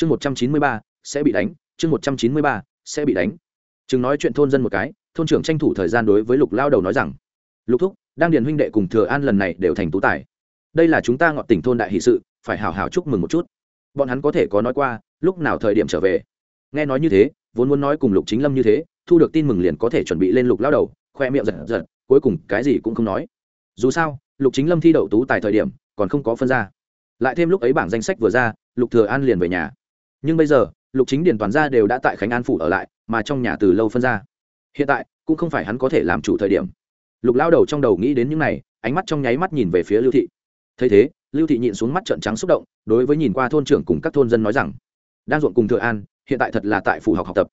chương một trăm chín mươi ba, sẽ bị đánh, chương một trăm chín mươi ba, sẽ bị đánh. Chừng nói chuyện thôn dân một cái, thôn trưởng tranh thủ thời gian đối với lục lao đầu nói rằng, lục thúc, đang điền huynh đệ cùng thừa an lần này đều thành tú tài. Đây là chúng ta ngọn tỉnh thôn đại hì sự, phải hào hào chúc mừng một chút. Bọn hắn có thể có nói qua, lúc nào thời điểm trở về? Nghe nói như thế, vốn muốn nói cùng lục chính lâm như thế, thu được tin mừng liền có thể chuẩn bị lên lục lao đầu, khoe miệng giật giật, cuối cùng cái gì cũng không nói. Dù sao, lục chính lâm thi đậu tú tài thời điểm, còn không có phân ra. Lại thêm lúc ấy bảng danh sách vừa ra, lục thừa an liền về nhà nhưng bây giờ, lục chính điền toàn gia đều đã tại khánh an phủ ở lại, mà trong nhà từ lâu phân ra. Hiện tại, cũng không phải hắn có thể làm chủ thời điểm. Lục lao đầu trong đầu nghĩ đến những này, ánh mắt trong nháy mắt nhìn về phía lưu thị. Thấy thế, lưu thị nhịn xuống mắt trợn trắng xúc động, đối với nhìn qua thôn trưởng cùng các thôn dân nói rằng, đang ruộng cùng thừa an, hiện tại thật là tại phủ học học tập.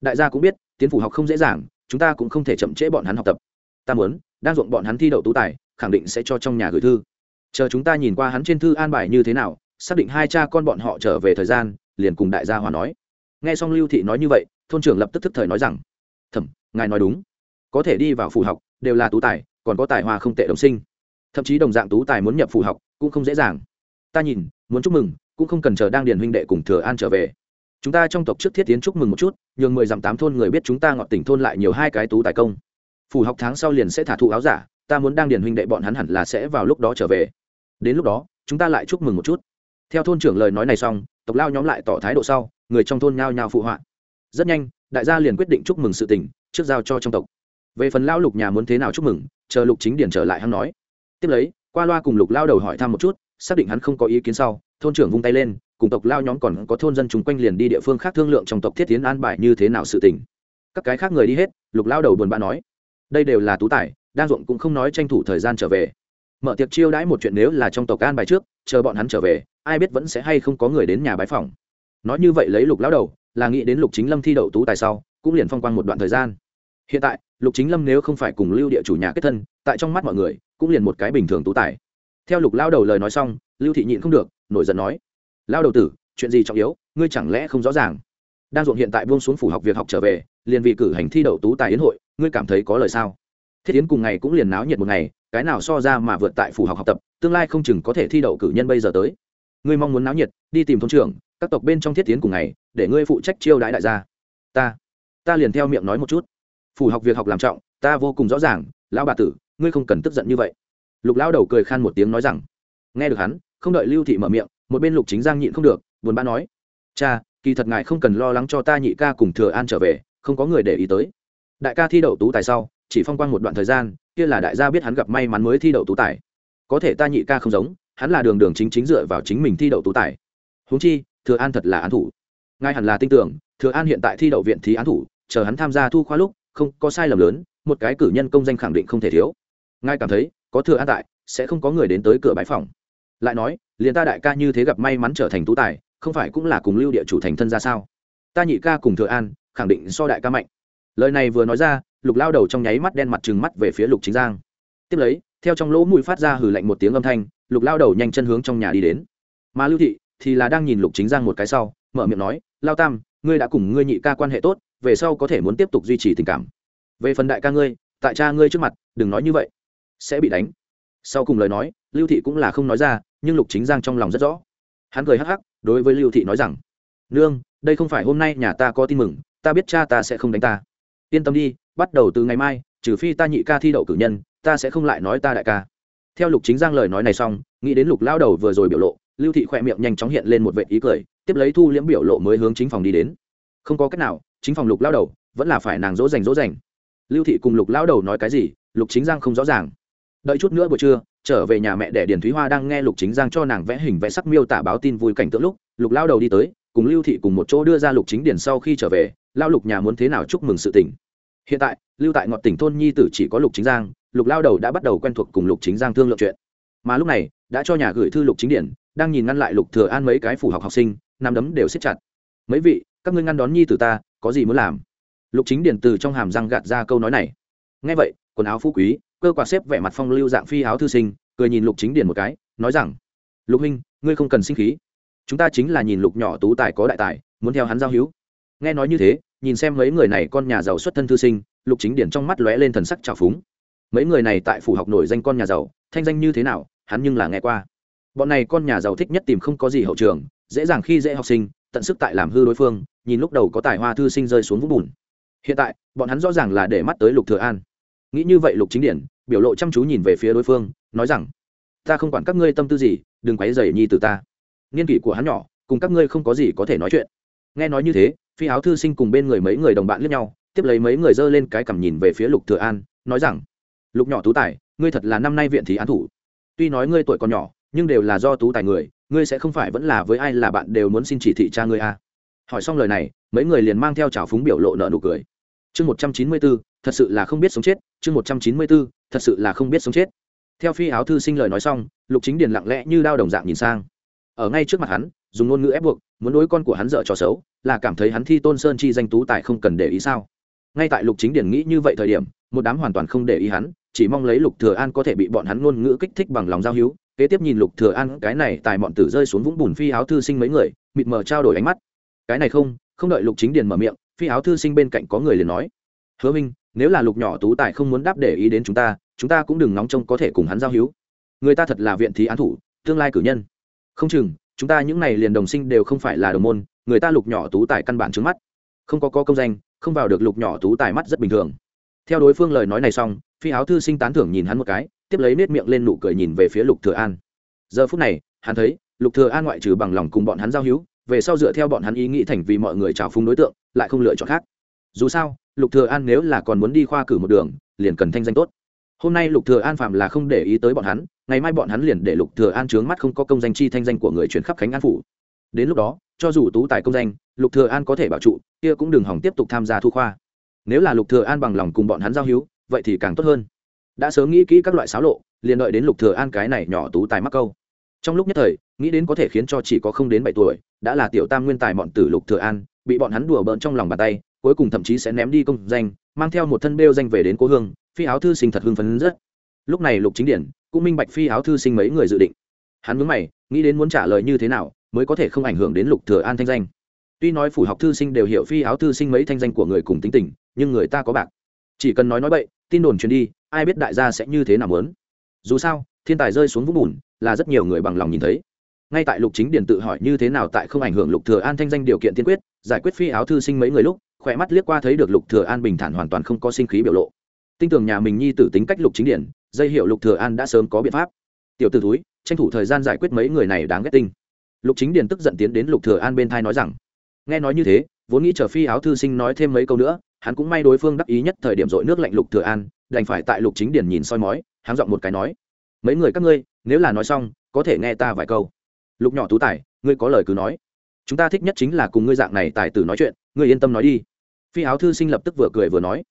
Đại gia cũng biết, tiến phủ học không dễ dàng, chúng ta cũng không thể chậm trễ bọn hắn học tập. Ta muốn, đang ruộng bọn hắn thi đậu tú tài, khẳng định sẽ cho trong nhà gửi thư. Chờ chúng ta nhìn qua hắn trên thư an bài như thế nào, xác định hai cha con bọn họ trở về thời gian liền cùng đại gia hòa nói. Nghe xong lưu thị nói như vậy, thôn trưởng lập tức thức thời nói rằng, thẩm, ngài nói đúng. Có thể đi vào phủ học, đều là tú tài, còn có tài hoa không tệ đồng sinh. Thậm chí đồng dạng tú tài muốn nhập phủ học, cũng không dễ dàng. Ta nhìn, muốn chúc mừng, cũng không cần chờ đang điền huynh đệ cùng thừa an trở về. Chúng ta trong tộc trước thiết tiến chúc mừng một chút, nhường mười dặm tám thôn người biết chúng ta ngọt tỉnh thôn lại nhiều hai cái tú tài công. Phủ học tháng sau liền sẽ thả thụ áo giả, ta muốn đang điền huynh đệ bọn hắn hẳn là sẽ vào lúc đó trở về. Đến lúc đó, chúng ta lại chúc mừng một chút theo thôn trưởng lời nói này xong, tộc lao nhóm lại tỏ thái độ sau, người trong thôn nhao nhao phụ họa. Rất nhanh, đại gia liền quyết định chúc mừng sự tình, trước giao cho trong tộc. Về phần lao lục nhà muốn thế nào chúc mừng, chờ lục chính điển trở lại hắn nói. Tiếp lấy, qua loa cùng lục lao đầu hỏi thăm một chút, xác định hắn không có ý kiến sau, thôn trưởng vung tay lên, cùng tộc lao nhóm còn có thôn dân chung quanh liền đi địa phương khác thương lượng trong tộc thiết tiến an bài như thế nào sự tình. Các cái khác người đi hết, lục lao đầu buồn bã nói. Đây đều là tú tài đang ruộng cũng không nói tranh thủ thời gian trở về. Mở tiệc chiêu đãi một chuyện nếu là trong tộc an bài trước, chờ bọn hắn trở về ai biết vẫn sẽ hay không có người đến nhà bái phòng nói như vậy lấy lục lão đầu, là nghĩ đến lục chính lâm thi đậu tú tài sau, cũng liền phong quang một đoạn thời gian. Hiện tại, lục chính lâm nếu không phải cùng lưu địa chủ nhà kết thân, tại trong mắt mọi người, cũng liền một cái bình thường tú tài. Theo lục lao đầu lời nói xong, lưu thị nhịn không được, nổi giận nói lao đầu tử, chuyện gì trọng yếu, ngươi chẳng lẽ không rõ ràng? Đang ruộng hiện tại buông xuống phủ học việc học trở về, liền vì cử hành thi đậu tú tài yến hội, ngươi cảm thấy có lời sao? Thiết yến cùng ngày cũng liền náo nhiệt một ngày, cái nào so ra mà vượt tại phủ học học tập, tương lai không chừng có thể thi đậu cử nhân bây giờ tới ngươi mong muốn náo nhiệt, đi tìm thôn trưởng, các tộc bên trong thiết tiến cùng ngày, để ngươi phụ trách chiêu đãi đại gia. Ta ta liền theo miệng nói một chút. Phủ học việc học làm trọng, ta vô cùng rõ ràng, lão bà tử, ngươi không cần tức giận như vậy. Lục lão đầu cười khan một tiếng nói rằng, nghe được hắn, không đợi lưu thị mở miệng, một bên lục chính giang nhịn không được, buồn bã nói, cha, kỳ thật ngài không cần lo lắng cho ta nhị ca cùng thừa an trở về, không có người để ý tới. Đại ca thi đậu tú tài sau, chỉ phong quang một đoạn thời gian, kia là đại gia biết hắn gặp may mắn mới thi đậu tú tài. Có thể ta nhị ca không giống hắn là đường đường chính chính dựa vào chính mình thi đậu tú tài. Huống chi, thừa an thật là án thủ. Ngay hẳn là tin tưởng, thừa an hiện tại thi đậu viện thí án thủ, chờ hắn tham gia thu khoa lúc, không có sai lầm lớn, một cái cử nhân công danh khẳng định không thể thiếu. Ngài cảm thấy, có thừa an tại, sẽ không có người đến tới cửa bãi phòng. Lại nói, liền ta đại ca như thế gặp may mắn trở thành tú tài, không phải cũng là cùng lưu địa chủ thành thân ra sao? Ta nhị ca cùng thừa an, khẳng định so đại ca mạnh. Lời này vừa nói ra, lục lao đầu trong nháy mắt đen mặt trừng mắt về phía lục chính giang tiếp lấy, theo trong lỗ mũi phát ra hừ lạnh một tiếng âm thanh, lục lao đầu nhanh chân hướng trong nhà đi đến. Mà lưu thị thì là đang nhìn lục chính giang một cái sau, mở miệng nói, lao tam, ngươi đã cùng ngươi nhị ca quan hệ tốt, về sau có thể muốn tiếp tục duy trì tình cảm. Về phần đại ca ngươi, tại cha ngươi trước mặt, đừng nói như vậy, sẽ bị đánh. Sau cùng lời nói, lưu thị cũng là không nói ra, nhưng lục chính giang trong lòng rất rõ. Hắn cười hắc hắc, đối với lưu thị nói rằng, nương, đây không phải hôm nay nhà ta có tin mừng, ta biết cha ta sẽ không đánh ta. Yên tâm đi, bắt đầu từ ngày mai, trừ phi ta nhị ca thi đậu cử nhân ta sẽ không lại nói ta đại ca. Theo lục chính giang lời nói này xong, nghĩ đến lục lao đầu vừa rồi biểu lộ, lưu thị khỏe miệng nhanh chóng hiện lên một vệ ý cười, tiếp lấy thu liễm biểu lộ mới hướng chính phòng đi đến. Không có cách nào, chính phòng lục lao đầu, vẫn là phải nàng dỗ dành dỗ dành. Lưu thị cùng lục lao đầu nói cái gì, lục chính giang không rõ ràng. Đợi chút nữa buổi trưa, trở về nhà mẹ để điền thúy hoa đang nghe lục chính giang cho nàng vẽ hình vẽ sắc miêu tả báo tin vui cảnh tượng lúc, lục lao đầu đi tới, cùng lưu thị cùng một chỗ đưa ra lục chính điền sau khi trở về lao lục nhà muốn thế nào chúc mừng sự tỉnh hiện tại, lưu tại ngọn tỉnh thôn nhi tử chỉ có lục chính giang lục lao đầu đã bắt đầu quen thuộc cùng lục chính giang thương lượng chuyện. Mà lúc này, đã cho nhà gửi thư lục chính điển, đang nhìn ngăn lại lục thừa an mấy cái phủ học học sinh, nắm đấm đều siết chặt. Mấy vị, các ngươi ngăn đón nhi tử ta, có gì muốn làm? Lục chính điển từ trong hàm răng gạt ra câu nói này. Nghe vậy, quần áo phú quý, cơ quả xếp vẻ mặt phong lưu dạng phi áo thư sinh, cười nhìn lục chính điển một cái, nói rằng, lục huynh, ngươi không cần sinh khí. Chúng ta chính là nhìn lục nhỏ tú tài có đại tài, muốn theo hắn giao hữu. Nghe nói như thế, nhìn xem mấy người này con nhà giàu xuất thân thư sinh, lục chính điển trong mắt lóe lên thần sắc trào phúng mấy người này tại phủ học nổi danh con nhà giàu, thanh danh như thế nào, hắn nhưng là nghe qua. Bọn này con nhà giàu thích nhất tìm không có gì hậu trường, dễ dàng khi dễ học sinh, tận sức tại làm hư đối phương, nhìn lúc đầu có tài hoa thư sinh rơi xuống vũng bùn. Hiện tại, bọn hắn rõ ràng là để mắt tới lục thừa an. Nghĩ như vậy lục chính điển, biểu lộ chăm chú nhìn về phía đối phương, nói rằng, ta không quản các ngươi tâm tư gì, đừng quấy rầy nhi từ ta. Niên kỷ của hắn nhỏ, cùng các ngươi không có gì có thể nói chuyện. Nghe nói như thế, phi áo thư sinh cùng bên người mấy người đồng bạn liếc nhau, tiếp lấy mấy người dơ lên cái cằm nhìn về phía lục thừa an, nói rằng lục nhỏ tú tài, ngươi thật là năm nay viện thí án thủ. Tuy nói ngươi tuổi còn nhỏ, nhưng đều là do tú tài người, ngươi sẽ không phải vẫn là với ai là bạn đều muốn xin chỉ thị cha ngươi à. hỏi xong lời này, mấy người liền mang theo trào phúng biểu lộ nợ nụ cười. Chương một trăm chín mươi bốn thật sự là không biết sống chết. Chương một trăm chín mươi bốn thật sự là không biết sống chết. Theo phi áo thư sinh lời nói xong, lục chính điền lặng lẽ như đao đồng dạng nhìn sang. Ở ngay trước mặt hắn, dùng ngôn ngữ ép buộc, muốn đối con của hắn dở trò xấu, là cảm thấy hắn thi tôn sơn chi danh tú tài không cần để ý sao? Ngay tại lục chính điển nghĩ như vậy thời điểm, một đám hoàn toàn không để ý hắn chỉ mong lấy lục thừa an có thể bị bọn hắn ngôn ngữ kích thích bằng lòng giao hữu. Kế tiếp nhìn lục thừa an, cái này tài bọn tử rơi xuống vũng bùn phi áo thư sinh mấy người, mịt mờ trao đổi ánh mắt. Cái này không không đợi lục chính điền mở miệng, phi áo thư sinh bên cạnh có người liền nói, hứa minh, nếu là lục nhỏ tú tài không muốn đáp để ý đến chúng ta chúng ta cũng đừng nóng trông có thể cùng hắn giao hữu. Người ta thật là viện thí án thủ, tương lai cử nhân. Không chừng, chúng ta những này liền đồng sinh đều không phải là đồng môn, người ta lục nhỏ tú tài căn bản trước mắt. Không có có công danh, không vào được lục nhỏ tú tài mắt rất bình thường. Theo đối phương lời nói này xong phi áo thư sinh tán thưởng nhìn hắn một cái, tiếp lấy nết miệng lên nụ cười nhìn về phía lục thừa an. Giờ phút này, hắn thấy, lục thừa an ngoại trừ bằng lòng cùng bọn hắn giao hữu, về sau dựa theo bọn hắn ý nghĩ thành vì mọi người trào phúng đối tượng, lại không lựa chọn khác. Dù sao, lục thừa an nếu là còn muốn đi khoa cử một đường, liền cần thanh danh tốt. Hôm nay lục thừa an phạm là không để ý tới bọn hắn, ngày mai bọn hắn liền để lục thừa an trướng mắt không có công danh chi thanh danh của người chuyển khắp khánh an phủ. Đến lúc đó, cho dù tú tài công danh, lục thừa an có thể bảo trụ, kia cũng đừng hỏng tiếp tục tham gia thu khoa. Nếu là lục thừa an bằng lòng cùng bọn hắn giao hữu vậy thì càng tốt hơn. Đã sớm nghĩ kỹ các loại xáo lộ, liền đợi đến lục thừa an cái này nhỏ tú tài mắc câu. Trong lúc nhất thời, nghĩ đến có thể khiến cho chỉ có không đến bảy tuổi, đã là tiểu tam nguyên tài bọn tử lục thừa an, bị bọn hắn đùa bỡn trong lòng bàn tay, cuối cùng thậm chí sẽ ném đi công danh, mang theo một thân bêu danh về đến cố hương, phi áo thư sinh thật hưng phấn rất. Lúc này lục chính điển cũng minh bạch phi áo thư sinh mấy người dự định. Hắn mướn mày, nghĩ đến muốn trả lời như thế nào, mới có thể không ảnh hưởng đến lục thừa an thanh danh. Tuy nói phủ học thư sinh đều hiểu phi áo thư sinh mấy thanh danh của người cùng tính tình, nhưng người ta có bạc. Chỉ cần nói nói bậy tin đồn truyền đi, ai biết đại gia sẽ như thế nào muốn. Dù sao, thiên tài rơi xuống vũng bùn, là rất nhiều người bằng lòng nhìn thấy. Ngay tại lục chính điền tự hỏi như thế nào tại không ảnh hưởng lục thừa an thanh danh điều kiện tiên quyết, giải quyết phi áo thư sinh mấy người lúc, khỏe mắt liếc qua thấy được lục thừa an bình thản hoàn toàn không có sinh khí biểu lộ. Tinh tưởng nhà mình nhi tử tính cách lục chính điển dây hiệu lục thừa an đã sớm có biện pháp. Tiểu tử túi tranh thủ thời gian giải quyết mấy người này đáng ghét tinh. Lục chính điển tức giận tiến đến lục thừa an bên thai nói rằng, nghe nói như thế, vốn nghĩ chờ phi áo thư sinh nói thêm mấy câu nữa hắn cũng may đối phương đắc ý nhất thời điểm dội nước lạnh lục thừa an, đành phải tại lục chính điển nhìn soi mói hắn giọng một cái nói, mấy người các ngươi, nếu là nói xong, có thể nghe ta vài câu. Lục nhỏ tú tài, ngươi có lời cứ nói. Chúng ta thích nhất chính là cùng ngươi dạng này tài tử nói chuyện, ngươi yên tâm nói đi. Phi áo thư sinh lập tức vừa cười vừa nói.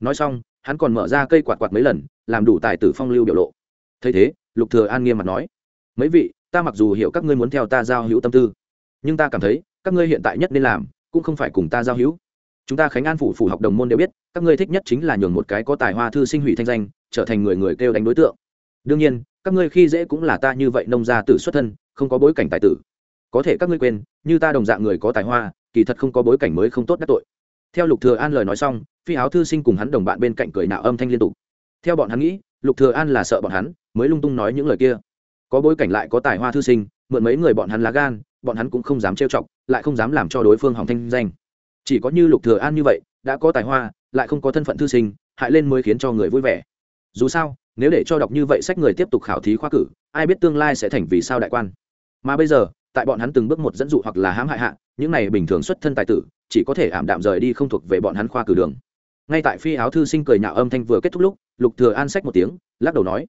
Nói xong, hắn còn mở ra cây quạt quạt mấy lần, làm đủ tài tử phong lưu biểu lộ. Thấy thế, lục thừa an nghiêm mặt nói, mấy vị, ta mặc dù hiểu các ngươi muốn theo ta giao hữu tâm tư, nhưng ta cảm thấy, các ngươi hiện tại nhất nên làm, cũng không phải cùng ta giao hữu chúng ta khánh an phủ phủ học đồng môn đều biết, các ngươi thích nhất chính là nhường một cái có tài hoa thư sinh hủy thanh danh, trở thành người người kêu đánh đối tượng. Đương nhiên, các ngươi khi dễ cũng là ta như vậy nông gia tử xuất thân, không có bối cảnh tài tử. Có thể các ngươi quên, như ta đồng dạng người có tài hoa, kỳ thật không có bối cảnh mới không tốt đắc tội. Theo lục thừa an lời nói xong, phi áo thư sinh cùng hắn đồng bạn bên cạnh cười nạo âm thanh liên tục. Theo bọn hắn nghĩ, lục thừa an là sợ bọn hắn, mới lung tung nói những lời kia. Có bối cảnh lại có tài hoa thư sinh, mượn mấy người bọn hắn lá gan, bọn hắn cũng không dám trêu chọc, lại không dám làm cho đối phương hỏng thanh danh chỉ có như lục thừa an như vậy, đã có tài hoa, lại không có thân phận thư sinh, hại lên mới khiến cho người vui vẻ. Dù sao, nếu để cho đọc như vậy sách người tiếp tục khảo thí khoa cử, ai biết tương lai sẽ thành vì sao đại quan. Mà bây giờ, tại bọn hắn từng bước một dẫn dụ hoặc là hãm hại hạ, những này bình thường xuất thân tài tử, chỉ có thể ảm đạm rời đi không thuộc về bọn hắn khoa cử đường. Ngay tại phi áo thư sinh cười nhạo âm thanh vừa kết thúc lúc, lục thừa an sách một tiếng, lắc đầu nói,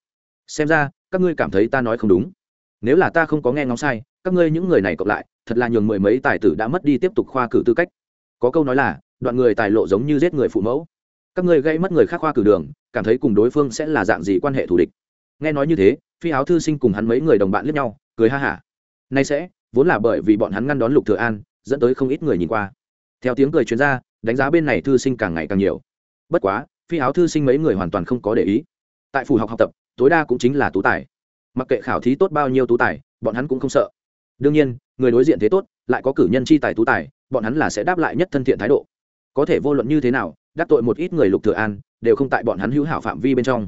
xem ra, các ngươi cảm thấy ta nói không đúng. Nếu là ta không có nghe ngóng sai, các ngươi những người này cộng lại, thật là nhường mười mấy tài tử đã mất đi tiếp tục khoa cử tư cách có câu nói là, đoạn người tài lộ giống như giết người phụ mẫu. Các ngươi gây mất người khác khoa cử đường, cảm thấy cùng đối phương sẽ là dạng gì quan hệ thù địch. Nghe nói như thế, phi áo thư sinh cùng hắn mấy người đồng bạn liếc nhau, cười ha hả. Nay sẽ, vốn là bởi vì bọn hắn ngăn đón lục thừa an, dẫn tới không ít người nhìn qua. Theo tiếng cười chuyên gia đánh giá bên này thư sinh càng ngày càng nhiều. Bất quá, phi áo thư sinh mấy người hoàn toàn không có để ý. Tại phủ học học tập, tối đa cũng chính là tú tài. Mặc kệ khảo thí tốt bao nhiêu tú tài, bọn hắn cũng không sợ. Đương nhiên, người đối diện thế tốt lại có cử nhân chi tài tú tài, bọn hắn là sẽ đáp lại nhất thân thiện thái độ. Có thể vô luận như thế nào, đắc tội một ít người lục thừa an, đều không tại bọn hắn hữu hảo phạm vi bên trong.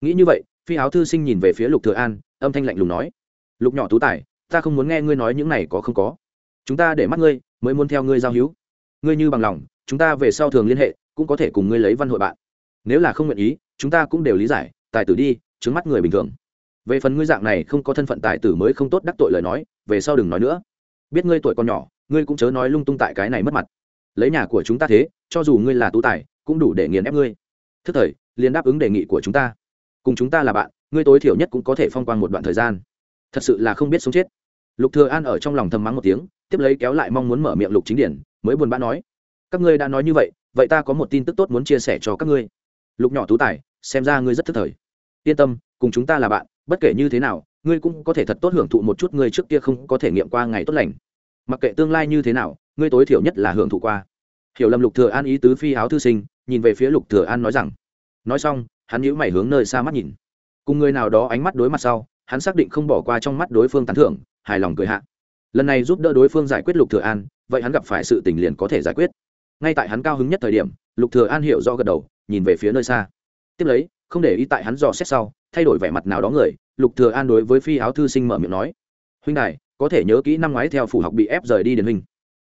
Nghĩ như vậy, phi áo thư sinh nhìn về phía lục thừa an, âm thanh lạnh lùng nói, lục nhỏ tú tài, ta không muốn nghe ngươi nói những này có không có. Chúng ta để mắt ngươi, mới muốn theo ngươi giao hữu. Ngươi như bằng lòng, chúng ta về sau thường liên hệ, cũng có thể cùng ngươi lấy văn hội bạn. Nếu là không nguyện ý, chúng ta cũng đều lý giải, tài tử đi, trứng mắt người bình thường. Về phần ngươi dạng này không có thân phận tài tử mới không tốt đắc tội lời nói, về sau đừng nói nữa biết ngươi tuổi còn nhỏ, ngươi cũng chớ nói lung tung tại cái này mất mặt. Lấy nhà của chúng ta thế, cho dù ngươi là tú tài, cũng đủ để nghiền ép ngươi. Thức thời, liền đáp ứng đề nghị của chúng ta. Cùng chúng ta là bạn, ngươi tối thiểu nhất cũng có thể phong quang một đoạn thời gian. Thật sự là không biết sống chết. Lục thừa an ở trong lòng thầm mắng một tiếng, tiếp lấy kéo lại mong muốn mở miệng lục chính điển, mới buồn bã nói, các ngươi đã nói như vậy vậy ta có một tin tức tốt muốn chia sẻ cho các ngươi. Lục nhỏ tú tài, xem ra ngươi rất thức thời. Yên tâm, cùng chúng ta là bạn, bất kể như thế nào ngươi cũng có thể thật tốt hưởng thụ một chút ngươi trước kia không có thể nghiệm qua ngày tốt lành. Mặc kệ tương lai như thế nào, ngươi tối thiểu nhất là hưởng thụ qua. Hiểu lầm lục thừa an ý tứ phi áo thư sinh, nhìn về phía lục thừa an nói rằng, nói xong, hắn nhíu mày hướng nơi xa mắt nhìn. Cùng người nào đó ánh mắt đối mặt sau, hắn xác định không bỏ qua trong mắt đối phương tán thưởng, hài lòng cười hạ. Lần này giúp đỡ đối phương giải quyết lục thừa an, vậy hắn gặp phải sự tình liền có thể giải quyết. Ngay tại hắn cao hứng nhất thời điểm, lục thừa an hiểu rõ gật đầu, nhìn về phía nơi xa. Tiếp lấy, không để ý tại hắn dò xét sau, thay đổi vẻ mặt nào đó người lục thừa an đối với phi áo thư sinh mở miệng nói, huynh đài, có thể nhớ kỹ năm ngoái theo phủ học bị ép rời đi điển hình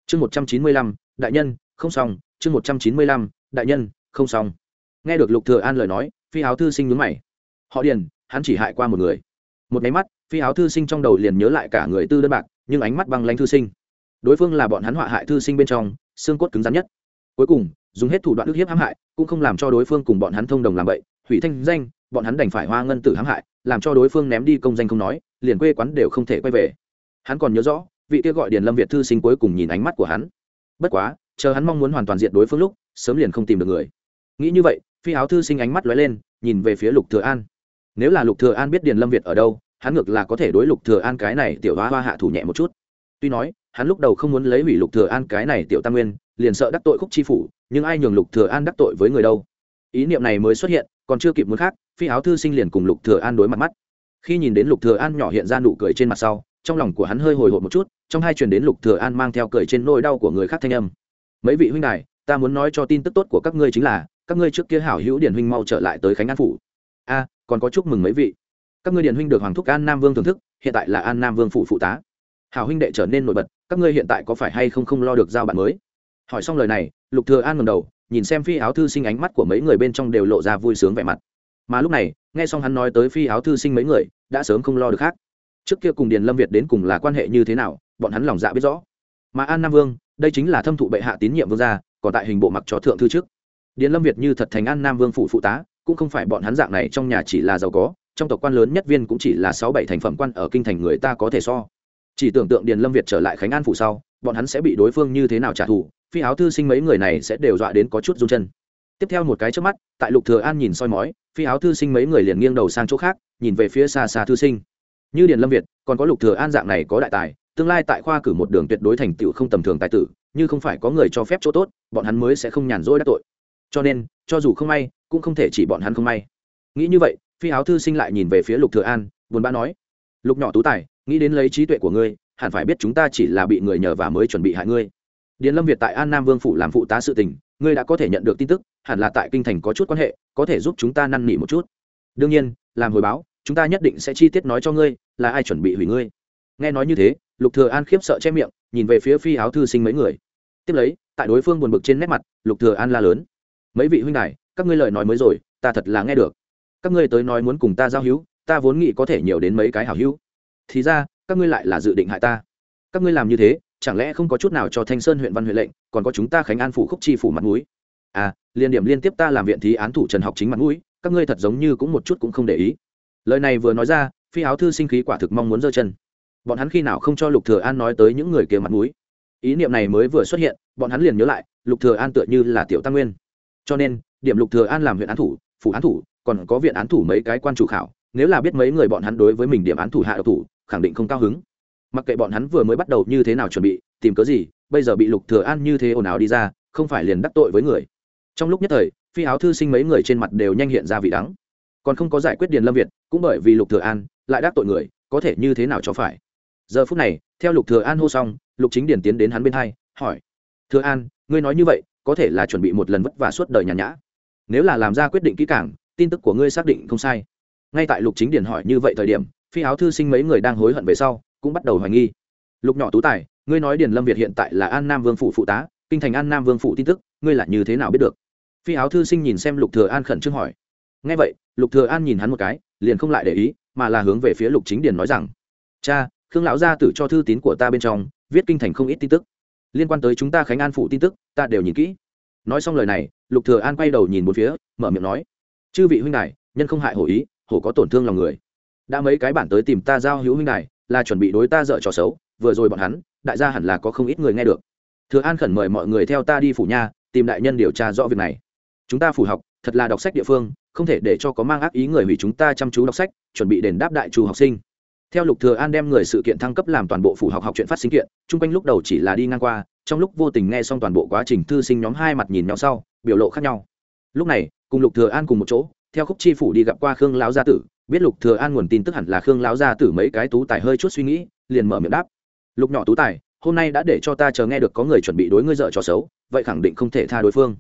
chương một trăm chín mươi lăm, đại nhân, không xong. Chương một trăm chín mươi lăm, đại nhân, không xong. Nghe được lục thừa an lời nói, phi áo thư sinh nhướng mày. Họ điền, hắn chỉ hại qua một người. Một máy mắt, phi áo thư sinh trong đầu liền nhớ lại cả người tư đơn bạc, nhưng ánh mắt băng lãnh thư sinh. Đối phương là bọn hắn họa hại thư sinh bên trong, xương cốt cứng rắn nhất. Cuối cùng, dùng hết thủ đoạn ức hiếp hãm hại, cũng không làm cho đối phương cùng bọn hắn thông đồng làm vậy hủy thanh danh, bọn hắn đành phải hoa ngân tử hãm hại làm cho đối phương ném đi công danh không nói, liền quê quán đều không thể quay về. Hắn còn nhớ rõ, vị kia gọi điền lâm việt thư sinh cuối cùng nhìn ánh mắt của hắn. Bất quá, chờ hắn mong muốn hoàn toàn diện đối phương lúc, sớm liền không tìm được người. Nghĩ như vậy, phi áo thư sinh ánh mắt lóe lên, nhìn về phía lục thừa an. Nếu là lục thừa an biết điền lâm việt ở đâu, hắn ngược là có thể đối lục thừa an cái này tiểu hoa hoa hạ thủ nhẹ một chút. Tuy nói, hắn lúc đầu không muốn lấy hủy lục thừa an cái này tiểu tam nguyên, liền sợ đắc tội khúc chi phủ, nhưng ai nhường lục thừa an đắc tội với người đâu? Ý niệm này mới xuất hiện, còn chưa kịp muốn khác phi áo thư sinh liền cùng lục thừa an đối mặt mắt. Khi nhìn đến lục thừa an nhỏ hiện ra nụ cười trên mặt sau, trong lòng của hắn hơi hồi hộp một chút, trong hai truyền đến lục thừa an mang theo cười trên nỗi đau của người khác thanh âm. Mấy vị huynh đài, ta muốn nói cho tin tức tốt của các ngươi chính là, các ngươi trước kia hảo hữu điển huynh mau trở lại tới khánh an phủ. A, còn có chúc mừng mấy vị. Các ngươi điển huynh được hoàng thúc an nam vương thưởng thức, hiện tại là an nam vương phụ phụ tá. Hảo huynh đệ trở nên nổi bật, các ngươi hiện tại có phải hay không không lo được giao bạn mới? Hỏi xong lời này, lục thừa an ngẩng đầu, nhìn xem phi áo thư sinh ánh mắt của mấy người bên trong đều lộ ra vui sướng vẻ mặt mà lúc này, nghe xong hắn nói tới phi áo thư sinh mấy người, đã sớm không lo được khác. Trước kia cùng điền lâm việt đến cùng là quan hệ như thế nào, bọn hắn lòng dạ biết rõ. Mà an nam vương, đây chính là thâm thụ bệ hạ tín nhiệm vương gia, còn tại hình bộ mặc cho thượng thư trước. Điền lâm việt như thật thành an nam vương phụ phụ tá, cũng không phải bọn hắn dạng này trong nhà chỉ là giàu có, trong tộc quan lớn nhất viên cũng chỉ là sáu bảy thành phẩm quan ở kinh thành người ta có thể so. Chỉ tưởng tượng điền lâm việt trở lại khánh an phủ sau, bọn hắn sẽ bị đối phương như thế nào trả thù, phi áo thư sinh mấy người này sẽ đều dọa đến có chút run chân tiếp theo một cái trước mắt, tại lục thừa an nhìn soi mói, phi áo thư sinh mấy người liền nghiêng đầu sang chỗ khác, nhìn về phía xa xa thư sinh. Như điền lâm việt, còn có lục thừa an dạng này có đại tài, tương lai tại khoa cử một đường tuyệt đối thành tựu không tầm thường tài tử, như không phải có người cho phép chỗ tốt, bọn hắn mới sẽ không nhàn rỗi đắc tội. Cho nên, cho dù không may, cũng không thể chỉ bọn hắn không may. Nghĩ như vậy, phi áo thư sinh lại nhìn về phía lục thừa an, buồn bã nói, lục nhỏ tú tài, nghĩ đến lấy trí tuệ của ngươi, hẳn phải biết chúng ta chỉ là bị người nhờ và mới chuẩn bị hại ngươi. Điền lâm việt tại an nam vương phủ làm phụ tá sự tình ngươi đã có thể nhận được tin tức hẳn là tại kinh thành có chút quan hệ có thể giúp chúng ta năn nỉ một chút. Đương nhiên làm hồi báo chúng ta nhất định sẽ chi tiết nói cho ngươi là ai chuẩn bị hủy ngươi. Nghe nói như thế lục thừa an khiếp sợ che miệng nhìn về phía phi áo thư sinh mấy người. Tiếp lấy tại đối phương buồn bực trên nét mặt lục thừa an la lớn. Mấy vị huynh đệ, các ngươi lời nói mới rồi ta thật là nghe được. Các ngươi tới nói muốn cùng ta giao hữu ta vốn nghĩ có thể nhiều đến mấy cái hảo hữu. Thì ra các ngươi lại là dự định hại ta. Các ngươi làm như thế chẳng lẽ không có chút nào cho thanh sơn huyện văn huyện lệnh, còn có chúng ta khánh an phủ khúc chi phủ mặt mũi? À liên điểm liên tiếp ta làm viện thí án thủ trần học chính mặt mũi, các ngươi thật giống như cũng một chút cũng không để ý. Lời này vừa nói ra, phi áo thư sinh khí quả thực mong muốn giơ chân. Bọn hắn khi nào không cho lục thừa an nói tới những người kia mặt mũi? Ý niệm này mới vừa xuất hiện, bọn hắn liền nhớ lại, lục thừa an tựa như là tiểu tăng nguyên. Cho nên, điểm lục thừa an làm huyện án thủ, phủ án thủ, còn có viện án thủ mấy cái quan chủ khảo, nếu là biết mấy người bọn hắn đối với mình điểm án thủ hạ độc thủ, khẳng định không cao hứng mặc kệ bọn hắn vừa mới bắt đầu như thế nào chuẩn bị, tìm cớ gì, bây giờ bị lục thừa an như thế ồn ào đi ra, không phải liền đắc tội với người. Trong lúc nhất thời, phi áo thư sinh mấy người trên mặt đều nhanh hiện ra vị đắng. Còn không có giải quyết điền lâm việt, cũng bởi vì lục thừa an, lại đắc tội người, có thể như thế nào cho phải? Giờ phút này, theo lục thừa an hô xong, lục chính điền tiến đến hắn bên hai, hỏi, thừa an, ngươi nói như vậy, có thể là chuẩn bị một lần vất vả suốt đời nhàn nhã? Nếu là làm ra quyết định kỹ càng, tin tức của ngươi xác định không sai. Ngay tại lục chính điền hỏi như vậy thời điểm, phi áo thư sinh mấy người đang hối hận về sau cũng bắt đầu hoài nghi. Lục nhỏ tú tài, ngươi nói điền lâm việt hiện tại là an nam vương phủ phụ tá, kinh thành an nam vương phủ tin tức, ngươi là như thế nào biết được? Phi áo thư sinh nhìn xem lục thừa an khẩn trương hỏi. Nghe vậy, lục thừa an nhìn hắn một cái, liền không lại để ý, mà là hướng về phía lục chính điền nói rằng, cha, khương lão gia tử cho thư tín của ta bên trong, viết kinh thành không ít tin tức. Liên quan tới chúng ta khánh an phủ tin tức, ta đều nhìn kỹ. Nói xong lời này, lục thừa an quay đầu nhìn một phía, mở miệng nói, chư vị huynh đài, nhân không hại hổ ý, hổ có tổn thương lòng người. Đã mấy cái bản tới tìm ta giao hữu huynh đài là chuẩn bị đối ta dở trò xấu, vừa rồi bọn hắn, đại gia hẳn là có không ít người nghe được. Thừa an khẩn mời mọi người theo ta đi phủ nha, tìm đại nhân điều tra rõ việc này. Chúng ta phủ học, thật là đọc sách địa phương, không thể để cho có mang ác ý người hủy chúng ta chăm chú đọc sách, chuẩn bị đền đáp đại trù học sinh. Theo lục thừa an đem người sự kiện thăng cấp làm toàn bộ phủ học học chuyện phát sinh kiện, chung quanh lúc đầu chỉ là đi ngang qua, trong lúc vô tình nghe xong toàn bộ quá trình thư sinh nhóm hai mặt nhìn nhau sau, biểu lộ khác nhau. Lúc này, cùng lục thừa an cùng một chỗ, theo khúc chi phủ đi gặp qua khương lão gia tử biết lục thừa an nguồn tin tức hẳn là khương lão gia tử mấy cái tú tài hơi chút suy nghĩ, liền mở miệng đáp. Lục nhỏ tú tài, hôm nay đã để cho ta chờ nghe được có người chuẩn bị đối ngươi dở trò xấu, vậy khẳng định không thể tha đối phương.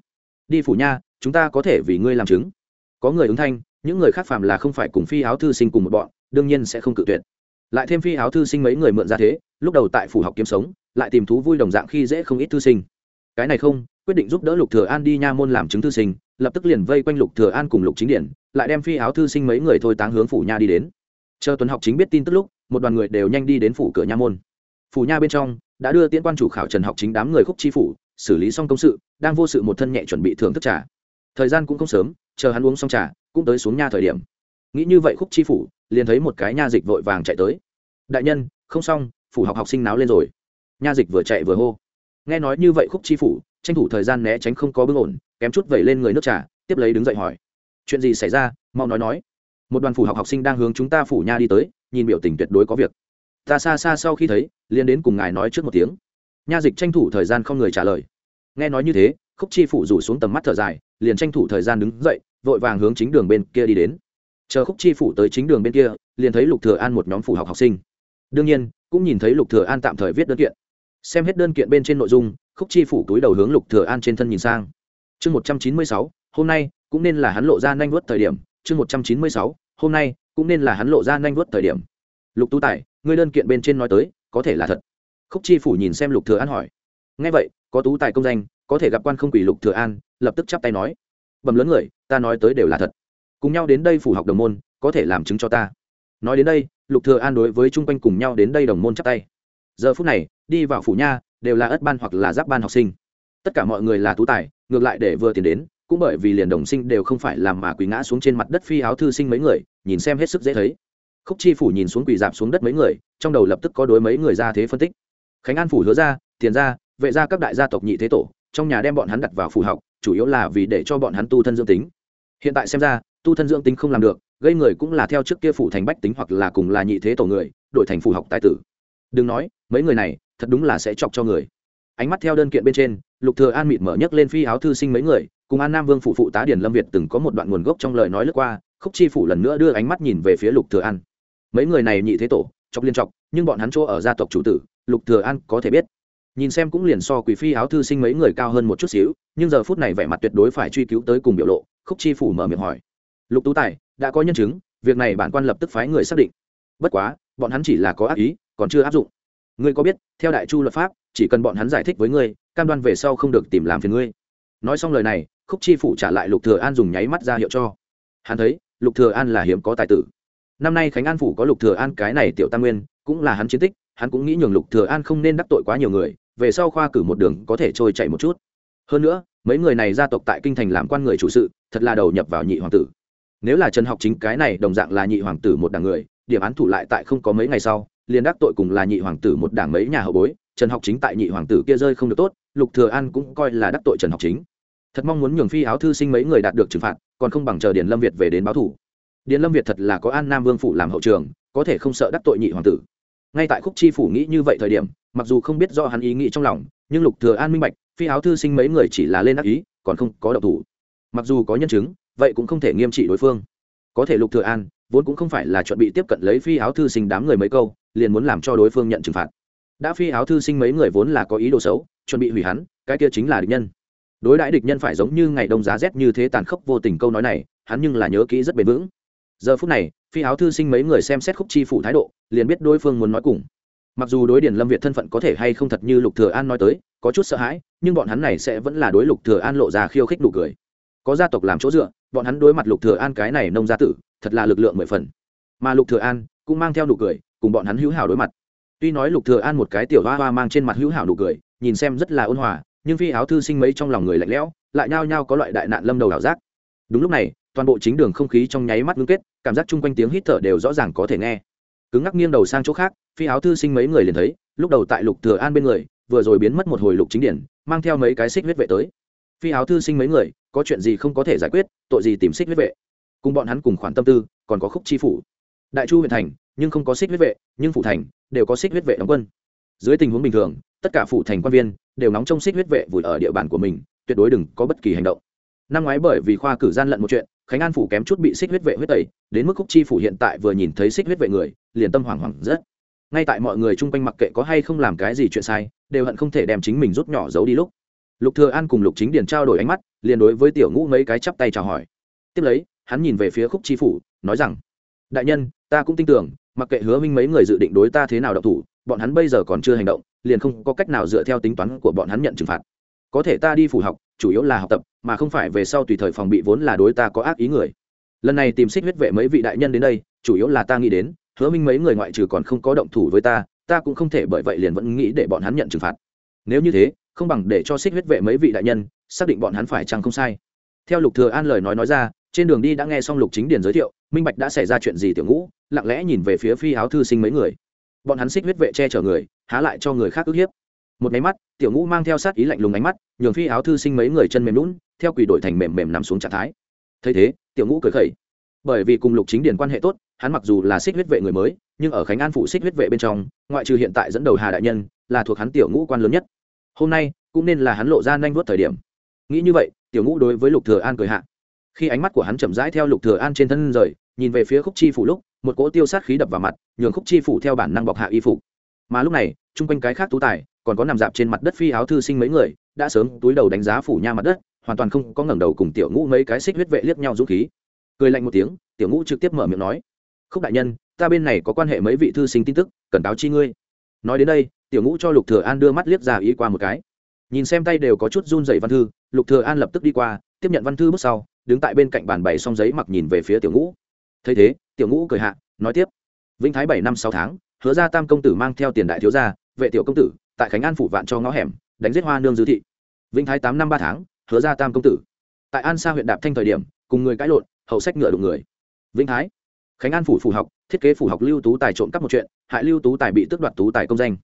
Đi phủ nha, chúng ta có thể vì ngươi làm chứng. Có người ứng thanh, những người khác phàm là không phải cùng phi áo thư sinh cùng một bọn, đương nhiên sẽ không cự tuyệt. Lại thêm phi áo thư sinh mấy người mượn ra thế, lúc đầu tại phủ học kiếm sống, lại tìm thú vui đồng dạng khi dễ không ít thư sinh. Cái này không quyết định giúp đỡ lục thừa an đi nha môn làm chứng thư sinh, lập tức liền vây quanh lục thừa an cùng lục chính điển, lại đem phi áo thư sinh mấy người thôi táng hướng phủ nha đi đến. Chờ tuần học chính biết tin tức lúc, một đoàn người đều nhanh đi đến phủ cửa nha môn. Phủ nha bên trong, đã đưa tiễn quan chủ khảo trần học chính đám người khúc chi phủ, xử lý xong công sự, đang vô sự một thân nhẹ chuẩn bị thưởng thức trà. Thời gian cũng không sớm, chờ hắn uống xong trà, cũng tới xuống nha thời điểm. Nghĩ như vậy khúc chi phủ, liền thấy một cái nha dịch vội vàng chạy tới. Đại nhân, không xong, phủ học học sinh náo lên rồi. Nha dịch vừa chạy vừa hô. Nghe nói như vậy khúc chi phủ tranh thủ thời gian né tránh không có bưng ổn, kém chút vẩy lên người nước trà, tiếp lấy đứng dậy hỏi, chuyện gì xảy ra? Mau nói nói. Một đoàn phủ học học sinh đang hướng chúng ta phủ nha đi tới, nhìn biểu tình tuyệt đối có việc. Ta xa xa sau khi thấy, liền đến cùng ngài nói trước một tiếng. Nha dịch tranh thủ thời gian không người trả lời. Nghe nói như thế, khúc chi phủ rủ xuống tầm mắt thở dài, liền tranh thủ thời gian đứng dậy, vội vàng hướng chính đường bên kia đi đến. Chờ khúc chi phủ tới chính đường bên kia, liền thấy lục thừa an một nhóm phủ học học sinh. Đương nhiên, cũng nhìn thấy lục thừa an tạm thời viết đơn kiện. Xem hết đơn kiện bên trên nội dung khúc chi phủ túi đầu hướng lục thừa an trên thân nhìn sang. Chương một trăm chín mươi sáu, hôm nay cũng nên là hắn lộ ra nhanh vuốt thời điểm. Chương một trăm chín mươi sáu, hôm nay cũng nên là hắn lộ ra nhanh vuốt thời điểm. Lục tú tài, ngươi đơn kiện bên trên nói tới, có thể là thật. Khúc chi phủ nhìn xem lục thừa an hỏi. Nghe vậy, có tú tài công danh, có thể gặp quan không quỷ lục thừa an, lập tức chắp tay nói. Bầm lớn người, ta nói tới đều là thật. Cùng nhau đến đây phủ học đồng môn, có thể làm chứng cho ta. Nói đến đây, lục thừa an đối với chung quanh cùng nhau đến đây đồng môn chắp tay. Giờ phút này, đi vào phủ nha đều là ất ban hoặc là giáp ban học sinh. Tất cả mọi người là tú tài, ngược lại để vừa tiền đến, cũng bởi vì liền đồng sinh đều không phải làm mà quỳ ngã xuống trên mặt đất phi áo thư sinh mấy người, nhìn xem hết sức dễ thấy. Khúc chi phủ nhìn xuống quỳ dạp xuống đất mấy người, trong đầu lập tức có đối mấy người ra thế phân tích. Khánh an phủ hứa ra, tiền ra, vệ ra các đại gia tộc nhị thế tổ, trong nhà đem bọn hắn đặt vào phủ học, chủ yếu là vì để cho bọn hắn tu thân dưỡng tính. Hiện tại xem ra, tu thân dưỡng tính không làm được, gây người cũng là theo trước kia phủ thành bách tính hoặc là cùng là nhị thế tổ người, đổi thành phủ học tài tử. Đừng nói, mấy người này thật đúng là sẽ chọc cho người. Ánh mắt theo đơn kiện bên trên, lục thừa an mịt mở nhấc lên phi áo thư sinh mấy người, cùng an nam vương phụ phụ tá điển lâm việt từng có một đoạn nguồn gốc trong lời nói lướt qua, khúc chi phủ lần nữa đưa ánh mắt nhìn về phía lục thừa an. Mấy người này nhị thế tổ, chọc liên chọc, nhưng bọn hắn chỗ ở gia tộc chủ tử, lục thừa an có thể biết. Nhìn xem cũng liền so quỷ phi áo thư sinh mấy người cao hơn một chút xíu, nhưng giờ phút này vẻ mặt tuyệt đối phải truy cứu tới cùng biểu lộ, khúc chi phủ mở miệng hỏi. Lục tú tài, đã có nhân chứng, việc này bản quan lập tức phái người xác định. Bất quá, bọn hắn chỉ là có ác ý, còn chưa áp dụng ngươi có biết, theo đại chu luật pháp, chỉ cần bọn hắn giải thích với ngươi, cam đoan về sau không được tìm làm phiền ngươi. Nói xong lời này, khúc chi phủ trả lại lục thừa an dùng nháy mắt ra hiệu cho. Hắn thấy, lục thừa an là hiếm có tài tử. Năm nay khánh an phủ có lục thừa an cái này tiểu tam nguyên, cũng là hắn chiến tích, hắn cũng nghĩ nhường lục thừa an không nên đắc tội quá nhiều người, về sau khoa cử một đường có thể trôi chạy một chút. Hơn nữa, mấy người này gia tộc tại kinh thành làm quan người chủ sự, thật là đầu nhập vào nhị hoàng tử. Nếu là trần học chính cái này đồng dạng là nhị hoàng tử một đảng người, điểm án thủ lại tại không có mấy ngày sau liền đắc tội cùng là nhị hoàng tử một đảng mấy nhà hậu bối, trần học chính tại nhị hoàng tử kia rơi không được tốt, lục thừa an cũng coi là đắc tội trần học chính. Thật mong muốn nhường phi áo thư sinh mấy người đạt được trừng phạt, còn không bằng chờ điền lâm việt về đến báo thủ. Điền lâm việt thật là có an nam vương phủ làm hậu trường, có thể không sợ đắc tội nhị hoàng tử. Ngay tại khúc chi phủ nghĩ như vậy thời điểm, mặc dù không biết do hắn ý nghĩ trong lòng, nhưng lục thừa an minh bạch, phi áo thư sinh mấy người chỉ là lên đắc ý, còn không có động thủ. Mặc dù có nhân chứng, vậy cũng không thể nghiêm trị đối phương. Có thể lục thừa an, vốn cũng không phải là chuẩn bị tiếp cận lấy phi áo thư sinh đám người mấy câu liền muốn làm cho đối phương nhận trừng phạt. Đã phi áo thư sinh mấy người vốn là có ý đồ xấu, chuẩn bị hủy hắn, cái kia chính là địch nhân. Đối đãi địch nhân phải giống như ngày đông giá rét như thế tàn khốc vô tình câu nói này, hắn nhưng là nhớ kỹ rất bền vững. Giờ phút này, phi áo thư sinh mấy người xem xét khúc chi phủ thái độ, liền biết đối phương muốn nói cùng. Mặc dù đối điền lâm việt thân phận có thể hay không thật như lục thừa an nói tới, có chút sợ hãi, nhưng bọn hắn này sẽ vẫn là đối lục thừa an lộ ra khiêu khích nụ cười. Có gia tộc làm chỗ dựa, bọn hắn đối mặt lục thừa an cái này nông gia tử, thật là lực lượng mười phần. Mà lục thừa an cũng mang theo nụ cười cùng bọn hắn hữu hảo đối mặt. Tuy nói lục thừa an một cái tiểu hoa hoa mang trên mặt hữu hảo nụ cười, nhìn xem rất là ôn hòa, nhưng phi áo thư sinh mấy trong lòng người lạnh lẽo, lại nhao nhao có loại đại nạn lâm đầu đảo giác. Đúng lúc này, toàn bộ chính đường không khí trong nháy mắt ngưng kết, cảm giác chung quanh tiếng hít thở đều rõ ràng có thể nghe. Cứng ngắc nghiêng đầu sang chỗ khác, phi áo thư sinh mấy người liền thấy, lúc đầu tại lục thừa an bên người, vừa rồi biến mất một hồi lục chính điển, mang theo mấy cái xích huyết vệ tới. Phi áo thư sinh mấy người, có chuyện gì không có thể giải quyết, tội gì tìm xích huyết vệ. Cùng bọn hắn cùng khoản tâm tư, còn có khúc chi phủ. Đại chu huyện thành nhưng không có xích huyết vệ, nhưng phủ thành đều có xích huyết vệ đóng quân. Dưới tình huống bình thường, tất cả phủ thành quan viên đều nóng trong xích huyết vệ vùi ở địa bàn của mình, tuyệt đối đừng có bất kỳ hành động. Năm ngoái bởi vì khoa cử gian lận một chuyện, khánh an phủ kém chút bị xích huyết vệ huyết tẩy, đến mức khúc chi phủ hiện tại vừa nhìn thấy xích huyết vệ người, liền tâm hoảng hoảng rất. Ngay tại mọi người chung quanh mặc kệ có hay không làm cái gì chuyện sai, đều hận không thể đem chính mình rút nhỏ giấu đi lúc. Lục thừa an cùng lục chính điền trao đổi ánh mắt, liền đối với tiểu ngũ mấy cái chắp tay chào hỏi. Tiếp lấy, hắn nhìn về phía khúc chi phủ, nói rằng, đại nhân, ta cũng tin tưởng mặc kệ hứa minh mấy người dự định đối ta thế nào động thủ, bọn hắn bây giờ còn chưa hành động, liền không có cách nào dựa theo tính toán của bọn hắn nhận trừng phạt. Có thể ta đi phủ học, chủ yếu là học tập, mà không phải về sau tùy thời phòng bị vốn là đối ta có ác ý người. Lần này tìm xích huyết vệ mấy vị đại nhân đến đây, chủ yếu là ta nghĩ đến, hứa minh mấy người ngoại trừ còn không có động thủ với ta ta cũng không thể bởi vậy liền vẫn nghĩ để bọn hắn nhận trừng phạt. Nếu như thế, không bằng để cho xích huyết vệ mấy vị đại nhân xác định bọn hắn phải chăng không sai. Theo lục thừa an lời nói nói ra, trên đường đi đã nghe xong lục chính điền giới thiệu, minh bạch đã xảy ra chuyện gì tiểu ngũ lặng lẽ nhìn về phía phi áo thư sinh mấy người. Bọn hắn xích huyết vệ che chở người, há lại cho người khác ức hiếp. Một máy mắt, tiểu ngũ mang theo sát ý lạnh lùng ánh mắt, nhường phi áo thư sinh mấy người chân mềm lún theo quỷ đổi thành mềm mềm nằm xuống trạng thái. Thấy thế, tiểu ngũ cười khẩy. Bởi vì cùng lục chính điền quan hệ tốt, hắn mặc dù là xích huyết vệ người mới, nhưng ở khánh an phụ xích huyết vệ bên trong, ngoại trừ hiện tại dẫn đầu hà đại nhân, là thuộc hắn tiểu ngũ quan lớn nhất. Hôm nay, cũng nên là hắn lộ ra nhanh vuốt thời điểm. Nghĩ như vậy, tiểu ngũ đối với lục thừa an cười hạ. Khi ánh mắt của hắn chậm rãi theo lục thừa an trên thân rời, nhìn về phía khúc chi phủ lúc một cỗ tiêu sát khí đập vào mặt, nhường khúc chi phủ theo bản năng bọc hạ y phục. Mà lúc này, chung quanh cái khác tú tài, còn có nằm dạp trên mặt đất phi áo thư sinh mấy người, đã sớm túi đầu đánh giá phủ nha mặt đất, hoàn toàn không có ngẩng đầu cùng tiểu ngũ mấy cái xích huyết vệ liếc nhau dũng khí. Cười lạnh một tiếng, tiểu ngũ trực tiếp mở miệng nói, khúc đại nhân, ta bên này có quan hệ mấy vị thư sinh tin tức, cần cáo chi ngươi. Nói đến đây, tiểu ngũ cho lục thừa an đưa mắt liếc ra ý qua một cái. Nhìn xem tay đều có chút run rẩy văn thư, lục thừa an lập tức đi qua, tiếp nhận văn thư bước sau, đứng tại bên cạnh bàn bày xong giấy mặc nhìn về phía tiểu ngũ. Thấy thế tiểu ngũ cười hạ, nói tiếp. Vĩnh thái bảy năm sáu tháng, hứa ra tam công tử mang theo tiền đại thiếu gia, vệ tiểu công tử, tại khánh an phủ vạn cho ngõ hẻm, đánh giết hoa nương dư thị. Vĩnh thái tám năm ba tháng, hứa ra tam công tử. Tại an sa huyện đạp thanh thời điểm, cùng người cãi lộn, hậu sách ngựa đụng người. Vĩnh thái. Khánh an phủ phủ học, thiết kế phủ học lưu tú tài trộm cắp một chuyện, hại lưu tú tài bị tước đoạt tú tài công danh.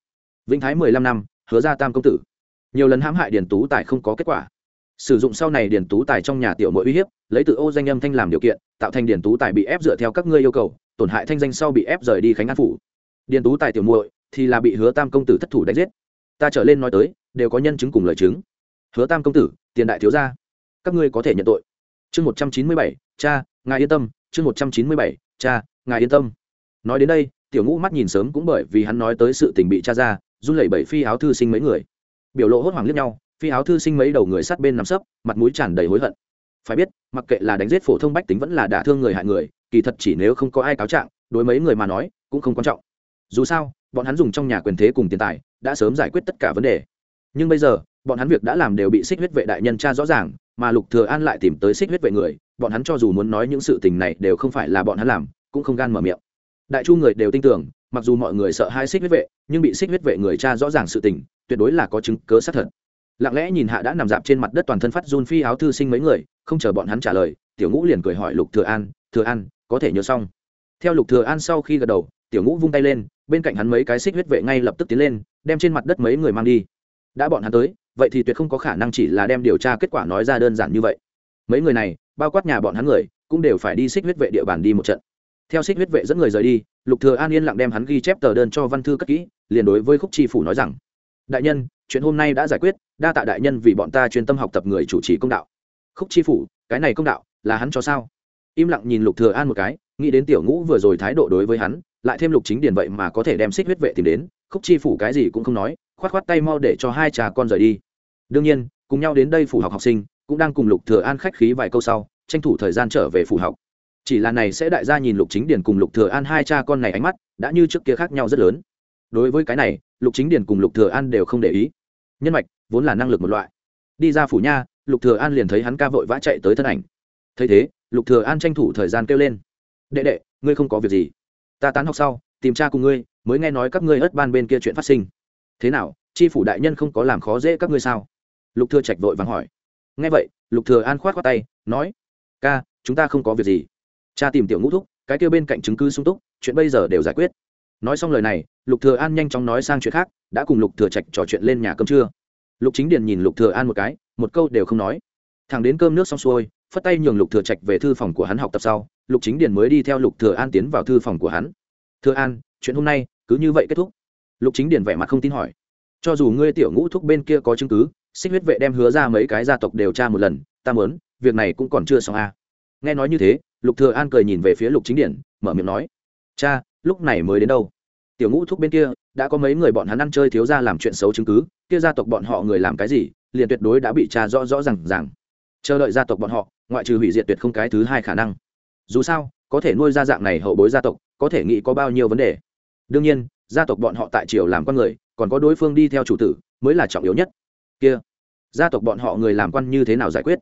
Vĩnh thái mười lăm năm, hứa ra tam công tử. Nhiều lần hãm hại điền tú tài không có kết quả sử dụng sau này điển tú tài trong nhà tiểu mỗi uy hiếp, lấy từ ô danh âm thanh làm điều kiện, tạo thành điển tú tài bị ép dựa theo các ngươi yêu cầu, tổn hại thanh danh sau bị ép rời đi khánh an phủ. Điển tú tài tiểu muội thì là bị hứa tam công tử thất thủ đánh giết. Ta trở lên nói tới, đều có nhân chứng cùng lời chứng. Hứa tam công tử, tiền đại thiếu gia, các ngươi có thể nhận tội. Chương một trăm chín mươi bảy, cha, ngài yên tâm. Chương một trăm chín mươi bảy, cha, ngài yên tâm. Nói đến đây, tiểu ngũ mắt nhìn sớm cũng bởi vì hắn nói tới sự tình bị cha ra, run lẩy bẩy phi áo thư sinh mấy người. Biểu lộ hốt hoảng liếc nhau phi áo thư sinh mấy đầu người sát bên nằm sấp, mặt mũi tràn đầy hối hận. Phải biết, mặc kệ là đánh giết phổ thông bách tính vẫn là đả thương người hại người, kỳ thật chỉ nếu không có ai cáo trạng, đối mấy người mà nói, cũng không quan trọng. Dù sao, bọn hắn dùng trong nhà quyền thế cùng tiền tài, đã sớm giải quyết tất cả vấn đề. Nhưng bây giờ, bọn hắn việc đã làm đều bị xích huyết vệ đại nhân tra rõ ràng, mà lục thừa an lại tìm tới xích huyết vệ người, bọn hắn cho dù muốn nói những sự tình này đều không phải là bọn hắn làm, cũng không gan mở miệng. Đại chu người đều tin tưởng, mặc dù mọi người sợ hai xích huyết vệ, nhưng bị xích huyết vệ người tra rõ ràng sự tình, tuyệt đối là có chứng cứ xác thật lặng lẽ nhìn hạ đã nằm dạp trên mặt đất toàn thân phát run phi áo thư sinh mấy người, không chờ bọn hắn trả lời, tiểu ngũ liền cười hỏi lục thừa an thừa an, có thể nhớ xong? Theo lục thừa an sau khi gật đầu, tiểu ngũ vung tay lên, bên cạnh hắn mấy cái xích huyết vệ ngay lập tức tiến lên, đem trên mặt đất mấy người mang đi. Đã bọn hắn tới, vậy thì tuyệt không có khả năng chỉ là đem điều tra kết quả nói ra đơn giản như vậy. Mấy người này, bao quát nhà bọn hắn người, cũng đều phải đi xích huyết vệ địa bàn đi một trận. Theo xích huyết vệ dẫn người rời đi, lục thừa an yên lặng đem hắn ghi chép tờ đơn cho văn thư cất kỹ, liền đối với khúc chi phủ nói rằng, đại nhân chuyện hôm nay đã giải quyết, đa tạ đại nhân vì bọn ta chuyên tâm học tập người chủ trì công đạo. Khúc chi phủ, cái này công đạo, là hắn cho sao? Im lặng nhìn lục thừa an một cái, nghĩ đến tiểu ngũ vừa rồi thái độ đối với hắn, lại thêm lục chính điền vậy mà có thể đem xích huyết vệ tìm đến, khúc chi phủ cái gì cũng không nói, khoát khoát tay mau để cho hai cha con rời đi. Đương nhiên, cùng nhau đến đây phủ học học sinh, cũng đang cùng lục thừa an khách khí vài câu sau, tranh thủ thời gian trở về phủ học. Chỉ là này sẽ đại gia nhìn lục chính điền cùng lục thừa an hai cha con này ánh mắt, đã như trước kia khác nhau rất lớn. Đối với cái này, lục chính điền cùng lục thừa an đều không để ý nhân mạch vốn là năng lực một loại. Đi ra phủ nha, lục thừa an liền thấy hắn ca vội vã chạy tới thân ảnh. Thấy thế, lục thừa an tranh thủ thời gian kêu lên. Đệ đệ, ngươi không có việc gì. Ta tán học sau, tìm cha cùng ngươi, mới nghe nói các ngươi ất ban bên kia chuyện phát sinh. Thế nào, chi phủ đại nhân không có làm khó dễ các ngươi sao? Lục thừa trạch vội vàng hỏi. Nghe vậy, lục thừa an khoát khoát tay, nói, ca, chúng ta không có việc gì. Cha tìm tiểu ngũ thúc, cái kia bên cạnh chứng cứ sung túc, chuyện bây giờ đều giải quyết. Nói xong lời này lục thừa an nhanh chóng nói sang chuyện khác, đã cùng lục thừa trạch trò chuyện lên nhà cơm trưa. Lục chính điền nhìn lục thừa an một cái, một câu đều không nói. Thằng đến cơm nước xong xuôi, phất tay nhường lục thừa trạch về thư phòng của hắn học tập sau, lục chính điền mới đi theo lục thừa an tiến vào thư phòng của hắn. Thừa an, chuyện hôm nay cứ như vậy kết thúc? Lục chính điền vẻ mặt không tin hỏi. Cho dù ngươi tiểu ngũ thúc bên kia có chứng cứ, xích huyết vệ đem hứa ra mấy cái gia tộc điều tra một lần, ta muốn, việc này cũng còn chưa xong a à. nghe nói như thế, lục thừa an cười nhìn về phía lục chính điển mở miệng nói, cha, lúc này mới đến đâu? Tiểu ngũ thúc bên kia, đã có mấy người bọn hắn ăn chơi thiếu ra làm chuyện xấu chứng cứ, kia gia tộc bọn họ người làm cái gì, liền tuyệt đối đã bị cha rõ rõ rằng rằng chờ đợi gia tộc bọn họ, ngoại trừ hủy diệt tuyệt không cái thứ hai khả năng. Dù sao, có thể nuôi ra dạng này hậu bối gia tộc, có thể nghĩ có bao nhiêu vấn đề. Đương nhiên, gia tộc bọn họ tại triều làm con người, còn có đối phương đi theo chủ tử, mới là trọng yếu nhất. Kia, gia tộc bọn họ người làm quan như thế nào giải quyết?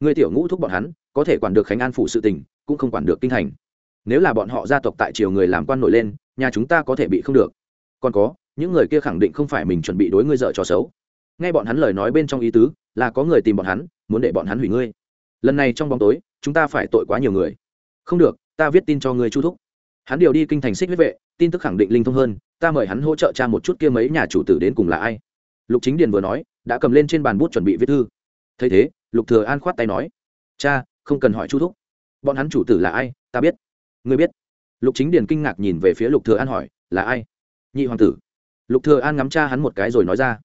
Người tiểu ngũ thúc bọn hắn, có thể quản được khánh an phủ sự tình, cũng không quản được kinh thành. Nếu là bọn họ gia tộc tại triều người làm quan nổi lên nhà chúng ta có thể bị không được. Còn có, những người kia khẳng định không phải mình chuẩn bị đối ngươi dợ trò xấu. Nghe bọn hắn lời nói bên trong ý tứ, là có người tìm bọn hắn, muốn để bọn hắn hủy ngươi. Lần này trong bóng tối, chúng ta phải tội quá nhiều người. Không được, ta viết tin cho ngươi chu thúc. Hắn điều đi kinh thành xích huyết vệ, tin tức khẳng định linh thông hơn, ta mời hắn hỗ trợ cha một chút kia mấy nhà chủ tử đến cùng là ai. Lục chính điền vừa nói, đã cầm lên trên bàn bút chuẩn bị viết thư. Thấy thế, lục thừa an khoát tay nói, cha, không cần hỏi chu thúc. Bọn hắn chủ tử là ai, ta biết. Ngươi biết lục chính điền kinh ngạc nhìn về phía lục thừa an hỏi, là ai? Nhị hoàng tử. Lục thừa an ngắm cha hắn một cái rồi nói ra.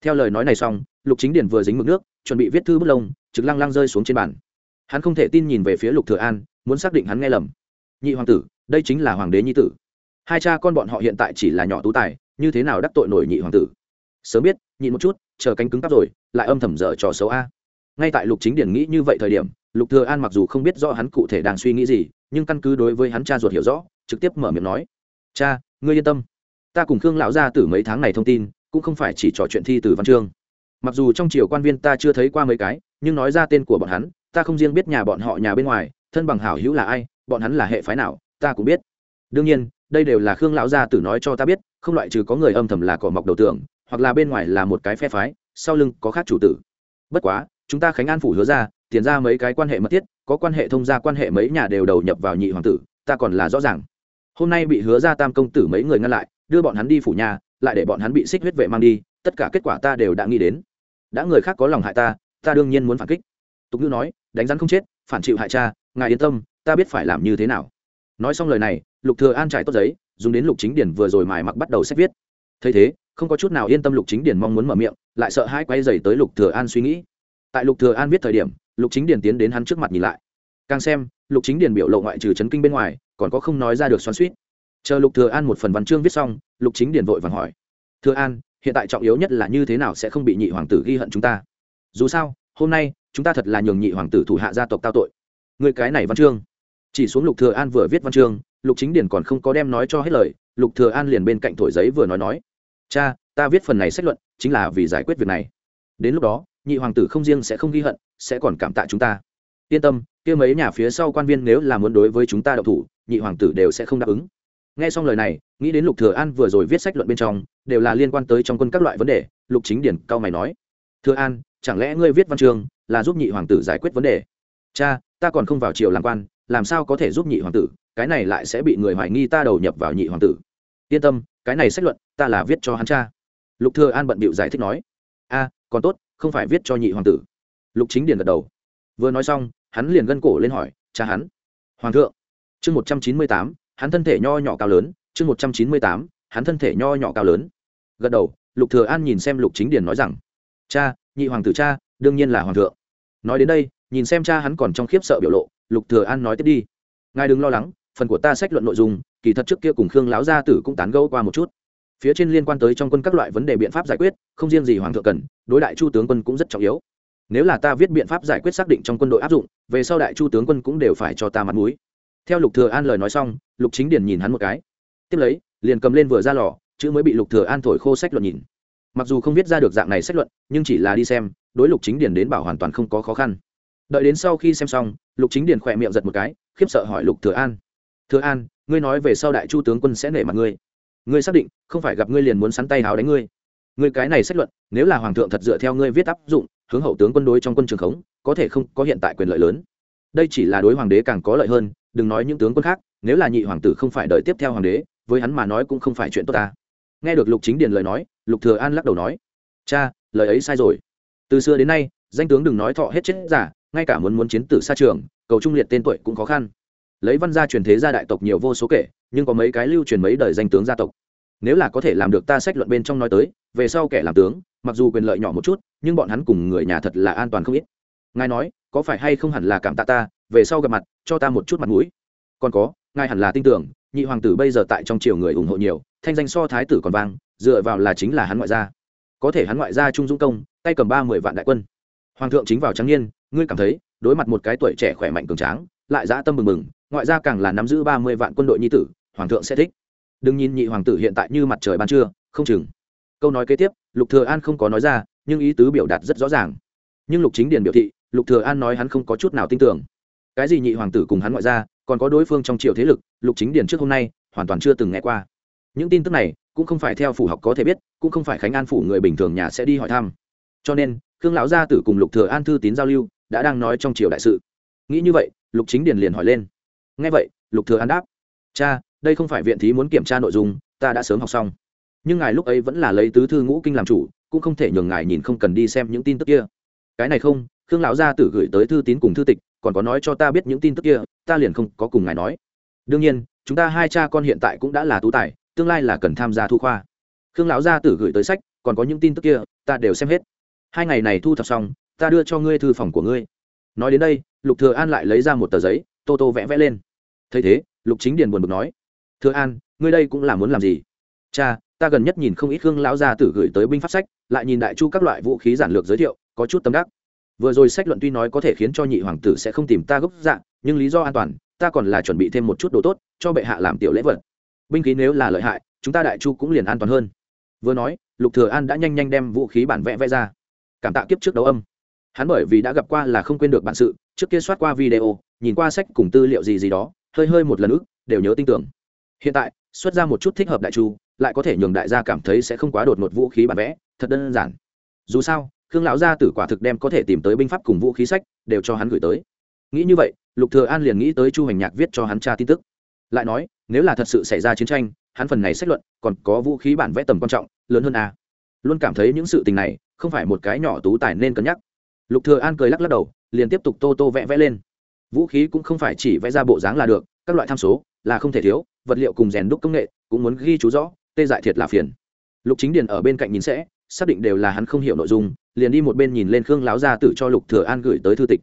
Theo lời nói này xong, lục chính điền vừa dính mực nước, chuẩn bị viết thư bút lông, trực lăng lăng rơi xuống trên bàn. Hắn không thể tin nhìn về phía lục thừa an, muốn xác định hắn nghe lầm. Nhị hoàng tử, đây chính là hoàng đế nhi tử. Hai cha con bọn họ hiện tại chỉ là nhỏ tú tài, như thế nào đắc tội nổi nhị hoàng tử? Sớm biết, nhịn một chút, chờ cánh cứng cắp rồi, lại âm thầm dở trò xấu a. Ngay tại lục chính điển nghĩ như vậy thời điểm, lục thừa an mặc dù không biết rõ hắn cụ thể đang suy nghĩ gì nhưng căn cứ đối với hắn cha ruột hiểu rõ, trực tiếp mở miệng nói, cha, ngươi yên tâm. Ta cùng khương lão gia tử mấy tháng này thông tin, cũng không phải chỉ trò chuyện thi từ văn chương. Mặc dù trong triều quan viên ta chưa thấy qua mấy cái, nhưng nói ra tên của bọn hắn, ta không riêng biết nhà bọn họ nhà bên ngoài, thân bằng hảo hữu là ai, bọn hắn là hệ phái nào, ta cũng biết. Đương nhiên, đây đều là khương lão gia tử nói cho ta biết, không loại trừ có người âm thầm là cỏ mọc đầu tưởng hoặc là bên ngoài là một cái phe phái, sau lưng có khác chủ tử. Bất quá, chúng ta khánh an phủ hứa ra, tiền ra mấy cái quan hệ mật thiết có quan hệ thông gia quan hệ mấy nhà đều đầu nhập vào nhị hoàng tử, ta còn là rõ ràng. Hôm nay bị hứa ra tam công tử mấy người ngăn lại, đưa bọn hắn đi phủ nhà, lại để bọn hắn bị xích huyết vệ mang đi, tất cả kết quả ta đều đã nghĩ đến. Đã người khác có lòng hại ta ta đương nhiên muốn phản kích. Tục ngữ nói, đánh rắn không chết, phản chịu hại cha, ngài yên tâm, ta biết phải làm như thế nào. Nói xong lời này, lục thừa an trải tốt giấy, dùng đến lục chính điển vừa rồi mài mặc bắt đầu xét viết. Thấy thế, không có chút nào yên tâm lục chính điển mong muốn mở miệng, lại sợ hai quay giày tới lục thừa an suy nghĩ. Tại lục thừa an viết thời điểm lục chính Điền tiến đến hắn trước mặt nhìn lại. Càng xem, lục chính Điền biểu lộ ngoại trừ chấn kinh bên ngoài, còn có không nói ra được xoắn suýt chờ lục thừa an một phần văn chương viết xong, lục chính Điền vội vàng hỏi, thừa an, hiện tại trọng yếu nhất là như thế nào sẽ không bị nhị hoàng tử ghi hận chúng ta? Dù sao, hôm nay, chúng ta thật là nhường nhị hoàng tử thủ hạ gia tộc tao tội. Người cái này văn chương. Chỉ xuống lục thừa an vừa viết văn chương, lục chính Điền còn không có đem nói cho hết lời, lục thừa an liền bên cạnh thổi giấy vừa nói nói, cha, ta viết phần này sách luận, chính là vì giải quyết việc này. Đến lúc đó, nhị hoàng tử không riêng sẽ không ghi hận sẽ còn cảm tạ chúng ta. Yên tâm, kia mấy nhà phía sau quan viên nếu là muốn đối với chúng ta đậu thủ, nhị hoàng tử đều sẽ không đáp ứng. Nghe xong lời này, nghĩ đến lục thừa an vừa rồi viết sách luận bên trong, đều là liên quan tới trong quân các loại vấn đề, lục chính điển cao mày nói, thừa an, chẳng lẽ ngươi viết văn chương là giúp nhị hoàng tử giải quyết vấn đề? Cha, ta còn không vào triều làm quan, làm sao có thể giúp nhị hoàng tử? Cái này lại sẽ bị người hoài nghi ta đầu nhập vào nhị hoàng tử. Yên tâm, cái này sách luận ta là viết cho hắn cha. Lục thừa an bận bịu giải thích nói, a, còn tốt, không phải viết cho nhị hoàng tử lục chính điền gật đầu. Vừa nói xong, hắn liền gân cổ lên hỏi, cha hắn? Hoàng thượng. Chương một trăm chín mươi tám, hắn thân thể nho nhỏ cao lớn. Chương một trăm chín mươi tám, hắn thân thể nho nhỏ cao lớn. Gật đầu, lục thừa an nhìn xem lục chính điền nói rằng, cha, nhị hoàng tử cha, đương nhiên là hoàng thượng. Nói đến đây, nhìn xem cha hắn còn trong khiếp sợ biểu lộ, lục thừa an nói tiếp đi, ngài đừng lo lắng, phần của ta sách luận nội dung, kỳ thật trước kia cùng khương lão gia tử cũng tán gẫu qua một chút. Phía trên liên quan tới trong quân các loại vấn đề biện pháp giải quyết, không riêng gì hoàng thượng cần, đối đại chu tướng quân cũng rất trọng yếu nếu là ta viết biện pháp giải quyết xác định trong quân đội áp dụng, về sau đại chu tướng quân cũng đều phải cho ta mặt mũi. Theo lục thừa an lời nói xong, lục chính điền nhìn hắn một cái. Tiếp lấy, liền cầm lên vừa ra lò, chữ mới bị lục thừa an thổi khô sách luận nhìn. Mặc dù không viết ra được dạng này sách luận, nhưng chỉ là đi xem, đối lục chính điền đến bảo hoàn toàn không có khó khăn. Đợi đến sau khi xem xong, lục chính điền khỏe miệng giật một cái, khiếp sợ hỏi lục thừa an. Thừa an, ngươi nói về sau đại chu tướng quân sẽ nể mặt ngươi. Ngươi xác định, không phải gặp ngươi liền muốn sắn tay háo đánh ngươi. Ngươi cái này sách luận, nếu là hoàng thượng thật dựa theo ngươi viết áp dụng hướng hậu tướng quân đối trong quân trường khống, có thể không có hiện tại quyền lợi lớn. Đây chỉ là đối hoàng đế càng có lợi hơn, đừng nói những tướng quân khác, nếu là nhị hoàng tử không phải đợi tiếp theo hoàng đế, với hắn mà nói cũng không phải chuyện tốt ta. Nghe được lục chính điền lời nói, lục thừa an lắc đầu nói, cha, lời ấy sai rồi. Từ xưa đến nay, danh tướng đừng nói thọ hết chết giả, ngay cả muốn muốn chiến tử xa trường, cầu trung liệt tên tuổi cũng khó khăn. Lấy văn gia truyền thế gia đại tộc nhiều vô số kể, nhưng có mấy cái lưu truyền mấy đời danh tướng gia tộc. Nếu là có thể làm được ta sách luận bên trong nói tới về sau kẻ làm tướng, mặc dù quyền lợi nhỏ một chút, nhưng bọn hắn cùng người nhà thật là an toàn không ít. Ngài nói, có phải hay không hẳn là cảm tạ ta, về sau gặp mặt, cho ta một chút mặt mũi? Còn có, ngài hẳn là tin tưởng, nhị hoàng tử bây giờ tại trong triều người ủng hộ nhiều, thanh danh so thái tử còn vang, dựa vào là chính là hắn ngoại gia. Có thể hắn ngoại gia trung dũng công, tay cầm ba mươi vạn đại quân. Hoàng thượng chính vào trắng niên, ngươi cảm thấy, đối mặt một cái tuổi trẻ khỏe mạnh cường tráng, lại dã tâm mừng mừng ngoại gia càng là nắm giữ ba mươi vạn quân đội nhi tử, hoàng thượng sẽ thích. Đừng nhìn nhị hoàng tử hiện tại như mặt trời ban trưa, không chừng câu nói kế tiếp, lục thừa an không có nói ra, nhưng ý tứ biểu đạt rất rõ ràng. Nhưng lục chính điền biểu thị, lục thừa an nói hắn không có chút nào tin tưởng. Cái gì nhị hoàng tử cùng hắn ngoại gia còn có đối phương trong triều thế lực, lục chính điền trước hôm nay, hoàn toàn chưa từng nghe qua. Những tin tức này, cũng không phải theo phủ học có thể biết, cũng không phải khánh an phủ người bình thường nhà sẽ đi hỏi thăm. Cho nên, khương lão gia tử cùng lục thừa an thư tín giao lưu, đã đang nói trong triều đại sự. Nghĩ như vậy, lục chính điền liền hỏi lên. Nghe vậy, lục thừa an đáp. Cha, đây không phải viện thí muốn kiểm tra nội dung, ta đã sớm học xong nhưng ngài lúc ấy vẫn là lấy tứ thư ngũ kinh làm chủ, cũng không thể nhường ngài nhìn không cần đi xem những tin tức kia. Cái này không, khương lão gia tử gửi tới thư tín cùng thư tịch, còn có nói cho ta biết những tin tức kia, ta liền không có cùng ngài nói. Đương nhiên, chúng ta hai cha con hiện tại cũng đã là tú tài, tương lai là cần tham gia thu khoa. Khương lão gia tử gửi tới sách, còn có những tin tức kia, ta đều xem hết. Hai ngày này thu thập xong, ta đưa cho ngươi thư phòng của ngươi. Nói đến đây, lục thừa an lại lấy ra một tờ giấy, tô tô vẽ vẽ lên. Thấy thế, lục chính điền buồn bực nói, thừa an, ngươi đây cũng là muốn làm gì? Cha ta gần nhất nhìn không ít khương lão gia tử gửi tới binh pháp sách, lại nhìn đại chu các loại vũ khí giản lược giới thiệu, có chút tâm đắc. Vừa rồi sách luận tuy nói có thể khiến cho nhị hoàng tử sẽ không tìm ta gốc dạng nhưng lý do an toàn, ta còn là chuẩn bị thêm một chút đồ tốt, cho bệ hạ làm tiểu lễ vật. Binh khí nếu là lợi hại, chúng ta đại chu cũng liền an toàn hơn. Vừa nói, lục thừa an đã nhanh nhanh đem vũ khí bản vẽ vẽ ra. Cảm tạ kiếp trước đấu âm. Hắn bởi vì đã gặp qua là không quên được bản sự, trước kia soát qua video, nhìn qua sách cùng tư liệu gì gì đó, hơi hơi một lần ức, đều nhớ tin tưởng. Hiện tại, xuất ra một chút thích hợp đại chu lại có thể nhường đại gia cảm thấy sẽ không quá đột ngột vũ khí bản vẽ, thật đơn giản. Dù sao, khương lão gia tử quả thực đem có thể tìm tới binh pháp cùng vũ khí sách đều cho hắn gửi tới. Nghĩ như vậy, lục thừa an liền nghĩ tới chu hành nhạc viết cho hắn tra tin tức. Lại nói, nếu là thật sự xảy ra chiến tranh, hắn phần này sách luận còn có vũ khí bản vẽ tầm quan trọng, lớn hơn a. Luôn cảm thấy những sự tình này không phải một cái nhỏ tú tài nên cân nhắc. Lục thừa an cười lắc lắc đầu, liền tiếp tục tô tô vẽ vẽ lên. Vũ khí cũng không phải chỉ vẽ ra bộ dáng là được, các loại tham số là không thể thiếu, vật liệu cùng rèn đúc công nghệ cũng muốn ghi chú rõ tê dại thiệt là phiền. Lục chính điền ở bên cạnh nhìn sẽ, xác định đều là hắn không hiểu nội dung, liền đi một bên nhìn lên khương lão gia tử cho lục thừa an gửi tới thư tịch.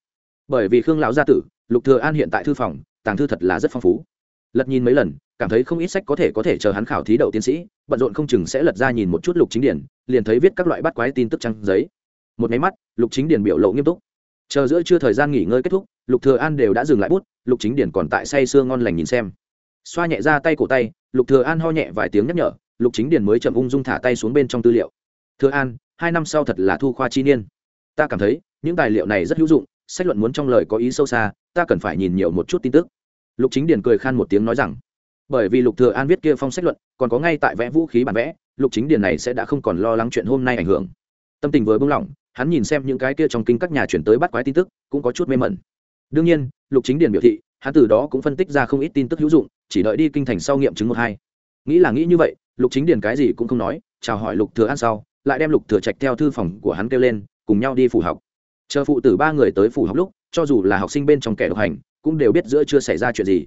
Bởi vì khương lão gia tử, lục thừa an hiện tại thư phòng, tàng thư thật là rất phong phú. Lật nhìn mấy lần, cảm thấy không ít sách có thể có thể chờ hắn khảo thí đậu tiến sĩ, bận rộn không chừng sẽ lật ra nhìn một chút lục chính điển liền thấy viết các loại bắt quái tin tức trăng giấy. Một máy mắt, lục chính điển biểu lộ nghiêm túc. Chờ giữa trưa thời gian nghỉ ngơi kết thúc, lục thừa an đều đã dừng lại bút, lục chính điển còn tại say sưa ngon lành nhìn xem. Xoa nhẹ ra tay cổ tay lục thừa an ho nhẹ vài tiếng nhắc nhở, lục chính Điền mới chậm ung dung thả tay xuống bên trong tư liệu. Thừa an, hai năm sau thật là thu khoa chi niên. Ta cảm thấy, những tài liệu này rất hữu dụng, sách luận muốn trong lời có ý sâu xa, ta cần phải nhìn nhiều một chút tin tức. Lục chính Điền cười khan một tiếng nói rằng, bởi vì lục thừa an viết kia phong sách luận, còn có ngay tại vẽ vũ khí bản vẽ, lục chính Điền này sẽ đã không còn lo lắng chuyện hôm nay ảnh hưởng. Tâm tình vừa buông lỏng, hắn nhìn xem những cái kia trong kinh các nhà chuyển tới bắt quái tin tức, cũng có chút mê mẩn. Đương nhiên, lục chính Điền biểu thị hắn từ đó cũng phân tích ra không ít tin tức hữu dụng, chỉ đợi đi kinh thành sau nghiệm chứng một hai. Nghĩ là nghĩ như vậy, lục chính điển cái gì cũng không nói, chào hỏi lục thừa an sau, lại đem lục thừa trạch theo thư phòng của hắn kêu lên, cùng nhau đi phủ học. Chờ phụ tử ba người tới phủ học lúc, cho dù là học sinh bên trong kẻ độc hành, cũng đều biết giữa chưa xảy ra chuyện gì.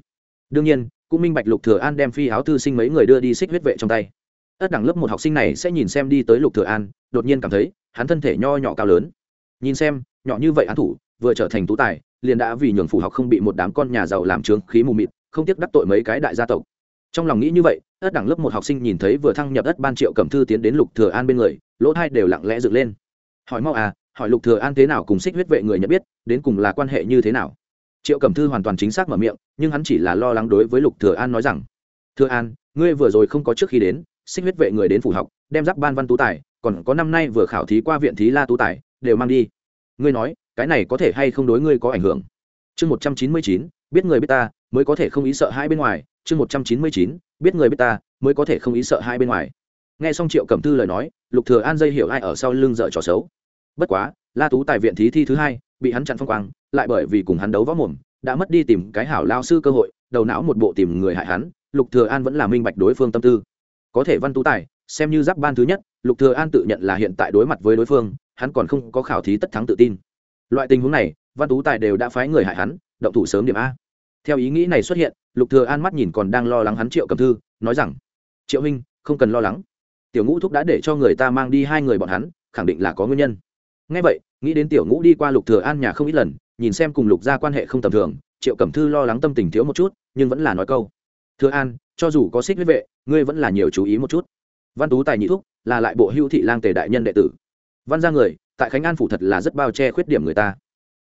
Đương nhiên, cũng minh bạch lục thừa an đem phi áo thư sinh mấy người đưa đi xích huyết vệ trong tay. Ất đẳng lớp một học sinh này sẽ nhìn xem đi tới lục thừa an, đột nhiên cảm thấy, hắn thân thể nho nhỏ cao lớn. Nhìn xem, nhỏ như vậy án thủ, vừa trở thành tú tài liền đã vì nhường phủ học không bị một đám con nhà giàu làm trướng khí mù mịt, không tiếc đắc tội mấy cái đại gia tộc. Trong lòng nghĩ như vậy ất đẳng lớp một học sinh nhìn thấy vừa thăng nhập ất ban triệu cẩm thư tiến đến lục thừa an bên người, lỗ thai đều lặng lẽ dựng lên. Hỏi mau à hỏi lục thừa an thế nào cùng xích huyết vệ người nhận biết, đến cùng là quan hệ như thế nào? Triệu cẩm thư hoàn toàn chính xác mở miệng, nhưng hắn chỉ là lo lắng đối với lục thừa an nói rằng, thừa an, ngươi vừa rồi không có trước khi đến, xích huyết vệ người đến phủ học, đem giáp ban văn tú tài, còn có năm nay vừa khảo thí qua viện thí la tú tài, đều mang đi. Ngươi nói cái này có thể hay không đối ngươi có ảnh hưởng? Chương một trăm chín mươi chín, biết người biết ta, mới có thể không ý sợ hai bên ngoài. Chương một trăm chín mươi chín, biết người biết ta, mới có thể không ý sợ hai bên ngoài. Nghe xong triệu cẩm thư lời nói, lục thừa an dây hiểu ai ở sau lưng dở trò xấu. Bất quá, la tú tài viện thí thi thứ hai, bị hắn chặn phong quang, lại bởi vì cùng hắn đấu võ mồm, đã mất đi tìm cái hảo lao sư cơ hội, đầu não một bộ tìm người hại hắn, lục thừa an vẫn là minh bạch đối phương tâm tư. Có thể văn tú tài, xem như giáp ban thứ nhất, lục thừa an tự nhận là hiện tại đối mặt với đối phương, hắn còn không có khảo thí tất thắng tự tin loại tình huống này, văn tú tài đều đã phái người hại hắn, động thủ sớm điểm a. Theo ý nghĩ này xuất hiện, lục thừa an mắt nhìn còn đang lo lắng hắn triệu cầm thư, nói rằng, triệu huynh, không cần lo lắng. Tiểu ngũ thúc đã để cho người ta mang đi hai người bọn hắn, khẳng định là có nguyên nhân. Ngay vậy, nghĩ đến tiểu ngũ đi qua lục thừa an nhà không ít lần, nhìn xem cùng lục gia quan hệ không tầm thường, triệu cẩm thư lo lắng tâm tình thiếu một chút, nhưng vẫn là nói câu, thừa an, cho dù có xích huyết vệ, ngươi vẫn là nhiều chú ý một chút. Văn tú tài nhị thúc, là lại bộ hưu thị lang tề đại nhân đệ tử. Văn gia người tại khánh an phủ thật là rất bao che khuyết điểm người ta.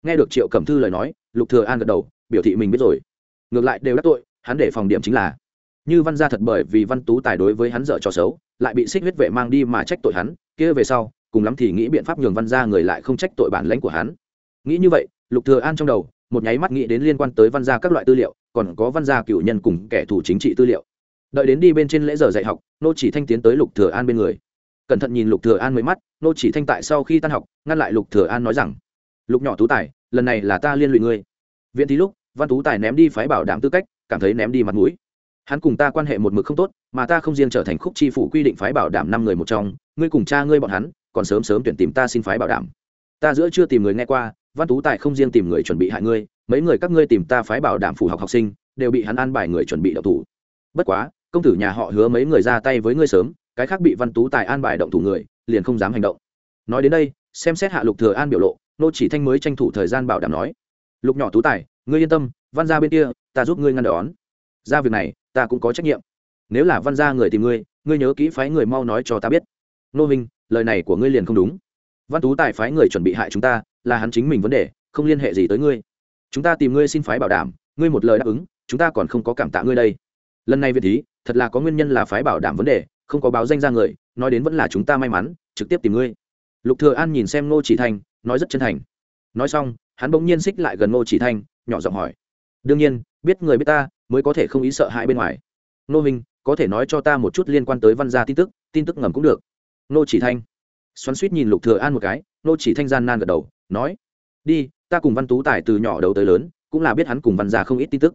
Nghe được triệu cẩm thư lời nói, lục thừa an gật đầu, biểu thị mình biết rồi. Ngược lại đều đắc tội, hắn để phòng điểm chính là, như văn gia thật bởi vì văn tú tài đối với hắn dở trò xấu, lại bị xích huyết vệ mang đi mà trách tội hắn, kia về sau, cùng lắm thì nghĩ biện pháp nhường văn gia người lại không trách tội bản lãnh của hắn. Nghĩ như vậy, lục thừa an trong đầu, một nháy mắt nghĩ đến liên quan tới văn gia các loại tư liệu, còn có văn gia cựu nhân cùng kẻ thù chính trị tư liệu. Đợi đến đi bên trên lễ giờ dạy học, nô chỉ thanh tiến tới lục thừa an bên người cẩn thận nhìn lục thừa an mấy mắt, nô chỉ thanh tại sau khi tan học, ngăn lại lục thừa an nói rằng, lục nhỏ tú tài, lần này là ta liên lụy ngươi. Viện thí lúc, văn tú tài ném đi phái bảo đảm tư cách, cảm thấy ném đi mặt mũi. Hắn cùng ta quan hệ một mực không tốt, mà ta không riêng trở thành khúc chi phủ quy định phái bảo đảm năm người một trong, ngươi cùng cha ngươi bọn hắn, còn sớm sớm tuyển tìm ta xin phái bảo đảm. Ta giữa chưa tìm người nghe qua, văn tú tài không riêng tìm người chuẩn bị hại ngươi, mấy người các ngươi tìm ta phái bảo đảm phủ học học sinh, đều bị hắn an bài người chuẩn bị đậu thủ. Bất quá, công tử nhà họ hứa mấy người ra tay với ngươi sớm cái khác bị văn tú tài an bài động thủ người, liền không dám hành động. Nói đến đây, xem xét hạ lục thừa an biểu lộ, nô chỉ thanh mới tranh thủ thời gian bảo đảm nói, lục nhỏ tú tài, ngươi yên tâm, văn gia bên kia, ta giúp ngươi ngăn đón. Ra việc này, ta cũng có trách nhiệm. Nếu là văn gia người tìm ngươi ngươi nhớ kỹ phái người mau nói cho ta biết. Nô minh, lời này của ngươi liền không đúng. Văn tú tài phái người chuẩn bị hại chúng ta, là hắn chính mình vấn đề, không liên hệ gì tới ngươi. Chúng ta tìm ngươi xin phái bảo đảm, ngươi một lời đáp ứng, chúng ta còn không có cảm tạ ngươi đây. Lần này việt thí thật là có nguyên nhân là phái bảo đảm vấn đề không có báo danh ra người, nói đến vẫn là chúng ta may mắn, trực tiếp tìm ngươi. Lục thừa an nhìn xem ngô chỉ thanh nói rất chân thành. Nói xong, hắn bỗng nhiên xích lại gần ngô chỉ thanh nhỏ giọng hỏi, đương nhiên, biết người biết ta, mới có thể không ý sợ hãi bên ngoài. Ngô minh, có thể nói cho ta một chút liên quan tới văn gia tin tức tin tức ngầm cũng được. Ngô chỉ thanh xoắn suýt nhìn lục thừa an một cái, ngô chỉ thanh gian nan gật đầu, nói, đi, ta cùng văn tú tài từ nhỏ đầu tới lớn, cũng là biết hắn cùng văn gia không ít tin tức.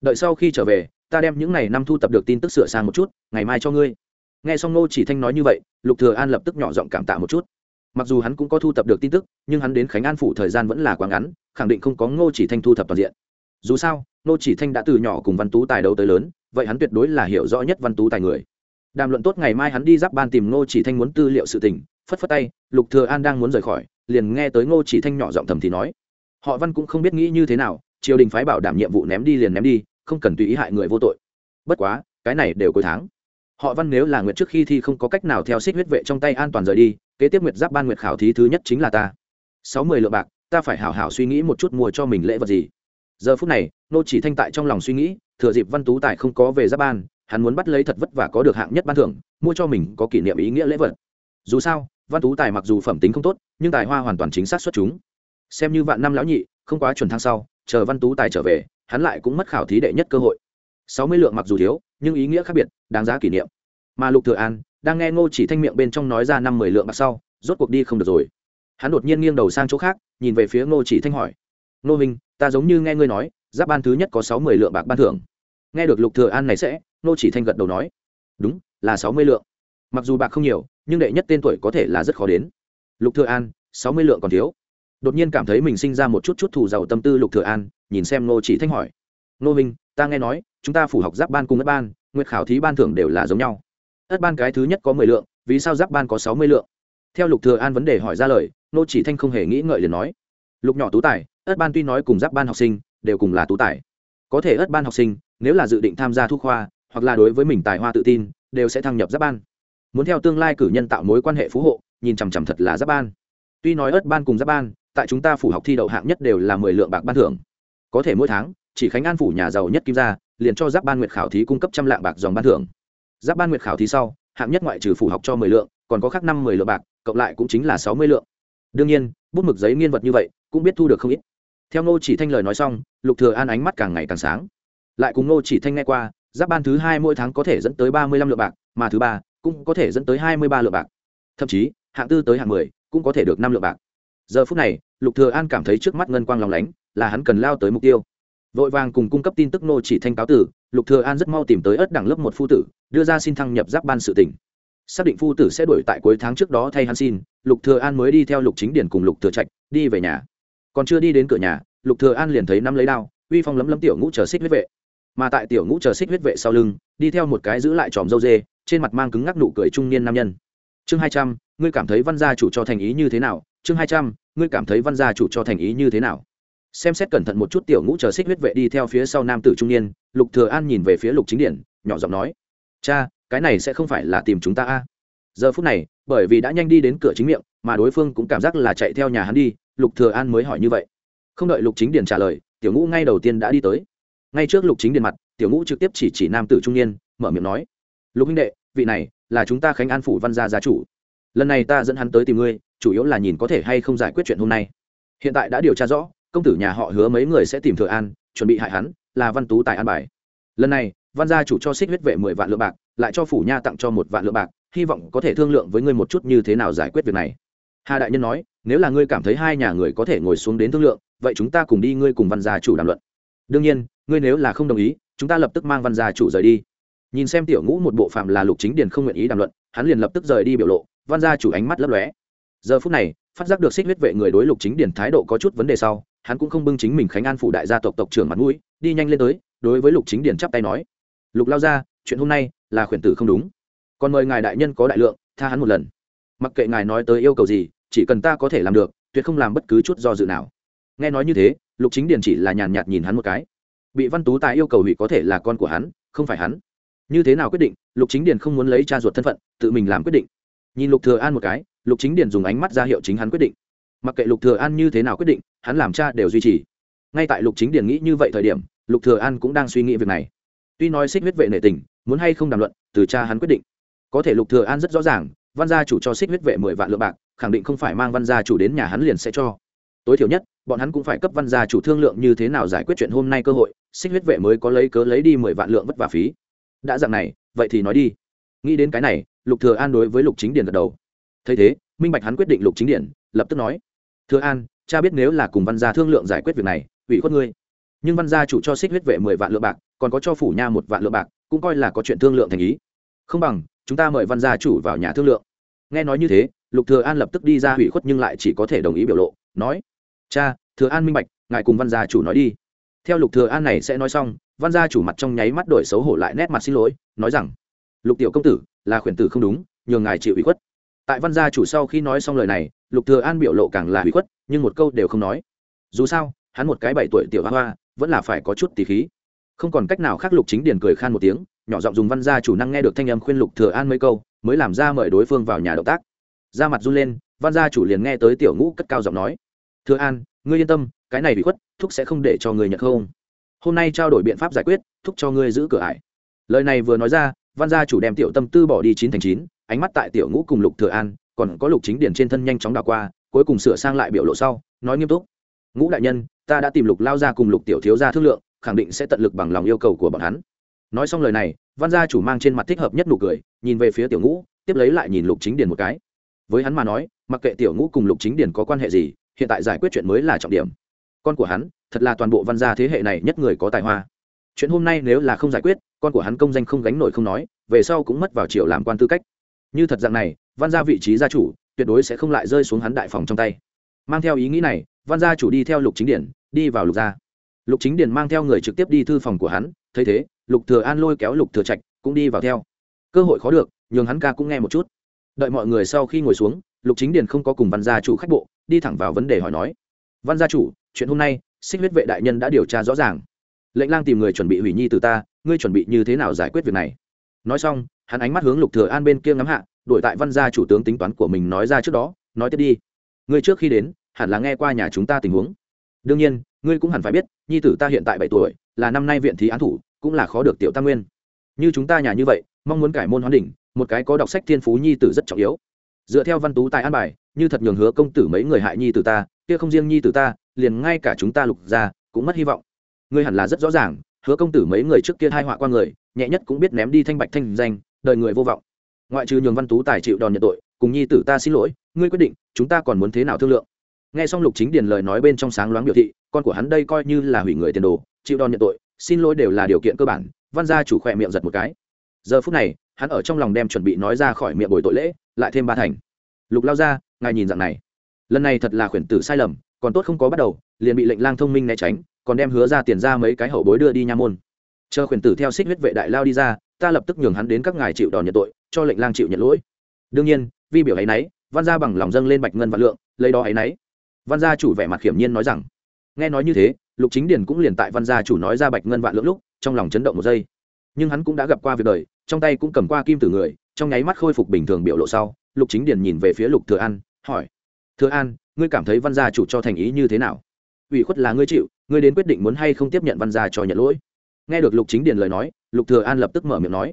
Đợi sau khi trở về, ta đem những này năm thu tập được tin tức sửa sang một chút, ngày mai cho ngươi nghe xong nô chỉ thanh nói như vậy, lục thừa an lập tức nhỏ giọng cảm tạ một chút. Mặc dù hắn cũng có thu tập được tin tức, nhưng hắn đến khánh an phủ thời gian vẫn là quá ngắn, khẳng định không có ngô chỉ thanh thu thập toàn diện. Dù sao, ngô chỉ thanh đã từ nhỏ cùng văn tú tài đấu tới lớn, vậy hắn tuyệt đối là hiểu rõ nhất văn tú tài người. Đàm luận tốt ngày mai hắn đi giáp ban tìm ngô chỉ thanh muốn tư liệu sự tình, phất phất tay, lục thừa an đang muốn rời khỏi, liền nghe tới ngô chỉ thanh nhỏ giọng thầm thì nói. Họ văn cũng không biết nghĩ như thế nào, triều đình phái bảo đảm nhiệm vụ ném đi liền ném đi, không cần tùy ý hại người vô tội. Bất quá, cái này đều cuối tháng họ văn nếu là nguyệt trước khi thi không có cách nào theo xích huyết vệ trong tay an toàn rời đi, kế tiếp nguyệt giáp ban nguyệt khảo thí thứ nhất chính là ta. Sáu mươi lượng bạc, ta phải hảo hảo suy nghĩ một chút mua cho mình lễ vật gì. Giờ phút này, nô chỉ thanh tại trong lòng suy nghĩ, thừa dịp văn tú tài không có về giáp ban, hắn muốn bắt lấy thật vất vả có được hạng nhất ban thưởng, mua cho mình có kỷ niệm ý nghĩa lễ vật. Dù sao, văn tú tài mặc dù phẩm tính không tốt, nhưng tài hoa hoàn toàn chính xác xuất chúng. Xem như vạn năm lão nhị, không quá chuẩn thang sau, chờ văn tú tài trở về, hắn lại cũng mất khảo thí đệ nhất cơ hội sáu mươi lượng mặc dù thiếu, nhưng ý nghĩa khác biệt, đáng giá kỷ niệm. Mà lục thừa an, đang nghe ngô chỉ thanh miệng bên trong nói ra năm mười lượng bạc sau, rốt cuộc đi không được rồi. Hắn đột nhiên nghiêng đầu sang chỗ khác, nhìn về phía ngô chỉ thanh hỏi, ngô minh ta giống như nghe ngươi nói, giáp ban thứ nhất có sáu mươi lượng bạc ban thưởng. Nghe được lục thừa an này sẽ, ngô chỉ thanh gật đầu nói, đúng, là sáu mươi lượng. Mặc dù bạc không nhiều, nhưng đệ nhất tên tuổi có thể là rất khó đến. Lục thừa an, sáu mươi lượng còn thiếu. Đột nhiên cảm thấy mình sinh ra một chút chút thù giàu tâm tư lục thừa an, nhìn xem ngô chỉ thanh hỏi, ngô minh ta nghe nói chúng ta phủ học giáp ban cùng ất ban, nguyệt khảo thí ban thưởng đều là giống nhau. Ất ban cái thứ nhất có mười lượng, vì sao giáp ban có sáu mươi lượng? Theo lục thừa an vấn đề hỏi ra lời, nô chỉ thanh không hề nghĩ ngợi liền nói. Lục nhỏ tú tài, ất ban tuy nói cùng giáp ban học sinh, đều cùng là tú tài. Có thể ất ban học sinh, nếu là dự định tham gia thu khoa, hoặc là đối với mình tài hoa tự tin, đều sẽ thăng nhập giáp ban. Muốn theo tương lai cử nhân tạo mối quan hệ phú hộ, nhìn chằm chằm thật là giáp ban. Tuy nói ất ban cùng giáp ban, tại chúng ta phủ học thi đậu hạng nhất đều là mười lượng bạc ban thưởng. Có thể mỗi tháng, chỉ khánh an phủ nhà giàu nhất kim gia liền cho giáp ban nguyệt khảo thí cung cấp trăm lạng bạc dòng ban thưởng. Giáp ban nguyệt khảo thí sau, hạng nhất ngoại trừ phủ học cho mười lượng, còn có khác năm mười lượng bạc, cộng lại cũng chính là sáu mươi lượng. Đương nhiên, bút mực giấy nghiên vật như vậy, cũng biết thu được không ít. Theo ngô chỉ thanh lời nói xong, lục thừa an ánh mắt càng ngày càng sáng. Lại cùng ngô chỉ thanh nghe qua, giáp ban thứ hai mỗi tháng có thể dẫn tới ba mươi lăm lượng bạc, mà thứ ba cũng có thể dẫn tới hai mươi ba lượng bạc. Thậm chí, hạng tư tới hạng mười cũng có thể được năm lượng bạc. Giờ phút này, lục thừa an cảm thấy trước mắt ngân quang lòng lánh, là hắn cần lao tới mục tiêu vội vàng cùng cung cấp tin tức nô chỉ thanh cáo tử, lục thừa an rất mau tìm tới ớt đẳng lớp một phu tử, đưa ra xin thăng nhập giáp ban sự tỉnh. Xác định phu tử sẽ đuổi tại cuối tháng trước đó thay hắn xin, lục thừa an mới đi theo lục chính điển cùng lục thừa trạch, đi về nhà. Còn chưa đi đến cửa nhà, lục thừa an liền thấy năm lấy đao, uy phong lấm lấm tiểu ngũ chờ xích huyết vệ. Mà tại tiểu ngũ chờ xích huyết vệ sau lưng, đi theo một cái giữ lại tròm dâu dê, trên mặt mang cứng ngắc nụ cười trung niên nam nhân. Chương hai trăm, ngươi cảm thấy văn gia chủ cho thành ý như thế nào? Chương hai trăm, ngươi cảm thấy văn gia chủ cho thành ý như thế nào? Xem xét cẩn thận một chút tiểu ngũ chờ xích huyết vệ đi theo phía sau nam tử trung niên, lục thừa an nhìn về phía lục chính điển, nhỏ giọng nói, cha, cái này sẽ không phải là tìm chúng ta a? Giờ phút này, bởi vì đã nhanh đi đến cửa chính miệng, mà đối phương cũng cảm giác là chạy theo nhà hắn đi, lục thừa an mới hỏi như vậy. Không đợi lục chính điển trả lời, tiểu ngũ ngay đầu tiên đã đi tới. Ngay trước lục chính điển mặt, tiểu ngũ trực tiếp chỉ chỉ nam tử trung niên, mở miệng nói, lục huynh đệ, vị này là chúng ta khánh an phủ văn gia gia chủ. Lần này ta dẫn hắn tới tìm ngươi, chủ yếu là nhìn có thể hay không giải quyết chuyện hôm nay. Hiện tại đã điều tra rõ công tử nhà họ hứa mấy người sẽ tìm thừa an, chuẩn bị hại hắn, là văn tú tài an bài. Lần này, văn gia chủ cho xích huyết vệ mười vạn lượng bạc, lại cho phủ nha tặng cho một vạn lượng bạc, hy vọng có thể thương lượng với ngươi một chút như thế nào giải quyết việc này. Hà đại nhân nói, nếu là ngươi cảm thấy hai nhà người có thể ngồi xuống đến thương lượng, vậy chúng ta cùng đi ngươi cùng văn gia chủ đàm luận. Đương nhiên, ngươi nếu là không đồng ý, chúng ta lập tức mang văn gia chủ rời đi. Nhìn xem tiểu ngũ một bộ phạm là lục chính điền không nguyện ý đàm luận, hắn liền lập tức rời đi biểu lộ, văn gia chủ ánh mắt lấp lóe. Giờ phút này, phát giác được xích huyết vệ người đối lục chính điền thái độ có chút vấn đề sau hắn cũng không bưng chính mình khánh an phủ đại gia tộc tộc trưởng mặt mũi, đi nhanh lên tới, đối với lục chính điền chắp tay nói, lục lao ra chuyện hôm nay là khuyển tử không đúng. Còn mời ngài đại nhân có đại lượng, tha hắn một lần. Mặc kệ ngài nói tới yêu cầu gì, chỉ cần ta có thể làm được, tuyệt không làm bất cứ chút do dự nào. Nghe nói như thế, lục chính điền chỉ là nhàn nhạt nhìn hắn một cái. Bị văn tú tài yêu cầu hủy có thể là con của hắn, không phải hắn. Như thế nào quyết định, lục chính điền không muốn lấy cha ruột thân phận, tự mình làm quyết định. Nhìn lục thừa an một cái, lục chính điền dùng ánh mắt ra hiệu chính hắn quyết định mặc kệ lục thừa an như thế nào quyết định, hắn làm cha đều duy trì. Ngay tại lục chính điền nghĩ như vậy thời điểm, lục thừa an cũng đang suy nghĩ việc này. Tuy nói xích huyết vệ nể tình, muốn hay không đàm luận, từ cha hắn quyết định. Có thể lục thừa an rất rõ ràng, văn gia chủ cho xích huyết vệ mười vạn lượng bạc, khẳng định không phải mang văn gia chủ đến nhà hắn liền sẽ cho. Tối thiểu nhất, bọn hắn cũng phải cấp văn gia chủ thương lượng như thế nào giải quyết chuyện hôm nay cơ hội, xích huyết vệ mới có lấy cớ lấy đi mười vạn lượng vất vả phí. Đã dạng này, vậy thì nói đi. Nghĩ đến cái này, lục thừa an đối với lục chính điển gật đầu. Thấy thế, minh bạch hắn quyết định lục chính điển lập tức nói thừa an, cha biết nếu là cùng văn gia thương lượng giải quyết việc này, ủy khuất ngươi. Nhưng văn gia chủ cho xích huyết vệ mười vạn lượng bạc, còn có cho phủ nha một vạn lượng bạc, cũng coi là có chuyện thương lượng thành ý. Không bằng, chúng ta mời văn gia chủ vào nhà thương lượng. Nghe nói như thế, lục thừa an lập tức đi ra hủy khuất nhưng lại chỉ có thể đồng ý biểu lộ, nói, cha, thừa an minh bạch, ngài cùng văn gia chủ nói đi. Theo lục thừa an này sẽ nói xong, văn gia chủ mặt trong nháy mắt đổi xấu hổ lại nét mặt xin lỗi, nói rằng, lục tiểu công tử, là khuyển tử không đúng, nhường ngài chịu ủy khuất. Tại văn gia chủ sau khi nói xong lời này lục thừa an biểu lộ càng là ủy khuất, nhưng một câu đều không nói. Dù sao, hắn một cái bảy tuổi tiểu hoa hoa, vẫn là phải có chút tỷ khí. Không còn cách nào khác lục chính điền cười khan một tiếng, nhỏ giọng dùng văn gia chủ năng nghe được thanh âm khuyên lục thừa an mấy câu, mới làm ra mời đối phương vào nhà động tác. Ra mặt run lên, văn gia chủ liền nghe tới tiểu ngũ cất cao giọng nói. Thừa an, ngươi yên tâm, cái này bị khuất, thúc sẽ không để cho người nhận không. Hôm nay trao đổi biện pháp giải quyết, thúc cho ngươi giữ cửa ải. Lời này vừa nói ra, văn gia chủ đem tiểu tâm tư bỏ đi chín thành chín, ánh mắt tại tiểu ngũ cùng lục thừa an còn có lục chính điển trên thân nhanh chóng đảo qua, cuối cùng sửa sang lại biểu lộ sau, nói nghiêm túc. Ngũ đại nhân, ta đã tìm lục lao ra cùng lục tiểu thiếu gia thương lượng, khẳng định sẽ tận lực bằng lòng yêu cầu của bọn hắn. Nói xong lời này, văn gia chủ mang trên mặt thích hợp nhất nụ cười, nhìn về phía tiểu ngũ, tiếp lấy lại nhìn lục chính điển một cái. Với hắn mà nói, mặc kệ tiểu ngũ cùng lục chính điển có quan hệ gì, hiện tại giải quyết chuyện mới là trọng điểm. Con của hắn, thật là toàn bộ văn gia thế hệ này nhất người có tài hoa. Chuyện hôm nay nếu là không giải quyết, con của hắn công danh không gánh nổi không nói, về sau cũng mất vào triều làm quan tư cách như thật dạng này, văn gia vị trí gia chủ tuyệt đối sẽ không lại rơi xuống hắn đại phòng trong tay. Mang theo ý nghĩ này, văn gia chủ đi theo lục chính điển đi vào lục gia. Lục chính điển mang theo người trực tiếp đi thư phòng của hắn, thấy thế, lục thừa an lôi kéo lục thừa trạch cũng đi vào theo. Cơ hội khó được, nhường hắn ca cũng nghe một chút. Đợi mọi người sau khi ngồi xuống, lục chính điển không có cùng văn gia chủ khách bộ, đi thẳng vào vấn đề hỏi nói. Văn gia chủ, chuyện hôm nay, xích huyết vệ đại nhân đã điều tra rõ ràng. Lệnh lang tìm người chuẩn bị hủy nhi từ ta, ngươi chuẩn bị như thế nào giải quyết việc này? Nói xong, hắn ánh mắt hướng lục thừa an bên kia ngắm hạ đổi tại văn gia chủ tướng tính toán của mình nói ra trước đó, nói tiếp đi. Ngươi trước khi đến, hẳn là nghe qua nhà chúng ta tình huống. Đương nhiên, ngươi cũng hẳn phải biết, nhi tử ta hiện tại bảy tuổi, là năm nay viện thí án thủ, cũng là khó được tiểu tam nguyên. Như chúng ta nhà như vậy, mong muốn cải môn hoán đỉnh, một cái có đọc sách thiên phú nhi tử rất trọng yếu. Dựa theo văn tú tài an bài, như thật nhường hứa công tử mấy người hại nhi tử ta, kia không riêng nhi tử ta, liền ngay cả chúng ta lục gia cũng mất hy vọng. Ngươi hẳn là rất rõ ràng hứa công tử mấy người trước kia hai họa qua người, nhẹ nhất cũng biết ném đi thanh bạch thanh danh, đời người vô vọng. Ngoại trừ nhường văn tú tài chịu đòn nhận tội, cùng nhi tử ta xin lỗi, ngươi quyết định, chúng ta còn muốn thế nào thương lượng? Nghe xong lục chính điền lời nói bên trong sáng loáng biểu thị, con của hắn đây coi như là hủy người tiền đồ, chịu đòn nhận tội, xin lỗi đều là điều kiện cơ bản, văn gia chủ khỏe miệng giật một cái. Giờ phút này, hắn ở trong lòng đem chuẩn bị nói ra khỏi miệng bồi tội lễ, lại thêm ba thành. Lục lao ra, ngài nhìn dạng này. Lần này thật là khuyển tử sai lầm, còn tốt không có bắt đầu, liền bị lệnh lang thông minh né tránh còn đem hứa ra tiền ra mấy cái hậu bối đưa đi nha môn. Chờ khuyển tử theo xích huyết vệ đại lao đi ra, ta lập tức nhường hắn đến các ngài chịu đòn nhận tội, cho lệnh lang chịu nhận lỗi. Đương nhiên, vi biểu ấy nấy, văn gia bằng lòng dâng lên bạch ngân vạn lượng, lấy đó ấy nấy. Văn gia chủ vẻ mặt hiểm nhiên nói rằng, nghe nói như thế, lục chính điền cũng liền tại văn gia chủ nói ra bạch ngân vạn lượng lúc, trong lòng chấn động một giây. Nhưng hắn cũng đã gặp qua việc đời, trong tay cũng cầm qua kim tử người, trong nháy mắt khôi phục bình thường biểu lộ sau, lục chính điền nhìn về phía lục thừa an, hỏi, thừa an, ngươi cảm thấy văn gia chủ cho thành ý như thế nào? Ủy khuất là ngươi chịu, ngươi đến quyết định muốn hay không tiếp nhận văn gia cho nhận lỗi. Nghe được lục chính điền lời nói, lục thừa an lập tức mở miệng nói,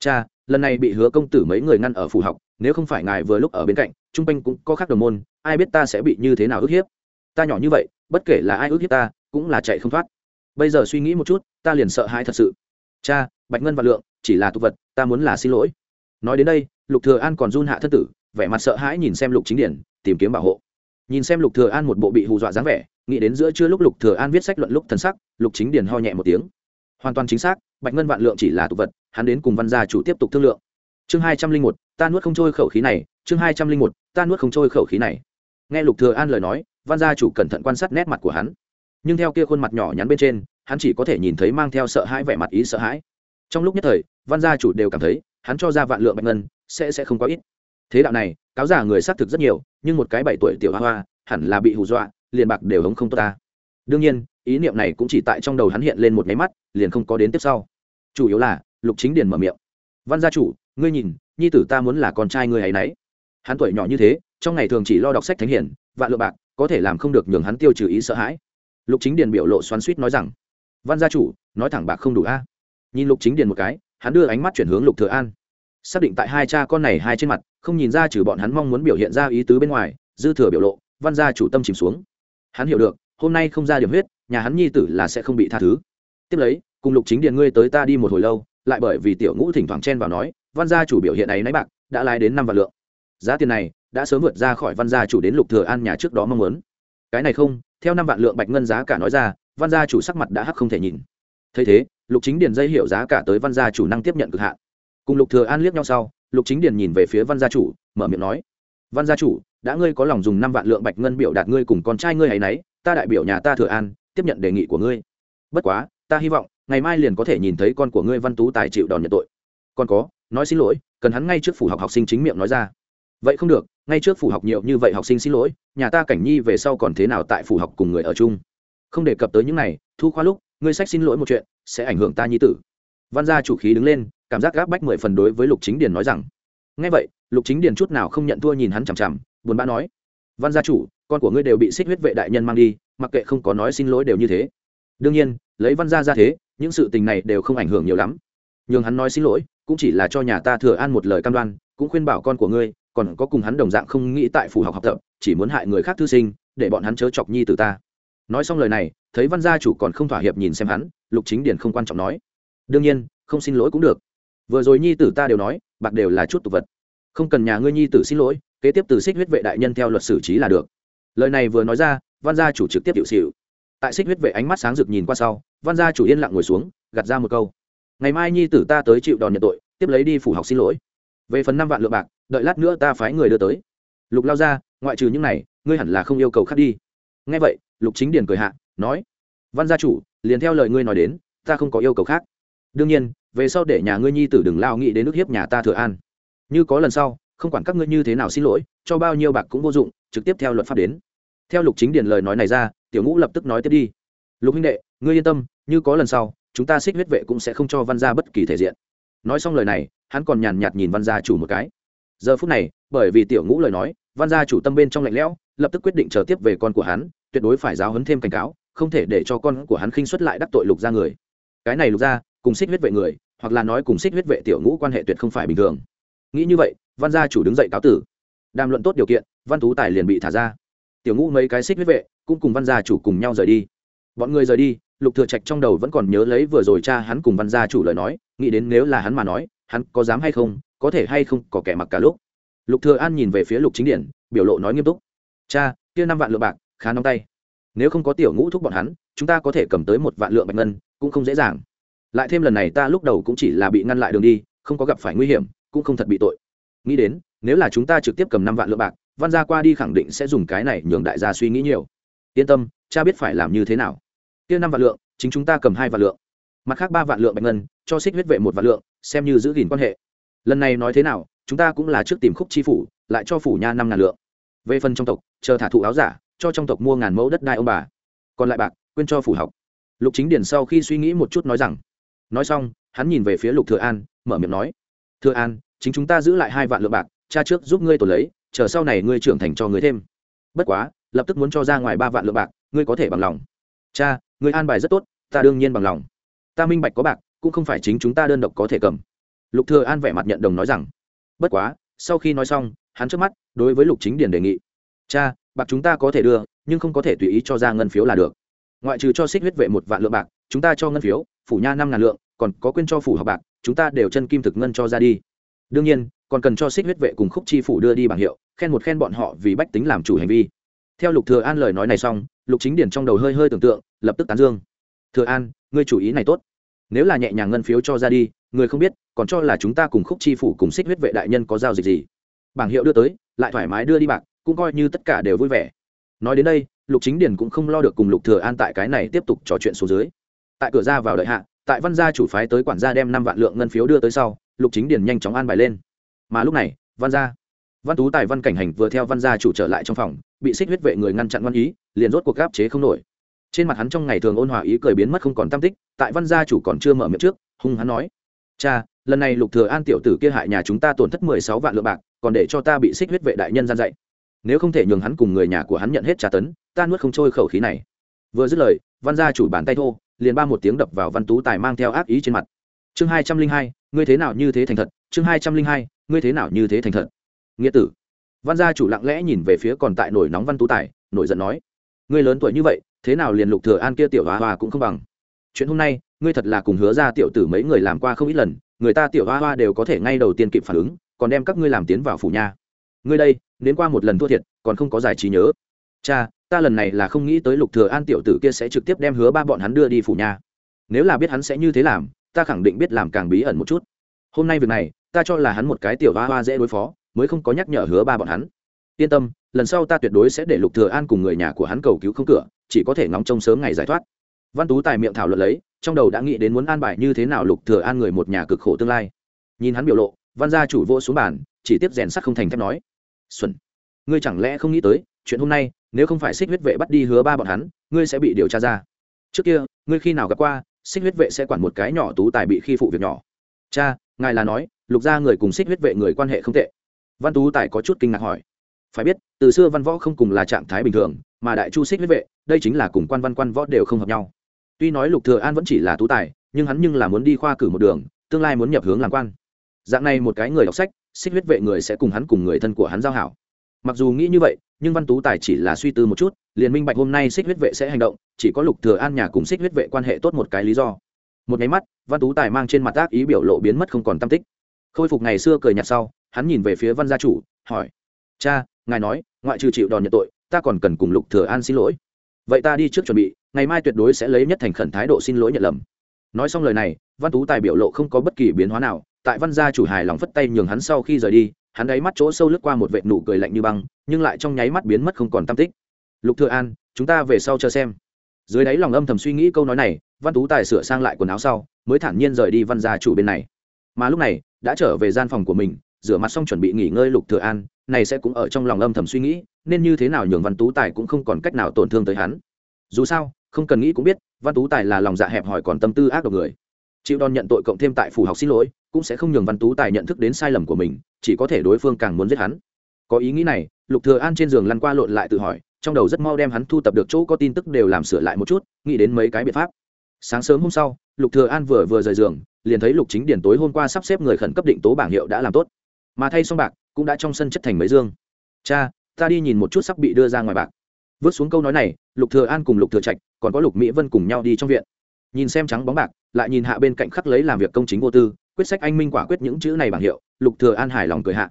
cha, lần này bị hứa công tử mấy người ngăn ở phủ học, nếu không phải ngài vừa lúc ở bên cạnh, trung quanh cũng có khác đồng môn, ai biết ta sẽ bị như thế nào ức hiếp? Ta nhỏ như vậy, bất kể là ai ức hiếp ta, cũng là chạy không thoát. Bây giờ suy nghĩ một chút, ta liền sợ hãi thật sự. Cha, bạch ngân và lượng, chỉ là tục vật, ta muốn là xin lỗi. Nói đến đây, lục thừa an còn run hạ thân tử, vẻ mặt sợ hãi nhìn xem lục chính điển tìm kiếm bảo hộ. Nhìn xem lục thừa an một bộ bị hù dọa dáng vẻ nghĩ đến giữa trưa lúc lục thừa an viết sách luận lúc thần sắc, lục chính điển ho nhẹ một tiếng. Hoàn toàn chính xác, bạch ngân vạn lượng chỉ là tục vật, hắn đến cùng văn gia chủ tiếp tục thương lượng. Chương hai trăm linh một, ta nuốt không trôi khẩu khí này, chương hai trăm linh một, ta nuốt không trôi khẩu khí này. Nghe lục thừa an lời nói, văn gia chủ cẩn thận quan sát nét mặt của hắn. Nhưng theo kia khuôn mặt nhỏ nhắn bên trên, hắn chỉ có thể nhìn thấy mang theo sợ hãi vẻ mặt ý sợ hãi. Trong lúc nhất thời, văn gia chủ đều cảm thấy, hắn cho ra vạn lượng bạch ngân, sẽ sẽ không có ít. Thế đạo này, cáo giả người xác thực rất nhiều, nhưng một cái bảy tuổi tiểu hoa hoa, hẳn là bị hù dọa liền bạc đều hống không tốt ta. Đương nhiên, ý niệm này cũng chỉ tại trong đầu hắn hiện lên một máy mắt, liền không có đến tiếp sau. Chủ yếu là, lục chính điền mở miệng. Văn gia chủ, ngươi nhìn, nhi tử ta muốn là con trai ngươi hay nấy. Hắn tuổi nhỏ như thế, trong ngày thường chỉ lo đọc sách thánh hiển, vạn lượng bạc, có thể làm không được nhường hắn tiêu trừ ý sợ hãi. Lục chính điền biểu lộ xoắn suýt nói rằng, văn gia chủ, nói thẳng bạc không đủ a. Nhìn lục chính điền một cái, hắn đưa ánh mắt chuyển hướng lục thừa an. Xác định tại hai cha con này hai trên mặt, không nhìn ra trừ bọn hắn mong muốn biểu hiện ra ý tứ bên ngoài, dư thừa biểu lộ, văn gia chủ tâm chìm xuống hắn hiểu được, hôm nay không ra điểm huyết, nhà hắn nhi tử là sẽ không bị tha thứ. Tiếp lấy, cùng lục chính điền ngươi tới ta đi một hồi lâu, lại bởi vì tiểu ngũ thỉnh thoảng chen vào nói, văn gia chủ biểu hiện ấy nấy bạc, đã lái đến năm vạn lượng. Giá tiền này, đã sớm vượt ra khỏi văn gia chủ đến lục thừa an nhà trước đó mong muốn. Cái này không, theo năm vạn lượng bạch ngân giá cả nói ra, văn gia chủ sắc mặt đã hắc không thể nhìn. Thấy thế, lục chính điền dây hiểu giá cả tới văn gia chủ năng tiếp nhận cực hạn. Cùng lục thừa an liếc nhau sau, lục chính điền nhìn về phía văn gia chủ, mở miệng nói văn gia chủ, đã ngươi có lòng dùng năm vạn lượng bạch ngân biểu đạt ngươi cùng con trai ngươi ấy nấy, ta đại biểu nhà ta thừa an, tiếp nhận đề nghị của ngươi. Bất quá, ta hy vọng, ngày mai liền có thể nhìn thấy con của ngươi văn tú tài chịu đòn nhận tội. Còn có, nói xin lỗi, cần hắn ngay trước phủ học học sinh chính miệng nói ra. Vậy không được, ngay trước phủ học nhiều như vậy học sinh xin lỗi, nhà ta cảnh nhi về sau còn thế nào tại phủ học cùng người ở chung? Không đề cập tới những này, thu khoa lúc, ngươi sách xin lỗi một chuyện, sẽ ảnh hưởng ta nhi tử. Văn gia chủ khí đứng lên, cảm giác gáp bách mười phần đối với lục chính điền nói rằng. Ngay vậy lục chính điền chút nào không nhận thua nhìn hắn chằm chằm, buồn bã nói, văn gia chủ, con của ngươi đều bị xích huyết vệ đại nhân mang đi, mặc kệ không có nói xin lỗi đều như thế. Đương nhiên, lấy văn gia ra thế, những sự tình này đều không ảnh hưởng nhiều lắm. Nhưng hắn nói xin lỗi, cũng chỉ là cho nhà ta thừa an một lời cam đoan, cũng khuyên bảo con của ngươi, còn có cùng hắn đồng dạng không nghĩ tại phủ học học tập, chỉ muốn hại người khác thư sinh, để bọn hắn chớ chọc nhi từ ta. Nói xong lời này, thấy văn gia chủ còn không thỏa hiệp nhìn xem hắn, lục chính điển không quan trọng nói, đương nhiên, không xin lỗi cũng được. Vừa rồi nhi tử ta đều nói, bạc đều là chút tục vật không cần nhà ngươi nhi tử xin lỗi, kế tiếp từ xích huyết vệ đại nhân theo luật xử trí là được. Lời này vừa nói ra, văn gia chủ trực tiếp hiệu xịu tại xích huyết vệ ánh mắt sáng rực nhìn qua sau, văn gia chủ yên lặng ngồi xuống, gạt ra một câu. Ngày mai nhi tử ta tới chịu đòn nhận tội, tiếp lấy đi phủ học xin lỗi. Về phần năm vạn lượng bạc, đợi lát nữa ta phái người đưa tới. Lục lao ra, ngoại trừ những này, ngươi hẳn là không yêu cầu khác đi. Ngay vậy, lục chính điền cười hạ, nói, văn gia chủ, liền theo lời ngươi nói đến, ta không có yêu cầu khác. Đương nhiên, về sau để nhà ngươi nhi tử đừng lao nghĩ đến nước hiếp nhà ta thừa an như có lần sau, không quản các ngươi như thế nào xin lỗi, cho bao nhiêu bạc cũng vô dụng, trực tiếp theo luật pháp đến. Theo lục chính điền lời nói này ra, tiểu ngũ lập tức nói tiếp đi. Lục huynh đệ, ngươi yên tâm, như có lần sau, chúng ta xích huyết vệ cũng sẽ không cho văn gia bất kỳ thể diện. Nói xong lời này, hắn còn nhàn nhạt nhìn văn gia chủ một cái. Giờ phút này, bởi vì tiểu ngũ lời nói, văn gia chủ tâm bên trong lạnh lẽo, lập tức quyết định chờ tiếp về con của hắn, tuyệt đối phải giáo hấn thêm cảnh cáo, không thể để cho con của hắn khinh xuất lại đắc tội lục gia người. Cái này lục gia, cùng xích huyết vệ người, hoặc là nói cùng xích huyết vệ tiểu ngũ quan hệ tuyệt không phải bình thường nghĩ như vậy, văn gia chủ đứng dậy cáo tử. Đàm luận tốt điều kiện, văn tú tài liền bị thả ra. Tiểu ngũ mấy cái xích huyết vệ, cũng cùng văn gia chủ cùng nhau rời đi. Bọn người rời đi, lục thừa trạch trong đầu vẫn còn nhớ lấy vừa rồi cha hắn cùng văn gia chủ lời nói, nghĩ đến nếu là hắn mà nói, hắn có dám hay không, có thể hay không có kẻ mặc cả lúc. Lục thừa an nhìn về phía lục chính điển, biểu lộ nói nghiêm túc. Cha, kia năm vạn lượng bạc, khá nóng tay. Nếu không có tiểu ngũ thúc bọn hắn, chúng ta có thể cầm tới một vạn lượng bạch ngân, cũng không dễ dàng. Lại thêm lần này ta lúc đầu cũng chỉ là bị ngăn lại đường đi, không có gặp phải nguy hiểm cũng không thật bị tội. Nghĩ đến, nếu là chúng ta trực tiếp cầm năm vạn lượng bạc, văn gia qua đi khẳng định sẽ dùng cái này nhường đại gia suy nghĩ nhiều. Yên tâm, cha biết phải làm như thế nào. Kia năm vạn lượng, chính chúng ta cầm hai vạn lượng. Mặt khác ba vạn lượng bạch ngân, cho xích huyết vệ một vạn lượng, xem như giữ gìn quan hệ. Lần này nói thế nào, chúng ta cũng là trước tìm khúc chi phủ, lại cho phủ nha năm ngàn lượng. Về phần trong tộc, chờ thả thụ áo giả, cho trong tộc mua ngàn mẫu đất đai ông bà. Còn lại bạc, quên cho phủ học. Lục chính điển sau khi suy nghĩ một chút nói rằng, nói xong, hắn nhìn về phía lục thừa an, mở miệng nói thừa an, chính chúng ta giữ lại hai vạn lượng bạc, cha trước giúp ngươi tổ lấy, chờ sau này ngươi trưởng thành cho ngươi thêm. Bất quá, lập tức muốn cho ra ngoài ba vạn lượng bạc, ngươi có thể bằng lòng. Cha, ngươi an bài rất tốt, ta đương nhiên bằng lòng. Ta minh bạch có bạc, cũng không phải chính chúng ta đơn độc có thể cầm. Lục thừa an vẻ mặt nhận đồng nói rằng. Bất quá, sau khi nói xong, hắn trước mắt, đối với lục chính điền đề nghị. Cha, bạc chúng ta có thể đưa, nhưng không có thể tùy ý cho ra ngân phiếu là được. Ngoại trừ cho xích huyết vệ một vạn lượng bạc, chúng ta cho ngân phiếu, phủ nha năm ngàn lượng, còn có quyên cho phủ học bạc chúng ta đều chân kim thực ngân cho ra đi. Đương nhiên, còn cần cho xích huyết vệ cùng khúc chi phủ đưa đi bảng hiệu, khen một khen bọn họ vì bách tính làm chủ hành vi. Theo lục thừa an lời nói này xong, lục chính điển trong đầu hơi hơi tưởng tượng, lập tức tán dương. Thừa an, ngươi chủ ý này tốt. Nếu là nhẹ nhàng ngân phiếu cho ra đi, người không biết, còn cho là chúng ta cùng khúc chi phủ cùng xích huyết vệ đại nhân có giao dịch gì? Bảng hiệu đưa tới, lại thoải mái đưa đi bạc, cũng coi như tất cả đều vui vẻ. Nói đến đây, lục chính điển cũng không lo được cùng lục thừa an tại cái này tiếp tục trò chuyện xuống dưới. Tại cửa ra vào đợi hạ tại văn gia chủ phái tới quản gia đem năm vạn lượng ngân phiếu đưa tới sau, lục chính Điền nhanh chóng an bài lên. Mà lúc này, văn gia, văn tú tài văn cảnh hành vừa theo văn gia chủ trở lại trong phòng, bị xích huyết vệ người ngăn chặn văn ý, liền rốt cuộc gáp chế không nổi. Trên mặt hắn trong ngày thường ôn hòa ý cười biến mất không còn tam tích, tại văn gia chủ còn chưa mở miệng trước, hung hắn nói, cha, lần này lục thừa an tiểu tử kia hại nhà chúng ta tổn thất mười sáu vạn lượng bạc, còn để cho ta bị xích huyết vệ đại nhân gian dạy. Nếu không thể nhường hắn cùng người nhà của hắn nhận hết trả tấn, ta nuốt không trôi khẩu khí này. Vừa dứt lời, văn gia chủ bàn tay thô liền ba một tiếng đập vào văn tú tài mang theo ác ý trên mặt. Chương hai trăm linh hai, ngươi thế nào như thế thành thật? Chương hai trăm linh hai, ngươi thế nào như thế thành thật? Nghĩa tử. Văn gia chủ lặng lẽ nhìn về phía còn tại nổi nóng văn tú tài, nổi giận nói, ngươi lớn tuổi như vậy, thế nào liền lục thừa an kia tiểu hoa hoa cũng không bằng? Chuyện hôm nay, ngươi thật là cùng hứa ra tiểu tử mấy người làm qua không ít lần, người ta tiểu hoa hoa đều có thể ngay đầu tiên kịp phản ứng, còn đem các ngươi làm tiến vào phủ nha. Ngươi đây, đến qua một lần thua thiệt, còn không có giải trí nhớ. Cha ta lần này là không nghĩ tới lục thừa an tiểu tử kia sẽ trực tiếp đem hứa ba bọn hắn đưa đi phủ nhà. nếu là biết hắn sẽ như thế làm, ta khẳng định biết làm càng bí ẩn một chút. Hôm nay việc này, ta cho là hắn một cái tiểu hoa hoa dễ đối phó, mới không có nhắc nhở hứa ba bọn hắn. Yên tâm, lần sau ta tuyệt đối sẽ để lục thừa an cùng người nhà của hắn cầu cứu không cửa, chỉ có thể ngóng trông sớm ngày giải thoát. Văn tú tài miệng thảo luận lấy, trong đầu đã nghĩ đến muốn an bài như thế nào lục thừa an người một nhà cực khổ tương lai. Nhìn hắn biểu lộ, văn gia chủ vô xuống bàn, chỉ tiếp rèn sắt không thành thép nói. Xuân, ngươi chẳng lẽ không nghĩ tới, chuyện hôm nay nếu không phải xích huyết vệ bắt đi hứa ba bọn hắn, ngươi sẽ bị điều tra ra. Trước kia, ngươi khi nào gặp qua, xích huyết vệ sẽ quản một cái nhỏ tú tài bị khi phụ việc nhỏ. Cha, ngài là nói, lục gia người cùng xích huyết vệ người quan hệ không tệ. Văn tú tài có chút kinh ngạc hỏi. Phải biết, từ xưa văn võ không cùng là trạng thái bình thường, mà đại chu xích huyết vệ, đây chính là cùng quan văn quan võ đều không hợp nhau. Tuy nói lục thừa an vẫn chỉ là tú tài, nhưng hắn nhưng là muốn đi khoa cử một đường, tương lai muốn nhập hướng làm quan. Dạng này một cái người đọc sách, xích huyết vệ người sẽ cùng hắn cùng người thân của hắn giao hảo mặc dù nghĩ như vậy, nhưng văn tú tài chỉ là suy tư một chút, liền minh bạch hôm nay xích huyết vệ sẽ hành động, chỉ có lục thừa an nhà cùng xích huyết vệ quan hệ tốt một cái lý do. Một cái mắt, văn tú tài mang trên mặt ác ý biểu lộ biến mất không còn tâm tích. Khôi phục ngày xưa cười nhạt sau, hắn nhìn về phía văn gia chủ, hỏi, cha, ngài nói, ngoại trừ chịu đòn nhận tội, ta còn cần cùng lục thừa an xin lỗi. Vậy ta đi trước chuẩn bị, ngày mai tuyệt đối sẽ lấy nhất thành khẩn thái độ xin lỗi nhận lầm. Nói xong lời này, văn tú tài biểu lộ không có bất kỳ biến hóa nào, tại văn gia chủ hài lòng phất tay nhường hắn sau khi rời đi hắn đáy mắt chỗ sâu lướt qua một vệt nụ cười lạnh như băng, nhưng lại trong nháy mắt biến mất không còn tâm tích. Lục thừa an, chúng ta về sau chờ xem. Dưới đáy lòng âm thầm suy nghĩ câu nói này, văn tú tài sửa sang lại quần áo sau, mới thản nhiên rời đi văn gia chủ bên này. Mà lúc này, đã trở về gian phòng của mình, rửa mặt xong chuẩn bị nghỉ ngơi lục thừa an, này sẽ cũng ở trong lòng âm thầm suy nghĩ, nên như thế nào nhường văn tú tài cũng không còn cách nào tổn thương tới hắn. Dù sao, không cần nghĩ cũng biết, văn tú tài là lòng dạ hẹp hòi còn tâm tư ác độc người. Chịu đòn nhận tội cộng thêm tại phủ học xin lỗi, cũng sẽ không nhường văn tú tài nhận thức đến sai lầm của mình chỉ có thể đối phương càng muốn giết hắn. Có ý nghĩ này, lục thừa an trên giường lăn qua lộn lại tự hỏi, trong đầu rất mau đem hắn thu tập được chỗ có tin tức đều làm sửa lại một chút, nghĩ đến mấy cái biện pháp. Sáng sớm hôm sau, lục thừa an vừa vừa rời giường, liền thấy lục chính điển tối hôm qua sắp xếp người khẩn cấp định tố bảng hiệu đã làm tốt. Mà thay xong bạc, cũng đã trong sân chất thành mấy dương. Cha, ta đi nhìn một chút sắp bị đưa ra ngoài bạc. Vớt xuống câu nói này, lục thừa an cùng lục thừa trạch, còn có lục mỹ vân cùng nhau đi trong viện. Nhìn xem trắng bóng bạc, lại nhìn hạ bên cạnh khắc lấy làm việc công chính vô tư quyết sách anh minh quả quyết những chữ này bằng hiệu, lục thừa an hài lòng cười hạ.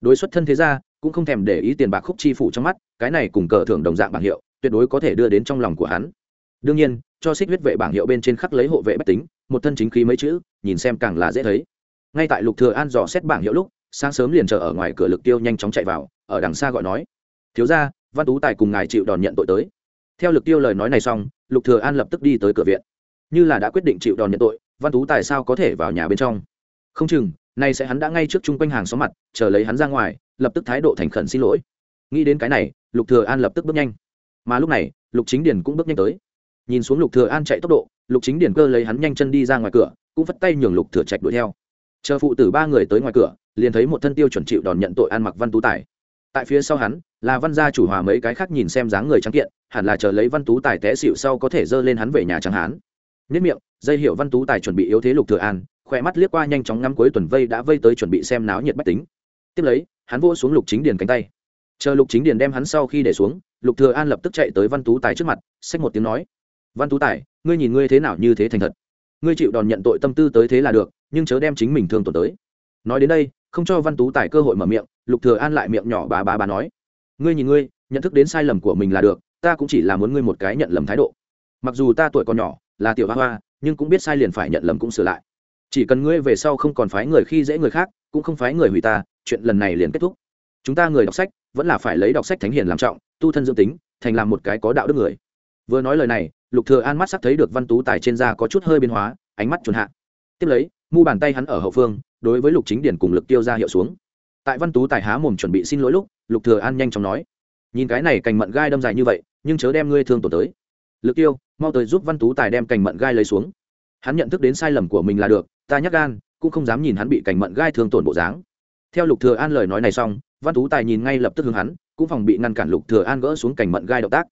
Đối xuất thân thế gia, cũng không thèm để ý tiền bạc khúc chi phủ trong mắt, cái này cùng cờ thưởng đồng dạng bảng hiệu, tuyệt đối có thể đưa đến trong lòng của hắn. Đương nhiên, cho xích huyết vệ bảng hiệu bên trên khắc lấy hộ vệ bách tính, một thân chính khí mấy chữ, nhìn xem càng là dễ thấy. Ngay tại lục thừa an dò xét bảng hiệu lúc, sáng sớm liền chờ ở ngoài cửa lực tiêu nhanh chóng chạy vào, ở đằng xa gọi nói, thiếu gia, văn tú tài cùng ngài chịu đòn nhận tội tới. Theo lực tiêu lời nói này xong, lục thừa an lập tức đi tới cửa viện. Như là đã quyết định chịu đòn nhận tội văn tú tài sao có thể vào nhà bên trong? Không chừng, nay sẽ hắn đã ngay trước chung quanh hàng xóm mặt, chờ lấy hắn ra ngoài, lập tức thái độ thành khẩn xin lỗi. Nghĩ đến cái này, lục thừa an lập tức bước nhanh. Mà lúc này, lục chính điền cũng bước nhanh tới. Nhìn xuống lục thừa an chạy tốc độ, lục chính điền cơ lấy hắn nhanh chân đi ra ngoài cửa, cũng vất tay nhường lục thừa trạch đuổi theo. Chờ phụ tử ba người tới ngoài cửa, liền thấy một thân tiêu chuẩn chịu đòn nhận tội an mặc văn tú tài. Tại phía sau hắn, là văn gia chủ hòa mấy cái khác nhìn xem dáng người trắng kiện, hẳn là chờ lấy văn tú tài té xịu sau có thể dơ lên hắn về nhà trắng hán nhất miệng, dây hiệu văn tú tài chuẩn bị yếu thế lục thừa an, khỏe mắt liếc qua nhanh chóng ngắm cuối tuần vây đã vây tới chuẩn bị xem náo nhiệt bách tính. Tiếp lấy, hắn vỗ xuống lục chính điền cánh tay. Chờ lục chính điền đem hắn sau khi để xuống, lục thừa an lập tức chạy tới văn tú tài trước mặt, xách một tiếng nói. Văn tú tài, ngươi nhìn ngươi thế nào như thế thành thật. Ngươi chịu đòn nhận tội tâm tư tới thế là được, nhưng chớ đem chính mình thương tổn tới. Nói đến đây, không cho văn tú tài cơ hội mở miệng, lục thừa an lại miệng nhỏ bá bá bá nói. Ngươi nhìn ngươi, nhận thức đến sai lầm của mình là được, ta cũng chỉ là muốn ngươi một cái nhận lầm thái độ. Mặc dù ta tuổi còn nhỏ là tiểu hoa hoa, nhưng cũng biết sai liền phải nhận lầm cũng sửa lại. Chỉ cần ngươi về sau không còn phái người khi dễ người khác, cũng không phái người hủy ta, chuyện lần này liền kết thúc. Chúng ta người đọc sách, vẫn là phải lấy đọc sách thánh hiền làm trọng, tu thân dưỡng tính, thành làm một cái có đạo đức người. Vừa nói lời này, lục thừa an mắt sắc thấy được văn tú tài trên da có chút hơi biến hóa, ánh mắt chuẩn hạ. Tiếp lấy, mu bàn tay hắn ở hậu phương, đối với lục chính điển cùng lực tiêu ra hiệu xuống. Tại văn tú tài há mồm chuẩn bị xin lỗi lúc, lục thừa an nhanh chóng nói, nhìn cái này cành mận gai đâm dài như vậy, nhưng chớ đem ngươi thương tổn tới. Lực tiêu mau tới giúp văn tú tài đem cành mận gai lấy xuống. Hắn nhận thức đến sai lầm của mình là được, ta nhắc gan, cũng không dám nhìn hắn bị cành mận gai thương tổn bộ dáng. Theo lục thừa an lời nói này xong, văn tú tài nhìn ngay lập tức hướng hắn, cũng phòng bị ngăn cản lục thừa an gỡ xuống cành mận gai động tác.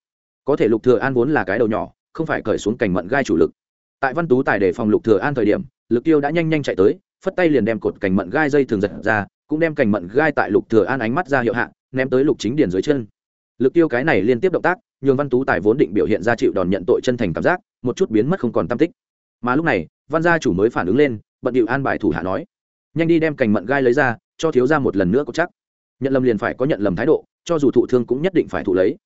Có thể lục thừa an vốn là cái đầu nhỏ, không phải cởi xuống cành mận gai chủ lực. Tại văn tú tài để phòng lục thừa an thời điểm, lực tiêu đã nhanh nhanh chạy tới, phất tay liền đem cột cành mận gai dây thường giật ra, cũng đem cành mận gai tại lục thừa an ánh mắt ra hiệu hạ, ném tới lục chính điền dưới chân. Lực tiêu cái này liên tiếp động tác nhường văn tú tài vốn định biểu hiện ra chịu đòn nhận tội chân thành cảm giác, một chút biến mất không còn tâm tích. Mà lúc này, văn gia chủ mới phản ứng lên, bận điệu an bài thủ hạ nói, nhanh đi đem cành mận gai lấy ra, cho thiếu ra một lần nữa có chắc. Nhận lầm liền phải có nhận lầm thái độ, cho dù thụ thương cũng nhất định phải thụ lấy.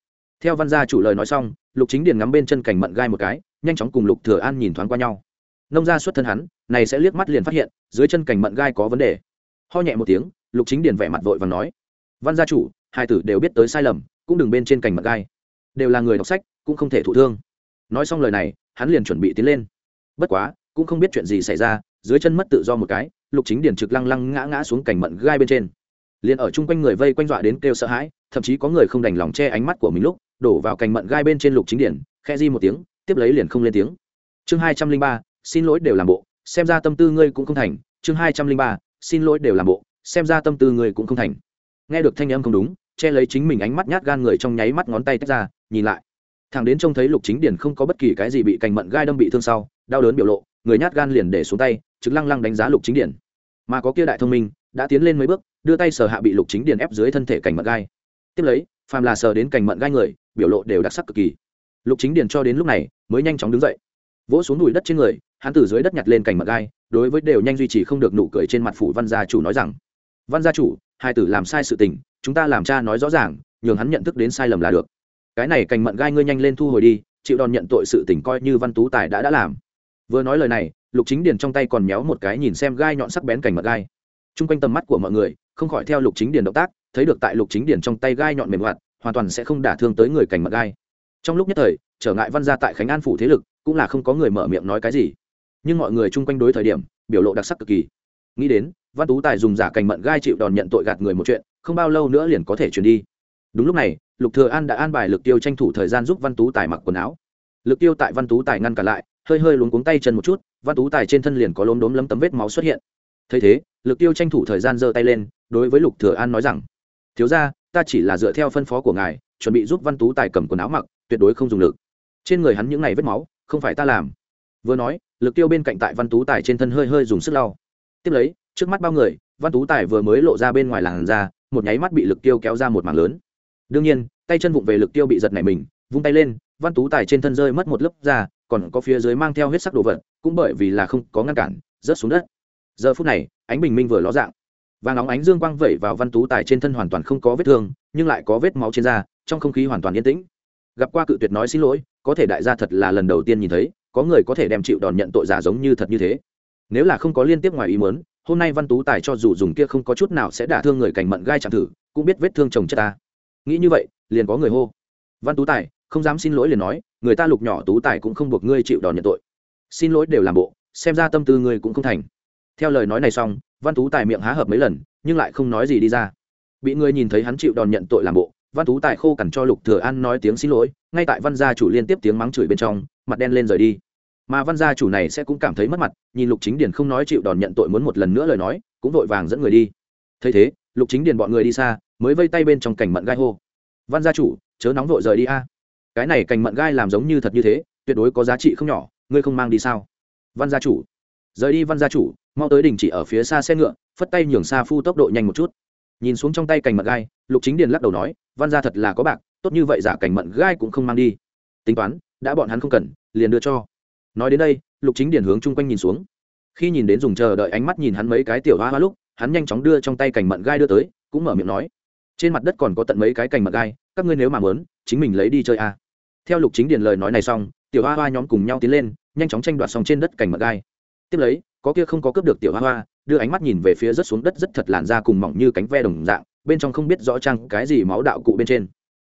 Theo văn gia chủ lời nói xong, lục chính điền ngắm bên chân cành mận gai một cái, nhanh chóng cùng lục thừa an nhìn thoáng qua nhau. Nông gia xuất thân hắn, này sẽ liếc mắt liền phát hiện, dưới chân cành mận gai có vấn đề. Ho nhẹ một tiếng, lục chính điền vẻ mặt vội và nói, văn gia chủ, hai tử đều biết tới sai lầm, cũng đừng bên trên cành mận gai đều là người đọc sách, cũng không thể thụ thương. Nói xong lời này, hắn liền chuẩn bị tiến lên. Bất quá, cũng không biết chuyện gì xảy ra, dưới chân mất tự do một cái, lục chính điền trực lăng lăng ngã ngã xuống cành mận gai bên trên. Liền ở chung quanh người vây quanh dọa đến kêu sợ hãi, thậm chí có người không đành lòng che ánh mắt của mình lúc, đổ vào cành mận gai bên trên lục chính điển khe di một tiếng, tiếp lấy liền không lên tiếng. Chương hai trăm linh ba, xin lỗi đều làm bộ, xem ra tâm tư ngươi cũng không thành. Chương hai trăm linh ba, xin lỗi đều làm bộ, xem ra tâm tư ngươi cũng không thành. Nghe được thanh âm không đúng, che lấy chính mình ánh mắt nhát gan người trong nháy mắt ngón tay tách ra nhìn lại. Thằng đến trông thấy lục chính điển không có bất kỳ cái gì bị cành mận gai đâm bị thương sau, đau đớn biểu lộ, người nhát gan liền để xuống tay, trực lăng lăng đánh giá lục chính điển mà có kia đại thông minh, đã tiến lên mấy bước, đưa tay sờ hạ bị lục chính điển ép dưới thân thể cành mận gai. Tiếp lấy, phàm là sờ đến cành mận gai người, biểu lộ đều đặc sắc cực kỳ. Lục chính điền cho đến lúc này, mới nhanh chóng đứng dậy. Vỗ xuống đùi đất trên người, hắn từ dưới đất nhặt lên cành mận gai, đối với đều nhanh duy trì không được nụ cười trên mặt phủ văn gia chủ nói rằng, văn gia chủ, hai tử làm sai sự tình, chúng ta làm cha nói rõ ràng, nhường hắn nhận thức đến sai lầm là được cái này cành mận gai ngươi nhanh lên thu hồi đi, chịu đòn nhận tội sự tình coi như văn tú tài đã đã làm. Vừa nói lời này, lục chính điền trong tay còn méo một cái nhìn xem gai nhọn sắc bén cành mận gai. T r u n g quanh tầm mắt của mọi người, không khỏi theo lục chính điền động tác, thấy được tại lục chính điền trong tay gai nhọn mềm hoạt, hoàn toàn sẽ không đả thương tới người cành mận gai. Trong lúc nhất thời, trở ngại văn gia tại khánh an phủ thế lực, cũng là không có người mở miệng nói cái gì. Nhưng mọi người chung quanh đối thời điểm, biểu lộ đặc sắc cực kỳ. Nghĩ đến, văn tú tài dùng giả cành mận gai chịu đòn nhận tội gạt người một chuyện, không bao lâu nữa liền có thể chuyển đi. Đúng lúc này lục thừa an đã an bài lực tiêu tranh thủ thời gian giúp văn tú tài mặc quần áo. Lực tiêu tại văn tú tài ngăn cả lại, hơi hơi luống cuống tay chân một chút, văn tú tài trên thân liền có lốm đốm lấm tấm vết máu xuất hiện. Thấy thế, lực tiêu tranh thủ thời gian giơ tay lên, đối với lục thừa an nói rằng, thiếu gia, ta chỉ là dựa theo phân phó của ngài, chuẩn bị giúp văn tú tài cầm quần áo mặc, tuyệt đối không dùng lực. Trên người hắn những ngày vết máu, không phải ta làm. Vừa nói, lực tiêu bên cạnh tại văn tú tài trên thân hơi hơi dùng sức lau. Tiếp lấy, trước mắt bao người, văn tú tài vừa mới lộ ra bên ngoài làn ra một nháy mắt bị lực tiêu kéo ra một mảng lớn đương nhiên, tay chân vụng về lực tiêu bị giật này mình, vung tay lên, văn tú tài trên thân rơi mất một lớp da, còn có phía dưới mang theo huyết sắc đồ vật, cũng bởi vì là không có ngăn cản, rớt xuống đất. Giờ phút này, ánh bình minh vừa ló dạng. Và nóng ánh dương quang vẩy vào văn tú tài trên thân hoàn toàn không có vết thương, nhưng lại có vết máu trên da, trong không khí hoàn toàn yên tĩnh. Gặp qua cự tuyệt nói xin lỗi, có thể đại gia thật là lần đầu tiên nhìn thấy, có người có thể đem chịu đòn nhận tội giả giống như thật như thế. Nếu là không có liên tiếp ngoài ý muốn, hôm nay văn tú tài cho dù dùng kia không có chút nào sẽ đả thương người cảnh mận gai chẳng thử, cũng biết vết thương chồng chất ta nghĩ như vậy, liền có người hô. Văn tú tài, không dám xin lỗi liền nói, người ta lục nhỏ tú tài cũng không buộc ngươi chịu đòn nhận tội. Xin lỗi đều làm bộ, xem ra tâm tư ngươi cũng không thành. Theo lời nói này xong, văn tú tài miệng há hợp mấy lần, nhưng lại không nói gì đi ra. Bị người nhìn thấy hắn chịu đòn nhận tội làm bộ, văn tú tài khô cằn cho lục thừa an nói tiếng xin lỗi, ngay tại văn gia chủ liên tiếp tiếng mắng chửi bên trong, mặt đen lên rời đi. Mà văn gia chủ này sẽ cũng cảm thấy mất mặt, nhìn lục chính điền không nói chịu đòn nhận tội muốn một lần nữa lời nói, cũng vội vàng dẫn người đi. Thấy thế, lục chính điền bọn người đi xa mới vây tay bên trong cành mận gai hô. Văn gia chủ, chớ nóng vội rời đi a. Cái này cành mận gai làm giống như thật như thế, tuyệt đối có giá trị không nhỏ, ngươi không mang đi sao? Văn gia chủ, rời đi văn gia chủ, mau tới đình chỉ ở phía xa xe ngựa, phất tay nhường xa phu tốc độ nhanh một chút. Nhìn xuống trong tay cành mận gai, lục chính điền lắc đầu nói, văn gia thật là có bạc, tốt như vậy giả cành mận gai cũng không mang đi. Tính toán, đã bọn hắn không cần, liền đưa cho. Nói đến đây, lục chính điền hướng chung quanh nhìn xuống. Khi nhìn đến dùng chờ đợi ánh mắt nhìn hắn mấy cái tiểu hoa hoa lúc, hắn nhanh chóng đưa trong tay cành mận gai đưa tới, cũng mở miệng nói trên mặt đất còn có tận mấy cái cành mận gai, các ngươi nếu mà muốn, chính mình lấy đi chơi a theo lục chính điền lời nói này xong, tiểu hoa hoa nhóm cùng nhau tiến lên, nhanh chóng tranh đoạt xong trên đất cành mận gai. Tiếp lấy, có kia không có cướp được tiểu hoa hoa, đưa ánh mắt nhìn về phía rất xuống đất rất thật làn da cùng mỏng như cánh ve đồng dạng, bên trong không biết rõ chăng cái gì máu đạo cụ bên trên.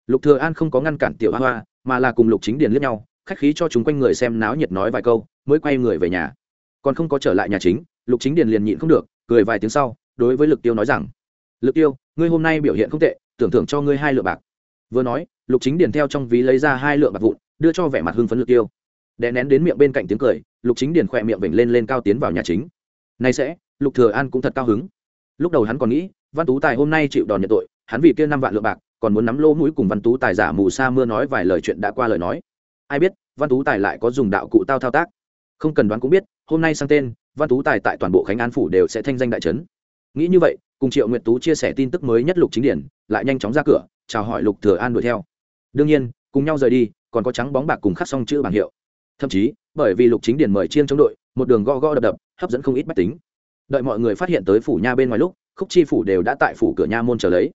Lục thừa an không có ngăn cản tiểu hoa hoa, mà là cùng lục chính điền liếc nhau, khách khí cho chúng quanh người xem náo nhiệt nói vài câu, mới quay người về nhà. Còn không có trở lại nhà chính, lục chính điền liền nhịn không được, cười vài tiếng sau, đối với lực tiêu nói rằng lực tiêu ngươi hôm nay biểu hiện không tệ, tưởng thưởng cho ngươi hai lượng bạc. Vừa nói, lục chính điền theo trong ví lấy ra hai lượng bạc vụn, đưa cho vẻ mặt hưng phấn lực tiêu. Đè nén đến miệng bên cạnh tiếng cười, lục chính điền khỏe miệng vểnh lên lên cao tiến vào nhà chính. Nay sẽ, lục thừa an cũng thật cao hứng. Lúc đầu hắn còn nghĩ, văn tú tài hôm nay chịu đòn nhận tội, hắn vì kia năm vạn lượng bạc, còn muốn nắm lô mũi cùng văn tú tài giả mù sa mưa nói vài lời chuyện đã qua lời nói. Ai biết, văn tú tài lại có dùng đạo cụ tao thao tác. Không cần đoán cũng biết, hôm nay sang tên, văn tú tài tại toàn bộ khánh an phủ đều sẽ thanh danh đại trấn nghĩ như vậy cùng triệu nguyệt tú chia sẻ tin tức mới nhất lục chính điển, lại nhanh chóng ra cửa, chào hỏi lục thừa an đuổi theo. Đương nhiên, cùng nhau rời đi, còn có trắng bóng bạc cùng khắc xong chữ bảng hiệu. Thậm chí, bởi vì lục chính điển mời chiên chống đội, một đường go go đập đập, hấp dẫn không ít bách tính. Đợi mọi người phát hiện tới phủ nha bên ngoài lúc, khúc chi phủ đều đã tại phủ cửa nha môn chờ lấy.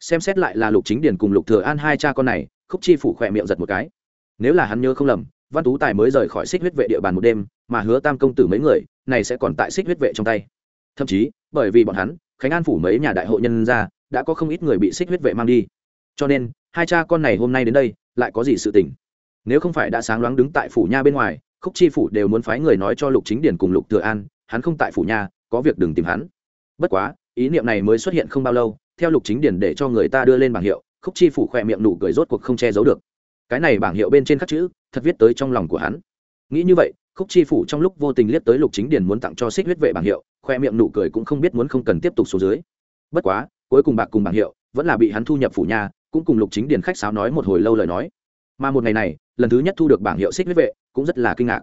Xem xét lại là lục chính điển cùng lục thừa an hai cha con này, khúc chi phủ khỏe miệng giật một cái. Nếu là hắn nhớ không lầm, văn tú tài mới rời khỏi xích huyết vệ địa bàn một đêm, mà hứa tam công tử mấy người, này sẽ còn tại xích huyết vệ trong tay. Thậm chí, bởi vì bọn hắn khánh an phủ mấy nhà đại hội nhân ra, đã có không ít người bị xích huyết vệ mang đi. Cho nên, hai cha con này hôm nay đến đây, lại có gì sự tình? Nếu không phải đã sáng loáng đứng tại phủ nha bên ngoài, khúc chi phủ đều muốn phái người nói cho lục chính điển cùng lục thừa an, hắn không tại phủ nha, có việc đừng tìm hắn. Bất quá, ý niệm này mới xuất hiện không bao lâu, theo lục chính điển để cho người ta đưa lên bảng hiệu, khúc chi phủ khỏe miệng nụ cười rốt cuộc không che giấu được. Cái này bảng hiệu bên trên khắc chữ, thật viết tới trong lòng của hắn. Nghĩ như vậy, khúc chi phủ trong lúc vô tình liếc tới lục chính điển muốn tặng cho xích huyết vệ bảng hiệu khoe miệng nụ cười cũng không biết muốn không cần tiếp tục xuống dưới. Bất quá, cuối cùng bạc cùng bảng hiệu, vẫn là bị hắn thu nhập phủ nhà, cũng cùng lục chính điển khách sáo nói một hồi lâu lời nói. Mà một ngày này, lần thứ nhất thu được bảng hiệu xích huyết vệ, cũng rất là kinh ngạc.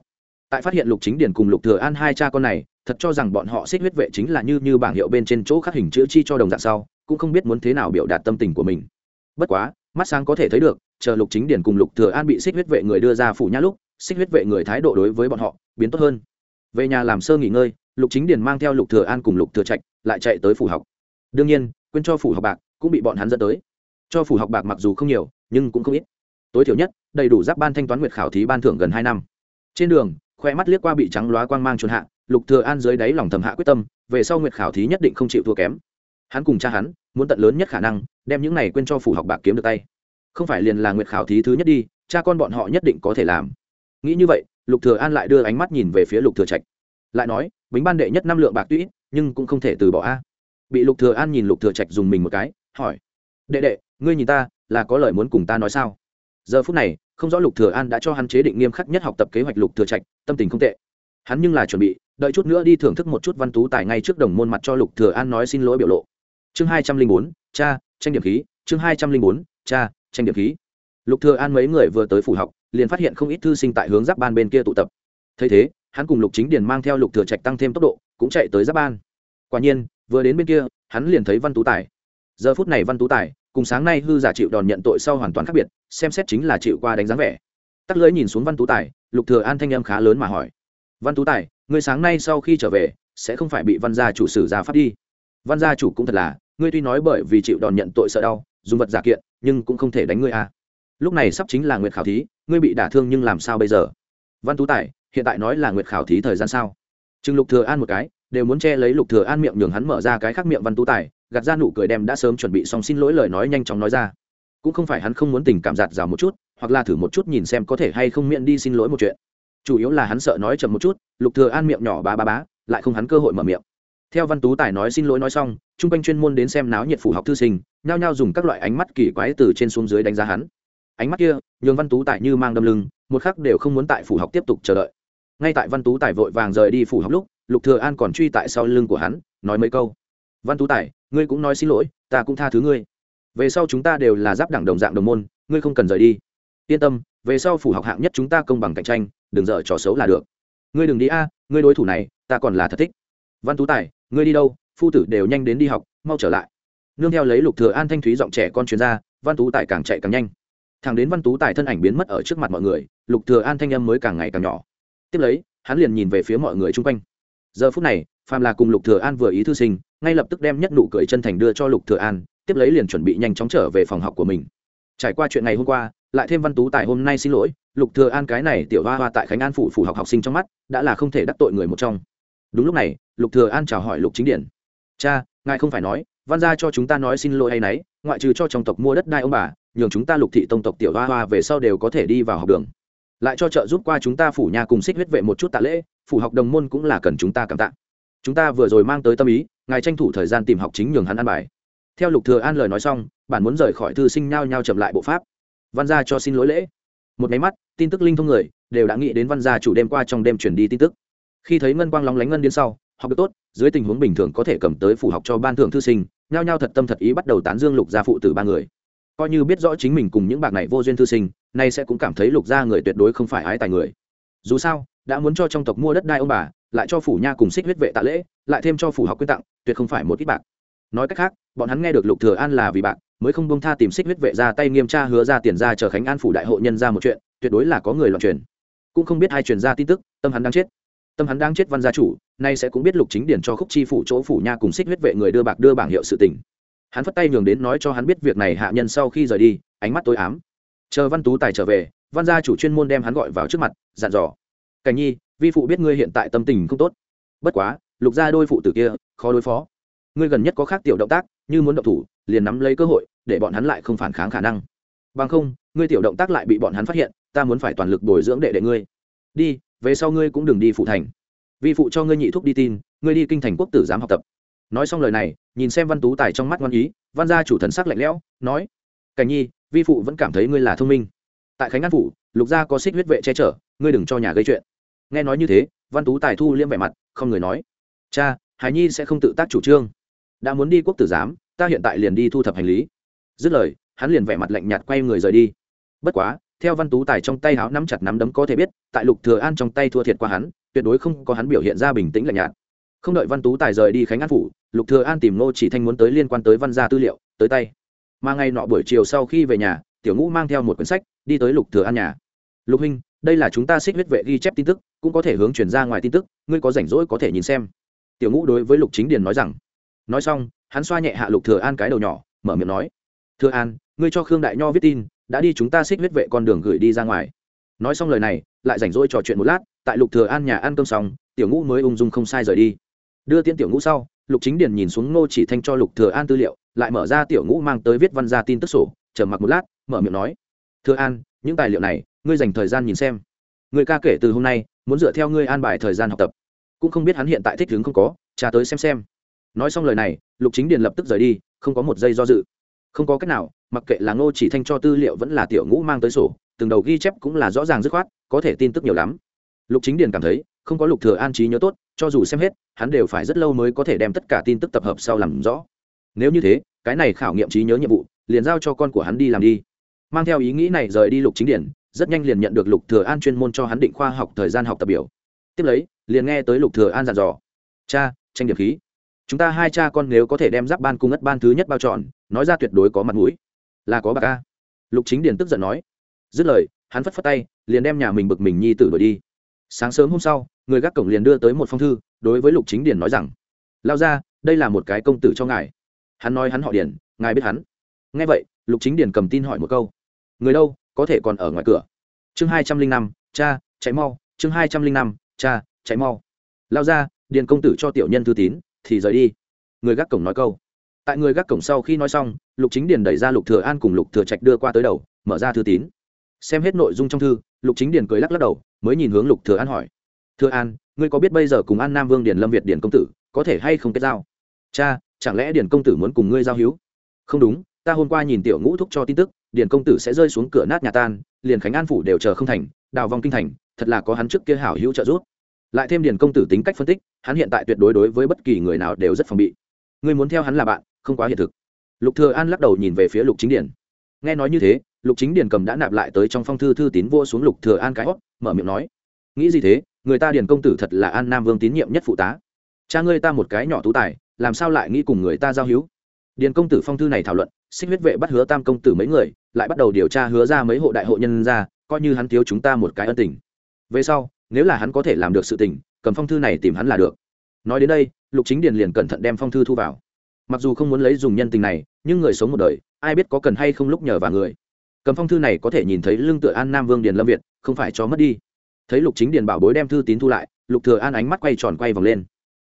Tại phát hiện lục chính điển cùng lục thừa an hai cha con này, thật cho rằng bọn họ xích huyết vệ chính là như như bảng hiệu bên trên chỗ khắc hình chữ chi cho đồng dạng sau, cũng không biết muốn thế nào biểu đạt tâm tình của mình. Bất quá, mắt sáng có thể thấy được, chờ lục chính điển cùng lục thừa an bị xích huyết vệ người đưa ra phủ nhã lúc, xích huyết vệ người thái độ đối với bọn họ biến tốt hơn. Về nhà làm sơ nghỉ ngơi lục chính Điền mang theo lục thừa an cùng lục thừa trạch lại chạy tới phủ học. Đương nhiên, quên cho phủ học bạc cũng bị bọn hắn dẫn tới. Cho phủ học bạc mặc dù không nhiều, nhưng cũng không ít. Tối thiểu nhất, đầy đủ giáp ban thanh toán nguyệt khảo thí ban thưởng gần hai năm. Trên đường, khoe mắt liếc qua bị trắng loá quang mang chuẩn hạ, lục thừa an dưới đáy lòng thầm hạ quyết tâm, về sau nguyệt khảo thí nhất định không chịu thua kém. Hắn cùng cha hắn, muốn tận lớn nhất khả năng, đem những này quên cho phủ học bạc kiếm được tay. Không phải liền là nguyệt khảo thí thứ nhất đi, cha con bọn họ nhất định có thể làm. Nghĩ như vậy, lục thừa an lại đưa ánh mắt nhìn về phía lục thừa trạch lại nói, bính ban đệ nhất năm lượng bạc tuy nhưng cũng không thể từ bỏ a. Bị lục thừa an nhìn lục thừa trạch dùng mình một cái, hỏi, đệ đệ, ngươi nhìn ta, là có lời muốn cùng ta nói sao? Giờ phút này, không rõ lục thừa an đã cho hắn chế định nghiêm khắc nhất học tập kế hoạch lục thừa trạch, tâm tình không tệ. Hắn nhưng là chuẩn bị, đợi chút nữa đi thưởng thức một chút văn tú tài ngay trước đồng môn mặt cho lục thừa an nói xin lỗi biểu lộ. Chương hai trăm linh bốn, cha, tranh điểm khí, chương hai trăm linh bốn, cha, tranh điểm khí. Lục thừa an mấy người vừa tới phủ học, liền phát hiện không ít thư sinh tại hướng giáp ban bên kia tụ tập. Thấy thế hắn cùng lục chính điền mang theo lục thừa trạch tăng thêm tốc độ, cũng chạy tới giáp ban. Quả nhiên, vừa đến bên kia, hắn liền thấy văn tú tài. Giờ phút này văn tú tài, cùng sáng nay hư giả chịu đòn nhận tội sau hoàn toàn khác biệt, xem xét chính là chịu qua đánh giá vẻ. Tắt lưỡi nhìn xuống văn tú tài, lục thừa an thanh âm khá lớn mà hỏi. Văn tú tài, ngươi sáng nay sau khi trở về, sẽ không phải bị văn gia chủ xử ra phát đi? Văn gia chủ cũng thật là, ngươi tuy nói bởi vì chịu đòn nhận tội sợ đau, dùng vật giả kiện, nhưng cũng không thể đánh ngươi à. lúc này sắp chính là nguyệt khảo thí, ngươi bị đả thương nhưng làm sao bây giờ? Văn tú tài hiện tại nói là nguyệt khảo thí thời gian sao? Chừng lục thừa an một cái, đều muốn che lấy lục thừa an miệng nhường hắn mở ra cái khác miệng văn tú tài, gạt ra nụ cười đem đã sớm chuẩn bị xong xin lỗi lời nói nhanh chóng nói ra. Cũng không phải hắn không muốn tình cảm giạt rào một chút, hoặc là thử một chút nhìn xem có thể hay không miệng đi xin lỗi một chuyện. Chủ yếu là hắn sợ nói chậm một chút, lục thừa an miệng nhỏ bá bá bá, lại không hắn cơ hội mở miệng. Theo văn tú tài nói xin lỗi nói xong, trung quanh chuyên môn đến xem náo nhiệt phủ học thư sinh, nhao nhao dùng các loại ánh mắt kỳ quái từ trên xuống dưới đánh giá hắn. Ánh mắt kia, nhường văn tú tài như mang đâm lưng, một khắc đều không muốn tại phủ học tiếp tục chờ đợi ngay tại văn tú tài vội vàng rời đi phủ học lúc, lục thừa an còn truy tại sau lưng của hắn, nói mấy câu. Văn tú tài, ngươi cũng nói xin lỗi, ta cũng tha thứ ngươi. Về sau chúng ta đều là giáp đẳng đồng dạng đồng môn, ngươi không cần rời đi. Yên tâm, về sau phủ học hạng nhất chúng ta công bằng cạnh tranh, đừng dở trò xấu là được. Ngươi đừng đi a, ngươi đối thủ này, ta còn là thật thích. Văn tú tài, ngươi đi đâu, phu tử đều nhanh đến đi học, mau trở lại. Nương theo lấy lục thừa an thanh thúy giọng trẻ con chuyên gia văn tú tài càng chạy càng nhanh. Thằng đến văn tú tài thân ảnh biến mất ở trước mặt mọi người, lục thừa an thanh âm mới càng ngày càng nhỏ tiếp lấy, hắn liền nhìn về phía mọi người chung quanh. Giờ phút này, phàm là cùng lục thừa an vừa ý thư sinh, ngay lập tức đem nhất nụ cười chân thành đưa cho lục thừa an, tiếp lấy liền chuẩn bị nhanh chóng trở về phòng học của mình. Trải qua chuyện ngày hôm qua, lại thêm văn tú tài hôm nay xin lỗi, lục thừa an cái này tiểu hoa hoa tại khánh an phủ phủ học học sinh trong mắt, đã là không thể đắc tội người một trong. Đúng lúc này, lục thừa an chào hỏi lục chính điển. Cha, ngài không phải nói, văn gia cho chúng ta nói xin lỗi hay nấy, ngoại trừ cho trong tộc mua đất đai ông bà, nhường chúng ta lục thị tông tộc tiểu hoa hoa về sau đều có thể đi vào học đường lại cho trợ giúp qua chúng ta phủ nhà cùng xích huyết vệ một chút tạ lễ, phủ học đồng môn cũng là cần chúng ta cảm tạ. Chúng ta vừa rồi mang tới tâm ý, ngài tranh thủ thời gian tìm học chính nhường hắn ăn bài. Theo lục thừa an lời nói xong bản muốn rời khỏi thư sinh nhao nhao chậm lại bộ pháp. Văn gia cho xin lỗi lễ. Một máy mắt, tin tức linh thông người, đều đã nghĩ đến văn gia chủ đêm qua trong đêm truyền đi tin tức. Khi thấy ngân quang lóng lánh ngân điên sau, học được tốt, dưới tình huống bình thường có thể cầm tới phủ học cho ban thưởng thư sinh, nhao nhao thật tâm thật ý bắt đầu tán dương lục gia phụ tử ba người coi như biết rõ chính mình cùng những bạc này vô duyên thư sinh, nay sẽ cũng cảm thấy lục gia người tuyệt đối không phải ái tài người. Dù sao, đã muốn cho trong tộc mua đất đai ông bà, lại cho phủ nha cùng xích huyết vệ tạ lễ, lại thêm cho phủ học quyên tặng, tuyệt không phải một ít bạc. Nói cách khác, bọn hắn nghe được lục thừa an là vì bạc, mới không bông tha tìm xích huyết vệ ra tay nghiêm tra hứa ra tiền ra chờ khánh an phủ đại hộ nhân ra một chuyện, tuyệt đối là có người loạn truyền. Cũng không biết ai truyền ra tin tức, tâm hắn đang chết. Tâm hắn đang chết văn gia chủ, nay sẽ cũng biết lục chính điển cho khúc chi phủ chỗ phủ nha cùng xích huyết vệ người đưa bạc đưa bảng hiệu sự tình hắn phất tay nhường đến nói cho hắn biết việc này hạ nhân sau khi rời đi, ánh mắt tối ám. Chờ văn tú tài trở về, văn gia chủ chuyên môn đem hắn gọi vào trước mặt, dặn dò. Cảnh nhi, vi phụ biết ngươi hiện tại tâm tình không tốt. Bất quá, lục gia đôi phụ tử kia, khó đối phó. Ngươi gần nhất có khác tiểu động tác, như muốn động thủ, liền nắm lấy cơ hội, để bọn hắn lại không phản kháng khả năng. Bằng không, ngươi tiểu động tác lại bị bọn hắn phát hiện, ta muốn phải toàn lực bồi dưỡng đệ đệ ngươi. Đi, về sau ngươi cũng đừng đi phụ thành. Vi phụ cho ngươi nhị thúc đi tin, ngươi đi kinh thành quốc tử giám học tập nói xong lời này, nhìn xem văn tú tài trong mắt ngoan ý, văn gia chủ thần sắc lạnh lẽo, nói, cảnh nhi, vi phụ vẫn cảm thấy ngươi là thông minh. Tại khánh an phủ, lục gia có xích huyết vệ che chở, ngươi đừng cho nhà gây chuyện. Nghe nói như thế, văn tú tài thu liêm vẻ mặt, không người nói, cha, hải nhi sẽ không tự tác chủ trương. Đã muốn đi quốc tử giám, ta hiện tại liền đi thu thập hành lý. Dứt lời, hắn liền vẻ mặt lạnh nhạt quay người rời đi. Bất quá, theo văn tú tài trong tay háo nắm chặt nắm đấm có thể biết, tại lục thừa an trong tay thua thiệt qua hắn, tuyệt đối không có hắn biểu hiện ra bình tĩnh lạnh nhạt không đợi văn tú tài rời đi khánh an phủ, lục thừa an tìm ngô chỉ thanh muốn tới liên quan tới văn gia tư liệu, tới tay. Mà ngày nọ buổi chiều sau khi về nhà, tiểu ngũ mang theo một quyển sách, đi tới lục thừa an nhà. Lục huynh, đây là chúng ta xích huyết vệ ghi chép tin tức, cũng có thể hướng truyền ra ngoài tin tức, ngươi có rảnh rỗi có thể nhìn xem. Tiểu ngũ đối với lục chính điền nói rằng. Nói xong, hắn xoa nhẹ hạ lục thừa an cái đầu nhỏ, mở miệng nói. Thừa an, ngươi cho khương đại nho viết tin, đã đi chúng ta xích huyết vệ con đường gửi đi ra ngoài. Nói xong lời này, lại rảnh rỗi trò chuyện một lát, tại lục thừa an nhà ăn cơm xong, tiểu ngũ mới ung dung không sai rời đi đưa tiên tiểu ngũ sau, lục chính điền nhìn xuống ngô chỉ thanh cho lục thừa an tư liệu, lại mở ra tiểu ngũ mang tới viết văn gia tin tức sổ, chờ mặc một lát, mở miệng nói, thừa an, những tài liệu này, ngươi dành thời gian nhìn xem. Người ca kể từ hôm nay, muốn dựa theo ngươi an bài thời gian học tập. Cũng không biết hắn hiện tại thích hứng không có trả tới xem xem. Nói xong lời này, lục chính điền lập tức rời đi, không có một giây do dự. Không có cách nào, mặc kệ là ngô chỉ thanh cho tư liệu vẫn là tiểu ngũ mang tới sổ, từng đầu ghi chép cũng là rõ ràng dứt khoát, có thể tin tức nhiều lắm. Lục chính điền cảm thấy không có lục thừa an trí nhớ tốt cho dù xem hết hắn đều phải rất lâu mới có thể đem tất cả tin tức tập hợp sau làm rõ. Nếu như thế cái này khảo nghiệm trí nhớ nhiệm vụ liền giao cho con của hắn đi làm đi. Mang theo ý nghĩ này rời đi lục chính điển rất nhanh liền nhận được lục thừa an chuyên môn cho hắn định khoa học thời gian học tập biểu. Tiếp lấy liền nghe tới lục thừa an dặn dò. Cha tranh điểm khí. Chúng ta hai cha con nếu có thể đem giáp ban cung ất ban thứ nhất bao chọn, nói ra tuyệt đối có mặt mũi. Là có bạc ca. Lục chính điển tức giận nói. Dứt lời hắn phất phất tay liền đem nhà mình bực mình nhi tử đuổi đi. Sáng sớm hôm sau người gác cổng liền đưa tới một phong thư, đối với lục chính điền nói rằng, lao ra, đây là một cái công tử cho ngài. Hắn nói hắn họ điền, ngài biết hắn. Nghe vậy, lục chính điền cầm tin hỏi một câu, người đâu, có thể còn ở ngoài cửa? Chương hai trăm linh năm, cha, chạy mau, chương hai trăm linh năm, cha, chạy mau. Lao ra, điền công tử cho tiểu nhân thư tín, thì rời đi. Người gác cổng nói câu. Tại người gác cổng sau khi nói xong, lục chính điền đẩy ra lục thừa an cùng lục thừa trạch đưa qua tới đầu, mở ra thư tín. Xem hết nội dung trong thư, lục chính điền cười lắc lắc đầu, mới nhìn hướng lục thừa an hỏi thừa an, ngươi có biết bây giờ cùng an nam vương điền lâm việt điền công tử có thể hay không kết giao? Cha, chẳng lẽ điền công tử muốn cùng ngươi giao hữu? Không đúng, ta hôm qua nhìn tiểu ngũ thúc cho tin tức, điền công tử sẽ rơi xuống cửa nát nhà tan, liền khánh an phủ đều chờ không thành, đào vong kinh thành, thật là có hắn trước kia hảo hữu trợ giúp. Lại thêm điền công tử tính cách phân tích, hắn hiện tại tuyệt đối đối với bất kỳ người nào đều rất phòng bị. Ngươi muốn theo hắn là bạn, không quá hiện thực. Lục thừa an lắc đầu nhìn về phía lục chính điền. Nghe nói như thế, lục chính điền cầm đã nạp lại tới trong phong thư thư tín vô xuống lục thừa an cái hót, mở miệng nói nghĩ gì thế? Người ta điền công tử thật là an nam vương tín nhiệm nhất phụ tá. Cha ngươi ta một cái nhỏ tú tài, làm sao lại nghĩ cùng người ta giao hữu? Điền công tử phong thư này thảo luận, xích huyết vệ bắt hứa tam công tử mấy người, lại bắt đầu điều tra hứa ra mấy hộ đại hộ nhân ra, coi như hắn thiếu chúng ta một cái ân tình. Về sau, nếu là hắn có thể làm được sự tình, cầm phong thư này tìm hắn là được. Nói đến đây, lục chính điền liền cẩn thận đem phong thư thu vào. Mặc dù không muốn lấy dùng nhân tình này, nhưng người sống một đời, ai biết có cần hay không lúc nhờ vào người. Cầm phong thư này có thể nhìn thấy lương tựa an nam vương điền lâm việt, không phải cho mất đi thấy lục chính điền bảo bối đem thư tín thu lại, lục thừa an ánh mắt quay tròn quay vòng lên.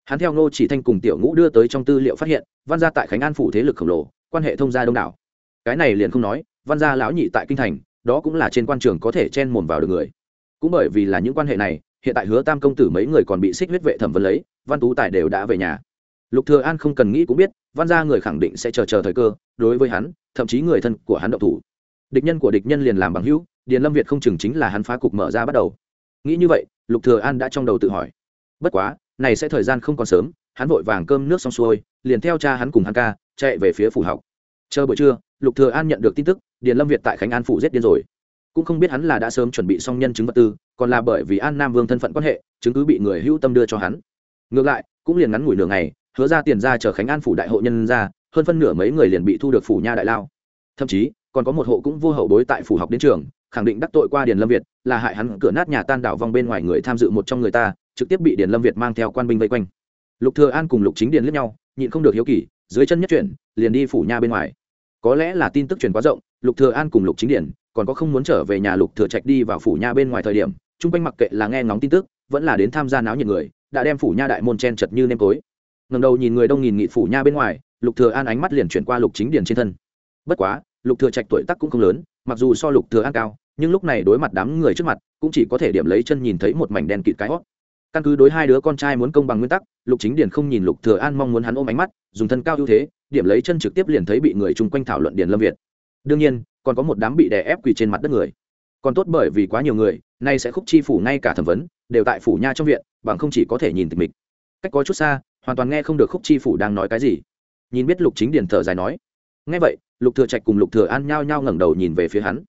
Hắn theo ngô chỉ thanh cùng tiểu ngũ đưa tới trong tư liệu phát hiện, văn gia tại khánh an phủ thế lực khổng lồ, quan hệ thông gia đông đảo. Cái này liền không nói, văn gia lão nhị tại kinh thành, đó cũng là trên quan trường có thể chen mồm vào được người. Cũng bởi vì là những quan hệ này, hiện tại hứa tam công tử mấy người còn bị xích huyết vệ thẩm vấn lấy, văn tú tài đều đã về nhà. Lục thừa an không cần nghĩ cũng biết, văn gia người khẳng định sẽ chờ chờ thời cơ, đối với hắn, thậm chí người thân của hắn động thủ. Địch nhân của địch nhân liền làm bằng hữu, điền lâm việt không chừng chính là hắn phá cục mở ra bắt đầu nghĩ như vậy, lục thừa an đã trong đầu tự hỏi. Bất quá, này sẽ thời gian không còn sớm, hắn vội vàng cơm nước xong xuôi, liền theo cha hắn cùng hắn ca, chạy về phía phủ học. Chờ buổi trưa, lục thừa an nhận được tin tức, điền lâm việt tại khánh an phủ giết điên rồi. Cũng không biết hắn là đã sớm chuẩn bị xong nhân chứng vật tư, còn là bởi vì an nam vương thân phận quan hệ, chứng cứ bị người hữu tâm đưa cho hắn. Ngược lại, cũng liền ngắn ngủi nửa ngày, hứa ra tiền ra chờ khánh an phủ đại hộ nhân ra, hơn phân nửa mấy người liền bị thu được phủ nha đại lao. Thậm chí, còn có một hộ cũng vô hậu bối tại phủ học đến trường khẳng định đắc tội qua điền lâm việt, là hại hắn cửa nát nhà tan đảo vong bên ngoài người tham dự một trong người ta, trực tiếp bị điền lâm việt mang theo quan binh vây quanh. Lục thừa an cùng lục chính điền liếc nhau, nhịn không được hiếu kỳ, dưới chân nhất chuyển, liền đi phủ nha bên ngoài. Có lẽ là tin tức truyền quá rộng, lục thừa an cùng lục chính điền còn có không muốn trở về nhà lục thừa trạch đi vào phủ nha bên ngoài thời điểm, chung quanh mặc kệ là nghe ngóng tin tức, vẫn là đến tham gia náo nhiệt người, đã đem phủ nha đại môn chen chật như nêm tối. Ngẩng đầu nhìn người đông nghìn nghị phủ nha bên ngoài, lục thừa an ánh mắt liền chuyển qua lục chính điền trên thân. Bất quá, lục thừa trạch tuổi tác cũng không lớn, mặc dù so lục thừa an cao nhưng lúc này đối mặt đám người trước mặt, cũng chỉ có thể điểm lấy chân nhìn thấy một mảnh đen kịt cái hót. Căn cứ đối hai đứa con trai muốn công bằng nguyên tắc, lục chính điền không nhìn lục thừa an mong muốn hắn ôm ánh mắt, dùng thân cao ưu thế, điểm lấy chân trực tiếp liền thấy bị người chung quanh thảo luận điền lâm việt. Đương nhiên, còn có một đám bị đè ép quỳ trên mặt đất người. Còn tốt bởi vì quá nhiều người, nay sẽ khúc chi phủ ngay cả thẩm vấn, đều tại phủ nha trong viện, bằng không chỉ có thể nhìn tịch mịch. Cách có chút xa, hoàn toàn nghe không được khúc chi phủ đang nói cái gì. Nhìn biết lục chính điền thở dài nói. Nghe vậy, lục thừa trạch cùng lục thừa an nhao nhao ngẩng đầu nhìn về phía hắn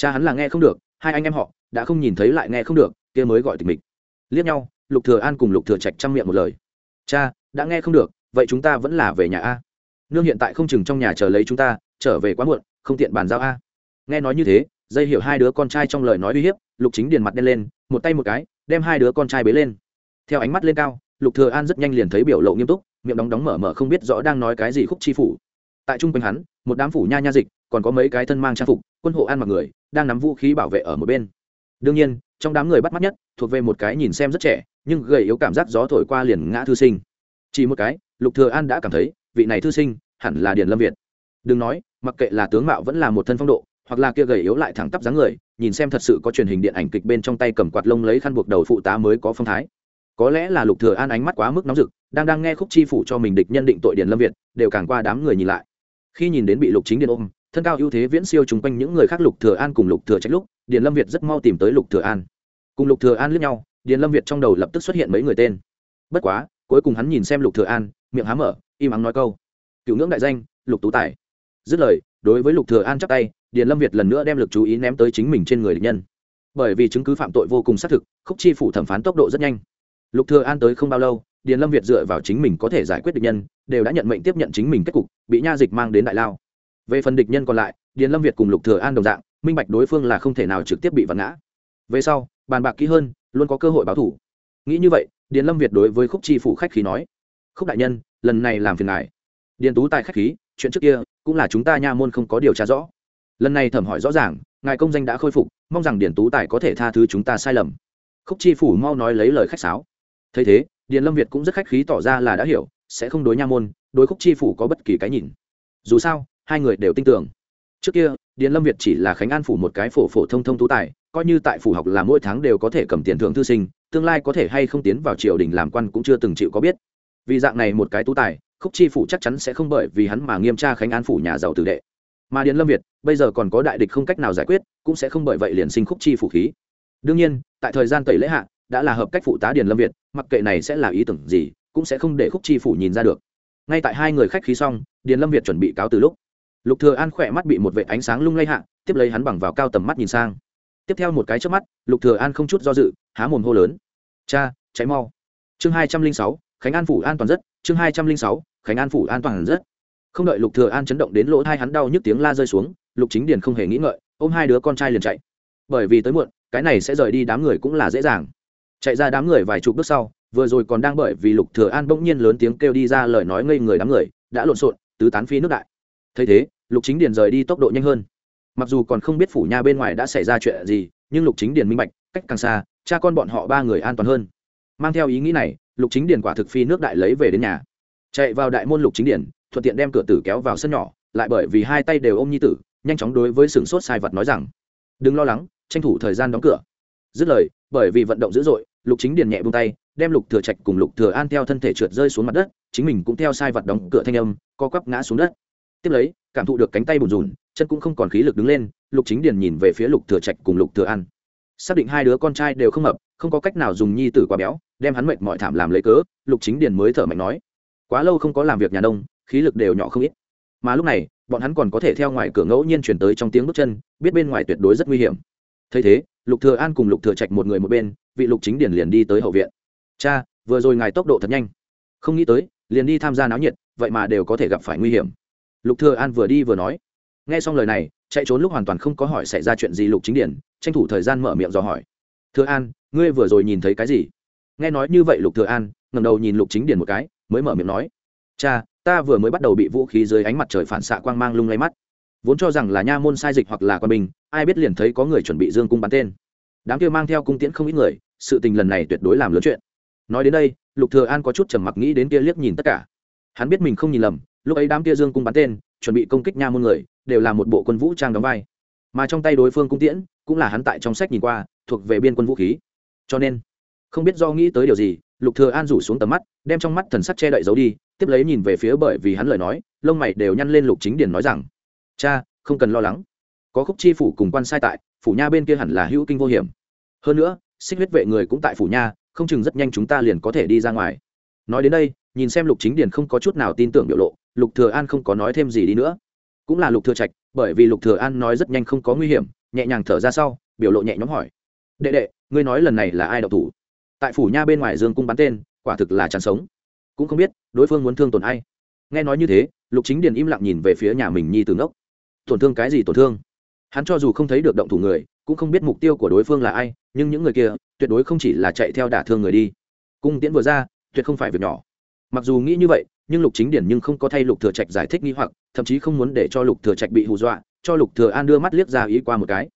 cha hắn là nghe không được, hai anh em họ đã không nhìn thấy lại nghe không được, kia mới gọi tịch mịch. Liếc nhau, lục thừa an cùng lục thừa trạch chăm miệng một lời. Cha, đã nghe không được, vậy chúng ta vẫn là về nhà a. Nương hiện tại không chừng trong nhà chờ lấy chúng ta, trở về quá muộn, không tiện bàn giao a. Nghe nói như thế, dây hiểu hai đứa con trai trong lời nói uy hiếp, lục chính điền mặt đen lên, một tay một cái, đem hai đứa con trai bế lên. Theo ánh mắt lên cao, lục thừa an rất nhanh liền thấy biểu lộ nghiêm túc, miệng đóng đóng mở mở không biết rõ đang nói cái gì khúc chi phủ. Tại trung quanh hắn, một đám phủ nha nha dịch còn có mấy cái thân mang trang phục, quân hộ an mặc người, đang nắm vũ khí bảo vệ ở một bên. Đương nhiên, trong đám người bắt mắt nhất, thuộc về một cái nhìn xem rất trẻ, nhưng gầy yếu cảm giác gió thổi qua liền ngã thư sinh. Chỉ một cái, lục thừa an đã cảm thấy, vị này thư sinh, hẳn là điền lâm việt. Đừng nói, mặc kệ là tướng mạo vẫn là một thân phong độ, hoặc là kia gầy yếu lại thẳng tắp dáng người, nhìn xem thật sự có truyền hình điện ảnh kịch bên trong tay cầm quạt lông lấy khăn buộc đầu phụ tá mới có phong thái. Có lẽ là lục thừa an ánh mắt quá mức nóng rực, đang đang nghe khúc chi phủ cho mình địch nhân định tội điền lâm việt, đều càng qua đám người nhìn lại. Khi nhìn đến bị lục chính điện ôm thân cao ưu thế viễn siêu chung quanh những người khác lục thừa an cùng lục thừa trách lúc, điền lâm việt rất mau tìm tới lục thừa an. Cùng lục thừa an liếc nhau, điền lâm việt trong đầu lập tức xuất hiện mấy người tên. Bất quá, cuối cùng hắn nhìn xem lục thừa an, miệng há mở im ắng nói câu. Cựu ngưỡng đại danh, lục tú tài. Dứt lời, đối với lục thừa an chắp tay, điền lâm việt lần nữa đem lực chú ý ném tới chính mình trên người địch nhân. Bởi vì chứng cứ phạm tội vô cùng xác thực, khúc chi phủ thẩm phán tốc độ rất nhanh. Lục thừa an tới không bao lâu, điền lâm việt dựa vào chính mình có thể giải quyết địch nhân, đều đã nhận mệnh tiếp nhận chính mình kết cục, bị nha dịch mang đến đại lao về phần địch nhân còn lại, điền lâm việt cùng lục thừa an đồng dạng, minh bạch đối phương là không thể nào trực tiếp bị vặn ngã. Về sau, bàn bạc kỹ hơn, luôn có cơ hội báo thủ. Nghĩ như vậy, điền lâm việt đối với khúc chi phủ khách khí nói, khúc đại nhân, lần này làm phiền ngài. Điền tú tài khách khí, chuyện trước kia, cũng là chúng ta nha môn không có điều tra rõ. Lần này thẩm hỏi rõ ràng, ngài công danh đã khôi phục, mong rằng điền tú tài có thể tha thứ chúng ta sai lầm. Khúc chi phủ mau nói lấy lời khách sáo. Thấy thế, điền lâm việt cũng rất khách khí tỏ ra là đã hiểu, sẽ không đối nha môn, đối khúc chi phủ có bất kỳ cái nhìn. Dù sao hai người đều tin tưởng. Trước kia, điền lâm việt chỉ là khánh an phủ một cái phổ phổ thông thông tú tài, coi như tại phủ học là mỗi tháng đều có thể cầm tiền thưởng thư sinh, tương lai có thể hay không tiến vào triều đình làm quan cũng chưa từng chịu có biết. Vì dạng này một cái tú tài, khúc chi phủ chắc chắn sẽ không bởi vì hắn mà nghiêm tra khánh an phủ nhà giàu tử đệ. Mà điền lâm việt, bây giờ còn có đại địch không cách nào giải quyết, cũng sẽ không bởi vậy liền sinh khúc chi phủ khí. Đương nhiên, tại thời gian tẩy lễ hạ, đã là hợp cách phụ tá điền lâm việt, mặc kệ này sẽ là ý tưởng gì, cũng sẽ không để khúc chi phủ nhìn ra được. Ngay tại hai người khách khí xong, điền lâm việt chuẩn bị cáo từ lúc lục thừa an khỏe mắt bị một vệ ánh sáng lung lay hạ, tiếp lấy hắn bằng vào cao tầm mắt nhìn sang. Tiếp theo một cái chớp mắt, lục thừa an không chút do dự, há mồm hô lớn. Cha cháy mau. Chương hai trăm linh sáu, khánh an phủ an toàn rất. Chương hai trăm linh sáu, khánh an phủ an toàn rất. Không đợi lục thừa an chấn động đến lỗ tai hắn đau nhức tiếng la rơi xuống, lục chính điền không hề nghĩ ngợi, ôm hai đứa con trai liền chạy. Bởi vì tới muộn, cái này sẽ rời đi đám người cũng là dễ dàng. Chạy ra đám người vài chục bước sau, vừa rồi còn đang bởi vì lục thừa an bỗng nhiên lớn tiếng kêu đi ra lời nói ngây người đám người, đã lộn xộn, tứ tán phi nước đại thấy thế, lục chính điền rời đi tốc độ nhanh hơn. Mặc dù còn không biết phủ nha bên ngoài đã xảy ra chuyện gì, nhưng lục chính điền minh bạch, cách càng xa, cha con bọn họ ba người an toàn hơn. Mang theo ý nghĩ này, lục chính điền quả thực phi nước đại lấy về đến nhà. Chạy vào đại môn lục chính điền, thuận tiện đem cửa tử kéo vào sân nhỏ, lại bởi vì hai tay đều ôm nhi tử, nhanh chóng đối với sừng sốt sai vật nói rằng, đừng lo lắng, tranh thủ thời gian đóng cửa. Dứt lời, bởi vì vận động dữ dội, lục chính điền nhẹ buông tay, đem lục thừa trạch cùng lục thừa an theo thân thể trượt rơi xuống mặt đất, chính mình cũng theo sai vật đóng cửa thanh âm, co quắp ngã xuống đất tiếp lấy, cảm thụ được cánh tay bùn rùn, chân cũng không còn khí lực đứng lên, lục chính điền nhìn về phía lục thừa trạch cùng lục thừa an. Xác định hai đứa con trai đều không mập không có cách nào dùng nhi tử quá béo, đem hắn mệt mỏi thảm làm lấy cớ, lục chính điền mới thở mạnh nói, quá lâu không có làm việc nhà nông, khí lực đều nhỏ không ít. Mà lúc này, bọn hắn còn có thể theo ngoài cửa ngẫu nhiên chuyển tới trong tiếng bước chân, biết bên ngoài tuyệt đối rất nguy hiểm. Thấy thế, lục thừa an cùng lục thừa trạch một người một bên, vị lục chính điền liền đi tới hậu viện. Cha, vừa rồi ngài tốc độ thật nhanh. Không nghĩ tới, liền đi tham gia náo nhiệt, vậy mà đều có thể gặp phải nguy hiểm lục thừa an vừa đi vừa nói. Nghe xong lời này, chạy trốn lúc hoàn toàn không có hỏi xảy ra chuyện gì lục chính điển, tranh thủ thời gian mở miệng dò hỏi. Thừa an, ngươi vừa rồi nhìn thấy cái gì? Nghe nói như vậy lục thừa an, ngẩng đầu nhìn lục chính điển một cái, mới mở miệng nói. Cha, ta vừa mới bắt đầu bị vũ khí dưới ánh mặt trời phản xạ quang mang lung lay mắt. Vốn cho rằng là nha môn sai dịch hoặc là quan bình ai biết liền thấy có người chuẩn bị dương cung bắn tên. Đám kia mang theo cung tiễn không ít người, sự tình lần này tuyệt đối làm lớn chuyện. Nói đến đây, lục thừa an có chút trầm mặc nghĩ đến kia liếc nhìn tất cả. Hắn biết mình không nhìn lầm lúc ấy đám kia dương cung bắn tên, chuẩn bị công kích nha môn người, đều là một bộ quân vũ trang đóng vai. Mà trong tay đối phương cung tiễn, cũng là hắn tại trong sách nhìn qua, thuộc về biên quân vũ khí. Cho nên, không biết do nghĩ tới điều gì, lục thừa an rủ xuống tầm mắt, đem trong mắt thần sắc che đậy giấu đi, tiếp lấy nhìn về phía bởi vì hắn lời nói, lông mày đều nhăn lên lục chính điền nói rằng, cha, không cần lo lắng. Có khúc chi phủ cùng quan sai tại, phủ nha bên kia hẳn là hữu kinh vô hiểm. Hơn nữa, xích huyết vệ người cũng tại phủ nha, không chừng rất nhanh chúng ta liền có thể đi ra ngoài. Nói đến đây, nhìn xem lục chính điền không có chút nào tin tưởng biểu lộ lục thừa an không có nói thêm gì đi nữa. Cũng là lục thừa trạch, bởi vì lục thừa an nói rất nhanh không có nguy hiểm, nhẹ nhàng thở ra sau, biểu lộ nhẹ nhõm hỏi. Đệ đệ, ngươi nói lần này là ai độc thủ? Tại phủ nha bên ngoài dương cung bắn tên, quả thực là chán sống. Cũng không biết, đối phương muốn thương tổn ai. Nghe nói như thế, lục chính điền im lặng nhìn về phía nhà mình nhi từ ngốc. Tổn thương cái gì tổn thương? Hắn cho dù không thấy được động thủ người, cũng không biết mục tiêu của đối phương là ai, nhưng những người kia, tuyệt đối không chỉ là chạy theo đả thương người đi. Cung tiễn vừa ra, tuyệt không phải việc nhỏ mặc dù nghĩ như vậy, nhưng lục chính điển nhưng không có thay lục thừa trạch giải thích nghi hoặc, thậm chí không muốn để cho lục thừa trạch bị hù dọa, cho lục thừa an đưa mắt liếc ra ý qua một cái.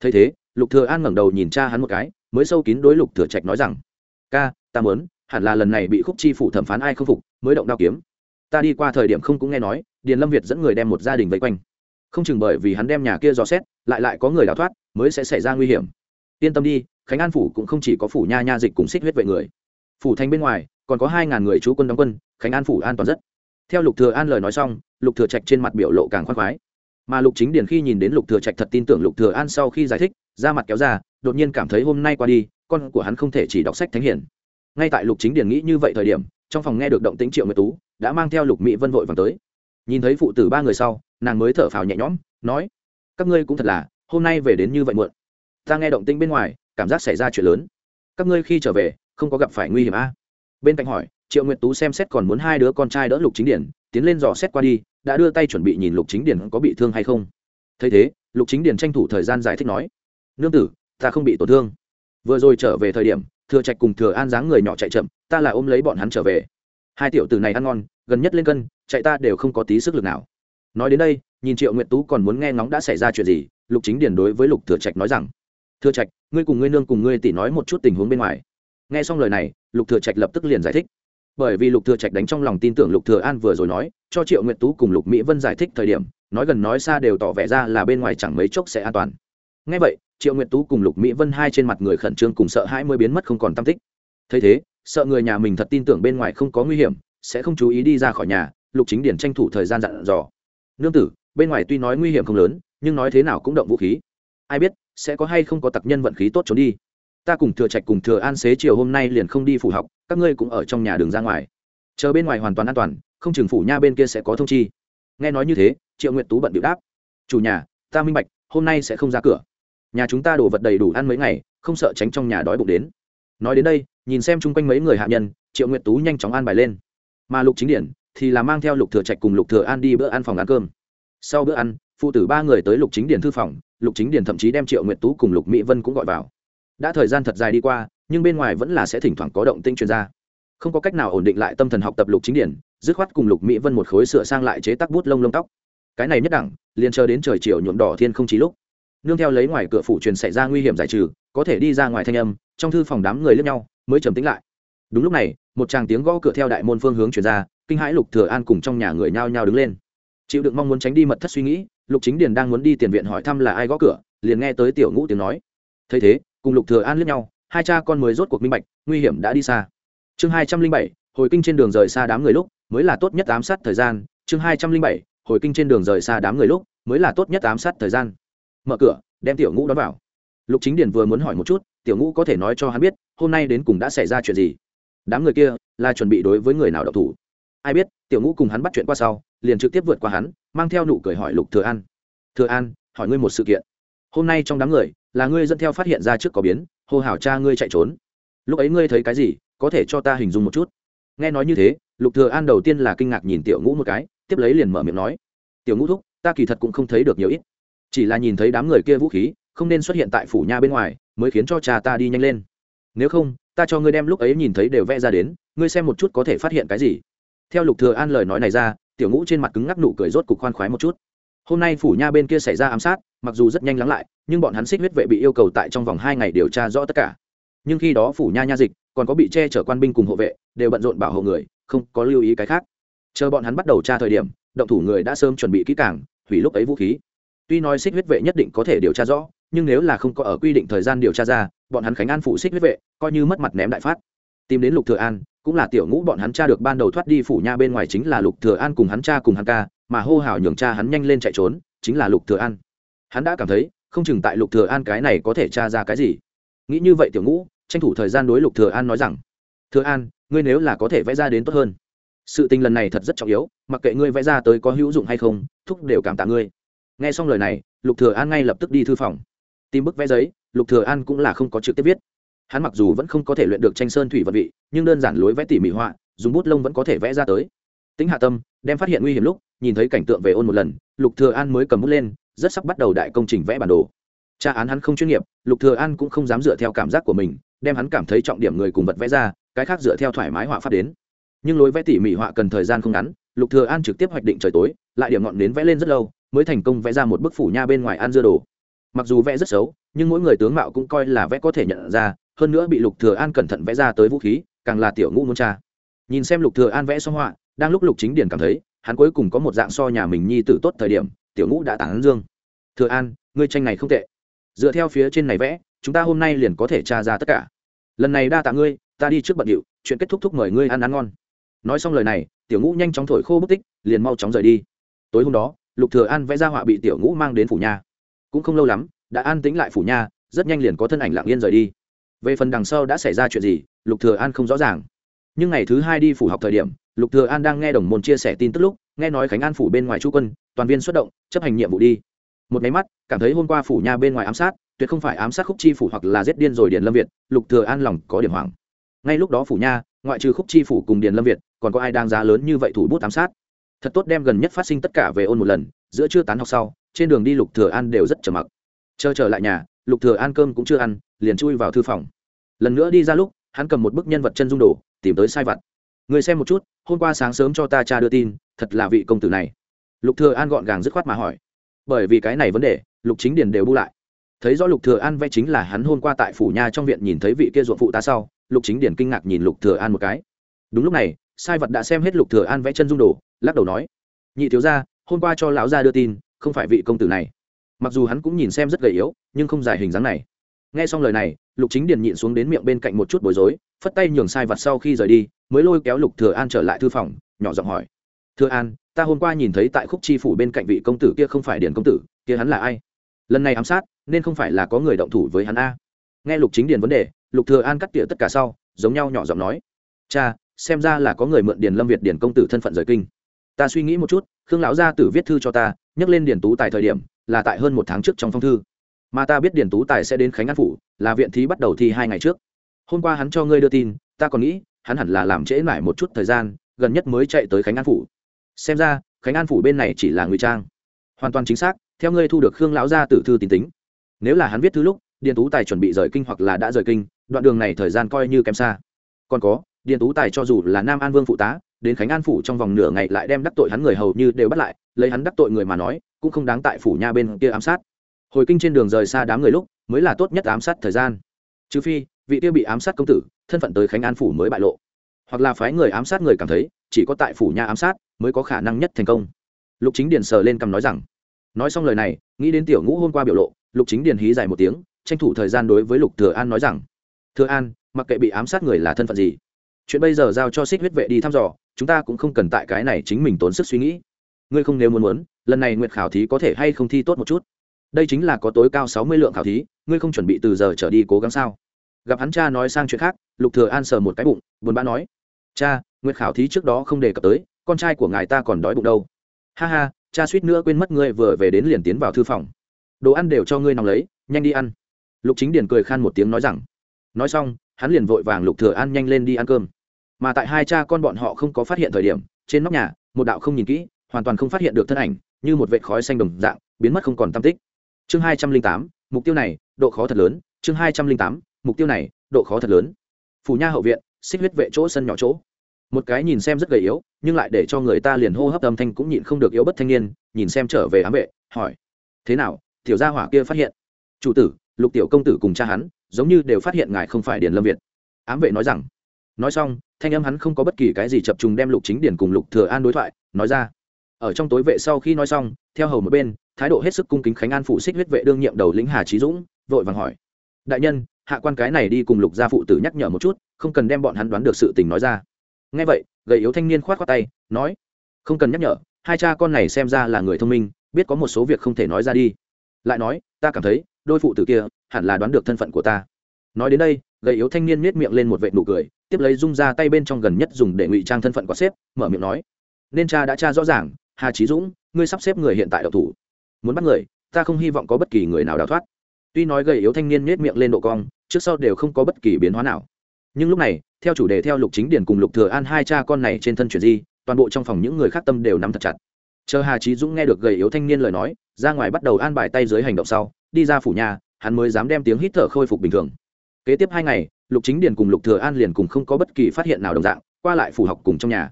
Thấy thế, lục thừa an ngẩng đầu nhìn cha hắn một cái, mới sâu kín đối lục thừa trạch nói rằng, ca, ta muốn, hẳn là lần này bị khúc chi phủ thẩm phán ai không phục, mới động đao kiếm. Ta đi qua thời điểm không cũng nghe nói, điền lâm việt dẫn người đem một gia đình vây quanh. Không chừng bởi vì hắn đem nhà kia dò xét, lại lại có người đào thoát, mới sẽ xảy ra nguy hiểm. Yên tâm đi, khánh an phủ cũng không chỉ có phủ nha nha dịch cùng xích huyết vệ người. Phủ thành bên ngoài còn có hai ngàn người chú quân đóng quân, khánh an phủ an toàn rất. Theo lục thừa an lời nói xong, lục thừa trạch trên mặt biểu lộ càng khoan khoái. Mà lục chính điển khi nhìn đến lục thừa trạch thật tin tưởng lục thừa an sau khi giải thích ra mặt kéo ra, đột nhiên cảm thấy hôm nay qua đi, con của hắn không thể chỉ đọc sách thánh hiển. Ngay tại lục chính điển nghĩ như vậy thời điểm, trong phòng nghe được động tĩnh triệu nguyệt tú, đã mang theo lục mỹ vân vội vàng tới. Nhìn thấy phụ tử ba người sau, nàng mới thở phào nhẹ nhõm, nói, các ngươi cũng thật là, hôm nay về đến như vậy muộn. Ta nghe động tĩnh bên ngoài, cảm giác xảy ra chuyện lớn. Các ngươi khi trở về, không có gặp phải nguy hiểm a à? Bên cạnh hỏi, triệu nguyệt tú xem xét còn muốn hai đứa con trai đỡ lục chính điển tiến lên dò xét qua đi, đã đưa tay chuẩn bị nhìn lục chính điển có bị thương hay không? Thấy thế, lục chính điển tranh thủ thời gian giải thích nói, nương tử, ta không bị tổn thương. Vừa rồi trở về thời điểm, thừa trạch cùng thừa an dáng người nhỏ chạy chậm, ta là ôm lấy bọn hắn trở về. Hai tiểu tử này ăn ngon, gần nhất lên cân, chạy ta đều không có tí sức lực nào. Nói đến đây, nhìn triệu nguyệt tú còn muốn nghe ngóng đã xảy ra chuyện gì, lục chính điển đối với lục thừa trạch nói rằng, thừa trạch, ngươi cùng ngươi nương cùng ngươi tỷ nói một chút tình huống bên ngoài nghe xong lời này, lục thừa trạch lập tức liền giải thích. Bởi vì lục thừa trạch đánh trong lòng tin tưởng lục thừa an vừa rồi nói, cho triệu nguyệt tú cùng lục mỹ vân giải thích thời điểm, nói gần nói xa đều tỏ vẻ ra là bên ngoài chẳng mấy chốc sẽ an toàn. Nghe vậy, triệu nguyệt tú cùng lục mỹ vân hai trên mặt người khẩn trương cùng sợ hãi mới biến mất không còn tâm tích. Thấy thế, sợ người nhà mình thật tin tưởng bên ngoài không có nguy hiểm, sẽ không chú ý đi ra khỏi nhà, lục chính điển tranh thủ thời gian dặn dò. Nương tử, bên ngoài tuy nói nguy hiểm không lớn, nhưng nói thế nào cũng động vũ khí. Ai biết, sẽ có hay không có tặc nhân vận khí tốt trốn đi ta cùng thừa trạch cùng thừa an xế chiều hôm nay liền không đi phủ học, các ngươi cũng ở trong nhà đường ra ngoài. Chờ bên ngoài hoàn toàn an toàn, không chừng phủ nha bên kia sẽ có thông chi. Nghe nói như thế, triệu nguyện tú bận điệu đáp. Chủ nhà, ta minh bạch, hôm nay sẽ không ra cửa. Nhà chúng ta đổ vật đầy đủ ăn mấy ngày, không sợ tránh trong nhà đói bụng đến. Nói đến đây, nhìn xem chung quanh mấy người hạ nhân, triệu nguyện tú nhanh chóng an bài lên. Mà lục chính điển thì là mang theo lục thừa trạch cùng lục thừa an đi bữa ăn phòng ăn cơm. Sau bữa ăn, phụ tử ba người tới lục chính điển thư phòng, lục chính điển thậm chí đem triệu nguyệt tú cùng lục mỹ vân cũng gọi vào đã thời gian thật dài đi qua, nhưng bên ngoài vẫn là sẽ thỉnh thoảng có động tinh truyền ra không có cách nào ổn định lại tâm thần học tập lục chính điển, dứt khoát cùng lục mỹ vân một khối sửa sang lại chế tác bút lông lông tóc. Cái này nhất đẳng, liền chờ đến trời chiều nhuộm đỏ thiên không chí lúc. Nương theo lấy ngoài cửa phủ truyền xảy ra nguy hiểm giải trừ, có thể đi ra ngoài thanh âm, trong thư phòng đám người lướt nhau, mới trầm tĩnh lại. Đúng lúc này, một tràng tiếng gõ cửa theo đại môn phương hướng truyền ra, kinh hãi lục thừa an cùng trong nhà người nhao nhao đứng lên. Chịu đựng mong muốn tránh đi mật thất suy nghĩ, lục chính điền đang muốn đi tiền viện hỏi thăm là ai gõ cửa, liền nghe tới tiểu ngũ tiếng nói. Thấy thế cùng lục thừa an liếc nhau, hai cha con mới rốt cuộc minh bạch, nguy hiểm đã đi xa. Chương hai trăm linh bảy, hồi kinh trên đường rời xa đám người lúc, mới là tốt nhất ám sát thời gian. Chương hai trăm linh bảy, hồi kinh trên đường rời xa đám người lúc, mới là tốt nhất ám sát thời gian. Mở cửa, đem tiểu ngũ đón vào. Lục chính điền vừa muốn hỏi một chút, tiểu ngũ có thể nói cho hắn biết, hôm nay đến cùng đã xảy ra chuyện gì? Đám người kia là chuẩn bị đối với người nào độc thủ? Ai biết, tiểu ngũ cùng hắn bắt chuyện qua sau, liền trực tiếp vượt qua hắn, mang theo nụ cười hỏi lục thừa an. Thừa an, hỏi ngươi một sự kiện. Hôm nay trong đám người là ngươi dẫn theo phát hiện ra trước có biến, hô hào cha ngươi chạy trốn. Lúc ấy ngươi thấy cái gì, có thể cho ta hình dung một chút? Nghe nói như thế, lục thừa an đầu tiên là kinh ngạc nhìn tiểu ngũ một cái, tiếp lấy liền mở miệng nói, tiểu ngũ thúc, ta kỳ thật cũng không thấy được nhiều ít. Chỉ là nhìn thấy đám người kia vũ khí, không nên xuất hiện tại phủ nha bên ngoài, mới khiến cho cha ta đi nhanh lên. Nếu không, ta cho ngươi đem lúc ấy nhìn thấy đều vẽ ra đến, ngươi xem một chút có thể phát hiện cái gì. Theo lục thừa an lời nói này ra, tiểu ngũ trên mặt cứng ngắc nụ cười rốt cục khoan khoái một chút. Hôm nay phủ nha bên kia xảy ra ám sát mặc dù rất nhanh lắng lại, nhưng bọn hắn xích huyết vệ bị yêu cầu tại trong vòng hai ngày điều tra rõ tất cả. Nhưng khi đó phủ nha nha dịch còn có bị che chở quan binh cùng hộ vệ, đều bận rộn bảo hộ người, không có lưu ý cái khác. Chờ bọn hắn bắt đầu tra thời điểm, động thủ người đã sớm chuẩn bị kỹ càng, hủy lúc ấy vũ khí. Tuy nói xích huyết vệ nhất định có thể điều tra rõ, nhưng nếu là không có ở quy định thời gian điều tra ra, bọn hắn khánh an phủ xích huyết vệ coi như mất mặt ném đại phát. Tìm đến lục thừa an, cũng là tiểu ngũ bọn hắn cha được ban đầu thoát đi phủ nha bên ngoài chính là lục thừa an cùng hắn cha cùng hắn ca, mà hô hào nhường cha hắn nhanh lên chạy trốn, chính là lục thừa an hắn đã cảm thấy, không chừng tại lục thừa an cái này có thể tra ra cái gì. Nghĩ như vậy tiểu ngũ, tranh thủ thời gian đối lục thừa an nói rằng, thừa an, ngươi nếu là có thể vẽ ra đến tốt hơn. Sự tình lần này thật rất trọng yếu, mặc kệ ngươi vẽ ra tới có hữu dụng hay không, thúc đều cảm tạ ngươi. Nghe xong lời này, lục thừa an ngay lập tức đi thư phòng. Tìm bức vẽ giấy, lục thừa an cũng là không có trực tiếp viết. Hắn mặc dù vẫn không có thể luyện được tranh sơn thủy vật vị, nhưng đơn giản lối vẽ tỉ mỉ họa, dùng bút lông vẫn có thể vẽ ra tới. Tính hạ tâm đem phát hiện nguy hiểm lúc, nhìn thấy cảnh tượng về ôn một lần, lục thừa an mới cầm bút lên rất sắp bắt đầu đại công trình vẽ bản đồ. Tra án hắn không chuyên nghiệp, lục thừa an cũng không dám dựa theo cảm giác của mình, đem hắn cảm thấy trọng điểm người cùng vật vẽ ra, cái khác dựa theo thoải mái họa phát đến. Nhưng lối vẽ tỉ mỉ họa cần thời gian không ngắn, lục thừa an trực tiếp hoạch định trời tối, lại điểm ngọn nến vẽ lên rất lâu, mới thành công vẽ ra một bức phủ nha bên ngoài an dưa đồ. Mặc dù vẽ rất xấu, nhưng mỗi người tướng mạo cũng coi là vẽ có thể nhận ra, hơn nữa bị lục thừa an cẩn thận vẽ ra tới vũ khí, càng là tiểu ngũ muốn cha. Nhìn xem lục thừa an vẽ xong họa, đang lúc lục chính điển cảm thấy, hắn cuối cùng có một dạng so nhà mình nhi tử tốt thời điểm tiểu ngũ đã tán dương. Thừa an ngươi tranh này không tệ. Dựa theo phía trên này vẽ chúng ta hôm nay liền có thể tra ra tất cả. Lần này đa tạ ngươi ta đi trước bận điệu chuyện kết thúc thúc mời ngươi ăn ăn ngon. Nói xong lời này tiểu ngũ nhanh chóng thổi khô bút tích liền mau chóng rời đi. Tối hôm đó lục thừa an vẽ ra họa bị tiểu ngũ mang đến phủ nhà. cũng không lâu lắm đã an tĩnh lại phủ nhà, rất nhanh liền có thân ảnh lặng yên rời đi. Về phần đằng sau đã xảy ra chuyện gì lục thừa an không rõ ràng. Nhưng ngày thứ hai đi phủ học thời điểm lục thừa an đang nghe đồng môn chia sẻ tin tức lúc nghe nói khánh an phủ bên ngoài chú quân, toàn viên xuất động, chấp hành nhiệm vụ đi. Một máy mắt, cảm thấy hôm qua phủ nha bên ngoài ám sát, tuyệt không phải ám sát khúc chi phủ hoặc là giết điên rồi điền lâm việt, lục thừa an lòng có điểm hoảng. Ngay lúc đó phủ nha ngoại trừ khúc chi phủ cùng điền lâm việt, còn có ai đang giá lớn như vậy thủ bút ám sát? Thật tốt đem gần nhất phát sinh tất cả về ôn một lần, giữa trưa tán học sau, trên đường đi lục thừa an đều rất trầm mặc. Chờ trở lại nhà, lục thừa an cơm cũng chưa ăn, liền chui vào thư phòng. Lần nữa đi ra lúc, hắn cầm một bức nhân vật chân dung đồ, tìm tới sai vặt người xem một chút, hôm qua sáng sớm cho ta cha đưa tin, thật là vị công tử này. Lục thừa an gọn gàng dứt khoát mà hỏi. Bởi vì cái này vấn đề, lục chính điền đều bu lại. Thấy rõ lục thừa an vẽ chính là hắn hôm qua tại phủ nha trong viện nhìn thấy vị kia ruộng phụ ta sau, lục chính điền kinh ngạc nhìn lục thừa an một cái. Đúng lúc này, sai vật đã xem hết lục thừa an vẽ chân dung đồ, lắc đầu nói. Nhị thiếu gia, hôm qua cho lão gia đưa tin, không phải vị công tử này. Mặc dù hắn cũng nhìn xem rất gầy yếu, nhưng không dài hình dáng này nghe xong lời này, lục chính điền nhịn xuống đến miệng bên cạnh một chút bối rối, phất tay nhường sai vặt sau khi rời đi, mới lôi kéo lục thừa an trở lại thư phòng, nhỏ giọng hỏi. Thừa an, ta hôm qua nhìn thấy tại khúc chi phủ bên cạnh vị công tử kia không phải điền công tử, kia hắn là ai? Lần này ám sát, nên không phải là có người động thủ với hắn a? Nghe lục chính điền vấn đề, lục thừa an cắt tỉa tất cả sau, giống nhau nhỏ giọng nói. Cha, xem ra là có người mượn điền lâm việt điền công tử thân phận rời kinh. Ta suy nghĩ một chút, khương lão gia tử viết thư cho ta, nhắc lên điền tú tại thời điểm, là tại hơn một tháng trước trong phong thư mà ta biết điền tú tài sẽ đến khánh an phủ, là viện thí bắt đầu thi hai ngày trước. Hôm qua hắn cho ngươi đưa tin, ta còn nghĩ, hắn hẳn là làm trễ mãi một chút thời gian, gần nhất mới chạy tới khánh an phủ. Xem ra, khánh an phủ bên này chỉ là ngụy trang. Hoàn toàn chính xác, theo ngươi thu được khương lão gia tử thư tín tính. Nếu là hắn viết thư lúc điền tú tài chuẩn bị rời kinh hoặc là đã rời kinh, đoạn đường này thời gian coi như kém xa. Còn có điền tú tài cho dù là nam an vương phụ tá, đến khánh an phủ trong vòng nửa ngày lại đem đắc tội hắn người hầu như đều bắt lại, lấy hắn đắc tội người mà nói, cũng không đáng tại phủ nha bên kia ám sát hồi kinh trên đường rời xa đám người lúc, mới là tốt nhất ám sát thời gian. Trừ phi, vị tiêu bị ám sát công tử, thân phận tới khánh an phủ mới bại lộ. Hoặc là phái người ám sát người cảm thấy, chỉ có tại phủ nhà ám sát mới có khả năng nhất thành công. Lục chính điền sờ lên cầm nói rằng, nói xong lời này, nghĩ đến tiểu ngũ hôm qua biểu lộ, lục chính điền hí dài một tiếng, tranh thủ thời gian đối với lục thừa an nói rằng, thừa an, mặc kệ bị ám sát người là thân phận gì, chuyện bây giờ giao cho xích huyết vệ đi thăm dò, chúng ta cũng không cần tại cái này chính mình tốn sức suy nghĩ. Ngươi không nếu muốn muốn, lần này nguyện khảo thí có thể hay không thi tốt một chút? Đây chính là có tối cao sáu mươi lượng khảo thí, ngươi không chuẩn bị từ giờ trở đi cố gắng sao? Gặp hắn cha nói sang chuyện khác, lục thừa an sờ một cái bụng, buồn bã nói, cha, nguyệt khảo thí trước đó không đề cập tới, con trai của ngài ta còn đói bụng đâu. Ha ha, cha suýt nữa quên mất ngươi vừa về đến liền tiến vào thư phòng. Đồ ăn đều cho ngươi nòng lấy, nhanh đi ăn. Lục chính điển cười khan một tiếng nói rằng, nói xong, hắn liền vội vàng lục thừa an nhanh lên đi ăn cơm. Mà tại hai cha con bọn họ không có phát hiện thời điểm, trên nóc nhà, một đạo không nhìn kỹ, hoàn toàn không phát hiện được thân ảnh, như một vệt khói xanh đồng dạng, biến mất không còn tâm tích chương hai trăm linh tám, mục tiêu này, độ khó thật lớn. Chương hai trăm linh tám, mục tiêu này, độ khó thật lớn. Phủ nha hậu viện, xích huyết vệ chỗ sân nhỏ chỗ. Một cái nhìn xem rất gầy yếu, nhưng lại để cho người ta liền hô hấp âm thanh cũng nhịn không được yếu bất thanh niên, nhìn xem trở về ám vệ, hỏi, thế nào, tiểu gia hỏa kia phát hiện? Chủ tử, lục tiểu công tử cùng cha hắn, giống như đều phát hiện ngài không phải điền lâm việt. Ám vệ nói rằng. Nói xong, thanh âm hắn không có bất kỳ cái gì chập trùng đem lục chính điển cùng lục thừa an đối thoại, nói ra. Ở trong tối vệ sau khi nói xong, theo hầu một bên thái độ hết sức cung kính khánh an phụ xích huyết vệ đương nhiệm đầu lĩnh hà trí dũng, vội vàng hỏi. Đại nhân, hạ quan cái này đi cùng lục gia phụ tử nhắc nhở một chút, không cần đem bọn hắn đoán được sự tình nói ra. Nghe vậy, gầy yếu thanh niên khoát khoát tay, nói, không cần nhắc nhở, hai cha con này xem ra là người thông minh, biết có một số việc không thể nói ra đi. Lại nói, ta cảm thấy, đôi phụ tử kia, hẳn là đoán được thân phận của ta. Nói đến đây, gầy yếu thanh niên miết miệng lên một vệ nụ cười, tiếp lấy rung ra tay bên trong gần nhất dùng để ngụy trang thân phận quả xếp mở miệng nói, nên cha đã cha rõ ràng, hà trí dũng, ngươi sắp xếp người hiện tại đầu thủ muốn bắt người, ta không hy vọng có bất kỳ người nào đào thoát. Tuy nói gầy yếu thanh niên nhét miệng lên độ cong, trước sau đều không có bất kỳ biến hóa nào. Nhưng lúc này, theo chủ đề theo lục chính điển cùng lục thừa an hai cha con này trên thân chuyển di, toàn bộ trong phòng những người khác tâm đều nắm thật chặt. Chờ hà trí dũng nghe được gầy yếu thanh niên lời nói, ra ngoài bắt đầu an bài tay dưới hành động sau, đi ra phủ nhà, hắn mới dám đem tiếng hít thở khôi phục bình thường. Kế tiếp hai ngày, lục chính điển cùng lục thừa an liền cùng không có bất kỳ phát hiện nào đồng dạng, qua lại phủ học cùng trong nhà.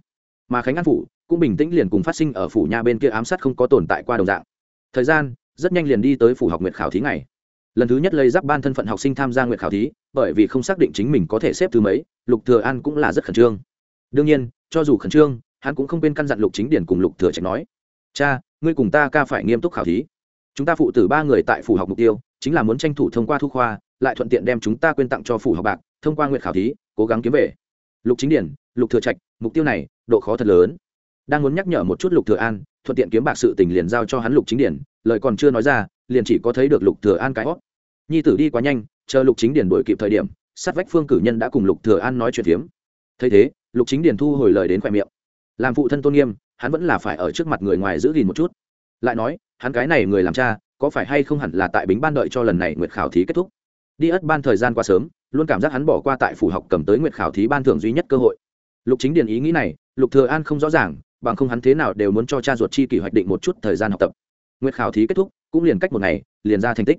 Mà khánh an phủ cũng bình tĩnh liền cùng phát sinh ở phủ nhà bên kia ám sát không có tồn tại qua đồng dạng thời gian, rất nhanh liền đi tới phủ học nguyệt khảo thí ngày. Lần thứ nhất lấy giáp ban thân phận học sinh tham gia nguyệt khảo thí, bởi vì không xác định chính mình có thể xếp thứ mấy, lục thừa an cũng là rất khẩn trương. Đương nhiên, cho dù khẩn trương, hắn cũng không quên căn dặn lục chính điển cùng lục thừa trạch nói, cha, ngươi cùng ta ca phải nghiêm túc khảo thí. Chúng ta phụ tử ba người tại phủ học mục tiêu, chính là muốn tranh thủ thông qua thu khoa, lại thuận tiện đem chúng ta quên tặng cho phủ học bạc, thông qua nguyện khảo thí, cố gắng kiếm về. Lục chính điển, lục thừa trạch, mục tiêu này, độ khó thật lớn đang muốn nhắc nhở một chút lục thừa an, thuận tiện kiếm bạc sự tình liền giao cho hắn lục chính điển, lời còn chưa nói ra, liền chỉ có thấy được lục thừa an cái hót. Nhi tử đi quá nhanh, chờ lục chính điển đuổi kịp thời điểm, sát vách phương cử nhân đã cùng lục thừa an nói chuyện phiếm. Thấy thế, lục chính điển thu hồi lời đến khoe miệng. Làm phụ thân tôn nghiêm, hắn vẫn là phải ở trước mặt người ngoài giữ gìn một chút. Lại nói, hắn cái này người làm cha, có phải hay không hẳn là tại bính ban đợi cho lần này nguyệt khảo thí kết thúc? Đi ất ban thời gian quá sớm, luôn cảm giác hắn bỏ qua tại phủ học cầm tới nguyệt khảo thí ban thưởng duy nhất cơ hội. Lục chính điền ý nghĩ này, lục thừa an không rõ ràng bằng không hắn thế nào đều muốn cho cha ruột chi kỷ hoạch định một chút thời gian học tập. Nguyệt khảo thí kết thúc, cũng liền cách một ngày, liền ra thành tích.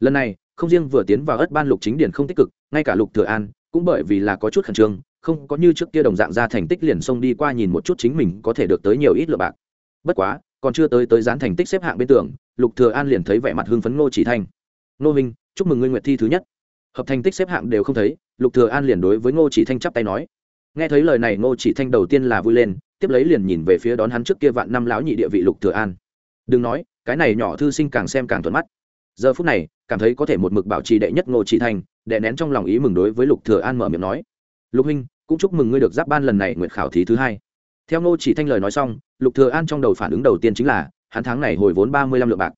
Lần này, không riêng vừa tiến vào ớt ban lục chính điển không tích cực, ngay cả lục thừa an, cũng bởi vì là có chút khẩn trương, không có như trước kia đồng dạng ra thành tích liền xông đi qua nhìn một chút chính mình có thể được tới nhiều ít lượng bạc. Bất quá, còn chưa tới tới dán thành tích xếp hạng bên tường, lục thừa an liền thấy vẻ mặt hưng phấn ngô chỉ thanh. Ngô minh chúc mừng ngươi nguyệt thi thứ nhất. Hợp thành tích xếp hạng đều không thấy, lục thừa an liền đối với ngô chỉ thanh chắp tay nói. Nghe thấy lời này, ngô chỉ thanh đầu tiên là vui lên tiếp lấy liền nhìn về phía đón hắn trước kia vạn năm lão nhị địa vị lục thừa an. Đừng nói, cái này nhỏ thư sinh càng xem càng thuận mắt. Giờ phút này, cảm thấy có thể một mực bảo trì đệ nhất ngô chỉ thanh đệ nén trong lòng ý mừng đối với lục thừa an mở miệng nói. Lục huynh, cũng chúc mừng ngươi được giáp ban lần này nguyện khảo thí thứ hai. Theo ngô chỉ thanh lời nói xong, lục thừa an trong đầu phản ứng đầu tiên chính là, hắn tháng này hồi vốn ba mươi lăm lượng bạc.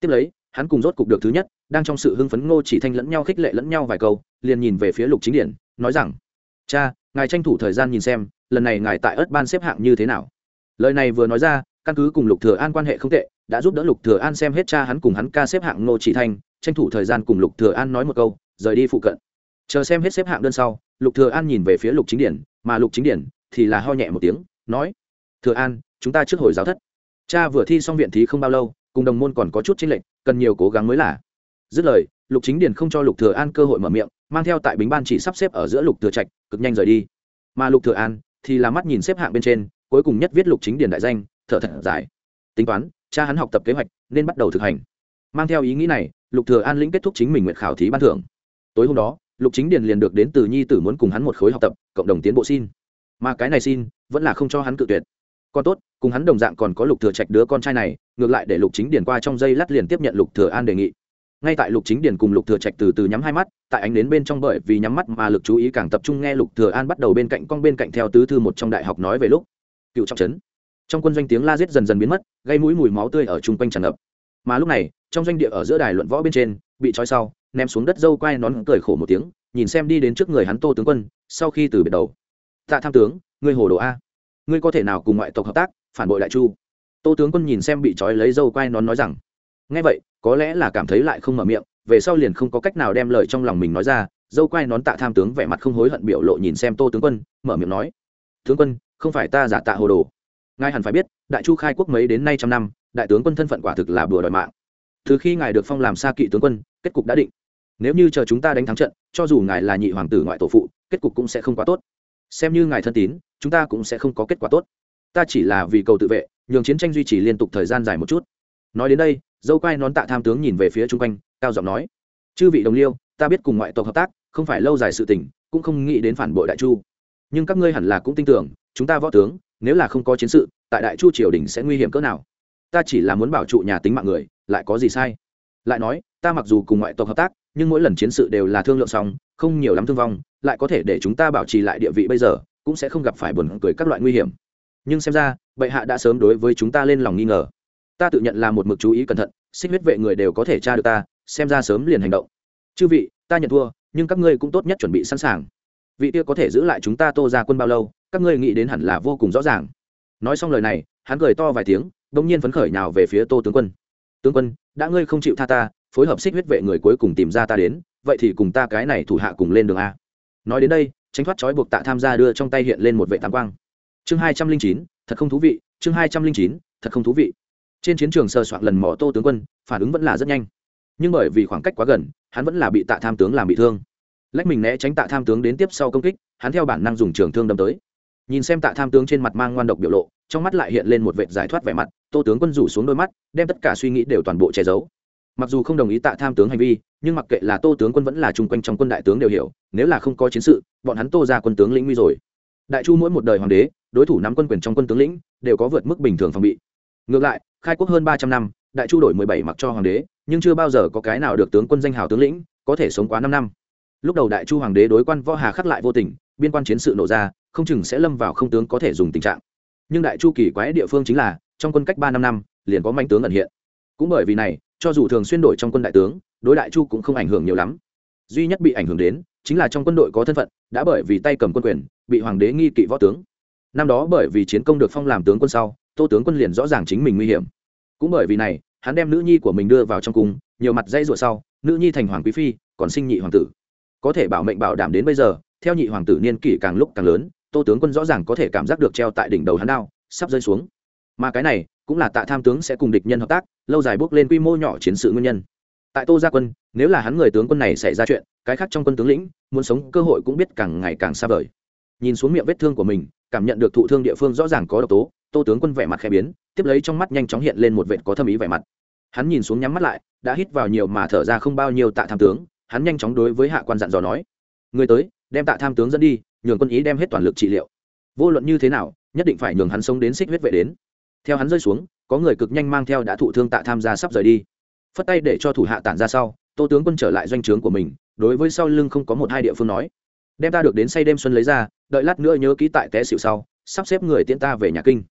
Tiếp lấy, hắn cùng rốt cục được thứ nhất, đang trong sự hưng phấn ngô chỉ thanh lẫn nhau khích lệ lẫn nhau vài câu, liền nhìn về phía lục chính điển, nói rằng, cha ngài tranh thủ thời gian nhìn xem, lần này ngài tại ớt ban xếp hạng như thế nào. Lời này vừa nói ra, căn cứ cùng lục thừa an quan hệ không tệ, đã giúp đỡ lục thừa an xem hết cha hắn cùng hắn ca xếp hạng ngô chỉ thanh tranh thủ thời gian cùng lục thừa an nói một câu, rời đi phụ cận. Chờ xem hết xếp hạng đơn sau, lục thừa an nhìn về phía lục chính điển, mà lục chính điển thì là ho nhẹ một tiếng, nói, thừa an, chúng ta trước hồi giáo thất. Cha vừa thi xong viện thí không bao lâu, cùng đồng môn còn có chút chênh lệch, cần nhiều cố gắng mới là. Dứt lời, lục chính điển không cho lục thừa an cơ hội mở miệng, mang theo tại bính ban chỉ sắp xếp ở giữa lục thừa trạch cực nhanh rời đi. Mà lục thừa an thì là mắt nhìn xếp hạng bên trên, cuối cùng nhất viết lục chính điển đại danh, thở thật dài. Tính toán, cha hắn học tập kế hoạch nên bắt đầu thực hành. Mang theo ý nghĩ này, lục thừa an lĩnh kết thúc chính mình nguyện khảo thí ban thưởng. Tối hôm đó, lục chính điền liền được đến từ nhi tử muốn cùng hắn một khối học tập, cộng đồng tiến bộ xin. Mà cái này xin vẫn là không cho hắn cự tuyệt. Còn tốt, cùng hắn đồng dạng còn có lục thừa trạch đứa con trai này, ngược lại để lục chính điền qua trong dây lát liền tiếp nhận lục thừa an đề nghị ngay tại lục chính điền cùng lục thừa trạch từ từ nhắm hai mắt, tại ánh đến bên trong bởi vì nhắm mắt mà lực chú ý càng tập trung nghe lục thừa an bắt đầu bên cạnh con bên cạnh theo tứ thư một trong đại học nói về lúc. Cựu trọng trấn. Trong quân doanh tiếng la giết dần dần biến mất, gây mũi mùi máu tươi ở chung quanh tràn ngập. Mà lúc này, trong doanh địa ở giữa đài luận võ bên trên, bị trói sau, ném xuống đất dâu quai nón cười khổ một tiếng, nhìn xem đi đến trước người hắn tô tướng quân, sau khi từ biệt đầu. Tạ tham tướng, ngươi hồ đồ a. Ngươi có thể nào cùng ngoại tộc hợp tác, phản bội đại chu? Tô tướng quân nhìn xem bị trói lấy dâu quai nón nói rằng nghe vậy, có lẽ là cảm thấy lại không mở miệng, về sau liền không có cách nào đem lời trong lòng mình nói ra, dâu quai nón tạ tham tướng vẻ mặt không hối hận biểu lộ nhìn xem tô tướng quân, mở miệng nói, tướng quân, không phải ta giả tạ hồ đồ. Ngài hẳn phải biết, đại chu khai quốc mấy đến nay trăm năm, đại tướng quân thân phận quả thực là bừa đòi mạng. Từ khi ngài được phong làm xa kỵ tướng quân, kết cục đã định. Nếu như chờ chúng ta đánh thắng trận, cho dù ngài là nhị hoàng tử ngoại tổ phụ, kết cục cũng sẽ không quá tốt. Xem như ngài thân tín, chúng ta cũng sẽ không có kết quả tốt. Ta chỉ là vì cầu tự vệ, nhường chiến tranh duy trì liên tục thời gian dài một chút. Nói đến đây dâu quai nón tạ tham tướng nhìn về phía chung quanh, cao giọng nói, chư vị đồng liêu, ta biết cùng ngoại tộc hợp tác, không phải lâu dài sự tình, cũng không nghĩ đến phản bội đại chu. Nhưng các ngươi hẳn là cũng tin tưởng, chúng ta võ tướng, nếu là không có chiến sự, tại đại chu triều đình sẽ nguy hiểm cỡ nào. Ta chỉ là muốn bảo trụ nhà tính mạng người, lại có gì sai? Lại nói, ta mặc dù cùng ngoại tộc hợp tác, nhưng mỗi lần chiến sự đều là thương lượng xong, không nhiều lắm thương vong, lại có thể để chúng ta bảo trì lại địa vị bây giờ, cũng sẽ không gặp phải buồn cười các loại nguy hiểm. Nhưng xem ra, bệ hạ đã sớm đối với chúng ta lên lòng nghi ngờ ta tự nhận là một mực chú ý cẩn thận, xích huyết vệ người đều có thể tra được ta, xem ra sớm liền hành động. Chư vị, ta nhận thua, nhưng các ngươi cũng tốt nhất chuẩn bị sẵn sàng. Vị kia có thể giữ lại chúng ta tô ra quân bao lâu, các ngươi nghĩ đến hẳn là vô cùng rõ ràng. Nói xong lời này, hắn cười to vài tiếng đ ỗ n g nhiên phấn khởi nào về phía tô tướng quân. Tướng quân, đã ngươi không chịu tha ta, phối hợp xích huyết vệ người cuối cùng tìm ra ta đến, vậy thì cùng ta cái này thủ hạ cùng lên đường a. Nói đến đây, tránh thoát trói buộc tạ tham gia đưa trong tay hiện lên một vệ tam quang. Chương hai trăm linh chín, thật không thú vị, chương hai trăm linh chín, thật không thú vị trên chiến trường sơ soạn lần mỏ tô tướng quân, phản ứng vẫn là rất nhanh. Nhưng bởi vì khoảng cách quá gần, hắn vẫn là bị tạ tham tướng làm bị thương. Lách mình né tránh tạ tham tướng đến tiếp sau công kích, hắn theo bản năng dùng trường thương đâm tới. Nhìn xem tạ tham tướng trên mặt mang ngoan độc biểu lộ, trong mắt lại hiện lên một vệ giải thoát vẻ mặt, tô tướng quân rủ xuống đôi mắt, đem tất cả suy nghĩ đều toàn bộ che giấu. Mặc dù không đồng ý tạ tham tướng hành vi, nhưng mặc kệ là tô tướng quân vẫn là chung quanh trong quân đại tướng đều hiểu, nếu là không có chiến sự, bọn hắn tô ra quân tướng lĩnh nguy rồi. Đại chu mỗi một đời hoàng đế, đối thủ nắm quân quyền trong quân tướng lĩnh, đều có vượt mức bình thường phòng bị. Ngược lại khai quốc hơn ba trăm năm, đại chu đổi mười bảy mặc cho hoàng đế, nhưng chưa bao giờ có cái nào được tướng quân danh hào tướng lĩnh, có thể sống quá năm năm. Lúc đầu đại chu hoàng đế đối quan võ hà khắc lại vô tình, biên quan chiến sự nổ ra, không chừng sẽ lâm vào không tướng có thể dùng tình trạng. Nhưng đại chu kỳ quái địa phương chính là, trong quân cách ba năm năm, liền có manh tướng ẩn hiện. Cũng bởi vì này, cho dù thường xuyên đổi trong quân đại tướng, đối đại chu cũng không ảnh hưởng nhiều lắm. Duy nhất bị ảnh hưởng đến, chính là trong quân đội có thân phận, đã bởi vì tay cầm quân quyền, bị hoàng đế nghi kỵ võ tướng. Năm đó bởi vì chiến công được phong làm tướng quân sau tô tướng quân liền rõ ràng chính mình nguy hiểm. Cũng bởi vì này, hắn đem nữ nhi của mình đưa vào trong cung, nhiều mặt dây rụa sau, nữ nhi thành hoàng quý phi, còn sinh nhị hoàng tử. Có thể bảo mệnh bảo đảm đến bây giờ, theo nhị hoàng tử niên kỷ càng lúc càng lớn, tô tướng quân rõ ràng có thể cảm giác được treo tại đỉnh đầu hắn đao, sắp rơi xuống. Mà cái này, cũng là tạ tham tướng sẽ cùng địch nhân hợp tác, lâu dài bước lên quy mô nhỏ chiến sự nguyên nhân. Tại tô gia quân, nếu là hắn người tướng quân này xảy ra chuyện, cái khác trong quân tướng lĩnh, muốn sống cơ hội cũng biết càng ngày càng xa vời. Nhìn xuống miệng vết thương của mình, cảm nhận được thụ thương địa phương rõ ràng có độc tố tô tướng quân vẻ mặt khẽ biến, tiếp lấy trong mắt nhanh chóng hiện lên một vệt có thâm ý vẻ mặt. Hắn nhìn xuống nhắm mắt lại, đã hít vào nhiều mà thở ra không bao nhiêu tạ tham tướng, hắn nhanh chóng đối với hạ quan dặn dò nói, người tới, đem tạ tham tướng dẫn đi, nhường quân ý đem hết toàn lực trị liệu. Vô luận như thế nào, nhất định phải nhường hắn sống đến xích huyết vệ đến. Theo hắn rơi xuống, có người cực nhanh mang theo đã thụ thương tạ tham gia sắp rời đi. Phất tay để cho thủ hạ tản ra sau, tô tướng quân trở lại doanh trướng của mình, đối với sau lưng không có một hai địa phương nói, đem ta được đến say đêm xuân lấy ra, đợi lát nữa nhớ ký tại té xịu sau, sắp xếp người tiễn ta về nhà kinh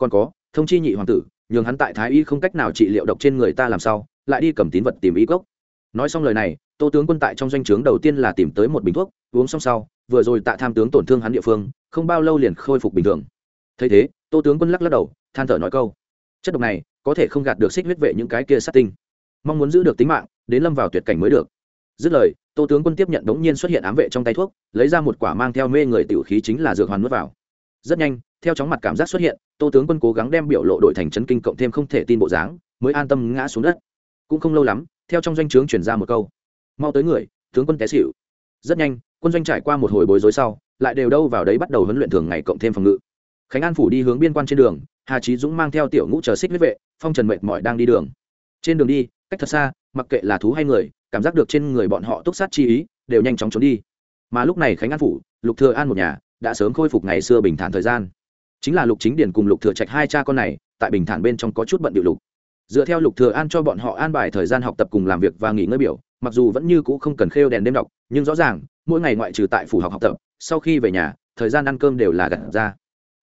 còn có, thông chi nhị hoàng tử, nhường hắn tại thái y không cách nào trị liệu độc trên người ta làm sao, lại đi cầm tín vật tìm y gốc. Nói xong lời này, tô tướng quân tại trong doanh trướng đầu tiên là tìm tới một bình thuốc, uống xong sau, vừa rồi tạ tham tướng tổn thương hắn địa phương, không bao lâu liền khôi phục bình thường. Thấy thế, tô tướng quân lắc lắc đầu, than thở nói câu, chất độc này, có thể không gạt được xích huyết vệ những cái kia sát tinh. Mong muốn giữ được tính mạng, đến lâm vào tuyệt cảnh mới được. Dứt lời, tô tướng quân tiếp nhận đống nhiên xuất hiện ám vệ trong tay thuốc, lấy ra một quả mang theo mê người tiểu khí chính là dược hoàn nuốt vào. Rất nhanh theo chóng mặt cảm giác xuất hiện, tô tướng quân cố gắng đem biểu lộ đội thành chấn kinh cộng thêm không thể tin bộ dáng, mới an tâm ngã xuống đất. Cũng không lâu lắm, theo trong doanh trướng chuyển ra một câu, mau tới người, tướng quân té xịu rất nhanh, quân doanh trải qua một hồi bối rối sau, lại đều đâu vào đấy bắt đầu huấn luyện thường ngày cộng thêm phòng ngự. Khánh an phủ đi hướng biên quan trên đường, hà trí dũng mang theo tiểu ngũ chờ xích huyết vệ, phong trần mệt mỏi đang đi đường. Trên đường đi, cách thật xa, mặc kệ là thú hay người, cảm giác được trên người bọn họ túc sát chi ý, đều nhanh chóng trốn đi. Mà lúc này khánh an phủ, lục thừa an một nhà, đã sớm khôi phục ngày xưa bình thản thời gian chính là lục chính điển cùng lục thừa trạch hai cha con này tại bình thản bên trong có chút bận điệu lục. Dựa theo lục thừa an cho bọn họ an bài thời gian học tập cùng làm việc và nghỉ ngơi biểu mặc dù vẫn như cũ không cần khêu đèn đêm đọc nhưng rõ ràng mỗi ngày ngoại trừ tại phủ học học tập sau khi về nhà thời gian ăn cơm đều là gặt ra.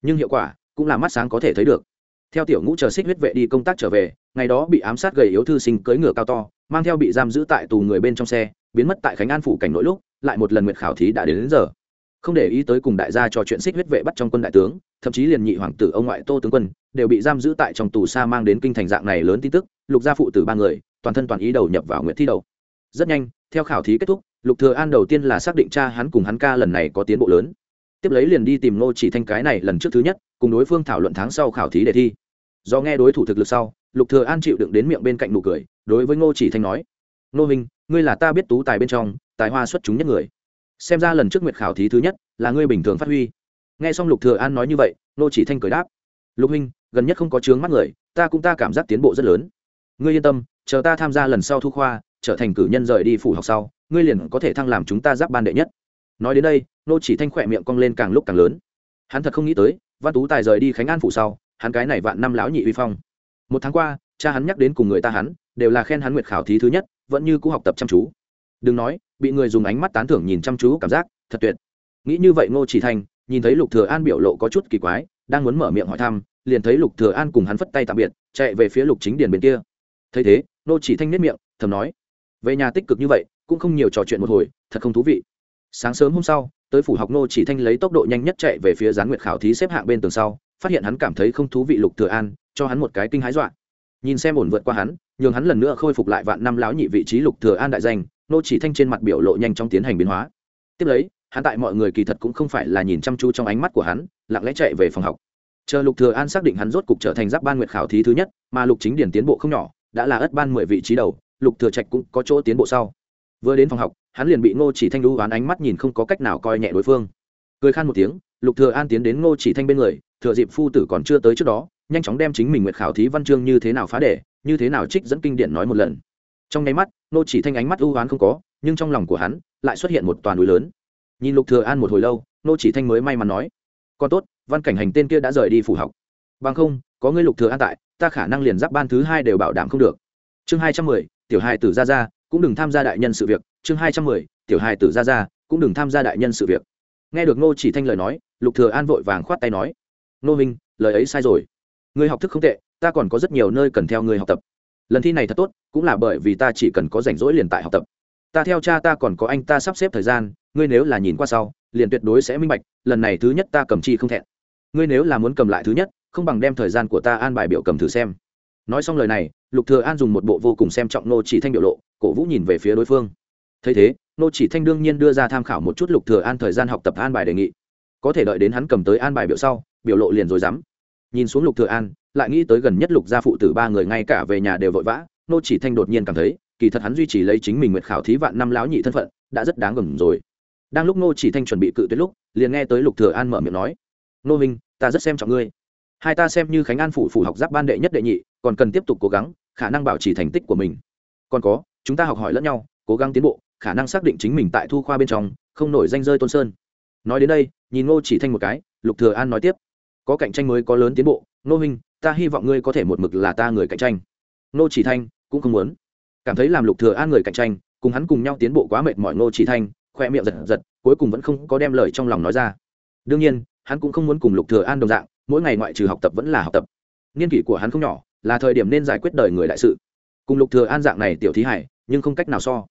Nhưng hiệu quả cũng là mắt sáng có thể thấy được. Theo tiểu ngũ chờ xích huyết vệ đi công tác trở về ngày đó bị ám sát gầy yếu thư sinh cưỡi ngựa cao to mang theo bị giam giữ tại tù người bên trong xe biến mất tại khánh an phủ cảnh nội lúc lại một lần nguyệt khảo thí đã đến, đến giờ không để ý tới cùng đại gia trò chuyện xích huyết vệ bắt trong quân đại tướng, thậm chí liền nhị hoàng tử ông ngoại tô tướng quân, đều bị giam giữ tại trong tù xa mang đến kinh thành dạng này lớn tin tức, lục gia phụ tử ba người, toàn thân toàn ý đầu nhập vào nguyện thi đầu. Rất nhanh, theo khảo thí kết thúc, lục thừa an đầu tiên là xác định cha hắn cùng hắn ca lần này có tiến bộ lớn. Tiếp lấy liền đi tìm ngô chỉ thanh cái này lần trước thứ nhất, cùng đối phương thảo luận tháng sau khảo thí đề thi. Do nghe đối thủ thực lực sau, lục thừa an chịu đựng đến miệng bên cạnh nụ cười, đối với ngô chỉ thanh nói, ngô minh ngươi là ta biết tú tài bên trong, tài hoa xuất chúng nhất người xem ra lần trước nguyệt khảo thí thứ nhất là ngươi bình thường phát huy. Nghe xong lục thừa an nói như vậy, nô chỉ thanh cười đáp. Lục minh gần nhất không có trướng mắt người, ta cũng ta cảm giác tiến bộ rất lớn. Ngươi yên tâm, chờ ta tham gia lần sau thu khoa, trở thành cử nhân rời đi phủ học sau, ngươi liền có thể thăng làm chúng ta giáp ban đệ nhất. Nói đến đây, nô chỉ thanh khỏe miệng cong lên càng lúc càng lớn. Hắn thật không nghĩ tới, văn tú tài rời đi khánh an phủ sau, hắn cái này vạn năm lão nhị uy phong. Một tháng qua, cha hắn nhắc đến cùng người ta hắn, đều là khen hắn nguyệt khảo thí thứ nhất, vẫn như cũ học tập chăm chú đừng nói, bị người dùng ánh mắt tán thưởng nhìn chăm chú, cảm giác, thật tuyệt. Nghĩ như vậy ngô chỉ thanh nhìn thấy lục thừa an biểu lộ có chút kỳ quái, đang muốn mở miệng hỏi thăm, liền thấy lục thừa an cùng hắn phất tay tạm biệt, chạy về phía lục chính điền bên kia. Thấy thế, ngô chỉ thanh nét miệng, thầm nói, về nhà tích cực như vậy, cũng không nhiều trò chuyện một hồi, thật không thú vị. Sáng sớm hôm sau, tới phủ học Ngô chỉ thanh lấy tốc độ nhanh nhất chạy về phía gián nguyệt khảo thí xếp hạng bên tường sau, phát hiện hắn cảm thấy không thú vị lục thừa an, cho hắn một cái kinh hãi dọa. Nhìn xem ổn vượt qua hắn, nhường hắn lần nữa khôi phục lại vạn năm lão nhị vị trí lục thừa an đại danh nô chỉ thanh trên mặt biểu lộ nhanh chóng tiến hành biến hóa. Tiếp lấy, hắn tại mọi người kỳ thật cũng không phải là nhìn chăm chú trong ánh mắt của hắn, lặng lẽ chạy về phòng học. Chờ lục thừa an xác định hắn rốt cục trở thành giáp ban nguyệt khảo thí thứ nhất, mà lục chính điển tiến bộ không nhỏ, đã là ất ban mười vị trí đầu, lục thừa trạch cũng có chỗ tiến bộ sau. Vừa đến phòng học, hắn liền bị ngô chỉ thanh đu oán ánh mắt nhìn không có cách nào coi nhẹ đối phương. Cười khan một tiếng, lục thừa an tiến đến ngô chỉ thanh bên người, thừa dịp phu tử còn chưa tới trước đó, nhanh chóng đem chính mình nguyệt khảo thí văn chương như thế nào phá đề, như thế nào trích dẫn kinh điển nói một lần trong nháy mắt, nô chỉ thanh ánh mắt ưu oán không có, nhưng trong lòng của hắn lại xuất hiện một toàn núi lớn. Nhìn lục thừa an một hồi lâu, nô chỉ thanh mới may mắn nói con tốt, văn cảnh hành tên kia đã rời đi phủ học. Bằng không, có ngươi lục thừa an tại, ta khả năng liền giáp ban thứ hai đều bảo đảm không được. Chương hai trăm mười, tiểu hài tử ra ra cũng đừng tham gia đại nhân sự việc. Chương hai trăm mười, tiểu hài tử ra ra cũng đừng tham gia đại nhân sự việc. Nghe được nô chỉ thanh lời nói, lục thừa an vội vàng khoát tay nói, nô minh, lời ấy sai rồi. Ngươi học thức không tệ, ta còn có rất nhiều nơi cần theo người học tập lần thi này thật tốt, cũng là bởi vì ta chỉ cần có rảnh rỗi liền tại học tập. Ta theo cha ta còn có anh ta sắp xếp thời gian, ngươi nếu là nhìn qua sau, liền tuyệt đối sẽ minh bạch, lần này thứ nhất ta cầm chi không thẹn. Ngươi nếu là muốn cầm lại thứ nhất, không bằng đem thời gian của ta an bài biểu cầm thử xem. Nói xong lời này, lục thừa an dùng một bộ vô cùng xem trọng nô chỉ thanh biểu lộ, cổ vũ nhìn về phía đối phương. Thấy thế, nô chỉ thanh đương nhiên đưa ra tham khảo một chút lục thừa an thời gian học tập an bài đề nghị. Có thể đợi đến hắn cầm tới an bài biểu sau, biểu lộ liền rồi dám nhìn xuống lục thừa an lại nghĩ tới gần nhất lục gia phụ tử ba người ngay cả về nhà đều vội vã, nô chỉ thanh đột nhiên cảm thấy, kỳ thật hắn duy trì lấy chính mình nguyệt khảo thí vạn năm lão nhị thân phận, đã rất đáng gầm rồi. Đang lúc nô chỉ thanh chuẩn bị cự tuyệt lúc, liền nghe tới lục thừa an mở miệng nói, nô minh ta rất xem trọng ngươi. Hai ta xem như khánh an phủ phủ học giáp ban đệ nhất đệ nhị, còn cần tiếp tục cố gắng, khả năng bảo trì thành tích của mình. Còn có, chúng ta học hỏi lẫn nhau, cố gắng tiến bộ, khả năng xác định chính mình tại thu khoa bên trong, không nổi danh rơi tôn sơn. Nói đến đây, nhìn ngô chỉ thanh một cái, lục thừa an nói tiếp, có cạnh tranh mới có lớn tiến bộ, nô minh ta hy vọng ngươi có thể một mực là ta người cạnh tranh. Nô chỉ thanh cũng không muốn. Cảm thấy làm lục thừa an người cạnh tranh, cùng hắn cùng nhau tiến bộ quá mệt mỏi nô chỉ thanh khoe miệng giật giật, cuối cùng vẫn không có đem lời trong lòng nói ra. Đương nhiên, hắn cũng không muốn cùng lục thừa an đồng dạng, mỗi ngày ngoại trừ học tập vẫn là học tập. Niên kỷ của hắn không nhỏ, là thời điểm nên giải quyết đời người đại sự. Cùng lục thừa an dạng này tiểu thí hải, nhưng không cách nào so.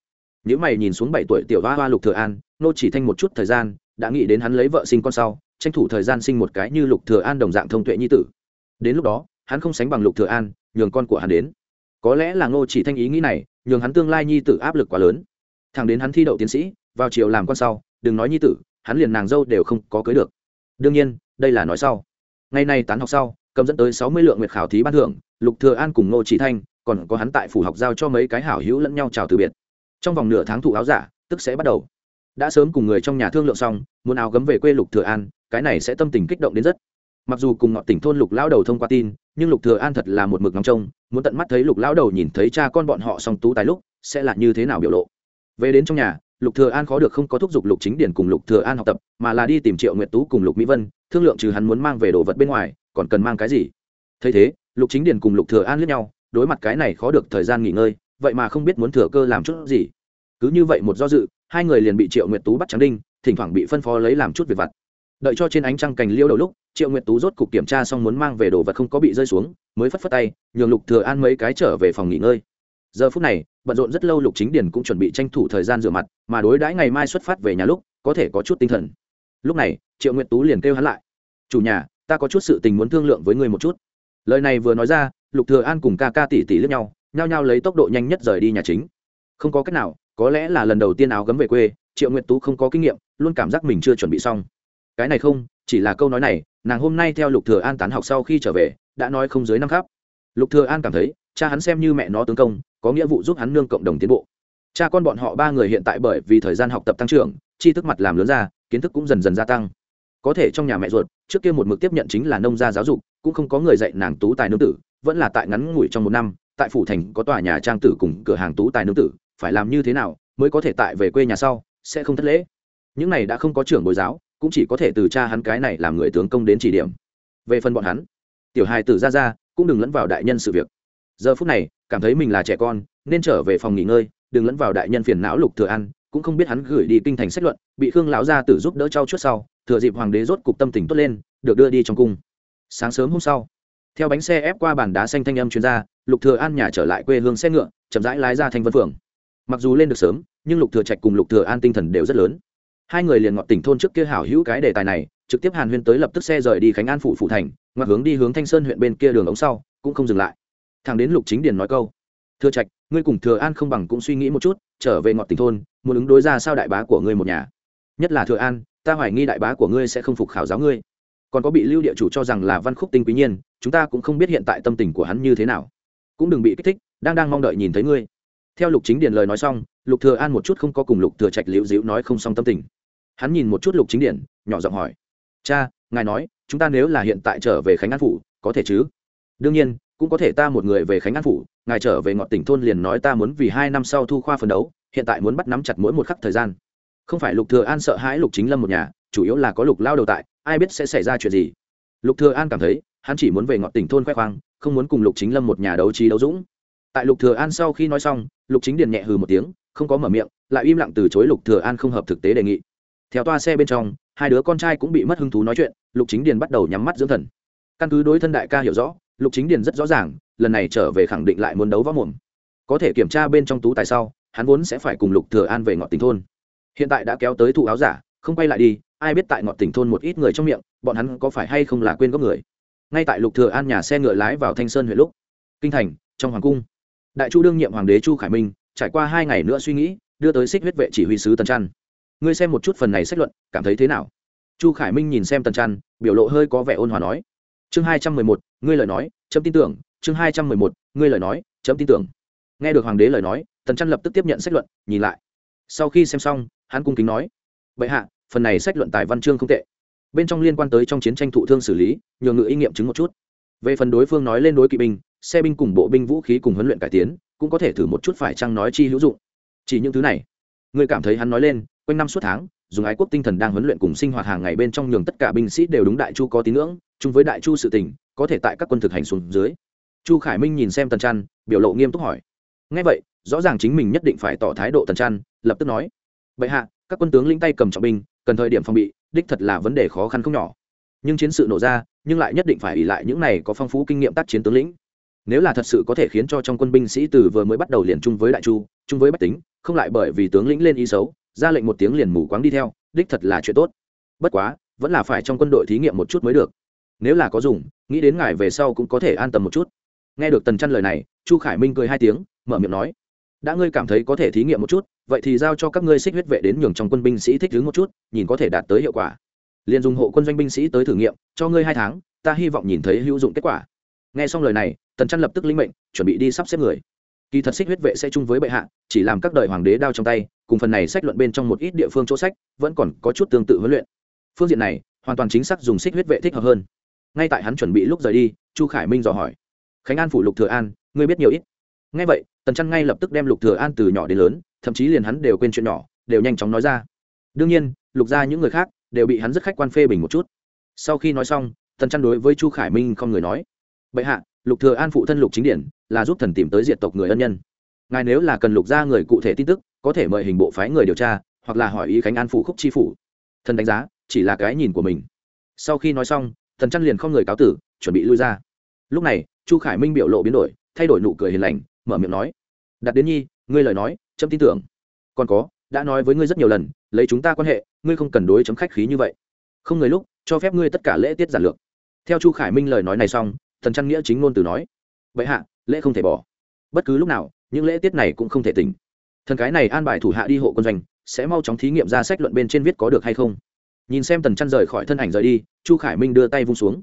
Nếu mày nhìn xuống bảy tuổi tiểu hoa hoa lục thừa an nô chỉ thanh một chút thời gian, đã nghĩ đến hắn lấy vợ sinh con sau, tranh thủ thời gian sinh một cái như lục thừa an đồng dạng thông tuệ nhi tử đến lúc đó, hắn không sánh bằng lục thừa an, nhường con của hắn đến. Có lẽ là ngô chỉ thanh ý nghĩ này, nhường hắn tương lai nhi tử áp lực quá lớn. Thằng đến hắn thi đậu tiến sĩ, vào chiều làm con sau, đừng nói nhi tử, hắn liền nàng dâu đều không có cưới được. Đương nhiên, đây là nói sau. Ngày nay tán học sau, cầm dẫn tới sáu mươi lượng nguyệt khảo thí ban thưởng, lục thừa an cùng ngô chỉ thanh, còn có hắn tại phủ học giao cho mấy cái hảo hữu lẫn nhau chào từ biệt. Trong vòng nửa tháng thụ áo giả, tức sẽ bắt đầu. Đã sớm cùng người trong nhà thương lượng xong, muốn áo gấm về quê lục thừa an, cái này sẽ tâm tình kích động đến rất mặc dù cùng ngọn tỉnh thôn lục lão đầu thông qua tin, nhưng lục thừa an thật là một mực ngóng trông, muốn tận mắt thấy lục lão đầu nhìn thấy cha con bọn họ song tú tài lúc, sẽ là như thế nào biểu lộ. Về đến trong nhà, lục thừa an khó được không có thúc giục lục chính điển cùng lục thừa an học tập, mà là đi tìm triệu nguyệt tú cùng lục mỹ vân, thương lượng trừ hắn muốn mang về đồ vật bên ngoài, còn cần mang cái gì. Thấy thế, lục chính điển cùng lục thừa an liếc nhau, đối mặt cái này khó được thời gian nghỉ ngơi, vậy mà không biết muốn thừa cơ làm chút gì. Cứ như vậy một do dự, hai người liền bị triệu nguyệt tú bắt trắng đinh, thỉnh thoảng bị phân phó lấy làm chút việc vặt đợi cho trên ánh trăng cành liêu đầu lúc, triệu nguyệt tú rốt cục kiểm tra xong muốn mang về đồ vật không có bị rơi xuống, mới phất phất tay, nhường lục thừa an mấy cái trở về phòng nghỉ ngơi. Giờ phút này, bận rộn rất lâu lục chính điền cũng chuẩn bị tranh thủ thời gian rửa mặt, mà đối đãi ngày mai xuất phát về nhà lúc, có thể có chút tinh thần. Lúc này, triệu nguyệt tú liền kêu hắn lại. Chủ nhà, ta có chút sự tình muốn thương lượng với ngươi một chút. Lời này vừa nói ra, lục thừa an cùng ca ca tỷ tỷ lướt nhau, nhao nhao lấy tốc độ nhanh nhất rời đi nhà chính. Không có cách nào, có lẽ là lần đầu tiên áo gấm về quê, triệu nguyệt tú không có kinh nghiệm, luôn cảm giác mình chưa chuẩn bị xong cái này không, chỉ là câu nói này, nàng hôm nay theo lục thừa an tán học sau khi trở về, đã nói không dưới năm khắp. Lục thừa an cảm thấy, cha hắn xem như mẹ nó tướng công, có nghĩa vụ giúp hắn nương cộng đồng tiến bộ. Cha con bọn họ ba người hiện tại bởi vì thời gian học tập tăng trưởng, tri thức mặt làm lớn ra, kiến thức cũng dần dần gia tăng. Có thể trong nhà mẹ ruột, trước kia một mực tiếp nhận chính là nông gia giáo dục, cũng không có người dạy nàng tú tài nương tử, vẫn là tại ngắn ngủi trong một năm, tại phủ thành có tòa nhà trang tử cùng cửa hàng tú tài nương tử, phải làm như thế nào, mới có thể tại về quê nhà sau, sẽ không thất lễ. Những này đã không có trưởng bồi giáo cũng chỉ có thể từ cha hắn cái này làm người tướng công đến chỉ điểm. Về phần bọn hắn, tiểu hài tử ra ra cũng đừng lẫn vào đại nhân sự việc. Giờ phút này, cảm thấy mình là trẻ con, nên trở về phòng nghỉ ngơi, đừng lẫn vào đại nhân phiền não lục thừa ăn, cũng không biết hắn gửi đi kinh thành sách luận, bị khương lão gia tử giúp đỡ trao chuốt sau, thừa dịp hoàng đế rốt cục tâm tình tốt lên, được đưa đi trong cung. Sáng sớm hôm sau, theo bánh xe ép qua bàn đá xanh thanh âm chuyên gia lục thừa an nhà trở lại quê hương xe ngựa, chậm rãi lái ra thành vân phường mặc dù lên được sớm, nhưng lục thừa trạch cùng lục thừa an tinh thần đều rất lớn hai người liền ngọt tỉnh thôn trước kia hảo hữu cái đề tài này, trực tiếp hàn huyên tới lập tức xe rời đi khánh an phủ phủ thành, ngoặt hướng đi hướng thanh sơn huyện bên kia đường ống sau, cũng không dừng lại. Thằng đến lục chính điền nói câu thừa trạch, ngươi cùng thừa an không bằng cũng suy nghĩ một chút, trở về ngọt tỉnh thôn, muốn ứng đối ra sao đại bá của ngươi một nhà. Nhất là thừa an, ta hoài nghi đại bá của ngươi sẽ không phục khảo giáo ngươi. Còn có bị lưu địa chủ cho rằng là văn khúc tinh quý nhiên, chúng ta cũng không biết hiện tại tâm tình của hắn như thế nào. Cũng đừng bị kích thích, đang đang mong đợi nhìn thấy ngươi. Theo lục chính điền lời nói xong, lục thừa an một chút không có cùng lục thừa trạch liễu diễu nói không xong tâm tình hắn nhìn một chút lục chính điền nhỏ giọng hỏi, cha, ngài nói, chúng ta nếu là hiện tại trở về khánh an phủ, có thể chứ? Đương nhiên, cũng có thể ta một người về khánh an phủ, ngài trở về ngọn tỉnh thôn liền nói ta muốn vì hai năm sau thu khoa phấn đấu, hiện tại muốn bắt nắm chặt mỗi một khắc thời gian. Không phải lục thừa an sợ hãi lục chính lâm một nhà, chủ yếu là có lục lao đầu tại, ai biết sẽ xảy ra chuyện gì. Lục thừa an cảm thấy, hắn chỉ muốn về ngọn tỉnh thôn khoe khoang, không muốn cùng lục chính lâm một nhà đấu trí đấu dũng. Tại lục thừa an sau khi nói xong, lục chính điền nhẹ hừ một tiếng, không có mở miệng, lại im lặng từ chối lục thừa an không hợp thực tế đề nghị theo toa xe bên trong, hai đứa con trai cũng bị mất hứng thú nói chuyện, lục chính điền bắt đầu nhắm mắt dưỡng thần. Căn cứ đối thân đại ca hiểu rõ, lục chính điền rất rõ ràng, lần này trở về khẳng định lại muốn đấu võ mồm. Có thể kiểm tra bên trong tú tài sau, hắn vốn sẽ phải cùng lục thừa an về ngọn tỉnh thôn. Hiện tại đã kéo tới thụ áo giả, không quay lại đi, ai biết tại ngọn tỉnh thôn một ít người trong miệng, bọn hắn có phải hay không là quên gốc người. Ngay tại lục thừa an nhà xe ngựa lái vào thanh sơn huyện lúc, kinh thành, trong hoàng cung, đại chu đương nhiệm hoàng đế chu khải minh, trải qua hai ngày nữa suy nghĩ, đưa tới xích huyết vệ chỉ huy sứ tần trăn ngươi xem một chút phần này sách luận, cảm thấy thế nào? Chu khải minh nhìn xem tần trăn, biểu lộ hơi có vẻ ôn hòa nói. Chương hai trăm mười một, ngươi lời nói, chấm tin tưởng. Chương hai trăm mười một, ngươi lời nói, chấm tin tưởng. Nghe được hoàng đế lời nói, tần trăn lập tức tiếp nhận sách luận, nhìn lại. Sau khi xem xong, hắn cung kính nói. Bệ hạ, phần này sách luận tài văn chương không tệ. Bên trong liên quan tới trong chiến tranh thụ thương xử lý, nhờ ngự ý nghiệm chứng một chút. Về phần đối phương nói lên đối kỵ binh, xe binh cùng bộ binh vũ khí cùng huấn luyện cải tiến, cũng có thể thử một chút phải chăng nói chi hữu dụng. Chỉ những thứ này. Người cảm thấy hắn nói lên quanh năm suốt tháng, dùng ái quốc tinh thần đang huấn luyện cùng sinh hoạt hàng ngày bên trong nhường tất cả binh sĩ đều đúng đại chu có tín ngưỡng, chung với đại chu sự tình, có thể tại các quân thực hành xuống dưới. Chu khải minh nhìn xem tần trăn, biểu lộ nghiêm túc hỏi. Ngay vậy, rõ ràng chính mình nhất định phải tỏ thái độ tần trăn, lập tức nói. Bệ hạ, các quân tướng lĩnh tay cầm trọng binh, cần thời điểm phòng bị, đích thật là vấn đề khó khăn không nhỏ. Nhưng chiến sự nổ ra, nhưng lại nhất định phải ỉ lại những này có phong phú kinh nghiệm tác chiến tướng lĩnh. Nếu là thật sự có thể khiến cho trong quân binh sĩ từ vừa mới bắt đầu liền chung với đại chu, chung với bách tính không lại bởi vì tướng lĩnh lên ý xấu, ra lệnh một tiếng liền mù quáng đi theo, đích thật là chuyện tốt. Bất quá, vẫn là phải trong quân đội thí nghiệm một chút mới được. Nếu là có dùng, nghĩ đến ngài về sau cũng có thể an tâm một chút. Nghe được tần chăn lời này, chu khải minh cười hai tiếng, mở miệng nói, đã ngươi cảm thấy có thể thí nghiệm một chút, vậy thì giao cho các ngươi xích huyết vệ đến nhường trong quân binh sĩ thích đứng một chút, nhìn có thể đạt tới hiệu quả. Liền dùng hộ quân doanh binh sĩ tới thử nghiệm, cho ngươi hai tháng, ta hy vọng nhìn thấy hữu dụng kết quả. Nghe xong lời này, tần chăn lập tức linh mệnh, chuẩn bị đi sắp xếp người kỳ thật xích huyết vệ sẽ chung với bệ hạ, chỉ làm các đời hoàng đế đao trong tay, cùng phần này sách luận bên trong một ít địa phương chỗ sách, vẫn còn có chút tương tự huấn luyện. Phương diện này, hoàn toàn chính xác dùng xích huyết vệ thích hợp hơn. Ngay tại hắn chuẩn bị lúc rời đi, chu khải minh dò hỏi. Khánh an phủ lục thừa an, ngươi biết nhiều ít? Ngay vậy, tần trăn ngay lập tức đem lục thừa an từ nhỏ đến lớn, thậm chí liền hắn đều quên chuyện nhỏ, đều nhanh chóng nói ra. Đương nhiên, lục ra những người khác đều bị hắn rất khách quan phê bình một chút. Sau khi nói xong, tần trăn đối với chu khải minh không người nói. Bệ hạ, lục thừa an phụ thân lục chính điển là giúp thần tìm tới diệt tộc người ân nhân. Ngài nếu là cần lục ra người cụ thể tin tức, có thể mời hình bộ phái người điều tra, hoặc là hỏi ý khánh an phụ khúc chi phủ. Thần đánh giá, chỉ là cái nhìn của mình. Sau khi nói xong, thần chăn liền không người cáo tử, chuẩn bị lui ra. Lúc này, chu khải minh biểu lộ biến đổi, thay đổi nụ cười hiền lành, mở miệng nói đặt đến nhi, ngươi lời nói, chấm tin tưởng. Còn có, đã nói với ngươi rất nhiều lần, lấy chúng ta quan hệ, ngươi không cần đối chấm khách khí như vậy. Không người lúc, cho phép ngươi tất cả lễ tiết giản lược. Theo chu khải minh lời nói này xong, thần trăn nghĩa chính ngôn từ nói vậy hạ lễ không thể bỏ. Bất cứ lúc nào, những lễ tiết này cũng không thể tỉnh. Thần cái này an bài thủ hạ đi hộ quân doanh, sẽ mau chóng thí nghiệm ra sách luận bên trên viết có được hay không. Nhìn xem tần chăn rời khỏi thân ảnh rời đi, chu khải minh đưa tay vung xuống.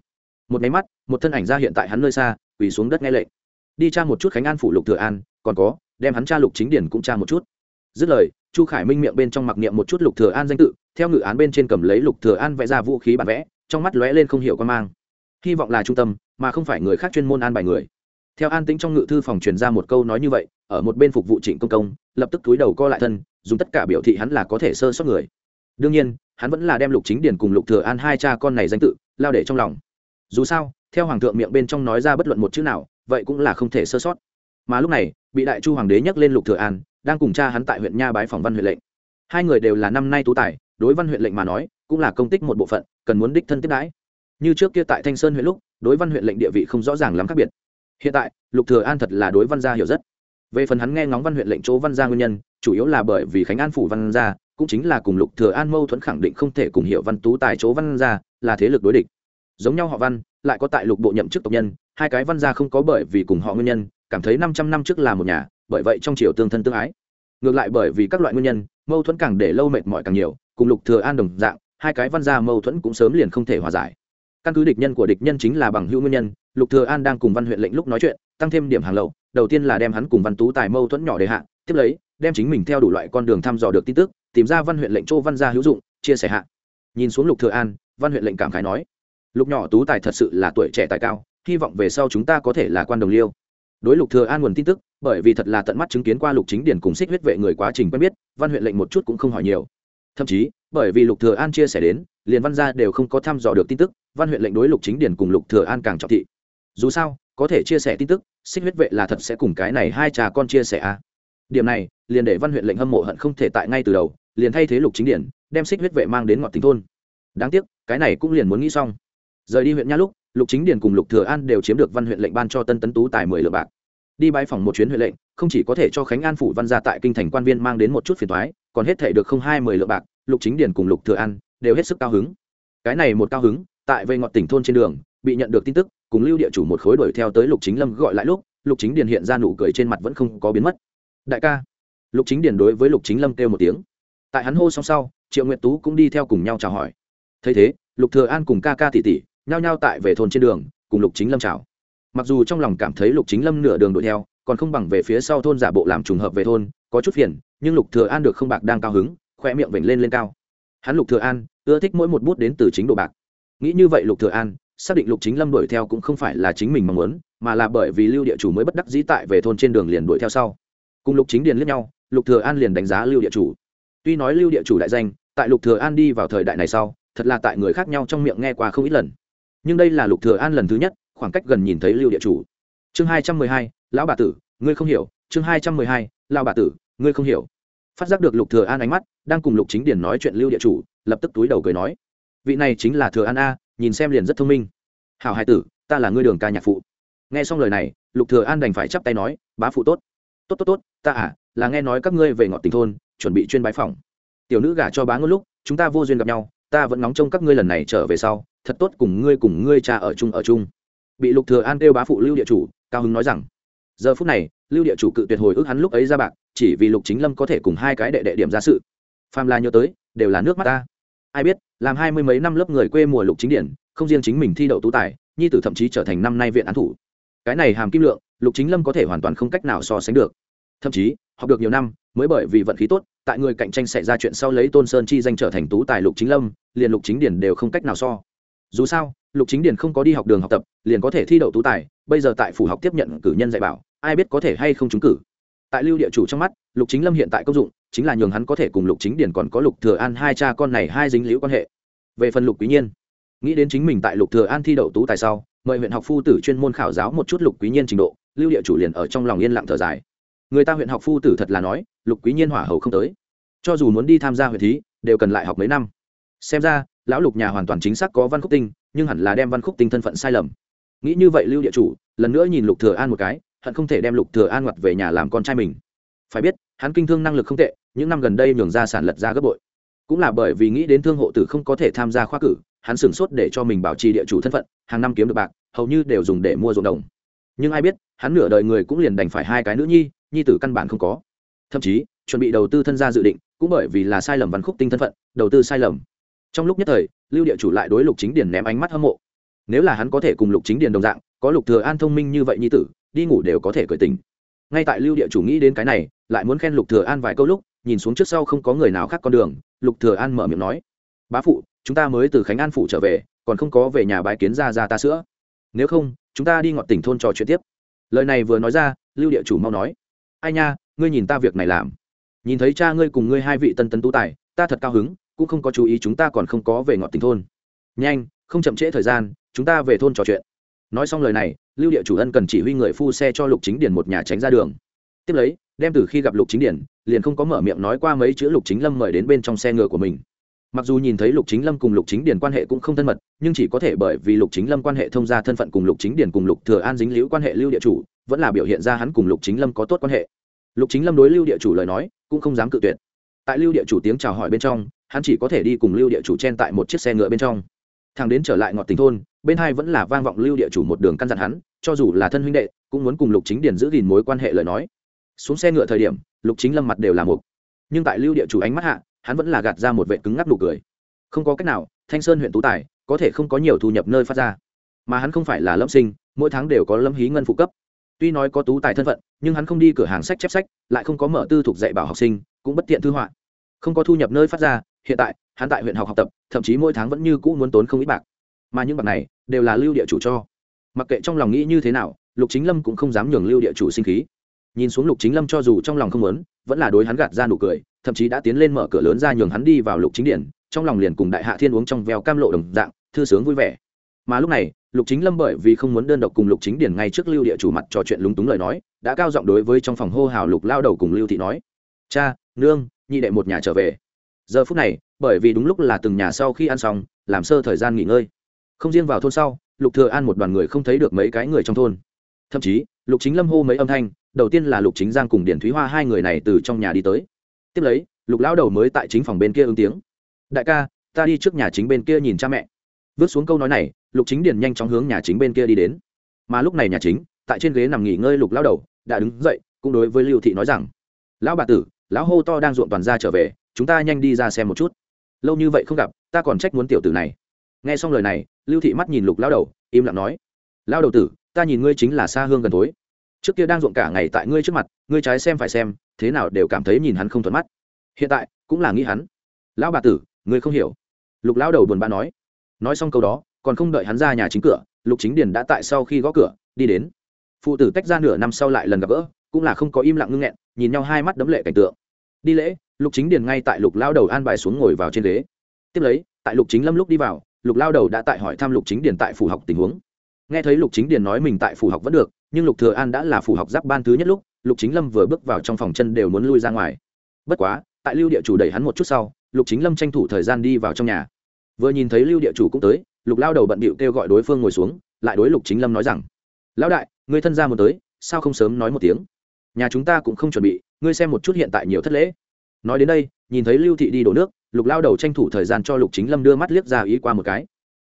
Một máy mắt, một thân ảnh ra hiện tại hắn nơi xa, quỳ xuống đất nghe lệnh. Đi tra một chút khánh an phủ lục thừa an, còn có, đem hắn tra lục chính điển cũng tra một chút. Dứt lời, chu khải minh miệng bên trong mặc niệm một chút lục thừa an danh tự, theo ngự án bên trên cầm lấy lục thừa an vẽ ra vũ khí bản vẽ, trong mắt lóe lên không hiểu quan mang. Hy vọng là trung tâm, mà không phải người khác chuyên môn an bài người theo an tĩnh trong ngự thư phòng truyền ra một câu nói như vậy, ở một bên phục vụ trịnh công công, lập tức túi đầu co lại thân, dùng tất cả biểu thị hắn là có thể sơ sót người. Đương nhiên, hắn vẫn là đem lục chính điển cùng lục thừa an hai cha con này danh tự, lao để trong lòng. Dù sao, theo hoàng thượng miệng bên trong nói ra bất luận một chữ nào, vậy cũng là không thể sơ sót. Mà lúc này, bị đại chu hoàng đế nhắc lên lục thừa an, đang cùng cha hắn tại huyện nha bái phòng văn huyện lệnh. Hai người đều là năm nay tú tài, đối văn huyện lệnh mà nói, cũng là công tích một bộ phận, cần muốn đích thân tiếp đãi. Như trước kia tại thanh sơn huyện lúc, đối văn huyện lệnh địa vị không rõ ràng lắm khác biệt hiện tại, lục thừa an thật là đối văn gia hiểu rất. Về phần hắn nghe ngóng văn huyện lệnh chỗ văn gia nguyên nhân, chủ yếu là bởi vì khánh an phủ văn gia, cũng chính là cùng lục thừa an mâu thuẫn khẳng định không thể cùng hiểu văn tú tài chỗ văn gia, là thế lực đối địch. Giống nhau họ văn, lại có tại lục bộ nhậm chức tộc nhân, hai cái văn gia không có bởi vì cùng họ nguyên nhân, cảm thấy 500 năm trước là một nhà, bởi vậy trong triều tương thân tương ái. Ngược lại bởi vì các loại nguyên nhân, mâu thuẫn càng để lâu mệt mỏi càng nhiều, cùng lục thừa an đồng dạng, hai cái văn gia mâu thuẫn cũng sớm liền không thể hòa giải căn cứ địch nhân của địch nhân chính là bằng hữu nguyên nhân, lục thừa an đang cùng văn huyện lệnh lúc nói chuyện, tăng thêm điểm hàng lậu, đầu tiên là đem hắn cùng văn tú tài mâu thuẫn nhỏ để hạ, tiếp lấy, đem chính mình theo đủ loại con đường thăm dò được tin tức, tìm ra văn huyện lệnh châu văn gia hữu dụng, chia sẻ hạ. Nhìn xuống lục thừa an, văn huyện lệnh cảm khái nói, lục nhỏ tú tài thật sự là tuổi trẻ tài cao, hy vọng về sau chúng ta có thể là quan đồng liêu. Đối lục thừa an nguồn tin tức, bởi vì thật là tận mắt chứng kiến qua lục chính điển cùng xích huyết vệ người quá trình quen biết, văn huyện lệnh một chút cũng không hỏi nhiều. Thậm chí, bởi vì lục thừa an chia sẻ đến, liền văn gia đều không có thăm dò được tin tức văn huyện lệnh đối lục chính điển cùng lục thừa an càng trọng thị. Dù sao, có thể chia sẻ tin tức, xích huyết vệ là thật sẽ cùng cái này hai cha con chia sẻ à điểm này, liền để văn huyện lệnh hâm mộ hận không thể tại ngay từ đầu, liền thay thế lục chính điển đem xích huyết vệ mang đến ngọn tỉnh thôn. Đáng tiếc, cái này cũng liền muốn nghĩ xong. Rời đi huyện nha lúc, lục chính điển cùng lục thừa an đều chiếm được văn huyện lệnh ban cho tân tấn tú tài mười lượng bạc. Đi bãi phòng một chuyến huyện lệnh, không chỉ có thể cho khánh an phủ văn gia tại kinh thành quan viên mang đến một chút phiền toái, còn hết thể được không hai mười lượng bạc, lục chính điển cùng lục thừa an đều hết sức cao hứng. Cái này một cao hứng tại về ngọn tỉnh thôn trên đường, bị nhận được tin tức, cùng lưu địa chủ một khối đuổi theo tới lục chính lâm gọi lại lúc, lục chính điền hiện ra nụ cười trên mặt vẫn không có biến mất. Đại ca. Lục chính điền đối với lục chính lâm kêu một tiếng. Tại hắn hô xong sau, triệu nguyệt tú cũng đi theo cùng nhau chào hỏi. Thấy thế, lục thừa an cùng ca ca tỷ tỷ nhao nhao tại về thôn trên đường, cùng lục chính lâm chào. Mặc dù trong lòng cảm thấy lục chính lâm nửa đường đuổi theo, còn không bằng về phía sau thôn giả bộ làm trùng hợp về thôn, có chút phiền, nhưng lục thừa an được không bạc đang cao hứng khoe miệng vểnh lên lên cao. Hắn lục thừa an ưa thích mỗi một bút đến từ chính đồ bạc nghĩ như vậy lục thừa an, xác định lục chính lâm đuổi theo cũng không phải là chính mình mong muốn, mà là bởi vì lưu địa chủ mới bất đắc dĩ tại về thôn trên đường liền đuổi theo sau. Cùng lục chính điền liếc nhau, lục thừa an liền đánh giá lưu địa chủ. Tuy nói lưu địa chủ đại danh, tại lục thừa an đi vào thời đại này sau, thật là tại người khác nhau trong miệng nghe qua không ít lần. Nhưng đây là lục thừa an lần thứ nhất, khoảng cách gần nhìn thấy lưu địa chủ. Chương hai trăm mười hai, lão bà tử, ngươi không hiểu. Chương hai trăm mười hai, lão bà tử, ngươi không hiểu. Phát giác được lục thừa an ánh mắt, đang cùng lục chính điền nói chuyện lưu địa chủ, lập tức túi đầu cười nói vị này chính là thừa an a, nhìn xem liền rất thông minh. Hảo hai tử, ta là ngươi đường ca nhạc phụ. Nghe xong lời này, lục thừa an đành phải chắp tay nói, bá phụ tốt. Tốt tốt tốt, ta à là nghe nói các ngươi về ngọn tình thôn, chuẩn bị chuyên bái phòng. Tiểu nữ gả cho bá ngôn lúc, chúng ta vô duyên gặp nhau, ta vẫn nóng trông các ngươi lần này trở về sau, thật tốt cùng ngươi cùng ngươi cha ở chung ở chung. Bị lục thừa an kêu bá phụ lưu địa chủ, cao hứng nói rằng, giờ phút này, lưu địa chủ cự tuyệt hồi ức hắn lúc ấy ra bạc, chỉ vì lục chính lâm có thể cùng hai cái đệ đệ điểm ra sự. Phàm là nhớ tới, đều là nước mắt ta ai biết, làm hai mươi mấy năm lớp người quê mùa lục chính điển, không riêng chính mình thi đậu tú tài, nhi tử thậm chí trở thành năm nay viện án thủ. Cái này hàm kim lượng, lục chính lâm có thể hoàn toàn không cách nào so sánh được. Thậm chí, học được nhiều năm, mới bởi vì vận khí tốt, tại người cạnh tranh xảy ra chuyện sau lấy tôn sơn chi danh trở thành tú tài lục chính lâm, liền lục chính điển đều không cách nào so. Dù sao, lục chính điển không có đi học đường học tập, liền có thể thi đậu tú tài, bây giờ tại phủ học tiếp nhận cử nhân dạy bảo, ai biết có thể hay không trúng cử. Tại lưu địa chủ trong mắt, lục chính lâm hiện tại công dụng chính là nhường hắn có thể cùng lục chính điển còn có lục thừa an hai cha con này hai dính liễu quan hệ. Về phần lục quý nhiên, nghĩ đến chính mình tại lục thừa an thi đậu tú tài sau, mời huyện học phu tử chuyên môn khảo giáo một chút lục quý nhiên trình độ, lưu địa chủ liền ở trong lòng yên lặng thở dài. Người ta huyện học phu tử thật là nói, lục quý nhiên hỏa hầu không tới. Cho dù muốn đi tham gia huyện thí, đều cần lại học mấy năm. Xem ra, lão lục nhà hoàn toàn chính xác có văn khúc tinh, nhưng hẳn là đem văn khúc tinh thân phận sai lầm. Nghĩ như vậy lưu địa chủ, lần nữa nhìn lục thừa an một cái, hận không thể đem lục thừa an ngoặt về nhà làm con trai mình phải biết, hắn kinh thương năng lực không tệ, những năm gần đây nhường ra sản lật ra gấp bội. Cũng là bởi vì nghĩ đến thương hộ tử không có thể tham gia khoa cử, hắn sửng sốt để cho mình bảo trì địa chủ thân phận, hàng năm kiếm được bạc, hầu như đều dùng để mua ruộng đồng. Nhưng ai biết, hắn nửa đời người cũng liền đành phải hai cái nữ nhi nhi tử căn bản không có. Thậm chí, chuẩn bị đầu tư thân gia dự định, cũng bởi vì là sai lầm văn khúc tinh thân phận, đầu tư sai lầm. Trong lúc nhất thời, lưu địa chủ lại đối lục chính điền ném ánh mắt hâm mộ. Nếu là hắn có thể cùng lục chính điền đồng dạng, có lục thừa an thông minh như vậy nhi tử, đi ngủ đều có thể cởi tình ngay tại lưu địa chủ nghĩ đến cái này lại muốn khen lục thừa an vài câu lúc, nhìn xuống trước sau không có người nào khác con đường, lục thừa an mở miệng nói, bá phụ, chúng ta mới từ khánh an phủ trở về, còn không có về nhà bái kiến ra ra ta sữa. Nếu không, chúng ta đi ngọn tỉnh thôn trò chuyện tiếp. Lời này vừa nói ra, lưu địa chủ mau nói, ai nha, ngươi nhìn ta việc này làm. Nhìn thấy cha ngươi cùng ngươi hai vị tân tân tú tài, ta thật cao hứng, cũng không có chú ý chúng ta còn không có về ngọn tỉnh thôn. Nhanh, không chậm trễ thời gian, chúng ta về thôn trò chuyện. Nói xong lời này, lưu địa chủ ân cần chỉ huy người phu xe cho lục chính điển một nhà tránh ra đường tiếp lấy, đem từ khi gặp lục chính điển, liền không có mở miệng nói qua mấy chữ lục chính lâm mời đến bên trong xe ngựa của mình. Mặc dù nhìn thấy lục chính lâm cùng lục chính điển quan hệ cũng không thân mật, nhưng chỉ có thể bởi vì lục chính lâm quan hệ thông gia thân phận cùng lục chính điển cùng lục thừa an dính liễu quan hệ lưu địa chủ, vẫn là biểu hiện ra hắn cùng lục chính lâm có tốt quan hệ. Lục chính lâm đối lưu địa chủ lời nói, cũng không dám cự tuyệt. Tại lưu địa chủ tiếng chào hỏi bên trong, hắn chỉ có thể đi cùng lưu địa chủ chen tại một chiếc xe ngựa bên trong. Thằng đến trở lại ngọt tình thôn, bên hai vẫn là vang vọng lưu địa chủ một đường căn dặn hắn, cho dù là thân huynh đệ, cũng muốn cùng lục chính điển giữ gìn mối quan hệ lời nói xuống xe ngựa thời điểm, lục chính lâm mặt đều là mục. Nhưng tại lưu địa chủ ánh mắt hạ, hắn vẫn là gạt ra một vệ cứng ngắc nụ cười. Không có cách nào, thanh sơn huyện tú tài, có thể không có nhiều thu nhập nơi phát ra. Mà hắn không phải là lâm sinh, mỗi tháng đều có lâm hí ngân phụ cấp. Tuy nói có tú tài thân phận, nhưng hắn không đi cửa hàng sách chép sách, lại không có mở tư thuộc dạy bảo học sinh, cũng bất tiện thư họa. Không có thu nhập nơi phát ra, hiện tại, hắn tại huyện học học tập, thậm chí mỗi tháng vẫn như cũ muốn tốn không ít bạc. Mà những bạc này, đều là lưu địa chủ cho. Mặc kệ trong lòng nghĩ như thế nào, lục chính lâm cũng không dám nhường lưu địa chủ sinh khí nhìn xuống lục chính lâm cho dù trong lòng không muốn, vẫn là đối hắn gạt ra nụ cười, thậm chí đã tiến lên mở cửa lớn ra nhường hắn đi vào lục chính điện, trong lòng liền cùng đại hạ thiên uống trong veo cam lộ đồng dạng, thư sướng vui vẻ. Mà lúc này, lục chính lâm bởi vì không muốn đơn độc cùng lục chính điển ngay trước lưu địa chủ mặt trò chuyện lúng túng lời nói, đã cao giọng đối với trong phòng hô hào lục lao đầu cùng lưu thị nói, cha, nương, nhị đệ một nhà trở về. Giờ phút này, bởi vì đúng lúc là từng nhà sau khi ăn xong, làm sơ thời gian nghỉ ngơi. Không riêng vào thôn sau, lục thừa an một đoàn người không thấy được mấy cái người trong thôn. Thậm chí, lục chính lâm hô mấy âm thanh đầu tiên là lục chính giang cùng điển thúy hoa hai người này từ trong nhà đi tới tiếp lấy lục lão đầu mới tại chính phòng bên kia ứng tiếng đại ca ta đi trước nhà chính bên kia nhìn cha mẹ vứt xuống câu nói này lục chính điển nhanh chóng hướng nhà chính bên kia đi đến mà lúc này nhà chính tại trên ghế nằm nghỉ ngơi lục lão đầu đã đứng dậy cũng đối với lưu thị nói rằng lão bà tử lão hô to đang ruộng toàn ra trở về chúng ta nhanh đi ra xem một chút lâu như vậy không gặp ta còn trách muốn tiểu tử này nghe xong lời này lưu thị mắt nhìn lục lão đầu im lặng nói lão đầu tử ta nhìn ngươi chính là xa hương gần tối trước kia đang ruộng cả ngày tại ngươi trước mặt, ngươi trái xem phải xem, thế nào đều cảm thấy nhìn hắn không thuận mắt. Hiện tại, cũng là nghĩ hắn. Lão bà tử, ngươi không hiểu. Lục lao đầu buồn bã nói. Nói xong câu đó, còn không đợi hắn ra nhà chính cửa, lục chính điền đã tại sau khi gõ cửa, đi đến. Phụ tử tách ra nửa năm sau lại lần gặp gỡ, cũng là không có im lặng ngưng nghẹn, nhìn nhau hai mắt đấm lệ cảnh tượng. Đi lễ, lục chính điền ngay tại lục lao đầu an bài xuống ngồi vào trên ghế. Tiếp lấy, tại lục chính lâm lúc đi vào, lục lao đầu đã tại hỏi thăm lục chính điền tại phủ học tình huống nghe thấy lục chính điền nói mình tại phủ học vẫn được, nhưng lục thừa an đã là phủ học giáp ban thứ nhất lúc, lục chính lâm vừa bước vào trong phòng chân đều muốn lui ra ngoài. Bất quá, tại lưu địa chủ đẩy hắn một chút sau, lục chính lâm tranh thủ thời gian đi vào trong nhà. Vừa nhìn thấy lưu địa chủ cũng tới, lục lao đầu bận bịu kêu gọi đối phương ngồi xuống, lại đối lục chính lâm nói rằng, lão đại, người thân gia muốn tới, sao không sớm nói một tiếng? Nhà chúng ta cũng không chuẩn bị, ngươi xem một chút hiện tại nhiều thất lễ. Nói đến đây, nhìn thấy lưu thị đi đổ nước, lục lao đầu tranh thủ thời gian cho lục chính lâm đưa mắt liếc ra ý qua một cái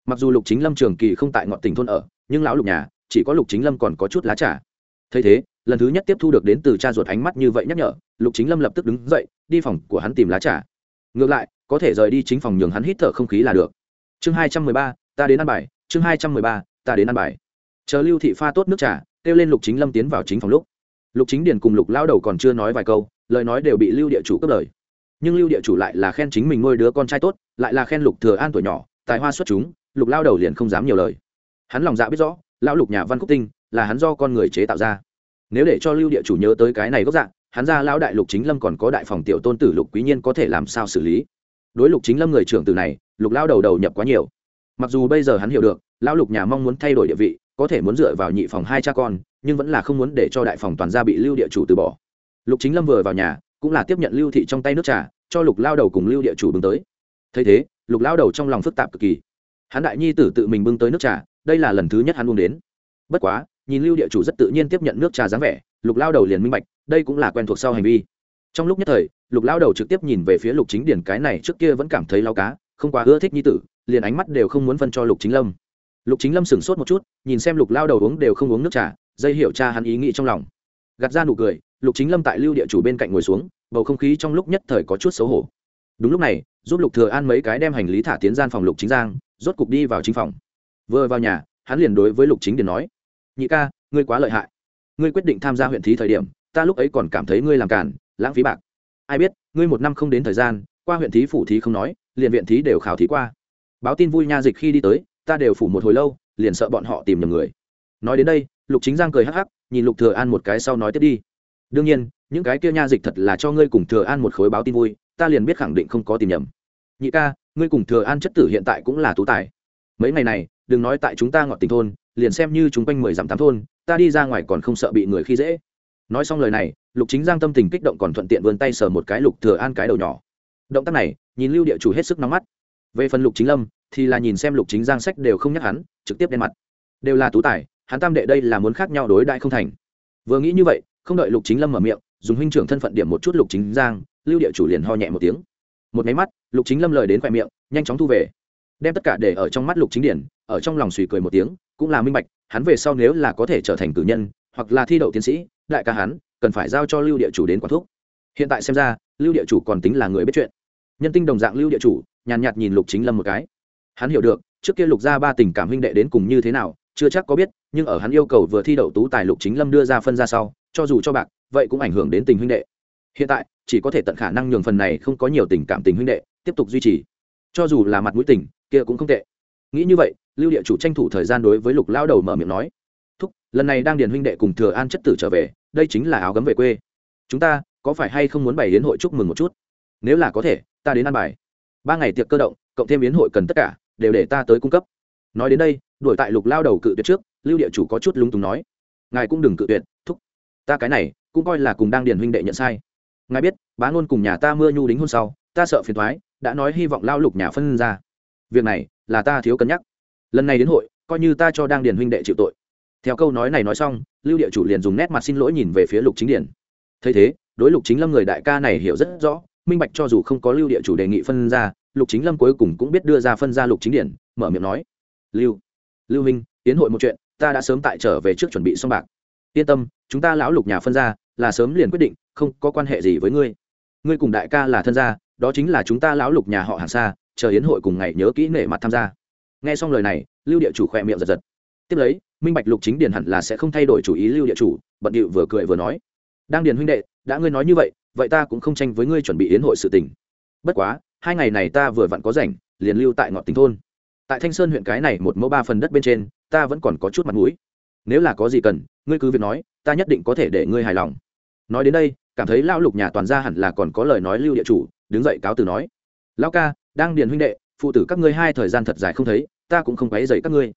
mặc dù lục chính lâm trường kỳ không tại ngọn tỉnh thôn ở, nhưng lão lục nhà, chỉ có lục chính lâm còn có chút lá trà. Thấy thế, lần thứ nhất tiếp thu được đến từ cha ruột ánh mắt như vậy nhắc nhở, lục chính lâm lập tức đứng dậy, đi phòng của hắn tìm lá trà. Ngược lại, có thể rời đi chính phòng nhường hắn hít thở không khí là được. Chương hai trăm mười ba, ta đến ăn bài. Chương hai trăm mười ba, ta đến ăn bài. Chờ lưu thị pha tốt nước trà, kêu lên lục chính lâm tiến vào chính phòng lúc. Lục chính điền cùng lục lao đầu còn chưa nói vài câu, lời nói đều bị lưu địa chủ cướp lời. Nhưng lưu địa chủ lại là khen chính mình nuôi đứa con trai tốt, lại là khen lục thừa an tuổi nhỏ, tài hoa xuất chúng lục lao đầu liền không dám nhiều lời. Hắn lòng dạ biết rõ, lão lục nhà văn khúc tinh là hắn do con người chế tạo ra. Nếu để cho lưu địa chủ nhớ tới cái này gốc dạng, hắn ra lão đại lục chính lâm còn có đại phòng tiểu tôn tử lục quý nhiên có thể làm sao xử lý? Đối lục chính lâm người trưởng từ này, lục lao đầu đầu nhập quá nhiều. Mặc dù bây giờ hắn hiểu được, lão lục nhà mong muốn thay đổi địa vị, có thể muốn dựa vào nhị phòng hai cha con, nhưng vẫn là không muốn để cho đại phòng toàn gia bị lưu địa chủ từ bỏ. Lục chính lâm vừa vào nhà, cũng là tiếp nhận lưu thị trong tay nước trà, cho lục lao đầu cùng lưu địa chủ bưng tới. Thấy thế, lục lao đầu trong lòng phức tạp cực kỳ hắn đại nhi tử tự mình bưng tới nước trà, đây là lần thứ nhất hắn uống đến. Bất quá, nhìn lưu địa chủ rất tự nhiên tiếp nhận nước trà dáng vẻ, lục lao đầu liền minh bạch, đây cũng là quen thuộc sau hành vi. Trong lúc nhất thời, lục lao đầu trực tiếp nhìn về phía lục chính điển, cái này trước kia vẫn cảm thấy lao cá, không quá ưa thích nhi tử, liền ánh mắt đều không muốn phân cho lục chính lâm. Lục chính lâm sửng sốt một chút, nhìn xem lục lao đầu uống đều không uống nước trà, dây hiểu cha hắn ý nghĩ trong lòng. Gạt ra nụ cười, lục chính lâm tại lưu địa chủ bên cạnh ngồi xuống, bầu không khí trong lúc nhất thời có chút xấu hổ. Đúng lúc này, giúp lục thừa an mấy cái đem hành lý thả tiến gian phòng lục chính giang rốt cục đi vào chính phòng. Vừa vào nhà, hắn liền đối với lục chính điền nói, nhị ca, ngươi quá lợi hại. Ngươi quyết định tham gia huyện thí thời điểm, ta lúc ấy còn cảm thấy ngươi làm cản lãng phí bạc. Ai biết, ngươi một năm không đến thời gian, qua huyện thí phủ thí không nói, liền viện thí đều khảo thí qua. Báo tin vui nha dịch khi đi tới, ta đều phủ một hồi lâu, liền sợ bọn họ tìm nhầm người. Nói đến đây, lục chính giang cười hắc hắc, nhìn lục thừa an một cái sau nói tiếp đi. Đương nhiên, những cái kia nha dịch thật là cho ngươi cùng thừa an một khối báo tin vui, ta liền biết khẳng định không có tìm nhầm. Nhị ca ngươi cùng thừa an chất tử hiện tại cũng là tú tài. Mấy ngày này, đừng nói tại chúng ta ngọt tình thôn, liền xem như chúng quanh mười dặm tám thôn, ta đi ra ngoài còn không sợ bị người khi dễ. Nói xong lời này, lục chính giang tâm tình kích động còn thuận tiện vươn tay sờ một cái lục thừa an cái đầu nhỏ. Động tác này, nhìn lưu địa chủ hết sức nóng mắt. Về phần lục chính lâm, thì là nhìn xem lục chính giang sách đều không nhắc hắn, trực tiếp đen mặt. Đều là tú tài, hắn tam đệ đây là muốn khác nhau đối đại không thành. Vừa nghĩ như vậy, không đợi lục chính lâm mở miệng, dùng huynh trưởng thân phận điểm một chút lục chính giang, lưu địa chủ liền ho nhẹ một tiếng. Một máy mắt lục chính lâm lời đến khoe miệng, nhanh chóng thu về. Đem tất cả để ở trong mắt lục chính điển, ở trong lòng suy cười một tiếng, cũng là minh bạch, hắn về sau nếu là có thể trở thành cử nhân, hoặc là thi đậu tiến sĩ, đại ca hắn, cần phải giao cho lưu địa chủ đến quản thúc. Hiện tại xem ra, lưu địa chủ còn tính là người biết chuyện. Nhân tinh đồng dạng lưu địa chủ, nhàn nhạt nhìn lục chính lâm một cái. Hắn hiểu được, trước kia lục gia ba tình cảm huynh đệ đến cùng như thế nào, chưa chắc có biết, nhưng ở hắn yêu cầu vừa thi đậu tú tài lục chính lâm đưa ra phân ra sau, cho dù cho bạc, vậy cũng ảnh hưởng đến tình huynh đệ. Hiện tại, chỉ có thể tận khả năng nhường phần này không có nhiều tình cảm tình huynh đệ tiếp tục duy trì. Cho dù là mặt mũi tình, kia cũng không tệ. Nghĩ như vậy, lưu địa chủ tranh thủ thời gian đối với lục lao đầu mở miệng nói, thúc, lần này đang điền huynh đệ cùng thừa an chất tử trở về, đây chính là áo gấm về quê. Chúng ta có phải hay không muốn bày đến hội chúc mừng một chút? Nếu là có thể, ta đến ăn bài. Ba ngày tiệc cơ động, cộng thêm yến hội cần tất cả, đều để ta tới cung cấp. Nói đến đây, đuổi tại lục lao đầu cự tuyệt trước, lưu địa chủ có chút lung túng nói, ngài cũng đừng cự tuyệt, thúc. Ta cái này, cũng coi là cùng đang điền huynh đệ nhận sai. Ngài biết, bá ngôn cùng nhà ta mưa nhu đính hôn sau, ta sợ phiền thoái đã nói hy vọng lao lục nhà phân ra. Việc này là ta thiếu cân nhắc. Lần này đến hội, coi như ta cho đang điền huynh đệ chịu tội. Theo câu nói này nói xong, lưu địa chủ liền dùng nét mặt xin lỗi nhìn về phía lục chính điền. Thấy thế, đối lục chính lâm người đại ca này hiểu rất rõ, minh bạch cho dù không có lưu địa chủ đề nghị phân ra, lục chính lâm cuối cùng cũng biết đưa ra phân ra lục chính điển mở miệng nói, lưu lưu minh tiến hội một chuyện, ta đã sớm tại trở về trước chuẩn bị xong bạc. Yên tâm, chúng ta lão lục nhà phân ra, là sớm liền quyết định, không có quan hệ gì với ngươi. Ngươi cùng đại ca là thân gia đó chính là chúng ta lão lục nhà họ hàng xa, chờ hiến hội cùng ngày nhớ kỹ nể mặt tham gia. Nghe xong lời này, lưu địa chủ khỏe miệng giật giật. Tiếp lấy, minh bạch lục chính điền hẳn là sẽ không thay đổi chủ ý lưu địa chủ, bận điệu vừa cười vừa nói. Đang điền huynh đệ, đã ngươi nói như vậy vậy ta cũng không tranh với ngươi chuẩn bị yến hội sự tình. Bất quá, hai ngày này ta vừa vặn có rảnh, liền lưu tại ngọn tỉnh thôn. Tại thanh sơn huyện cái này một mẫu ba phần đất bên trên, ta vẫn còn có chút mặt mũi. Nếu là có gì cần, ngươi cứ việc nói, ta nhất định có thể để ngươi hài lòng. Nói đến đây cảm thấy lão lục nhà toàn gia hẳn là còn có lời nói lưu địa chủ, đứng dậy cáo từ nói. Lão ca, đang điền huynh đệ, phụ tử các ngươi hai thời gian thật dài không thấy, ta cũng không quấy dậy các ngươi.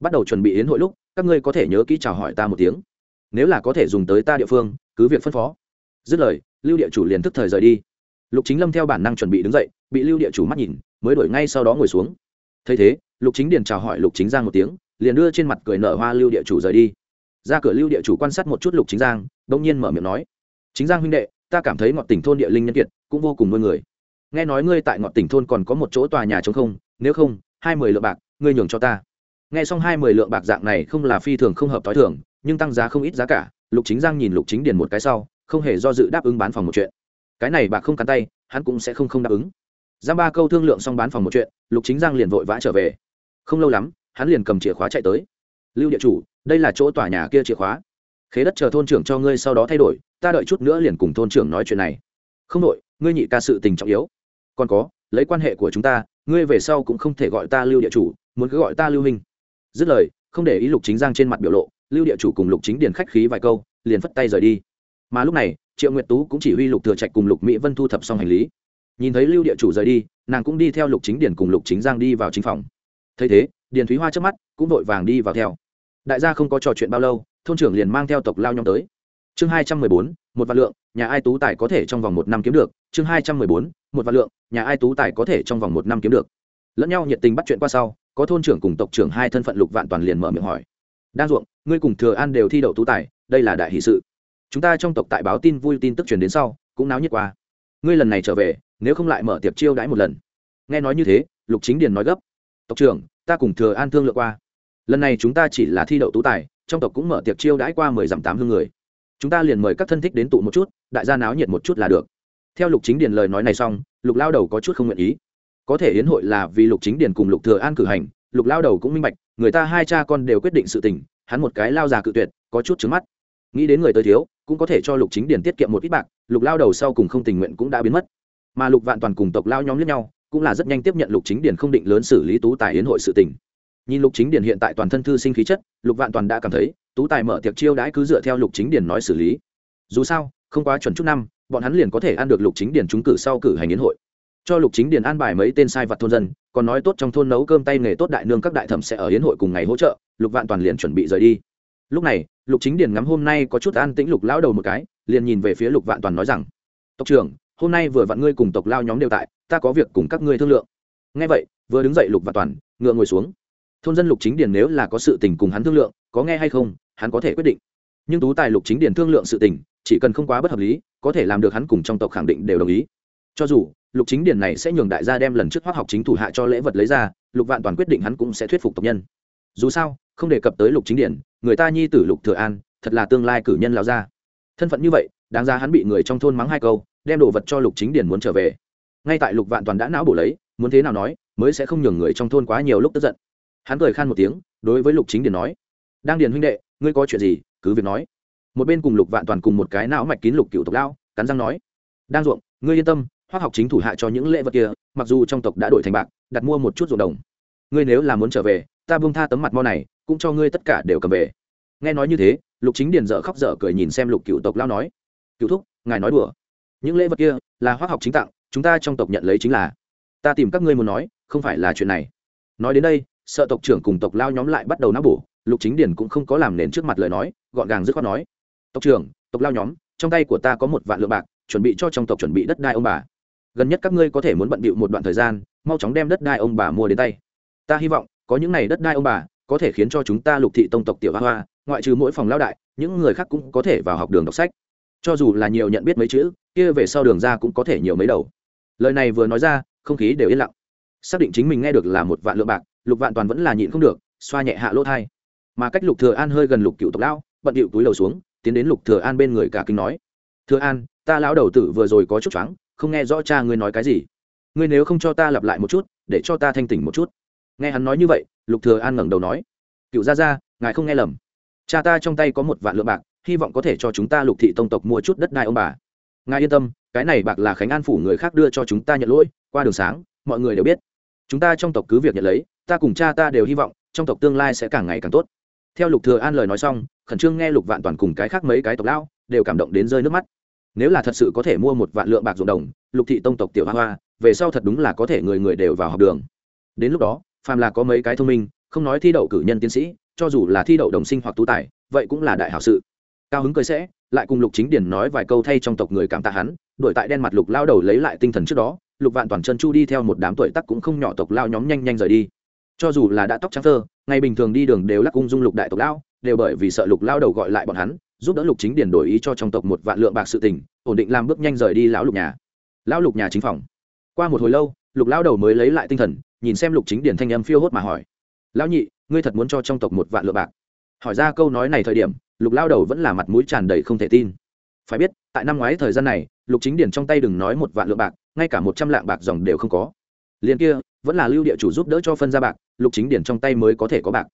Bắt đầu chuẩn bị yến hội lúc, các ngươi có thể nhớ kỹ chào hỏi ta một tiếng. Nếu là có thể dùng tới ta địa phương, cứ việc phân phó. Dứt lời, lưu địa chủ liền thức thời rời đi. Lục chính lâm theo bản năng chuẩn bị đứng dậy, bị lưu địa chủ mắt nhìn, mới đổi ngay sau đó ngồi xuống. Thấy thế, lục chính điền chào hỏi lục chính giang một tiếng, liền đưa trên mặt cười nở hoa lưu địa chủ rời đi. Ra cửa lưu địa chủ quan sát một chút lục chính giang đông nhiên mở miệng nói chính giang huynh đệ, ta cảm thấy ngọn tỉnh thôn địa linh nhân kiệt cũng vô cùng nuôi người. Nghe nói ngươi tại ngọn tỉnh thôn còn có một chỗ tòa nhà trống không, nếu không, hai mươi lượng bạc, ngươi nhường cho ta. Nghe xong hai mươi lượng bạc dạng này không là phi thường không hợp t h o i thường, nhưng tăng giá không ít giá cả, lục chính giang nhìn lục chính điền một cái sau, không hề do dự đáp ứng bán phòng một chuyện. Cái này bạc không cắn tay, hắn cũng sẽ không không đáp ứng. Giam ba câu thương lượng xong bán phòng một chuyện, lục chính giang liền vội vã trở về. Không lâu lắm, hắn liền cầm chìa khóa chạy tới. Lưu địa chủ, đây là chỗ tòa nhà kia chìa khóa. Khế đất chờ thôn trưởng cho ngươi sau đó thay đổi ta đợi chút nữa liền cùng thôn trưởng nói chuyện này. Không đội ngươi nhị ca sự tình trọng yếu. Còn có, lấy quan hệ của chúng ta, ngươi về sau cũng không thể gọi ta lưu địa chủ, muốn cứ gọi ta lưu hình dứt lời, không để ý lục chính giang trên mặt biểu lộ, lưu địa chủ cùng lục chính điền khách khí vài câu, liền phất tay rời đi. Mà lúc này, triệu nguyệt tú cũng chỉ huy lục thừa trạch cùng lục mỹ vân thu thập xong hành lý. Nhìn thấy lưu địa chủ rời đi, nàng cũng đi theo lục chính điền cùng lục chính giang đi vào chính phòng. Thấy thế, điền thúy hoa trước mắt, cũng vội vàng đi vào theo. Đại gia không có trò chuyện bao lâu, thôn trưởng liền mang theo tộc lao nhóm tới chương hai trăm mười bốn, một vạn lượng, nhà ai tú tài có thể trong vòng một năm kiếm được? Chương hai trăm mười bốn, một vạn lượng, nhà ai tú tài có thể trong vòng một năm kiếm được? Lẫn nhau nhiệt tình bắt chuyện qua sau, có thôn trưởng cùng tộc trưởng hai thân phận lục vạn toàn liền mở miệng hỏi. Đang ruộng, ngươi cùng thừa an đều thi đậu tú tài, đây là đại hỷ sự. Chúng ta trong tộc tại báo tin vui tin tức truyền đến sau, cũng náo nhiệt qua. Ngươi lần này trở về, nếu không lại mở tiệp chiêu đãi một lần. Nghe nói như thế, lục chính điền nói gấp. Tộc trưởng, ta cùng thừa an thương lượng qua. Lần này chúng ta chỉ là thi đậu tú tài, trong tộc cũng mở tiệc chiêu đãi qua mười dặm tám hương người chúng ta liền mời các thân thích đến tụ một chút, đại gia náo nhiệt một chút là được. Theo lục chính điền lời nói này xong, lục lao đầu có chút không nguyện ý. Có thể hiến hội là vì lục chính điền cùng lục thừa an cử hành, lục lao đầu cũng minh bạch, người ta hai cha con đều quyết định sự tình, hắn một cái lao già cự tuyệt, có chút trứng mắt. Nghĩ đến người tới thiếu, cũng có thể cho lục chính điền tiết kiệm một ít bạc, lục lao đầu sau cùng không tình nguyện cũng đã biến mất. Mà lục vạn toàn cùng tộc lao nhóm lẫn nhau, cũng là rất nhanh tiếp nhận lục chính điền không định lớn xử lý tú tài hiến hội sự tình nhìn lục chính điển hiện tại toàn thân thư sinh khí chất, lục vạn toàn đã cảm thấy, tú tài mở tiệc chiêu đãi cứ dựa theo lục chính điển nói xử lý. Dù sao, không quá chuẩn chút năm, bọn hắn liền có thể ăn được lục chính điển trúng cử sau cử hành yến hội. Cho lục chính điển an bài mấy tên sai vặt thôn dân, còn nói tốt trong thôn nấu cơm tay nghề tốt đại nương các đại thẩm sẽ ở yến hội cùng ngày hỗ trợ, lục vạn toàn liền chuẩn bị rời đi. Lúc này, lục chính điển ngắm hôm nay có chút an tĩnh lục lão đầu một cái, liền nhìn về phía lục vạn toàn nói rằng, tộc trưởng, hôm nay vừa vặn ngươi cùng tộc lao nhóm đều tại, ta có việc cùng các ngươi thương lượng. Ngay vậy, vừa đứng dậy lục vạn toàn, ngựa ngồi xuống thôn dân lục chính điền nếu là có sự tình cùng hắn thương lượng, có nghe hay không, hắn có thể quyết định. Nhưng tú tài lục chính điền thương lượng sự tình, chỉ cần không quá bất hợp lý, có thể làm được hắn cùng trong tộc khẳng định đều đồng ý. Cho dù, lục chính điền này sẽ nhường đại gia đem lần trước hoác học chính thủ hạ cho lễ vật lấy ra, lục vạn toàn quyết định hắn cũng sẽ thuyết phục tộc nhân. Dù sao, không đề cập tới lục chính điển người ta nhi tử lục thừa an, thật là tương lai cử nhân lao ra thân phận như vậy, đáng ra hắn bị người trong thôn mắng hai câu, đem đồ vật cho lục chính điển muốn trở về. Ngay tại lục vạn toàn đã não bổ lấy, muốn thế nào nói, mới sẽ không nhường người trong thôn quá nhiều lúc tức giận hắn cười khan một tiếng, đối với lục chính điền nói, đang điền huynh đệ, ngươi có chuyện gì, cứ việc nói. Một bên cùng lục vạn toàn cùng một cái não mạch kín lục cựu tộc lao, cắn răng nói, đang ruộng, ngươi yên tâm hoa học chính thủ hạ cho những lễ vật kia, mặc dù trong tộc đã đổi thành bạc, đặt mua một chút ruộng đồng. Ngươi nếu là muốn trở về, ta buông tha tấm mặt mo này, cũng cho ngươi tất cả đều cầm về. Nghe nói như thế, lục chính điền dở khóc dở cười nhìn xem lục cựu tộc lao nói, cựu thúc, ngài nói đùa. Những lễ vật kia là hoa học chính tặng, chúng ta trong tộc nhận lấy chính là. Ta tìm các ngươi muốn nói, không phải là chuyện này. Nói đến đây sợ tộc trưởng cùng tộc lao nhóm lại bắt đầu náo bổ, lục chính điền cũng không có làm nền trước mặt lời nói, gọn gàng dứt khoát nói, tộc trưởng, tộc lao nhóm, trong tay của ta có một vạn lượng bạc, chuẩn bị cho trong tộc chuẩn bị đất đai ông bà. Gần nhất các ngươi có thể muốn bận bịu một đoạn thời gian, mau chóng đem đất đai ông bà mua đến tay. Ta hy vọng, có những này đất đai ông bà, có thể khiến cho chúng ta lục thị tông tộc tiểu hoa hoa, ngoại trừ mỗi phòng lao đại, những người khác cũng có thể vào học đường đọc sách. Cho dù là nhiều nhận biết mấy chữ, kia về sau đường ra cũng có thể nhiều mấy đầu. Lời này vừa nói ra, không khí đều yên lặng. Xác định chính mình nghe được là một vạn lượng bạc lục vạn toàn vẫn là nhịn không được, xoa nhẹ hạ lỗ thai. Mà cách lục thừa an hơi gần lục cựu tộc lão, bận điệu túi đầu xuống, tiến đến lục thừa an bên người cả kinh nói. Thừa an, ta lão đầu tử vừa rồi có chút choáng, không nghe rõ cha ngươi nói cái gì. Ngươi nếu không cho ta lặp lại một chút, để cho ta thanh tỉnh một chút. Nghe hắn nói như vậy, lục thừa an ngẩng đầu nói. Cựu gia gia, ngài không nghe lầm. Cha ta trong tay có một vạn lượng bạc, hy vọng có thể cho chúng ta lục thị tông tộc mua chút đất đai ông bà. Ngài yên tâm, cái này bạc là khánh an phủ người khác đưa cho chúng ta nhận lỗi, qua đường sáng, mọi người đều biết. Chúng ta trong tộc cứ việc nhận lấy ta cùng cha ta đều hy vọng, trong tộc tương lai sẽ càng ngày càng tốt. Theo lục thừa an lời nói xong, khẩn trương nghe lục vạn toàn cùng cái khác mấy cái tộc lão, đều cảm động đến rơi nước mắt. Nếu là thật sự có thể mua một vạn lượng bạc ruộng đồng, lục thị tông tộc tiểu hoa hoa, về sau thật đúng là có thể người người đều vào học đường. Đến lúc đó, phàm là có mấy cái thông minh, không nói thi đậu cử nhân tiến sĩ, cho dù là thi đậu đồng sinh hoặc tú tài, vậy cũng là đại hảo sự. Cao hứng cười sẽ, lại cùng lục chính điển nói vài câu thay trong tộc người cảm tạ hắn, đuổi tại đen mặt lục lao đầu lấy lại tinh thần trước đó, lục vạn toàn chân chu đi theo một đám tuổi tắc cũng không nhỏ tộc lao nhóm nhanh nhanh rời đi cho dù là đã tóc trắng thơ ngày bình thường đi đường đều lắc cung dung lục đại tộc lão, đều bởi vì sợ lục lao đầu gọi lại bọn hắn giúp đỡ lục chính điển đổi ý cho trong tộc một vạn lượng bạc sự tình ổn định làm bước nhanh rời đi lão lục nhà. Lão lục nhà chính phòng. Qua một hồi lâu lục lao đầu mới lấy lại tinh thần nhìn xem lục chính điển thanh âm phiêu hốt mà hỏi. Lão nhị ngươi thật muốn cho trong tộc một vạn lượng bạc? Hỏi ra câu nói này thời điểm lục lao đầu vẫn là mặt mũi tràn đầy không thể tin. Phải biết tại năm ngoái thời gian này lục chính điển trong tay đừng nói một vạn lượng bạc ngay cả một trăm lạng bạc dòng đều không có. Liền kia vẫn là lưu địa chủ giúp đỡ cho phân ra bạc, lục chính điển trong tay mới có thể có bạc.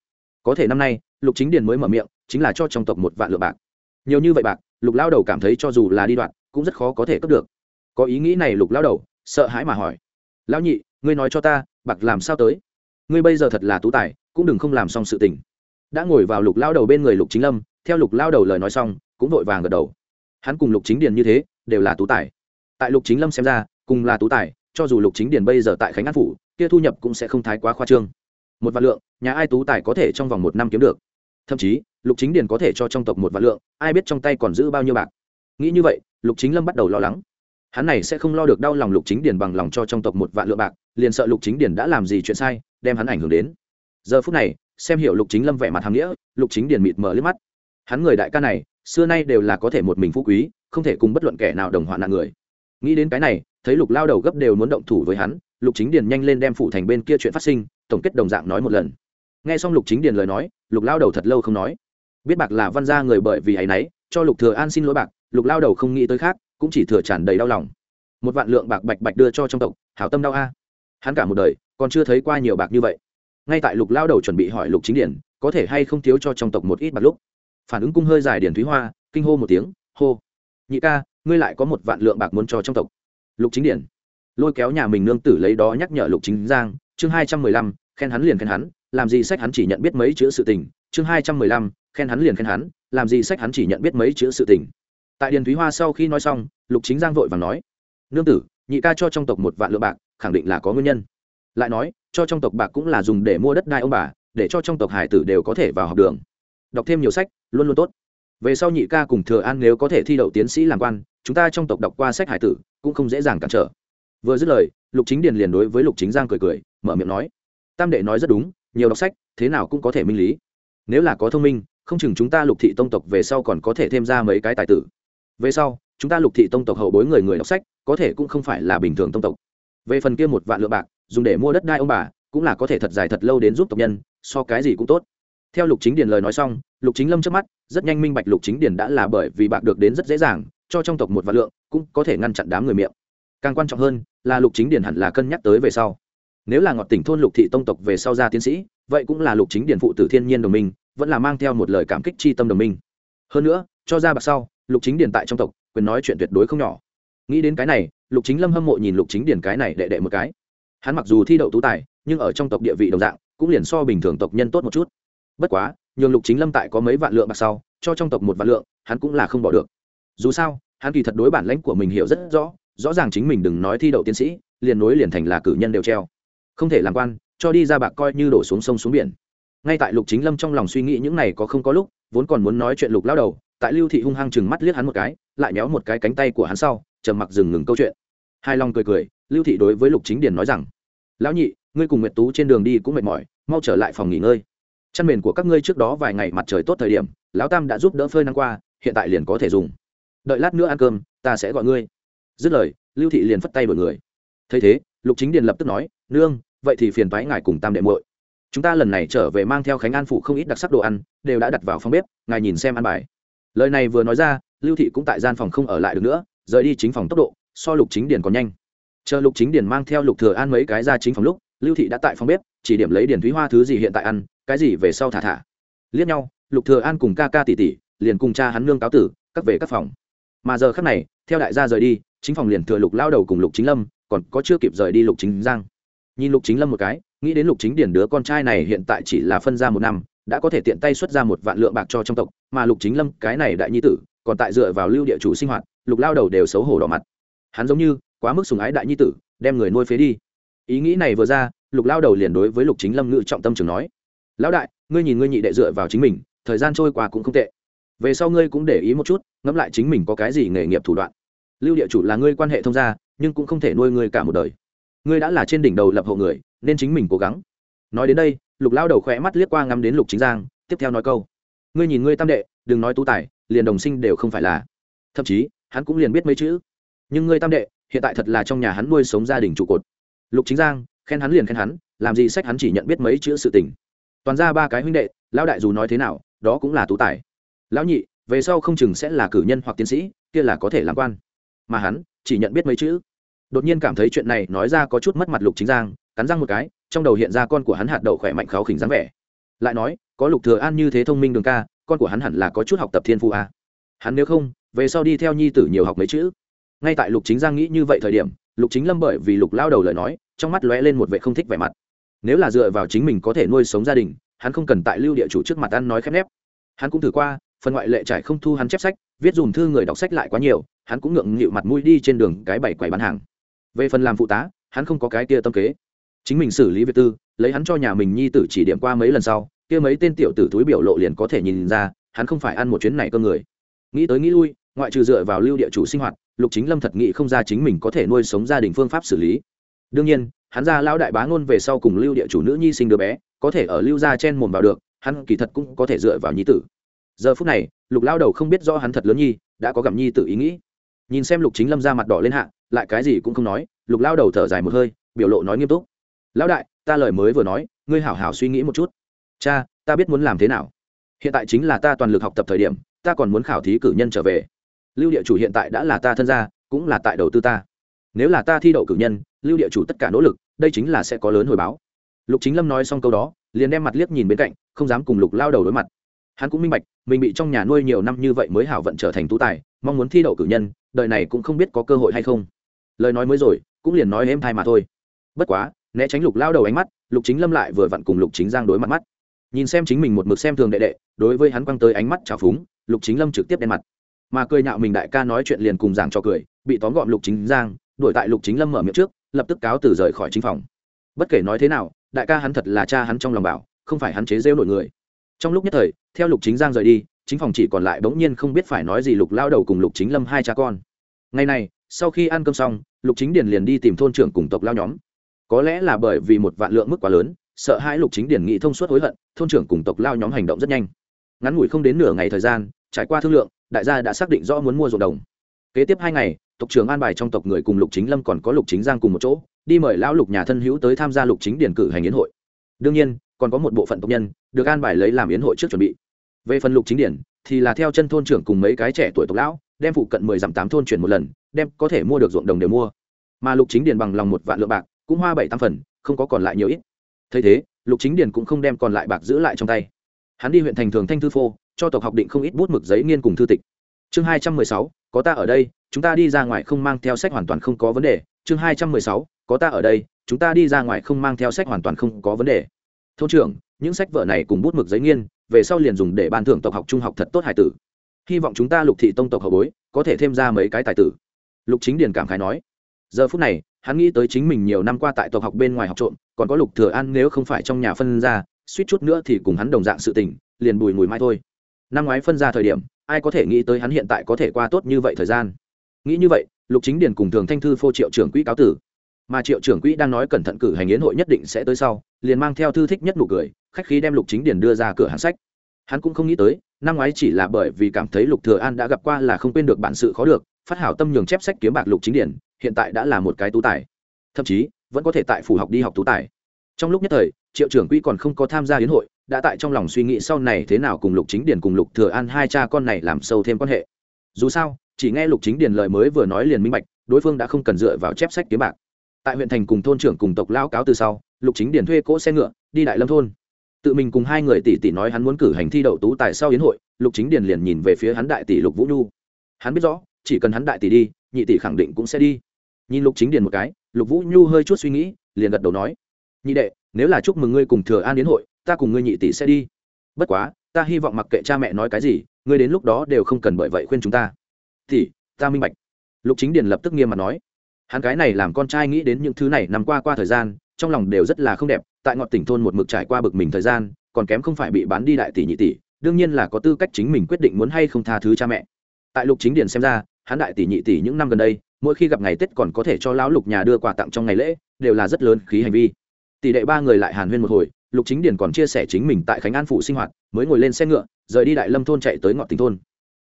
Có thể năm nay, lục chính điển mới mở miệng, chính là cho trong tộc một vạn lượng bạc. Nhiều như vậy bạc, lục lao đầu cảm thấy cho dù là đi đoạn, cũng rất khó có thể cướp được. Có ý nghĩ này, lục lao đầu, sợ hãi mà hỏi. Lão nhị, ngươi nói cho ta, bạc làm sao tới? Ngươi bây giờ thật là tú tài, cũng đừng không làm xong sự tình. Đã ngồi vào lục lao đầu bên người lục chính lâm, theo lục lao đầu lời nói xong, cũng vội vàng gật đầu. Hắn cùng lục chính điền như thế, đều là tú tài. Tại lục chính lâm xem ra, cùng là tú tài, cho dù lục chính điền bây giờ tại khánh an phủ kia thu nhập cũng sẽ không thái quá khoa trương. Một vạn lượng, nhà ai tú tài có thể trong vòng một năm kiếm được? Thậm chí, lục chính điền có thể cho trong tộc một vạn lượng, ai biết trong tay còn giữ bao nhiêu bạc? Nghĩ như vậy, lục chính lâm bắt đầu lo lắng. Hắn này sẽ không lo được đau lòng lục chính điền bằng lòng cho trong tộc một vạn lượng bạc, liền sợ lục chính điền đã làm gì chuyện sai, đem hắn ảnh hưởng đến. Giờ phút này, xem hiểu lục chính lâm vẻ mặt hàm nghĩa, lục chính điền mịt mở liếc mắt. Hắn người đại ca này, xưa nay đều là có thể một mình phú quý, không thể cùng bất luận kẻ nào đồng hoạn nạn người. Nghĩ đến cái này, thấy lục lao đầu gấp đều muốn động thủ với hắn lục chính điền nhanh lên đem phụ thành bên kia chuyện phát sinh, tổng kết đồng dạng nói một lần. Nghe xong lục chính điền lời nói, lục lao đầu thật lâu không nói. Biết bạc là văn gia người bởi vì ấ y n ấ y cho lục thừa an xin lỗi bạc, lục lao đầu không nghĩ tới khác, cũng chỉ thừa tràn đầy đau lòng. Một vạn lượng bạc bạch bạch đưa cho trong tộc, hảo tâm đau a. Hắn cả một đời, còn chưa thấy qua nhiều bạc như vậy. Ngay tại lục lao đầu chuẩn bị hỏi lục chính điển có thể hay không thiếu cho trong tộc một ít bạc lúc. Phản ứng cung hơi dài điển thúy hoa, kinh hô một tiếng, hô, nhị ca, ngươi lại có một vạn lượng bạc muốn cho trong tộc. Lục chính điển lôi kéo nhà mình nương tử lấy đó nhắc nhở lục chính giang, chương hai trăm mười lăm, khen hắn liền khen hắn, làm gì sách hắn chỉ nhận biết mấy chữ sự tình, chương hai trăm mười lăm, khen hắn liền khen hắn, làm gì sách hắn chỉ nhận biết mấy chữ sự tình. Tại điền thúy hoa sau khi nói xong, lục chính giang vội và nói, nương tử, nhị ca cho trong tộc một vạn lượng bạc, khẳng định là có nguyên nhân. Lại nói, cho trong tộc bạc cũng là dùng để mua đất đai ông bà, để cho trong tộc hải tử đều có thể vào học đường. Đọc thêm nhiều sách, luôn luôn tốt. Về sau nhị ca cùng thừa an nếu có thể thi đậu tiến sĩ làm quan, chúng ta trong tộc đọc qua sách hải tử, cũng không dễ dàng cản trở vừa dứt lời, lục chính điền liền đối với lục chính giang cười cười, mở miệng nói, tam đệ nói rất đúng, nhiều đọc sách, thế nào cũng có thể minh lý. Nếu là có thông minh, không chừng chúng ta lục thị tông tộc về sau còn có thể thêm ra mấy cái tài tử. Về sau, chúng ta lục thị tông tộc hậu bối người người đọc sách, có thể cũng không phải là bình thường tông tộc. Về phần kia một vạn lượng bạc, dùng để mua đất đai ông bà, cũng là có thể thật dài thật lâu đến giúp tộc nhân, so cái gì cũng tốt. Theo lục chính điền lời nói xong, lục chính lâm trước mắt, rất nhanh minh bạch lục chính điền đã là bởi vì bạc được đến rất dễ dàng, cho trong tộc một vạn lượng, cũng có thể ngăn chặn đám người miệng. Càng quan trọng hơn là lục chính điền hẳn là cân nhắc tới về sau. Nếu là ngọt tỉnh thôn lục thị tông tộc về sau ra tiến sĩ, vậy cũng là lục chính điền phụ tử thiên nhiên đồng minh, vẫn là mang theo một lời cảm kích chi tâm đồng minh. Hơn nữa, cho ra bạc sau, lục chính điền tại trong tộc, quyền nói chuyện tuyệt đối không nhỏ. Nghĩ đến cái này, lục chính lâm hâm mộ nhìn lục chính điền cái này đệ đệ một cái. Hắn mặc dù thi đậu tú tài, nhưng ở trong tộc địa vị đồng dạng, cũng liền so bình thường tộc nhân tốt một chút. Bất quá, nhường lục chính lâm tại có mấy vạn lượng bạc sau, cho trong tộc một vạn lượng, hắn cũng là không bỏ được. Dù sao, hắn kỳ thật đối bản lãnh của mình hiểu rất rõ rõ ràng chính mình đừng nói thi đậu tiến sĩ, liền nối liền thành là cử nhân đều treo. Không thể làm quan, cho đi ra bạc coi như đổ xuống sông xuống biển. Ngay tại lục chính lâm trong lòng suy nghĩ những này có không có lúc, vốn còn muốn nói chuyện lục lao đầu, tại lưu thị hung hăng chừng mắt liếc hắn một cái, lại méo một cái cánh tay của hắn sau, trầm mặc dừng ngừng câu chuyện. Hai long cười cười, lưu thị đối với lục chính điền nói rằng, lão nhị, ngươi cùng nguyệt tú trên đường đi cũng mệt mỏi, mau trở lại phòng nghỉ ngơi. Chăn mền của các ngươi trước đó vài ngày mặt trời tốt thời điểm, lão tam đã giúp đỡ phơi năm qua, hiện tại liền có thể dùng. Đợi lát nữa ăn cơm, ta sẽ gọi ngươi dứt lời, lưu thị liền phất tay đổi người. Thấy thế, lục chính điền lập tức nói, nương, vậy thì phiền thoái ngài cùng tam đệ muội. Chúng ta lần này trở về mang theo khánh an phụ không ít đặc sắc đồ ăn, đều đã đặt vào phòng bếp, ngài nhìn xem ăn bài. Lời này vừa nói ra, lưu thị cũng tại gian phòng không ở lại được nữa, rời đi chính phòng tốc độ, so lục chính điền còn nhanh. Chờ lục chính điền mang theo lục thừa an mấy cái ra chính phòng lúc, lưu thị đã tại phòng bếp, chỉ điểm lấy điền thúy hoa thứ gì hiện tại ăn, cái gì về sau thả thả. Liếc nhau, lục thừa an cùng ca ca tỷ tỷ, liền cùng cha hắn nương cáo tử cắt về các phòng mà giờ khắc này, theo đại gia rời đi, chính phòng liền thừa lục lao đầu cùng lục chính lâm, còn có chưa kịp rời đi lục chính giang. Nhìn lục chính lâm một cái, nghĩ đến lục chính điển đứa con trai này hiện tại chỉ là phân ra một năm, đã có thể tiện tay xuất ra một vạn lượng bạc cho trong tộc, mà lục chính lâm cái này đại nhi tử, còn tại dựa vào lưu địa chủ sinh hoạt, lục lao đầu đều xấu hổ đỏ mặt. Hắn giống như quá mức sùng ái đại nhi tử, đem người nuôi phế đi. Ý nghĩ này vừa ra, lục lao đầu liền đối với lục chính lâm ngự trọng tâm trường nói, lão đại, ngươi nhìn ngươi nhị đệ dựa vào chính mình, thời gian trôi qua cũng không tệ về sau ngươi cũng để ý một chút, ngẫm lại chính mình có cái gì nghề nghiệp thủ đoạn. Lưu địa chủ là ngươi quan hệ thông gia, nhưng cũng không thể nuôi ngươi cả một đời. Ngươi đã là trên đỉnh đầu lập hộ người, nên chính mình cố gắng. Nói đến đây, lục lao đầu khỏe mắt liếc qua ngắm đến lục chính giang, tiếp theo nói câu. Ngươi nhìn ngươi tam đệ, đừng nói tú tài, liền đồng sinh đều không phải là. Thậm chí, hắn cũng liền biết mấy chữ. Nhưng ngươi tam đệ, hiện tại thật là trong nhà hắn nuôi sống gia đình trụ cột. Lục chính giang, khen hắn liền khen hắn, làm gì sách hắn chỉ nhận biết mấy chữ sự tình. Toàn ra ba cái huynh đệ, lão đại dù nói thế nào, đó cũng là tú tài lão nhị, về sau không chừng sẽ là cử nhân hoặc tiến sĩ, kia là có thể làm quan. Mà hắn, chỉ nhận biết mấy chữ. Đột nhiên cảm thấy chuyện này nói ra có chút mất mặt lục chính giang, cắn răng một cái, trong đầu hiện ra con của hắn hạt đậu khỏe mạnh kháo khỉnh dáng vẻ. Lại nói, có lục thừa an như thế thông minh đường ca, con của hắn hẳn là có chút học tập thiên phụ à. hắn nếu không, về sau đi theo nhi tử nhiều học mấy chữ. Ngay tại lục chính giang nghĩ như vậy thời điểm, lục chính lâm bởi vì lục lao đầu lời nói, trong mắt lóe lên một vẻ không thích vẻ mặt. Nếu là dựa vào chính mình có thể nuôi sống gia đình, hắn không cần tại lưu địa chủ trước mặt ăn nói khép nép. Hắn cũng thử qua phần ngoại lệ trải không thu hắn chép sách, viết dùm thư người đọc sách lại quá nhiều, hắn cũng ngượng nghịu mặt mũi đi trên đường cái bảy quầy bán hàng. Về phần làm phụ tá, hắn không có cái kia tâm kế. Chính mình xử lý việc tư, lấy hắn cho nhà mình nhi tử chỉ điểm qua mấy lần sau, kia mấy tên tiểu tử túi biểu lộ liền có thể nhìn ra, hắn không phải ăn một chuyến này cơ người. Nghĩ tới nghĩ lui, ngoại trừ dựa vào lưu địa chủ sinh hoạt, lục chính lâm thật nghĩ không ra chính mình có thể nuôi sống gia đình phương pháp xử lý. Đương nhiên, hắn ra lão đại bá ngôn về sau cùng lưu địa chủ nữ nhi sinh đứa bé, có thể ở lưu gia chen mồm vào được, hắn kỳ thật cũng có thể dựa vào nhi tử giờ phút này, lục lao đầu không biết do hắn thật lớn nhi, đã có gặm nhi tự ý nghĩ. Nhìn xem lục chính lâm ra mặt đỏ lên hạ, lại cái gì cũng không nói, lục lao đầu thở dài một hơi, biểu lộ nói nghiêm túc. Lão đại, ta lời mới vừa nói, ngươi hảo hảo suy nghĩ một chút. Cha, ta biết muốn làm thế nào. Hiện tại chính là ta toàn lực học tập thời điểm, ta còn muốn khảo thí cử nhân trở về. Lưu địa chủ hiện tại đã là ta thân gia, cũng là tại đầu tư ta. Nếu là ta thi đậu cử nhân, lưu địa chủ tất cả nỗ lực, đây chính là sẽ có lớn hồi báo. Lục chính lâm nói xong câu đó, liền đem mặt liếc nhìn bên cạnh, không dám cùng lục lao đầu đối mặt hắn cũng minh bạch, mình bị trong nhà nuôi nhiều năm như vậy mới hảo vận trở thành tú tài, mong muốn thi đậu cử nhân, đời này cũng không biết có cơ hội hay không. Lời nói mới rồi, cũng liền nói êm thai mà thôi. Bất quá, né tránh lục lao đầu ánh mắt, lục chính lâm lại vừa vặn cùng lục chính giang đối mặt mắt. Nhìn xem chính mình một mực xem thường đệ đệ, đối với hắn quăng tới ánh mắt trào phúng, lục chính lâm trực tiếp đen mặt. Mà cười nhạo mình đại ca nói chuyện liền cùng giảng cho cười, bị tóm gọn lục chính giang, đuổi tại lục chính lâm mở miệng trước, lập tức cáo từ rời khỏi chính phòng. Bất kể nói thế nào, đại ca hắn thật là cha hắn trong lòng bảo, không phải hắn chế rêu nổi người trong lúc nhất thời, theo lục chính giang rời đi, chính phòng chỉ còn lại bỗng nhiên không biết phải nói gì lục lao đầu cùng lục chính lâm hai cha con. Ngày này, sau khi ăn cơm xong, lục chính điền liền đi tìm thôn trưởng cùng tộc lao nhóm. Có lẽ là bởi vì một vạn lượng mức quá lớn, sợ hãi lục chính điền nghĩ thông suốt hối hận, thôn trưởng cùng tộc lao nhóm hành động rất nhanh. Ngắn ngủi không đến nửa ngày thời gian, trải qua thương lượng, đại gia đã xác định rõ muốn mua ruộng đồng. Kế tiếp hai ngày, tộc trưởng an bài trong tộc người cùng lục chính lâm còn có lục chính giang cùng một chỗ, đi mời lão lục nhà thân hữu tới tham gia lục chính điển cử hành yến hội. Đương nhiên còn có một bộ phận tộc nhân được an bài lấy làm yến hội trước chuẩn bị. Về phần lục chính điển, thì là theo chân thôn trưởng cùng mấy cái trẻ tuổi tộc lão, đem phụ cận mười dặm tám thôn chuyển một lần, đem có thể mua được ruộng đồng đều mua. Mà lục chính điển bằng lòng một vạn lượng bạc, cũng hoa bảy tam phần, không có còn lại nhiều ít. Thấy thế, lục chính điển cũng không đem còn lại bạc giữ lại trong tay. Hắn đi huyện thành thường thanh thư phô, cho tộc học định không ít bút mực giấy nghiên cùng thư tịch. Chương hai trăm mười sáu, có ta ở đây, chúng ta đi ra ngoài không mang theo sách hoàn toàn không có vấn đề. Chương hai trăm mười sáu, có ta ở đây, chúng ta đi ra ngoài không mang theo sách hoàn toàn không có vấn đề thôn trưởng, những sách vở này cùng bút mực giấy nghiên, về sau liền dùng để ban thưởng tộc học trung học thật tốt hải tử. Hy vọng chúng ta lục thị tông tộc hậu bối, có thể thêm ra mấy cái tài tử. Lục chính điền cảm khái nói. Giờ phút này, hắn nghĩ tới chính mình nhiều năm qua tại tộc học bên ngoài học trộm, còn có lục thừa an nếu không phải trong nhà phân ra, suýt chút nữa thì cùng hắn đồng dạng sự tình, liền bùi mùi mai thôi. Năm ngoái phân ra thời điểm, ai có thể nghĩ tới hắn hiện tại có thể qua tốt như vậy thời gian. Nghĩ như vậy, lục chính điền cùng thường thanh thư phô triệu trưởng quỹ cáo tử mà triệu trưởng quỹ đang nói cẩn thận cử hành yến hội nhất định sẽ tới sau, liền mang theo thư thích nhất nụ cười, khách khí đem lục chính điền đưa ra cửa hàng sách. Hắn cũng không nghĩ tới, năm ngoái chỉ là bởi vì cảm thấy lục thừa an đã gặp qua là không quên được bản sự khó được, phát hảo tâm nhường chép sách kiếm bạc lục chính điển hiện tại đã là một cái tú tài. Thậm chí, vẫn có thể tại phủ học đi học tú tài. Trong lúc nhất thời, triệu trưởng quỹ còn không có tham gia hiến hội, đã tại trong lòng suy nghĩ sau này thế nào cùng lục chính điển cùng lục thừa an hai cha con này làm sâu thêm quan hệ. Dù sao, chỉ nghe lục chính điển lời mới vừa nói liền minh bạch, đối phương đã không cần dựa vào chép sách kiếm bạc tại huyện thành cùng thôn trưởng cùng tộc lao cáo từ sau, lục chính điển thuê cỗ xe ngựa, đi đại lâm thôn. Tự mình cùng hai người tỷ tỷ nói hắn muốn cử hành thi đậu tú tại sau yến hội, lục chính điển liền nhìn về phía hắn đại tỷ lục vũ nhu. Hắn biết rõ, chỉ cần hắn đại tỷ đi, nhị tỷ khẳng định cũng sẽ đi. Nhìn lục chính điển một cái, lục vũ nhu hơi chút suy nghĩ, liền gật đầu nói, nhị đệ, nếu là chúc mừng ngươi cùng thừa an yến hội, ta cùng ngươi nhị tỷ sẽ đi. Bất quá, ta hy vọng mặc kệ cha mẹ nói cái gì, ngươi đến lúc đó đều không cần bởi vậy khuyên chúng ta. Thì ta minh bạch. Lục chính điền lập tức nghiêm mặt nói hắn cái này làm con trai nghĩ đến những thứ này nằm qua qua thời gian, trong lòng đều rất là không đẹp, tại ngọn tỉnh thôn một mực trải qua bực mình thời gian, còn kém không phải bị bán đi đại tỷ nhị tỷ, đương nhiên là có tư cách chính mình quyết định muốn hay không tha thứ cha mẹ. Tại lục chính điền xem ra, hắn đại tỷ nhị tỷ những năm gần đây, mỗi khi gặp ngày tết còn có thể cho lão lục nhà đưa quà tặng trong ngày lễ, đều là rất lớn khí hành vi. Tỷ đệ ba người lại hàn huyên một hồi, lục chính điền còn chia sẻ chính mình tại khánh an phụ sinh hoạt, mới ngồi lên xe ngựa, rời đi đại lâm thôn chạy tới ngọn tỉnh thôn.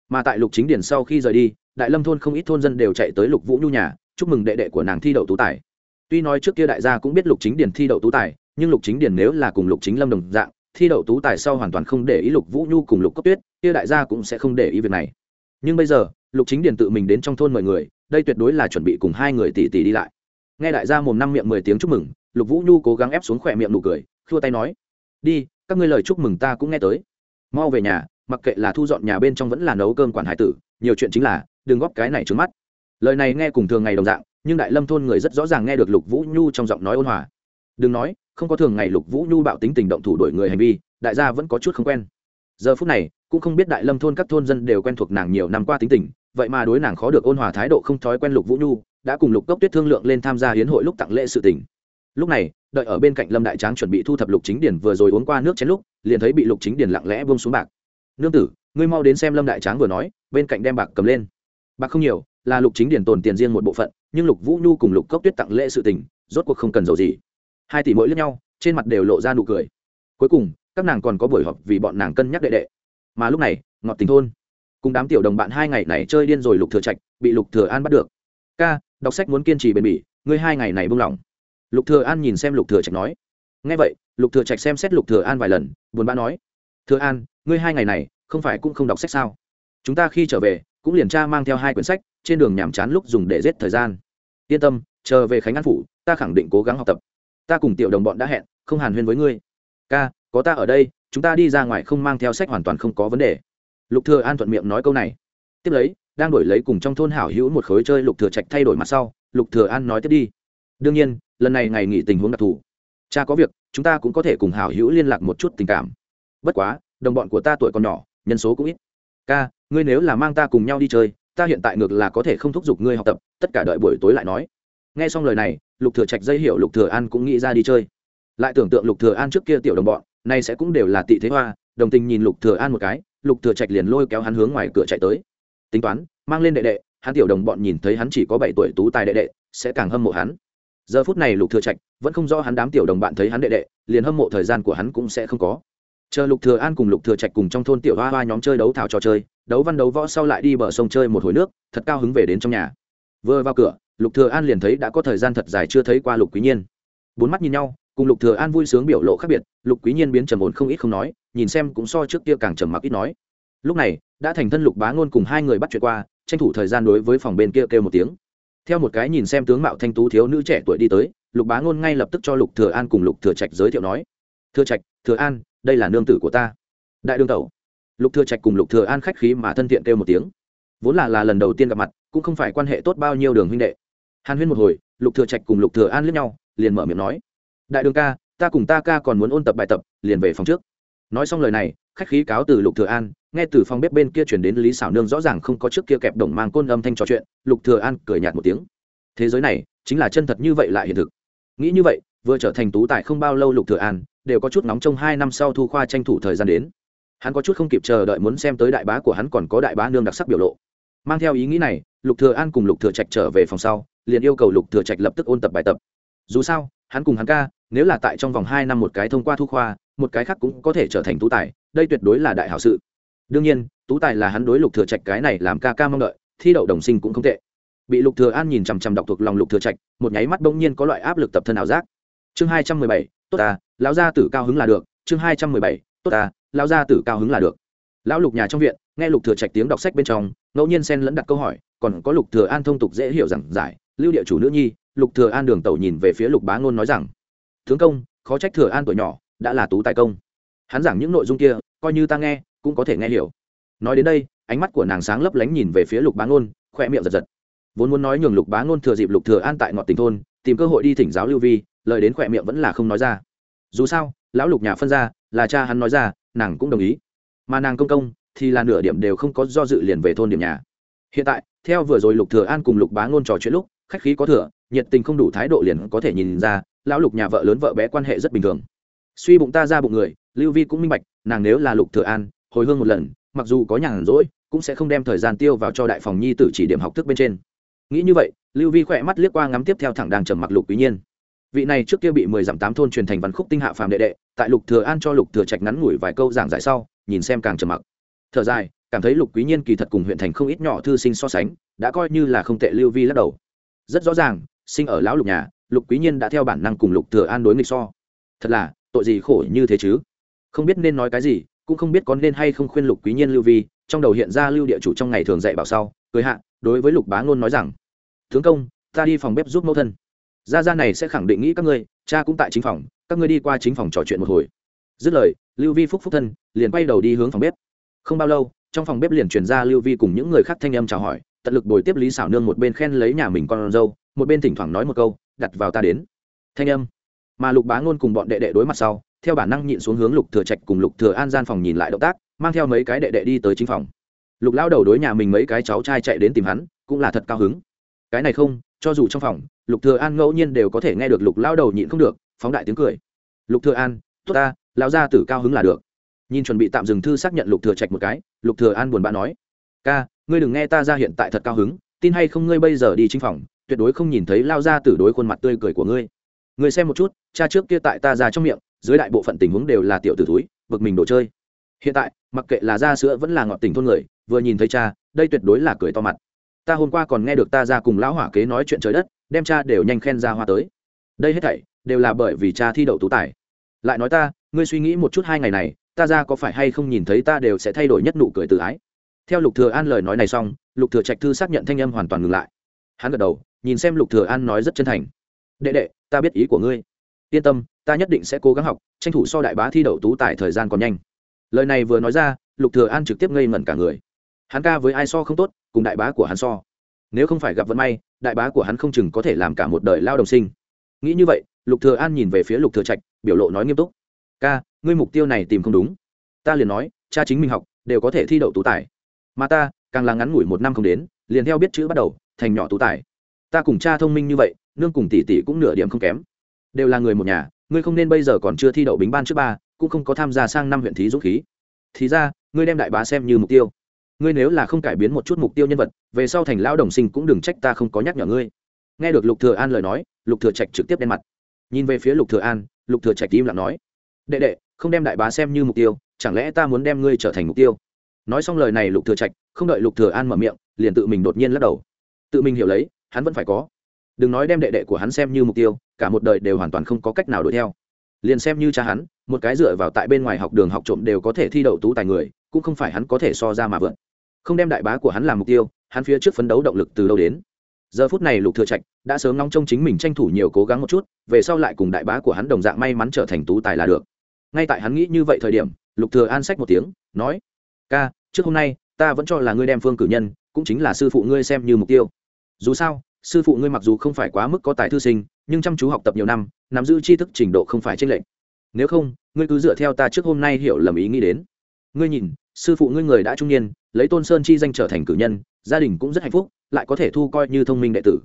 Mà tại lục chính điền sau khi rời đi, đại lâm thôn không ít thôn dân đều chạy tới lục vũ nhu nhà chúc mừng đệ đệ của nàng thi đậu tú tài. Tuy nói trước kia đại gia cũng biết lục chính điền thi đậu tú tài, nhưng lục chính điền nếu là cùng lục chính lâm đồng dạng, thi đậu tú tài sau hoàn toàn không để ý lục vũ nhu cùng lục cốc tuyết, kia đại gia cũng sẽ không để ý việc này. Nhưng bây giờ, lục chính điền tự mình đến trong thôn mời người, đây tuyệt đối là chuẩn bị cùng hai người tỷ tỷ đi lại. Nghe đại gia mồm năm miệng mười tiếng chúc mừng, lục vũ nhu cố gắng ép xuống khỏe miệng nụ cười, khua tay nói, đi, các ngươi lời chúc mừng ta cũng nghe tới. Mau về nhà, mặc kệ là thu dọn nhà bên trong vẫn là nấu cơm quản hải tử, nhiều chuyện chính là, đừng góp cái này trứng mắt lời này nghe cùng thường ngày đồng dạng, nhưng đại lâm thôn người rất rõ ràng nghe được lục vũ nhu trong giọng nói ôn hòa. Đừng nói, không có thường ngày lục vũ nhu bạo tính tình động thủ đổi người hành vi, đại gia vẫn có chút không quen. Giờ phút này, cũng không biết đại lâm thôn các thôn dân đều quen thuộc nàng nhiều năm qua tính tình, vậy mà đối nàng khó được ôn hòa thái độ không thói quen lục vũ nhu, đã cùng lục cốc tuyết thương lượng lên tham gia hiến hội lúc tặng lễ sự tình. Lúc này, đợi ở bên cạnh lâm đại tráng chuẩn bị thu thập lục chính điển vừa rồi uống qua nước chén lúc, liền thấy bị lục chính điển lặng lẽ buông xuống bạc. Nương tử, ngươi mau đến xem lâm đại tráng vừa nói, bên cạnh đem bạc cầm lên. Bạc không nhiều là lục chính điển tồn tiền riêng một bộ phận, nhưng lục vũ nhu cùng lục cốc tuyết tặng lễ sự tình, rốt cuộc không cần dầu gì. Hai tỷ mỗi lẫn nhau, trên mặt đều lộ ra nụ cười. Cuối cùng, các nàng còn có buổi họp vì bọn nàng cân nhắc đệ đệ. Mà lúc này, ngọt tình thôn, cùng đám tiểu đồng bạn hai ngày này chơi điên rồi lục thừa trạch, bị lục thừa an bắt được. Ca, đọc sách muốn kiên trì bền bỉ, ngươi hai ngày này buông lỏng. Lục thừa an nhìn xem lục thừa trạch nói. Nghe vậy, lục thừa trạch xem xét lục thừa an vài lần, buồn bã nói. Thừa an, ngươi hai ngày này không phải cũng không đọc sách sao? Chúng ta khi trở về cũng liền tra mang theo hai quyển sách, trên đường nhàm chán lúc dùng để giết thời gian. Yên tâm, chờ về khánh an phủ, ta khẳng định cố gắng học tập. Ta cùng tiểu đồng bọn đã hẹn, không hàn huyên với ngươi. Ca, có ta ở đây, chúng ta đi ra ngoài không mang theo sách hoàn toàn không có vấn đề. Lục thừa an thuận miệng nói câu này. Tiếp lấy, đang đổi lấy cùng trong thôn hảo hữu một khối chơi lục thừa trạch thay đổi mặt sau, lục thừa an nói tiếp đi. Đương nhiên, lần này ngày nghỉ tình huống đặc thù. Cha có việc, chúng ta cũng có thể cùng hảo hữu liên lạc một chút tình cảm. Bất quá, đồng bọn của ta tuổi còn nhỏ, nhân số cũng ít. Ca ngươi nếu là mang ta cùng nhau đi chơi, ta hiện tại ngược là có thể không thúc giục ngươi học tập, tất cả đợi buổi tối lại nói. Nghe xong lời này, lục thừa trạch dây hiểu lục thừa an cũng nghĩ ra đi chơi. Lại tưởng tượng lục thừa an trước kia tiểu đồng bọn nay sẽ cũng đều là tị thế hoa, đồng tình nhìn lục thừa an một cái, lục thừa trạch liền lôi kéo hắn hướng ngoài cửa chạy tới. Tính toán, mang lên đệ đệ, hắn tiểu đồng bọn nhìn thấy hắn chỉ có bảy tuổi tú tài đệ đệ, sẽ càng hâm mộ hắn. Giờ phút này lục thừa trạch vẫn không rõ hắn đám tiểu đồng bạn thấy hắn đệ đệ, liền hâm mộ thời gian của hắn cũng sẽ không có chờ lục thừa an cùng lục thừa trạch cùng trong thôn tiểu hoa hoa nhóm chơi đấu thảo trò chơi, đấu văn đấu võ sau lại đi bờ sông chơi một hồi nước, thật cao hứng về đến trong nhà. Vừa vào cửa, lục thừa an liền thấy đã có thời gian thật dài chưa thấy qua lục quý nhiên. Bốn mắt nhìn nhau, cùng lục thừa an vui sướng biểu lộ khác biệt, lục quý nhiên biến trầm ổn không ít không nói, nhìn xem cũng so trước kia càng trầm mặc ít nói. Lúc này, đã thành thân lục bá ngôn cùng hai người bắt chuyện qua, tranh thủ thời gian đối với phòng bên kia kêu một tiếng. Theo một cái nhìn xem tướng mạo thanh tú thiếu nữ trẻ tuổi đi tới, lục bá ngôn ngay lập tức cho lục thừa an cùng lục thừa trạch giới thiệu nói. Thừa trạch, thừa an đây là nương tử của ta. Đại đương tẩu. Lục thừa trạch cùng lục thừa an khách khí mà thân thiện kêu một tiếng. Vốn là là lần đầu tiên gặp mặt, cũng không phải quan hệ tốt bao nhiêu đường huynh đệ. Hàn huyên một hồi, lục thừa trạch cùng lục thừa an liếc nhau, liền mở miệng nói. Đại đường ca, ta cùng ta ca còn muốn ôn tập bài tập, liền về phòng trước. Nói xong lời này, khách khí cáo từ lục thừa an, nghe từ phòng bếp bên kia chuyển đến lý xảo nương rõ ràng không có trước kia kẹp đồng mang côn âm thanh trò chuyện, lục thừa an cười nhạt một tiếng. Thế giới này, chính là chân thật như vậy lại hiện thực. Nghĩ như vậy, vừa trở thành tú tài không bao lâu lục thừa an đều có chút nóng trong hai năm sau thu khoa tranh thủ thời gian đến. Hắn có chút không kịp chờ đợi muốn xem tới đại bá của hắn còn có đại bá nương đặc sắc biểu lộ. Mang theo ý nghĩ này, lục thừa an cùng lục thừa trạch trở về phòng sau, liền yêu cầu lục thừa trạch lập tức ôn tập bài tập. Dù sao, hắn cùng hắn ca, nếu là tại trong vòng hai năm một cái thông qua thu khoa, một cái khác cũng có thể trở thành tú tài, đây tuyệt đối là đại hảo sự. Đương nhiên, tú tài là hắn đối lục thừa trạch cái này làm ca ca mong đợi, thi đậu đồng sinh cũng không tệ. Bị lục thừa an nhìn chằm chằm đọc thuộc lòng lục thừa trạch, một nháy mắt bỗng nhiên có loại áp lực tập thân ảo giác. Chương hai trăm mười bảy tốt ta, lão gia tử cao hứng là được, chương hai trăm mười bảy, tốt ta, lão gia tử cao hứng là được. Lão lục nhà trong viện, nghe lục thừa trạch tiếng đọc sách bên trong, ngẫu nhiên xen lẫn đặt câu hỏi, còn có lục thừa an thông tục dễ hiểu rằng giải, lưu địa chủ nữ nhi, lục thừa an đường tẩu nhìn về phía lục bá ngôn nói rằng, tướng công, khó trách thừa an tuổi nhỏ, đã là tú tài công. Hắn giảng những nội dung kia, coi như ta nghe, cũng có thể nghe hiểu. Nói đến đây, ánh mắt của nàng sáng lấp lánh nhìn về phía lục bá ngôn khoe miệng giật giật. Vốn muốn nói nhường lục bá ngôn thừa dịp lục thừa an tại ngọn tình thôn, tìm cơ hội đi thỉnh giáo lưu vi lời đến khỏe miệng vẫn là không nói ra. Dù sao, lão lục nhà phân ra, là cha hắn nói ra, nàng cũng đồng ý. Mà nàng công công thì là nửa điểm đều không có do dự liền về thôn điểm nhà. Hiện tại, theo vừa rồi lục thừa an cùng lục bá ngôn trò chuyện lúc, khách khí có thừa, nhiệt tình không đủ thái độ liền có thể nhìn ra, lão lục nhà vợ lớn vợ bé quan hệ rất bình thường. Suy bụng ta ra bụng người, lưu vi cũng minh bạch, nàng nếu là lục thừa an, hồi hương một lần, mặc dù có nhàn rỗi, cũng sẽ không đem thời gian tiêu vào cho đại phòng nhi tử chỉ điểm học thức bên trên. Nghĩ như vậy, lưu vi khỏe mắt liếc qua ngắm tiếp theo thẳng đang trầm mặc lục quý nhiên vị này trước kia bị mười dặm tám thôn truyền thành văn khúc tinh hạ phàm đệ đệ, tại lục thừa an cho lục thừa trạch ngắn ngủi vài câu giảng giải sau, nhìn xem càng trầm mặc. Thở dài, cảm thấy lục quý nhiên kỳ thật cùng huyện thành không ít nhỏ thư sinh so sánh, đã coi như là không tệ lưu vi lắc đầu. Rất rõ ràng, sinh ở lão lục nhà, lục quý nhiên đã theo bản năng cùng lục thừa an đối nghịch so. Thật là, tội gì khổ như thế chứ? Không biết nên nói cái gì, cũng không biết có nên hay không khuyên lục quý nhiên lưu vi, trong đầu hiện ra lưu địa chủ trong ngày thường dạy bảo sau, cười hạ, đối với lục bá ngôn nói rằng, tướng công, ta đi phòng bếp giúp mẫu thân gia gia này sẽ khẳng định nghĩ các ngươi, cha cũng tại chính phòng, các ngươi đi qua chính phòng trò chuyện một hồi. Dứt lời, lưu vi phúc phúc thân liền quay đầu đi hướng phòng bếp. Không bao lâu, trong phòng bếp liền truyền ra lưu vi cùng những người khác thanh âm chào hỏi, tận lực bồi tiếp lý xảo nương một bên khen lấy nhà mình con dâu, một bên thỉnh thoảng nói một câu, đặt vào ta đến. Thanh âm. Mà lục bá ngôn cùng bọn đệ đệ đối mặt sau, theo bản năng nhịn xuống hướng lục thừa trạch cùng lục thừa an gian phòng nhìn lại động tác, mang theo mấy cái đệ đệ đi tới chính phòng. Lục lão đầu đối nhà mình mấy cái cháu trai chạy đến tìm hắn, cũng là thật cao hứng. Cái này không, cho dù trong phòng lục thừa an ngẫu nhiên đều có thể nghe được lục lão đầu nhịn không được, phóng đại tiếng cười. Lục thừa an, tốt ta, lão gia tử cao hứng là được. Nhìn chuẩn bị tạm dừng thư xác nhận lục thừa trạch một cái, lục thừa an buồn bã nói, ca, ngươi đừng nghe ta ra hiện tại thật cao hứng, tin hay không ngươi bây giờ đi chính phòng, tuyệt đối không nhìn thấy lao gia tử đối khuôn mặt tươi cười của ngươi. Ngươi xem một chút, cha trước kia tại ta ra trong miệng, dưới đại bộ phận tình huống đều là tiểu tử túi bực mình đồ chơi. Hiện tại, mặc kệ là da sữa vẫn là ngọt tình thôn người, vừa nhìn thấy cha, đây tuyệt đối là cười to mặt ta hôm qua còn nghe được ta ra cùng lão hỏa kế nói chuyện trời đất, đem cha đều nhanh khen ra hoa tới. Đây hết thảy đều là bởi vì cha thi đậu tú tài. Lại nói ta, ngươi suy nghĩ một chút hai ngày này, ta ra có phải hay không nhìn thấy ta đều sẽ thay đổi nhất nụ cười tự ái. Theo lục thừa an lời nói này xong, lục thừa trạch thư xác nhận thanh âm hoàn toàn ngừng lại. Hắn gật đầu, nhìn xem lục thừa an nói rất chân thành. Đệ đệ, ta biết ý của ngươi. Yên tâm, ta nhất định sẽ cố gắng học, tranh thủ so đại bá thi đậu tú tài thời gian còn nhanh. Lời này vừa nói ra, lục thừa an trực tiếp ngây ngẩn cả người. Hắn ca với ai so không tốt cùng đại bá của hắn so. Nếu không phải gặp vận may, đại bá của hắn không chừng có thể làm cả một đời lao đồng sinh. Nghĩ như vậy, lục thừa an nhìn về phía lục thừa trạch, biểu lộ nói nghiêm túc. Ca, ngươi mục tiêu này tìm không đúng. Ta liền nói, cha chính mình học, đều có thể thi đậu tú tài. Mà ta, càng là ngắn ngủi một năm không đến, liền theo biết chữ bắt đầu, thành nhỏ tú tài. Ta cùng cha thông minh như vậy, nương cùng tỷ tỷ cũng nửa điểm không kém. Đều là người một nhà, ngươi không nên bây giờ còn chưa thi đậu bính ban trước ba, cũng không có tham gia sang năm huyện thí dũng khí. Thì ra, ngươi đem đại bá xem như mục tiêu ngươi nếu là không cải biến một chút mục tiêu nhân vật, về sau thành lão đồng sinh cũng đừng trách ta không có nhắc nhở ngươi. Nghe được lục thừa an lời nói, lục thừa trạch trực tiếp đen mặt. Nhìn về phía lục thừa an, lục thừa trạch im lặng nói, đệ đệ, không đem đại bá xem như mục tiêu, chẳng lẽ ta muốn đem ngươi trở thành mục tiêu? Nói xong lời này, lục thừa trạch không đợi lục thừa an mở miệng, liền tự mình đột nhiên lắc đầu. Tự mình hiểu lấy, hắn vẫn phải có. Đừng nói đem đệ đệ của hắn xem như mục tiêu, cả một đời đều hoàn toàn không có cách nào đuổi theo. Liền xem như cha hắn, một cái dựa vào tại bên ngoài học đường học trộm đều có thể thi đậu tú tài người, cũng không phải hắn có thể so ra mà vượt không đem đại bá của hắn làm mục tiêu, hắn phía trước phấn đấu động lực từ đâu đến. Giờ phút này lục thừa trạch đã sớm nóng trông chính mình tranh thủ nhiều cố gắng một chút, về sau lại cùng đại bá của hắn đồng dạng may mắn trở thành tú tài là được. Ngay tại hắn nghĩ như vậy thời điểm, lục thừa an sách một tiếng, nói, ca, trước hôm nay, ta vẫn cho là ngươi đem phương cử nhân, cũng chính là sư phụ ngươi xem như mục tiêu. Dù sao, sư phụ ngươi mặc dù không phải quá mức có tài thư sinh, nhưng chăm chú học tập nhiều năm, nắm giữ tri thức trình độ không phải trên lệnh nếu không, ngươi cứ dựa theo ta trước hôm nay hiểu lầm ý nghĩ đến. Ngươi nhìn, sư phụ ngươi người đã trung niên lấy tôn sơn chi danh trở thành cử nhân, gia đình cũng rất hạnh phúc, lại có thể thu coi như thông minh đệ tử.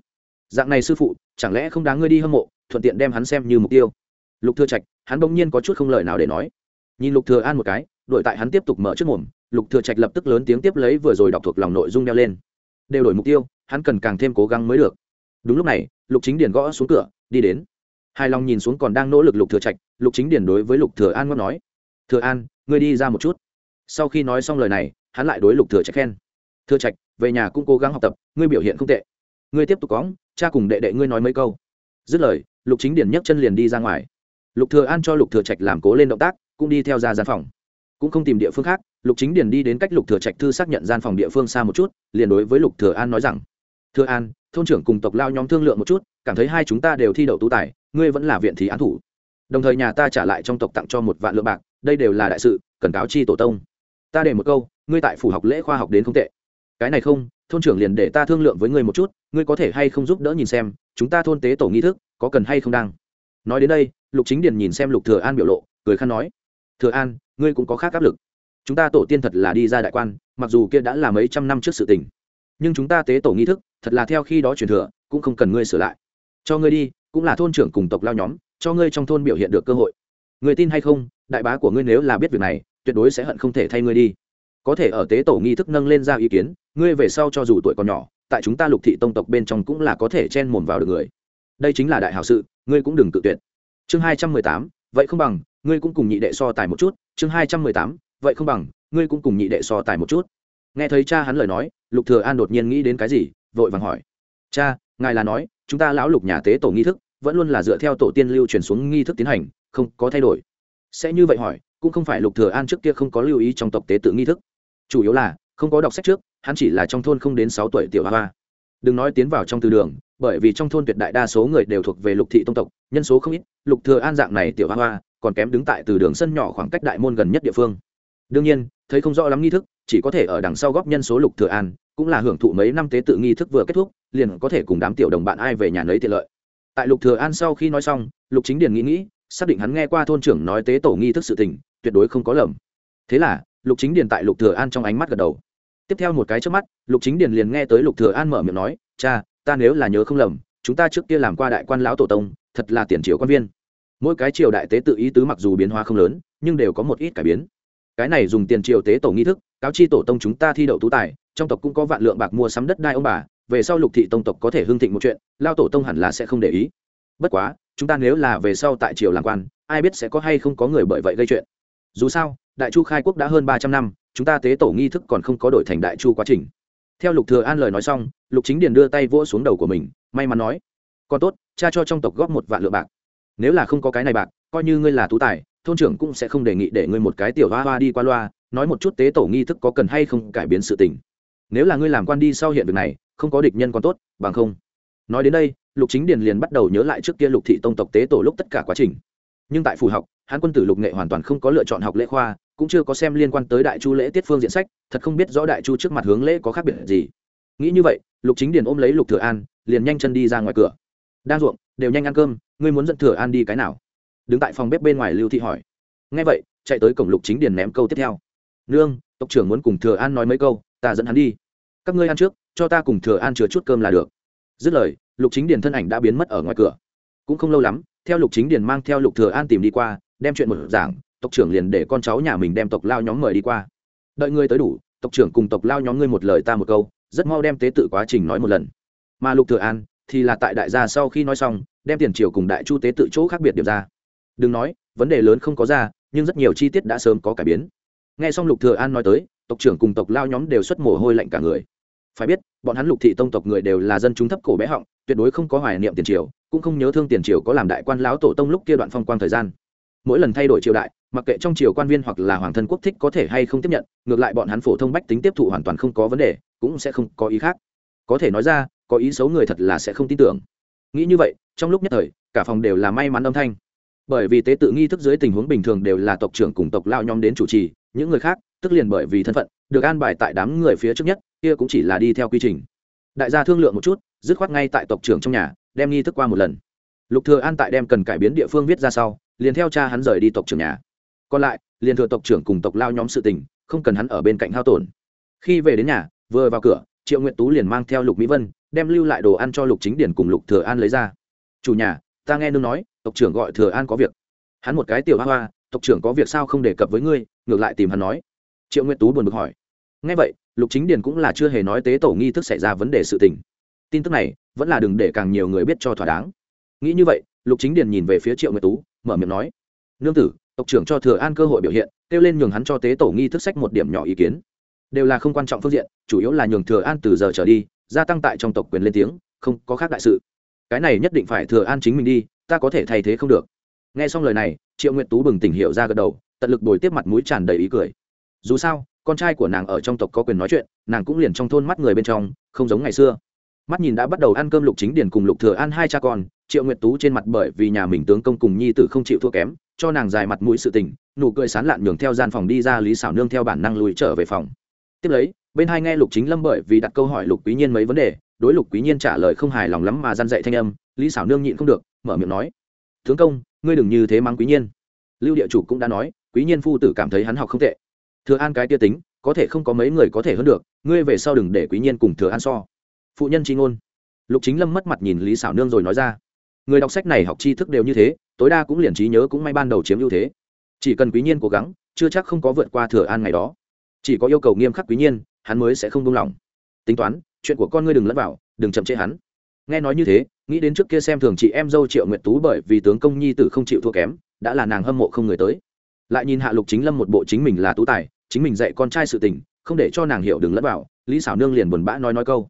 Dạng này sư phụ, chẳng lẽ không đáng ngươi đi hâm mộ, thuận tiện đem hắn xem như mục tiêu? Lục thừa trạch, hắn bỗng nhiên có chút không lời nào để nói. Nhìn lục thừa an một cái đội tại hắn tiếp tục mở trước mồm, lục thừa trạch lập tức lớn tiếng tiếp lấy vừa rồi đọc thuộc lòng nội dung đeo lên. Đều đổi mục tiêu, hắn cần càng thêm cố gắng mới được. Đúng lúc này, lục chính điền gõ xuống cửa, đi đến. Hai long nhìn xuống còn đang nỗ lực lục thừa trạch, lục chính điền đối với lục thừa an ngót nói, thừa an, ngươi đi ra một chút sau khi nói xong lời này, hắn lại đối lục thừa trạch khen. Thừa trạch, về nhà cũng cố gắng học tập, ngươi biểu hiện không tệ. Ngươi tiếp tục cóng cha cùng đệ đệ ngươi nói mấy câu. Dứt lời, lục chính điền nhấc chân liền đi ra ngoài. Lục thừa an cho lục thừa trạch làm cố lên động tác, cũng đi theo ra gian phòng. Cũng không tìm địa phương khác, lục chính điền đi đến cách lục thừa trạch thư xác nhận gian phòng địa phương xa một chút, liền đối với lục thừa an nói rằng, thừa an, thôn trưởng cùng tộc lao nhóm thương lượng một chút, cảm thấy hai chúng ta đều thi đậu tú tài, ngươi vẫn là viện thí án thủ. Đồng thời nhà ta trả lại trong tộc tặng cho một vạn lượng bạc, đây đều là đại sự, cần cáo chi tổ tông ta để một câu, ngươi tại phủ học lễ khoa học đến không tệ. Cái này không, thôn trưởng liền để ta thương lượng với ngươi một chút, ngươi có thể hay không giúp đỡ nhìn xem, chúng ta thôn tế tổ nghi thức, có cần hay không đang? Nói đến đây, lục chính điền nhìn xem lục thừa an biểu lộ, cười khăn nói, thừa an, ngươi cũng có khác áp lực. Chúng ta tổ tiên thật là đi ra đại quan, mặc dù kia đã là mấy trăm năm trước sự tình, nhưng chúng ta tế tổ nghi thức, thật là theo khi đó truyền thừa, cũng không cần ngươi sửa lại. Cho ngươi đi, cũng là thôn trưởng cùng tộc lao nhóm, cho ngươi trong thôn biểu hiện được cơ hội. Người tin hay không, đại bá của ngươi nếu là biết việc này tuyệt đối sẽ hận không thể thay ngươi đi. Có thể ở tế tổ nghi thức nâng lên ra ý kiến, ngươi về sau cho dù tuổi còn nhỏ, tại chúng ta lục thị tông tộc bên trong cũng là có thể chen mồm vào được người. Đây chính là đại hảo sự, ngươi cũng đừng tự tuyệt. Chương hai trăm mười tám, vậy không bằng, ngươi cũng cùng nhị đệ so tài một chút. Chương hai trăm mười tám, vậy không bằng, ngươi cũng cùng nhị đệ so tài một chút. Nghe thấy cha hắn lời nói, lục thừa an đột nhiên nghĩ đến cái gì, vội vàng hỏi. Cha, ngài là nói, chúng ta lão lục nhà tế tổ nghi thức vẫn luôn là dựa theo tổ tiên lưu truyền xuống nghi thức tiến hành, không có thay đổi. Sẽ như vậy hỏi cũng không phải lục thừa an trước kia không có lưu ý trong tộc tế tự nghi thức. Chủ yếu là, không có đọc sách trước, hắn chỉ là trong thôn không đến sáu tuổi tiểu hoa đừng nói tiến vào trong từ đường, bởi vì trong thôn tuyệt đại đa số người đều thuộc về lục thị tông tộc, nhân số không ít, lục thừa an dạng này tiểu hoa còn kém đứng tại từ đường sân nhỏ khoảng cách đại môn gần nhất địa phương. Đương nhiên, thấy không rõ lắm nghi thức, chỉ có thể ở đằng sau góp nhân số lục thừa an, cũng là hưởng thụ mấy năm tế tự nghi thức vừa kết thúc, liền có thể cùng đám tiểu đồng bạn ai về nhà lấy tiện lợi. Tại lục thừa an sau khi nói xong, lục chính điền nghĩ nghĩ, xác định hắn nghe qua thôn trưởng nói tế tổ nghi thức sự tình tuyệt đối không có lầm. Thế là, lục chính điền tại lục thừa an trong ánh mắt gật đầu. Tiếp theo một cái trước mắt, lục chính điền liền nghe tới lục thừa an mở miệng nói, cha, ta nếu là nhớ không lầm, chúng ta trước kia làm qua đại quan lão tổ tông, thật là tiền triều quan viên. Mỗi cái triều đại tế tự ý tứ mặc dù biến hóa không lớn, nhưng đều có một ít cải biến. Cái này dùng tiền triều tế tổ nghi thức, cáo chi tổ tông chúng ta thi đậu tú tài, trong tộc cũng có vạn lượng bạc mua sắm đất đai ông bà, về sau lục thị tông tộc có thể hưng thịnh một chuyện lao tổ tông hẳn là sẽ không để ý. Bất quá, chúng ta nếu là về sau tại triều làm quan, ai biết sẽ có hay không có người bởi vậy gây chuyện dù sao, đại chu khai quốc đã hơn ba trăm năm, chúng ta tế tổ nghi thức còn không có đổi thành đại chu quá trình. Theo lục thừa an lời nói xong, lục chính điền đưa tay vỗ xuống đầu của mình, may mắn nói, còn tốt, cha cho trong tộc góp một vạn lượng bạc. Nếu là không có cái này bạc, coi như ngươi là tú tài, thôn trưởng cũng sẽ không đề nghị để ngươi một cái tiểu hoa hoa đi qua loa, nói một chút tế tổ nghi thức có cần hay không cải biến sự tình. Nếu là ngươi làm quan đi sau hiện việc này, không có địch nhân còn tốt, bằng không. Nói đến đây, lục chính điền liền bắt đầu nhớ lại trước kia lục thị tông tộc tế tổ lúc tất cả quá trình nhưng tại phủ học, hán quân tử lục nghệ hoàn toàn không có lựa chọn học lễ khoa, cũng chưa có xem liên quan tới đại chu lễ tiết phương diện sách, thật không biết rõ đại chu trước mặt hướng lễ có khác biệt gì. Nghĩ như vậy, lục chính điền ôm lấy lục thừa an, liền nhanh chân đi ra ngoài cửa. Đang ruộng, đều nhanh ăn cơm, ngươi muốn dẫn thừa an đi cái nào? Đứng tại phòng bếp bên ngoài lưu thị hỏi. Nghe vậy, chạy tới cổng lục chính điền ném câu tiếp theo. Nương, tộc trưởng muốn cùng thừa an nói mấy câu, ta dẫn hắn đi. Các ngươi ăn trước, cho ta cùng thừa an chứa chút cơm là được. Dứt lời, lục chính điền thân ảnh đã biến mất ở ngoài cửa. Cũng không lâu lắm theo lục chính điền mang theo lục thừa an tìm đi qua, đem chuyện một giảng, tộc trưởng liền để con cháu nhà mình đem tộc lao nhóm mời đi qua. Đợi ngươi tới đủ, tộc trưởng cùng tộc lao nhóm ngươi một lời ta một câu, rất mau đem tế tự quá trình nói một lần. Mà lục thừa an thì là tại đại gia sau khi nói xong, đem tiền triều cùng đại chu tế tự chỗ khác biệt điểm ra. Đừng nói, vấn đề lớn không có ra, nhưng rất nhiều chi tiết đã sớm có cải biến. Nghe xong lục thừa an nói tới, tộc trưởng cùng tộc lao nhóm đều xuất mồ hôi lạnh cả người. Phải biết, bọn hắn lục thị tông tộc người đều là dân chúng thấp cổ bé họng, tuyệt đối không có hoài niệm tiền triều cũng không nhớ thương tiền triều có làm đại quan lão tổ tông lúc kia đoạn phong quang thời gian. Mỗi lần thay đổi triều đại, mặc kệ trong triều quan viên hoặc là hoàng thân quốc thích có thể hay không tiếp nhận, ngược lại bọn hắn phổ thông bách tính tiếp thụ hoàn toàn không có vấn đề, cũng sẽ không có ý khác. Có thể nói ra, có ý xấu người thật là sẽ không tin tưởng. Nghĩ như vậy, trong lúc nhất thời, cả phòng đều là may mắn âm thanh. Bởi vì tế tự nghi thức dưới tình huống bình thường đều là tộc trưởng cùng tộc lao nhóm đến chủ trì, những người khác, tức liền bởi vì thân phận, được an bài tại đám người phía trước nhất, kia cũng chỉ là đi theo quy trình. Đại gia thương lượng một chút, dứt khoát ngay tại tộc trưởng trong nhà đem nghi thức qua một lần. Lục thừa an tại đem cần cải biến địa phương viết ra sau, liền theo cha hắn rời đi tộc trưởng nhà. Còn lại, liền thừa tộc trưởng cùng tộc lao nhóm sự tình, không cần hắn ở bên cạnh hao tổn. Khi về đến nhà, vừa vào cửa, triệu nguyện tú liền mang theo lục mỹ vân, đem lưu lại đồ ăn cho lục chính điển cùng lục thừa an lấy ra. Chủ nhà, ta nghe nương nói, tộc trưởng gọi thừa an có việc. Hắn một cái tiểu hoa hoa, tộc trưởng có việc sao không đề cập với ngươi, ngược lại tìm hắn nói. Triệu nguyện tú buồn bực hỏi. Nghe vậy, lục chính điền cũng là chưa hề nói tế tổ nghi thức xảy ra vấn đề sự tình tin tức này vẫn là đừng để càng nhiều người biết cho thỏa đáng. Nghĩ như vậy, lục chính điền nhìn về phía triệu nguyệt tú, mở miệng nói, nương tử, tộc trưởng cho thừa an cơ hội biểu hiện, kêu lên nhường hắn cho tế tổ nghi thức sách một điểm nhỏ ý kiến. Đều là không quan trọng phương diện, chủ yếu là nhường thừa an từ giờ trở đi, gia tăng tại trong tộc quyền lên tiếng, không có khác đại sự. Cái này nhất định phải thừa an chính mình đi, ta có thể thay thế không được. Nghe xong lời này, triệu nguyệt tú bừng tỉnh hiểu ra gật đầu, tận lực đổi tiếp mặt mũi tràn đầy ý cười. Dù sao, con trai của nàng ở trong tộc có quyền nói chuyện, nàng cũng liền trong thôn mắt người bên trong, không giống ngày xưa mắt nhìn đã bắt đầu ăn cơm lục chính điền cùng lục thừa ăn hai cha con, triệu nguyệt tú trên mặt bởi vì nhà mình tướng công cùng nhi tử không chịu thua kém, cho nàng dài mặt mũi sự tình, nụ cười sán lạn nhường theo gian phòng đi ra lý xảo nương theo bản năng lùi trở về phòng. Tiếp lấy, bên hai nghe lục chính lâm bởi vì đặt câu hỏi lục quý nhiên mấy vấn đề, đối lục quý nhiên trả lời không hài lòng lắm mà gian dạy thanh âm, lý xảo nương nhịn không được, mở miệng nói, tướng công, ngươi đừng như thế mắng quý nhiên. Lưu địa chủ cũng đã nói, quý nhiên phu tử cảm thấy hắn học không tệ. Thừa an cái tia tính, có thể không có mấy người có thể hơn được, ngươi về sau đừng để quý nhiên cùng thừa an so phụ nhân chi ngôn. Lục chính lâm mất mặt nhìn lý xảo nương rồi nói ra. Người đọc sách này học tri thức đều như thế, tối đa cũng liền trí nhớ cũng may ban đầu chiếm ưu thế. Chỉ cần quý nhiên cố gắng, chưa chắc không có vượt qua thừa an ngày đó. Chỉ có yêu cầu nghiêm khắc quý nhiên, hắn mới sẽ không buông lỏng. Tính toán, chuyện của con ngươi đừng lẫn vào, đừng chậm chế hắn. Nghe nói như thế, nghĩ đến trước kia xem thường chị em dâu triệu nguyệt tú bởi vì tướng công nhi tử không chịu thua kém, đã là nàng hâm mộ không người tới. Lại nhìn hạ lục chính lâm một bộ chính mình là tú tài, chính mình dạy con trai sự tình, không để cho nàng hiểu đừng lẫn vào, lý xảo nương liền buồn bã nói nói câu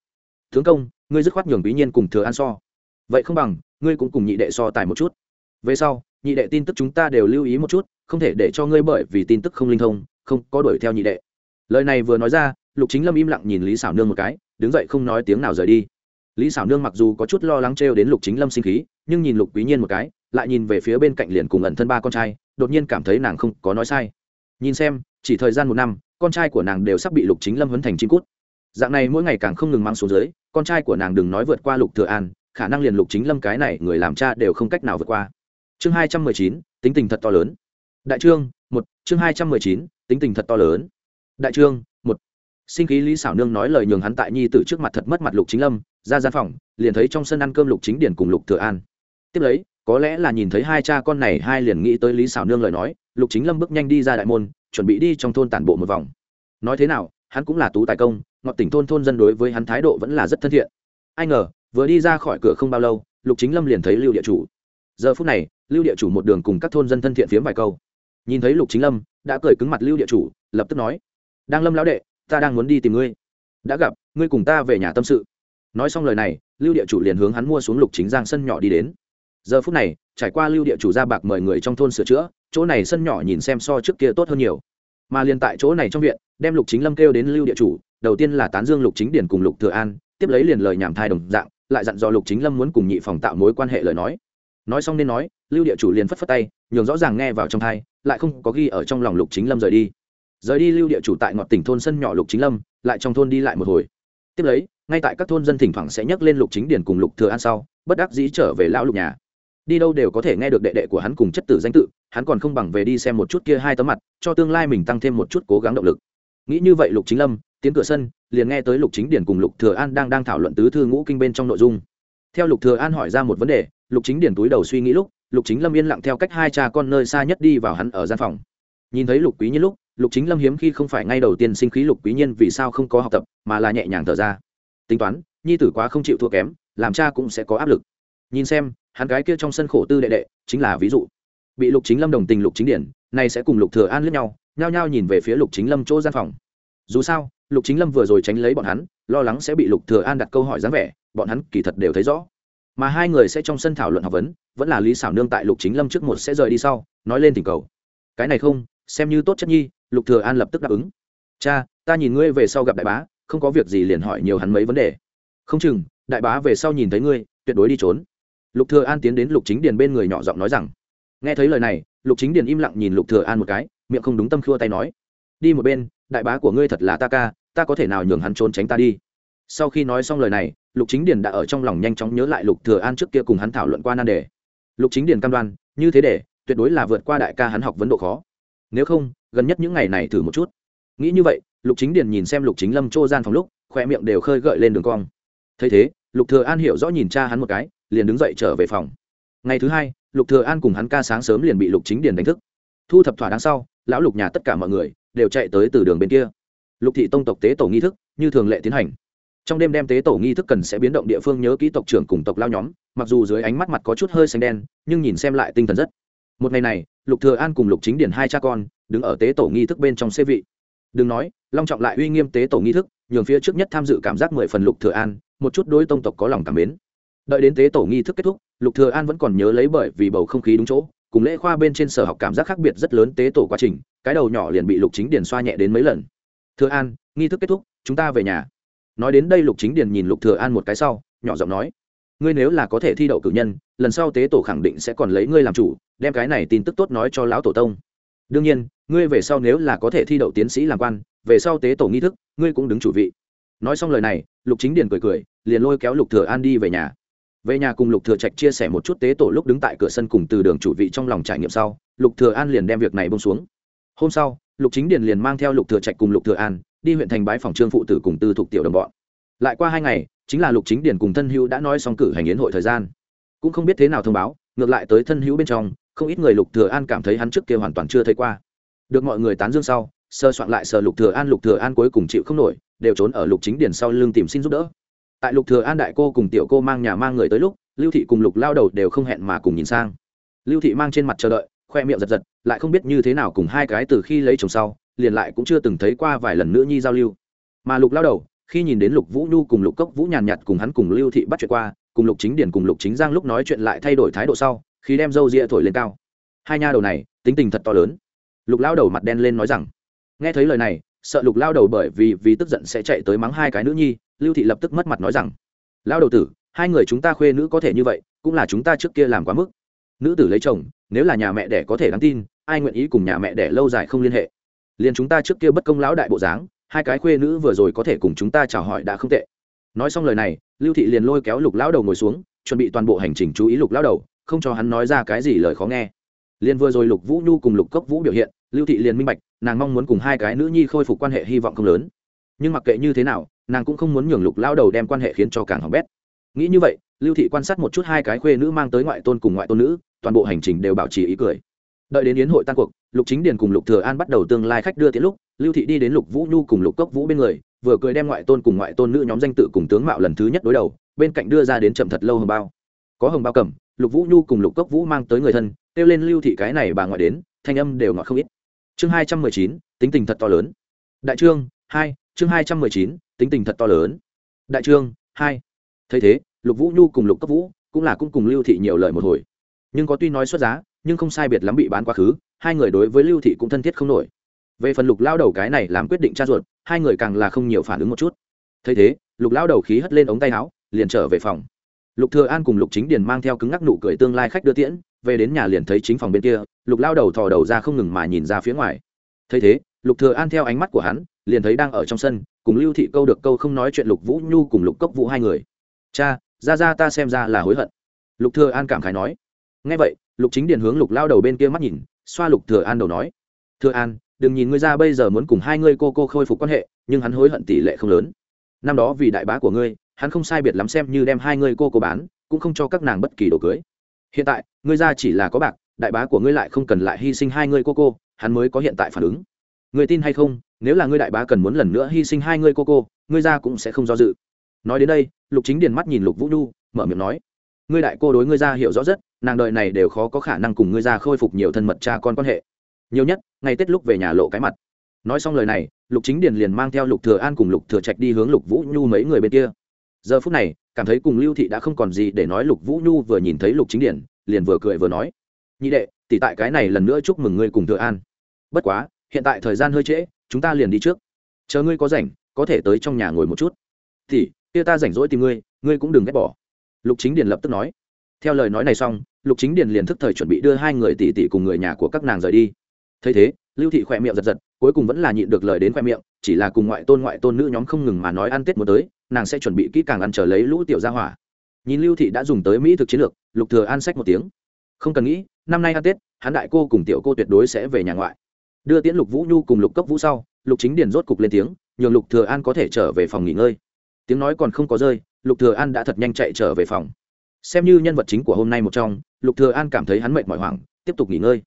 tướng công, ngươi dứt khoát nhường bí nhiên cùng thừa an so. Vậy không bằng, ngươi cũng cùng nhị đệ so tài một chút. Về sau, nhị đệ tin tức chúng ta đều lưu ý một chút, không thể để cho ngươi bởi vì tin tức không linh thông, không có đuổi theo nhị đệ. Lời này vừa nói ra, lục chính lâm im lặng nhìn lý xảo nương một cái, đứng dậy không nói tiếng nào rời đi. Lý xảo nương mặc dù có chút lo lắng trêu đến lục chính lâm sinh khí, nhưng nhìn lục quý nhiên một cái, lại nhìn về phía bên cạnh liền cùng ẩn thân ba con trai, đột nhiên cảm thấy nàng không có nói sai. Nhìn xem, chỉ thời gian một năm, con trai của nàng đều sắp bị lục chính lâm huấn thành chim cút dạng này mỗi ngày càng không ngừng mang xuống dưới, con trai của nàng đừng nói vượt qua lục thừa an, khả năng liền lục chính lâm cái này người làm cha đều không cách nào vượt qua. Chương hai trăm mười chín, tính tình thật to lớn. Đại trương, một, chương hai trăm mười chín, tính tình thật to lớn. Đại trương, một. Sinh khí lý xảo nương nói lời nhường hắn tại nhi tử trước mặt thật mất mặt lục chính lâm, ra gian phòng, liền thấy trong sân ăn cơm lục chính điển cùng lục thừa an. Tiếp lấy, có lẽ là nhìn thấy hai cha con này, hai liền nghĩ tới lý xảo nương lời nói, lục chính lâm bước nhanh đi ra đại môn, chuẩn bị đi trong thôn tản bộ một vòng. Nói thế nào, hắn cũng là tú tài công ngọt tỉnh thôn thôn dân đối với hắn thái độ vẫn là rất thân thiện. Ai ngờ, vừa đi ra khỏi cửa không bao lâu, lục chính lâm liền thấy lưu địa chủ. Giờ phút này, lưu địa chủ một đường cùng các thôn dân thân thiện phiếm vài câu. Nhìn thấy lục chính lâm, đã cười cứng mặt lưu địa chủ, lập tức nói, đang lâm lão đệ, ta đang muốn đi tìm ngươi. Đã gặp, ngươi cùng ta về nhà tâm sự. Nói xong lời này, lưu địa chủ liền hướng hắn mua xuống lục chính giang sân nhỏ đi đến. Giờ phút này, trải qua lưu địa chủ ra bạc mời người trong thôn sửa chữa, chỗ này sân nhỏ nhìn xem so trước kia tốt hơn nhiều mà liền tại chỗ này trong viện, đem lục chính lâm kêu đến lưu địa chủ, đầu tiên là tán dương lục chính điển cùng lục thừa an, tiếp lấy liền lời nhảm thai đồng dạng, lại dặn dò lục chính lâm muốn cùng nhị phòng tạo mối quan hệ lời nói. Nói xong nên nói, lưu địa chủ liền phất phất tay, nhường rõ ràng nghe vào trong thai, lại không có ghi ở trong lòng lục chính lâm rời đi. Rời đi lưu địa chủ tại ngọn tỉnh thôn sân nhỏ lục chính lâm, lại trong thôn đi lại một hồi. Tiếp lấy, ngay tại các thôn dân thỉnh thoảng sẽ nhắc lên lục chính điển cùng lục thừa an sau, bất đắc dĩ trở về lão lục nhà đi đâu đều có thể nghe được đệ đệ của hắn cùng chất tử danh tự, hắn còn không bằng về đi xem một chút kia hai tấm mặt, cho tương lai mình tăng thêm một chút cố gắng động lực. Nghĩ như vậy lục chính lâm, tiến cửa sân, liền nghe tới lục chính điển cùng lục thừa an đang đang thảo luận tứ thư ngũ kinh bên trong nội dung. Theo lục thừa an hỏi ra một vấn đề, lục chính điển túi đầu suy nghĩ lúc, lục chính lâm yên lặng theo cách hai cha con nơi xa nhất đi vào hắn ở gian phòng. Nhìn thấy lục quý nhiên lúc, lục chính lâm hiếm khi không phải ngay đầu tiên sinh khí lục quý nhiên vì sao không có học tập, mà là nhẹ nhàng thở ra. Tính toán, nhi tử quá không chịu thua kém, làm cha cũng sẽ có áp lực. Nhìn xem hắn gái kia trong sân khổ tư đệ đệ chính là ví dụ. Bị lục chính lâm đồng tình lục chính điển, này sẽ cùng lục thừa an lướt nhau, nhao nhao nhìn về phía lục chính lâm chỗ gian phòng. Dù sao, lục chính lâm vừa rồi tránh lấy bọn hắn, lo lắng sẽ bị lục thừa an đặt câu hỏi dáng vẻ, bọn hắn kỳ thật đều thấy rõ. Mà hai người sẽ trong sân thảo luận học vấn, vẫn là lý xảo nương tại lục chính lâm trước một sẽ rời đi sau, nói lên tình cầu. Cái này không, xem như tốt chất nhi, lục thừa an lập tức đáp ứng. Cha, ta nhìn ngươi về sau gặp đại bá, không có việc gì liền hỏi nhiều hắn mấy vấn đề. Không chừng, đại bá về sau nhìn thấy ngươi, tuyệt đối đi trốn lục thừa an tiến đến lục chính điền bên người nhỏ giọng nói rằng, nghe thấy lời này, lục chính điền im lặng nhìn lục thừa an một cái, miệng không đúng tâm khua tay nói, đi một bên, đại bá của ngươi thật là ta ca, ta có thể nào nhường hắn trốn tránh ta đi? Sau khi nói xong lời này, lục chính điền đã ở trong lòng nhanh chóng nhớ lại lục thừa an trước kia cùng hắn thảo luận qua nan đề. Lục chính điền cam đoan, như thế để, tuyệt đối là vượt qua đại ca hắn học vấn độ khó. Nếu không, gần nhất những ngày này thử một chút. Nghĩ như vậy, lục chính điền nhìn xem lục chính lâm trô gian phòng lúc, khoe miệng đều khơi gợi lên đường cong. Thấy thế, lục thừa an hiểu rõ nhìn cha hắn một cái liền đứng dậy trở về phòng. Ngày thứ hai, lục thừa an cùng hắn ca sáng sớm liền bị lục chính điền đánh thức. Thu thập thỏa đáng sau, lão lục nhà tất cả mọi người đều chạy tới từ đường bên kia. Lục thị tông tộc tế tổ nghi thức như thường lệ tiến hành. Trong đêm đem tế tổ nghi thức cần sẽ biến động địa phương nhớ kỹ tộc trưởng cùng tộc lao nhóm, mặc dù dưới ánh mắt mặt có chút hơi xanh đen, nhưng nhìn xem lại tinh thần rất. Một ngày này, lục thừa an cùng lục chính điển hai cha con đứng ở tế tổ nghi thức bên trong xê vị. Đừng nói, long trọng lại uy nghiêm tế tổ nghi thức, nhường phía trước nhất tham dự cảm giác mười phần lục thừa an, một chút đối tông tộc có lòng cảm mến đợi đến tế tổ nghi thức kết thúc, lục thừa an vẫn còn nhớ lấy bởi vì bầu không khí đúng chỗ, cùng lễ khoa bên trên sở học cảm giác khác biệt rất lớn tế tổ quá trình, cái đầu nhỏ liền bị lục chính điền xoa nhẹ đến mấy lần. Thừa an, nghi thức kết thúc, chúng ta về nhà. Nói đến đây lục chính điền nhìn lục thừa an một cái sau, nhỏ giọng nói, ngươi nếu là có thể thi đậu cử nhân, lần sau tế tổ khẳng định sẽ còn lấy ngươi làm chủ, đem cái này tin tức tốt nói cho lão tổ tông. Đương nhiên, ngươi về sau nếu là có thể thi đậu tiến sĩ làm quan, về sau tế tổ nghi thức, ngươi cũng đứng chủ vị. Nói xong lời này, lục chính điền cười cười, liền lôi kéo lục thừa an đi về nhà về nhà cùng lục thừa trạch chia sẻ một chút tế tổ lúc đứng tại cửa sân cùng từ đường chủ vị trong lòng trải nghiệm sau, lục thừa an liền đem việc này buông xuống. Hôm sau, lục chính điền liền mang theo lục thừa trạch cùng lục thừa an đi huyện thành bái phòng trương phụ tử cùng tư thuộc tiểu đồng bọn. Lại qua hai ngày, chính là lục chính điền cùng thân hữu đã nói xong cử hành yến hội thời gian. Cũng không biết thế nào thông báo, ngược lại tới thân hữu bên trong, không ít người lục thừa an cảm thấy hắn trước kia hoàn toàn chưa thấy qua. Được mọi người tán dương sau, sơ soạn lại sờ lục thừa an, lục thừa an cuối cùng chịu không nổi, đều trốn ở lục chính điền sau lưng tìm xin giúp đỡ tại lục thừa an đại cô cùng tiểu cô mang nhà mang người tới lúc, lưu thị cùng lục lao đầu đều không hẹn mà cùng nhìn sang. Lưu thị mang trên mặt chờ đợi, khoe miệng giật giật, lại không biết như thế nào cùng hai cái từ khi lấy chồng sau, liền lại cũng chưa từng thấy qua vài lần nữa nhi giao lưu. Mà lục lao đầu, khi nhìn đến lục vũ nhu cùng lục cốc vũ nhàn nhạt cùng hắn cùng lưu thị bắt chuyện qua, cùng lục chính điển cùng lục chính giang lúc nói chuyện lại thay đổi thái độ sau, khi đem râu ria thổi lên cao. Hai nha đầu này, tính tình thật to lớn. Lục lao đầu mặt đen lên nói rằng, nghe thấy lời này sợ lục lao đầu bởi vì vì tức giận sẽ chạy tới mắng hai cái nữ nhi, lưu thị lập tức mất mặt nói rằng, lao đầu tử, hai người chúng ta khuê nữ có thể như vậy, cũng là chúng ta trước kia làm quá mức. Nữ tử lấy chồng, nếu là nhà mẹ đẻ có thể đáng tin, ai nguyện ý cùng nhà mẹ đẻ lâu dài không liên hệ? Liền chúng ta trước kia bất công lão đại bộ dáng, hai cái khuê nữ vừa rồi có thể cùng chúng ta chào hỏi đã không tệ. Nói xong lời này, lưu thị liền lôi kéo lục lão đầu ngồi xuống, chuẩn bị toàn bộ hành trình chú ý lục lão đầu, không cho hắn nói ra cái gì lời khó nghe liền vừa rồi lục vũ nhu cùng lục cốc vũ biểu hiện, lưu thị liền minh bạch, nàng mong muốn cùng hai cái nữ nhi khôi phục quan hệ hy vọng không lớn. Nhưng mặc kệ như thế nào, nàng cũng không muốn nhường lục lão đầu đem quan hệ khiến cho càng hỏng bét. Nghĩ như vậy, lưu thị quan sát một chút hai cái khuê nữ mang tới ngoại tôn cùng ngoại tôn nữ, toàn bộ hành trình đều bảo trì ý cười. Đợi đến yến hội tan cuộc, lục chính điền cùng lục thừa an bắt đầu tương lai khách đưa tiễn lúc, lưu thị đi đến lục vũ nhu cùng lục cốc vũ bên người, vừa cười đem ngoại tôn cùng ngoại tôn nữ nhóm danh tự cùng tướng mạo lần thứ nhất đối đầu, bên cạnh đưa ra đến chậm thật lâu hồng bao. Có hồng bao cầm, lục vũ nhu cùng lục cốc vũ mang tới người thân kêu lên lưu thị cái này bà ngoại đến, thanh âm đều ngọt không ít. Chương hai trăm mười chín, tính tình thật to lớn. Đại trương, hai, chương hai trăm mười chín, tính tình thật to lớn. Đại trương, hai. Thấy thế, lục vũ nhu cùng lục cấp vũ cũng là cũng cùng lưu thị nhiều lời một hồi. Nhưng có tuy nói xuất giá, nhưng không sai biệt lắm bị bán quá khứ, hai người đối với lưu thị cũng thân thiết không nổi. Về phần lục lao đầu cái này làm quyết định cha ruột, hai người càng là không nhiều phản ứng một chút. Thấy thế, lục lao đầu khí hất lên ống tay áo, liền trở về phòng lục thừa an cùng lục chính điền mang theo cứng ngắc nụ cười tương lai khách đưa tiễn, về đến nhà liền thấy chính phòng bên kia, lục lao đầu thò đầu ra không ngừng mà nhìn ra phía ngoài. Thấy thế, lục thừa an theo ánh mắt của hắn, liền thấy đang ở trong sân, cùng lưu thị câu được câu không nói chuyện lục vũ nhu cùng lục cốc vũ hai người. Cha, ra ra ta xem ra là hối hận. Lục thừa an cảm khái nói. Nghe vậy, lục chính điền hướng lục lao đầu bên kia mắt nhìn, xoa lục thừa an đầu nói. Thừa an, đừng nhìn ngươi ra bây giờ muốn cùng hai ngươi cô cô khôi phục quan hệ, nhưng hắn hối hận tỷ lệ không lớn. Năm đó vì đại bá của ngươi hắn không sai biệt lắm xem như đem hai người cô cô bán, cũng không cho các nàng bất kỳ đồ cưới. Hiện tại, ngươi ra chỉ là có bạc, đại bá của ngươi lại không cần lại hy sinh hai người cô cô, hắn mới có hiện tại phản ứng. Người tin hay không, nếu là ngươi đại bá cần muốn lần nữa hy sinh hai người cô cô, ngươi ra cũng sẽ không do dự. Nói đến đây, lục chính điền mắt nhìn lục vũ nhu, mở miệng nói, ngươi đại cô đối ngươi ra hiểu rõ rất, nàng đợi này đều khó có khả năng cùng ngươi ra khôi phục nhiều thân mật cha con quan hệ. Nhiều nhất, ngày tết lúc về nhà lộ cái mặt. Nói xong lời này, lục chính điền liền mang theo lục thừa an cùng lục thừa trạch đi hướng lục vũ nhu mấy người bên kia giờ phút này, cảm thấy cùng lưu thị đã không còn gì để nói lục vũ nhu vừa nhìn thấy lục chính điền liền vừa cười vừa nói, nhị đệ, tỷ tại cái này lần nữa chúc mừng ngươi cùng thừa an. Bất quá, hiện tại thời gian hơi trễ, chúng ta liền đi trước. Chờ ngươi có rảnh, có thể tới trong nhà ngồi một chút. Thì kia ta rảnh rỗi tìm ngươi ngươi cũng đừng ghét bỏ. Lục chính điền lập tức nói. Theo lời nói này xong, lục chính điền liền thức thời chuẩn bị đưa hai người tỷ tỷ cùng người nhà của các nàng rời đi. Thấy thế, lưu thị khỏe miệng giật giật, cuối cùng vẫn là nhịn được lời đến khoe miệng, chỉ là cùng ngoại tôn ngoại tôn nữ nhóm không ngừng mà nói ăn tết một tới nàng sẽ chuẩn bị kỹ càng ăn trở lấy lũ tiểu gia hỏa. Nhìn lưu thị đã dùng tới mỹ thực chiến lược, lục thừa an sách một tiếng. Không cần nghĩ, năm nay ăn tết, hắn đại cô cùng tiểu cô tuyệt đối sẽ về nhà ngoại. Đưa tiễn lục vũ nhu cùng lục cốc vũ sau, lục chính điền rốt cục lên tiếng, nhường lục thừa an có thể trở về phòng nghỉ ngơi. Tiếng nói còn không có rơi, lục thừa an đã thật nhanh chạy trở về phòng. Xem như nhân vật chính của hôm nay một trong, lục thừa an cảm thấy hắn mệt mỏi hoảng, tiếp tục nghỉ ngơi.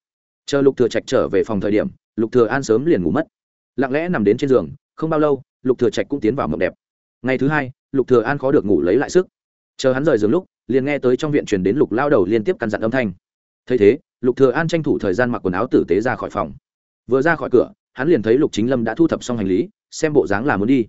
Chờ lục thừa trạch trở về phòng thời điểm, lục thừa an sớm liền ngủ mất. Lặng lẽ nằm đến trên giường, không bao lâu, lục thừa trạch cũng tiến vào mộng đẹp ngày thứ hai, lục thừa an khó được ngủ lấy lại sức. Chờ hắn rời giường lúc, liền nghe tới trong viện truyền đến lục lao đầu liên tiếp căn dặn âm thanh. Thấy thế, lục thừa an tranh thủ thời gian mặc quần áo tử tế ra khỏi phòng. Vừa ra khỏi cửa, hắn liền thấy lục chính lâm đã thu thập xong hành lý, xem bộ dáng là muốn đi.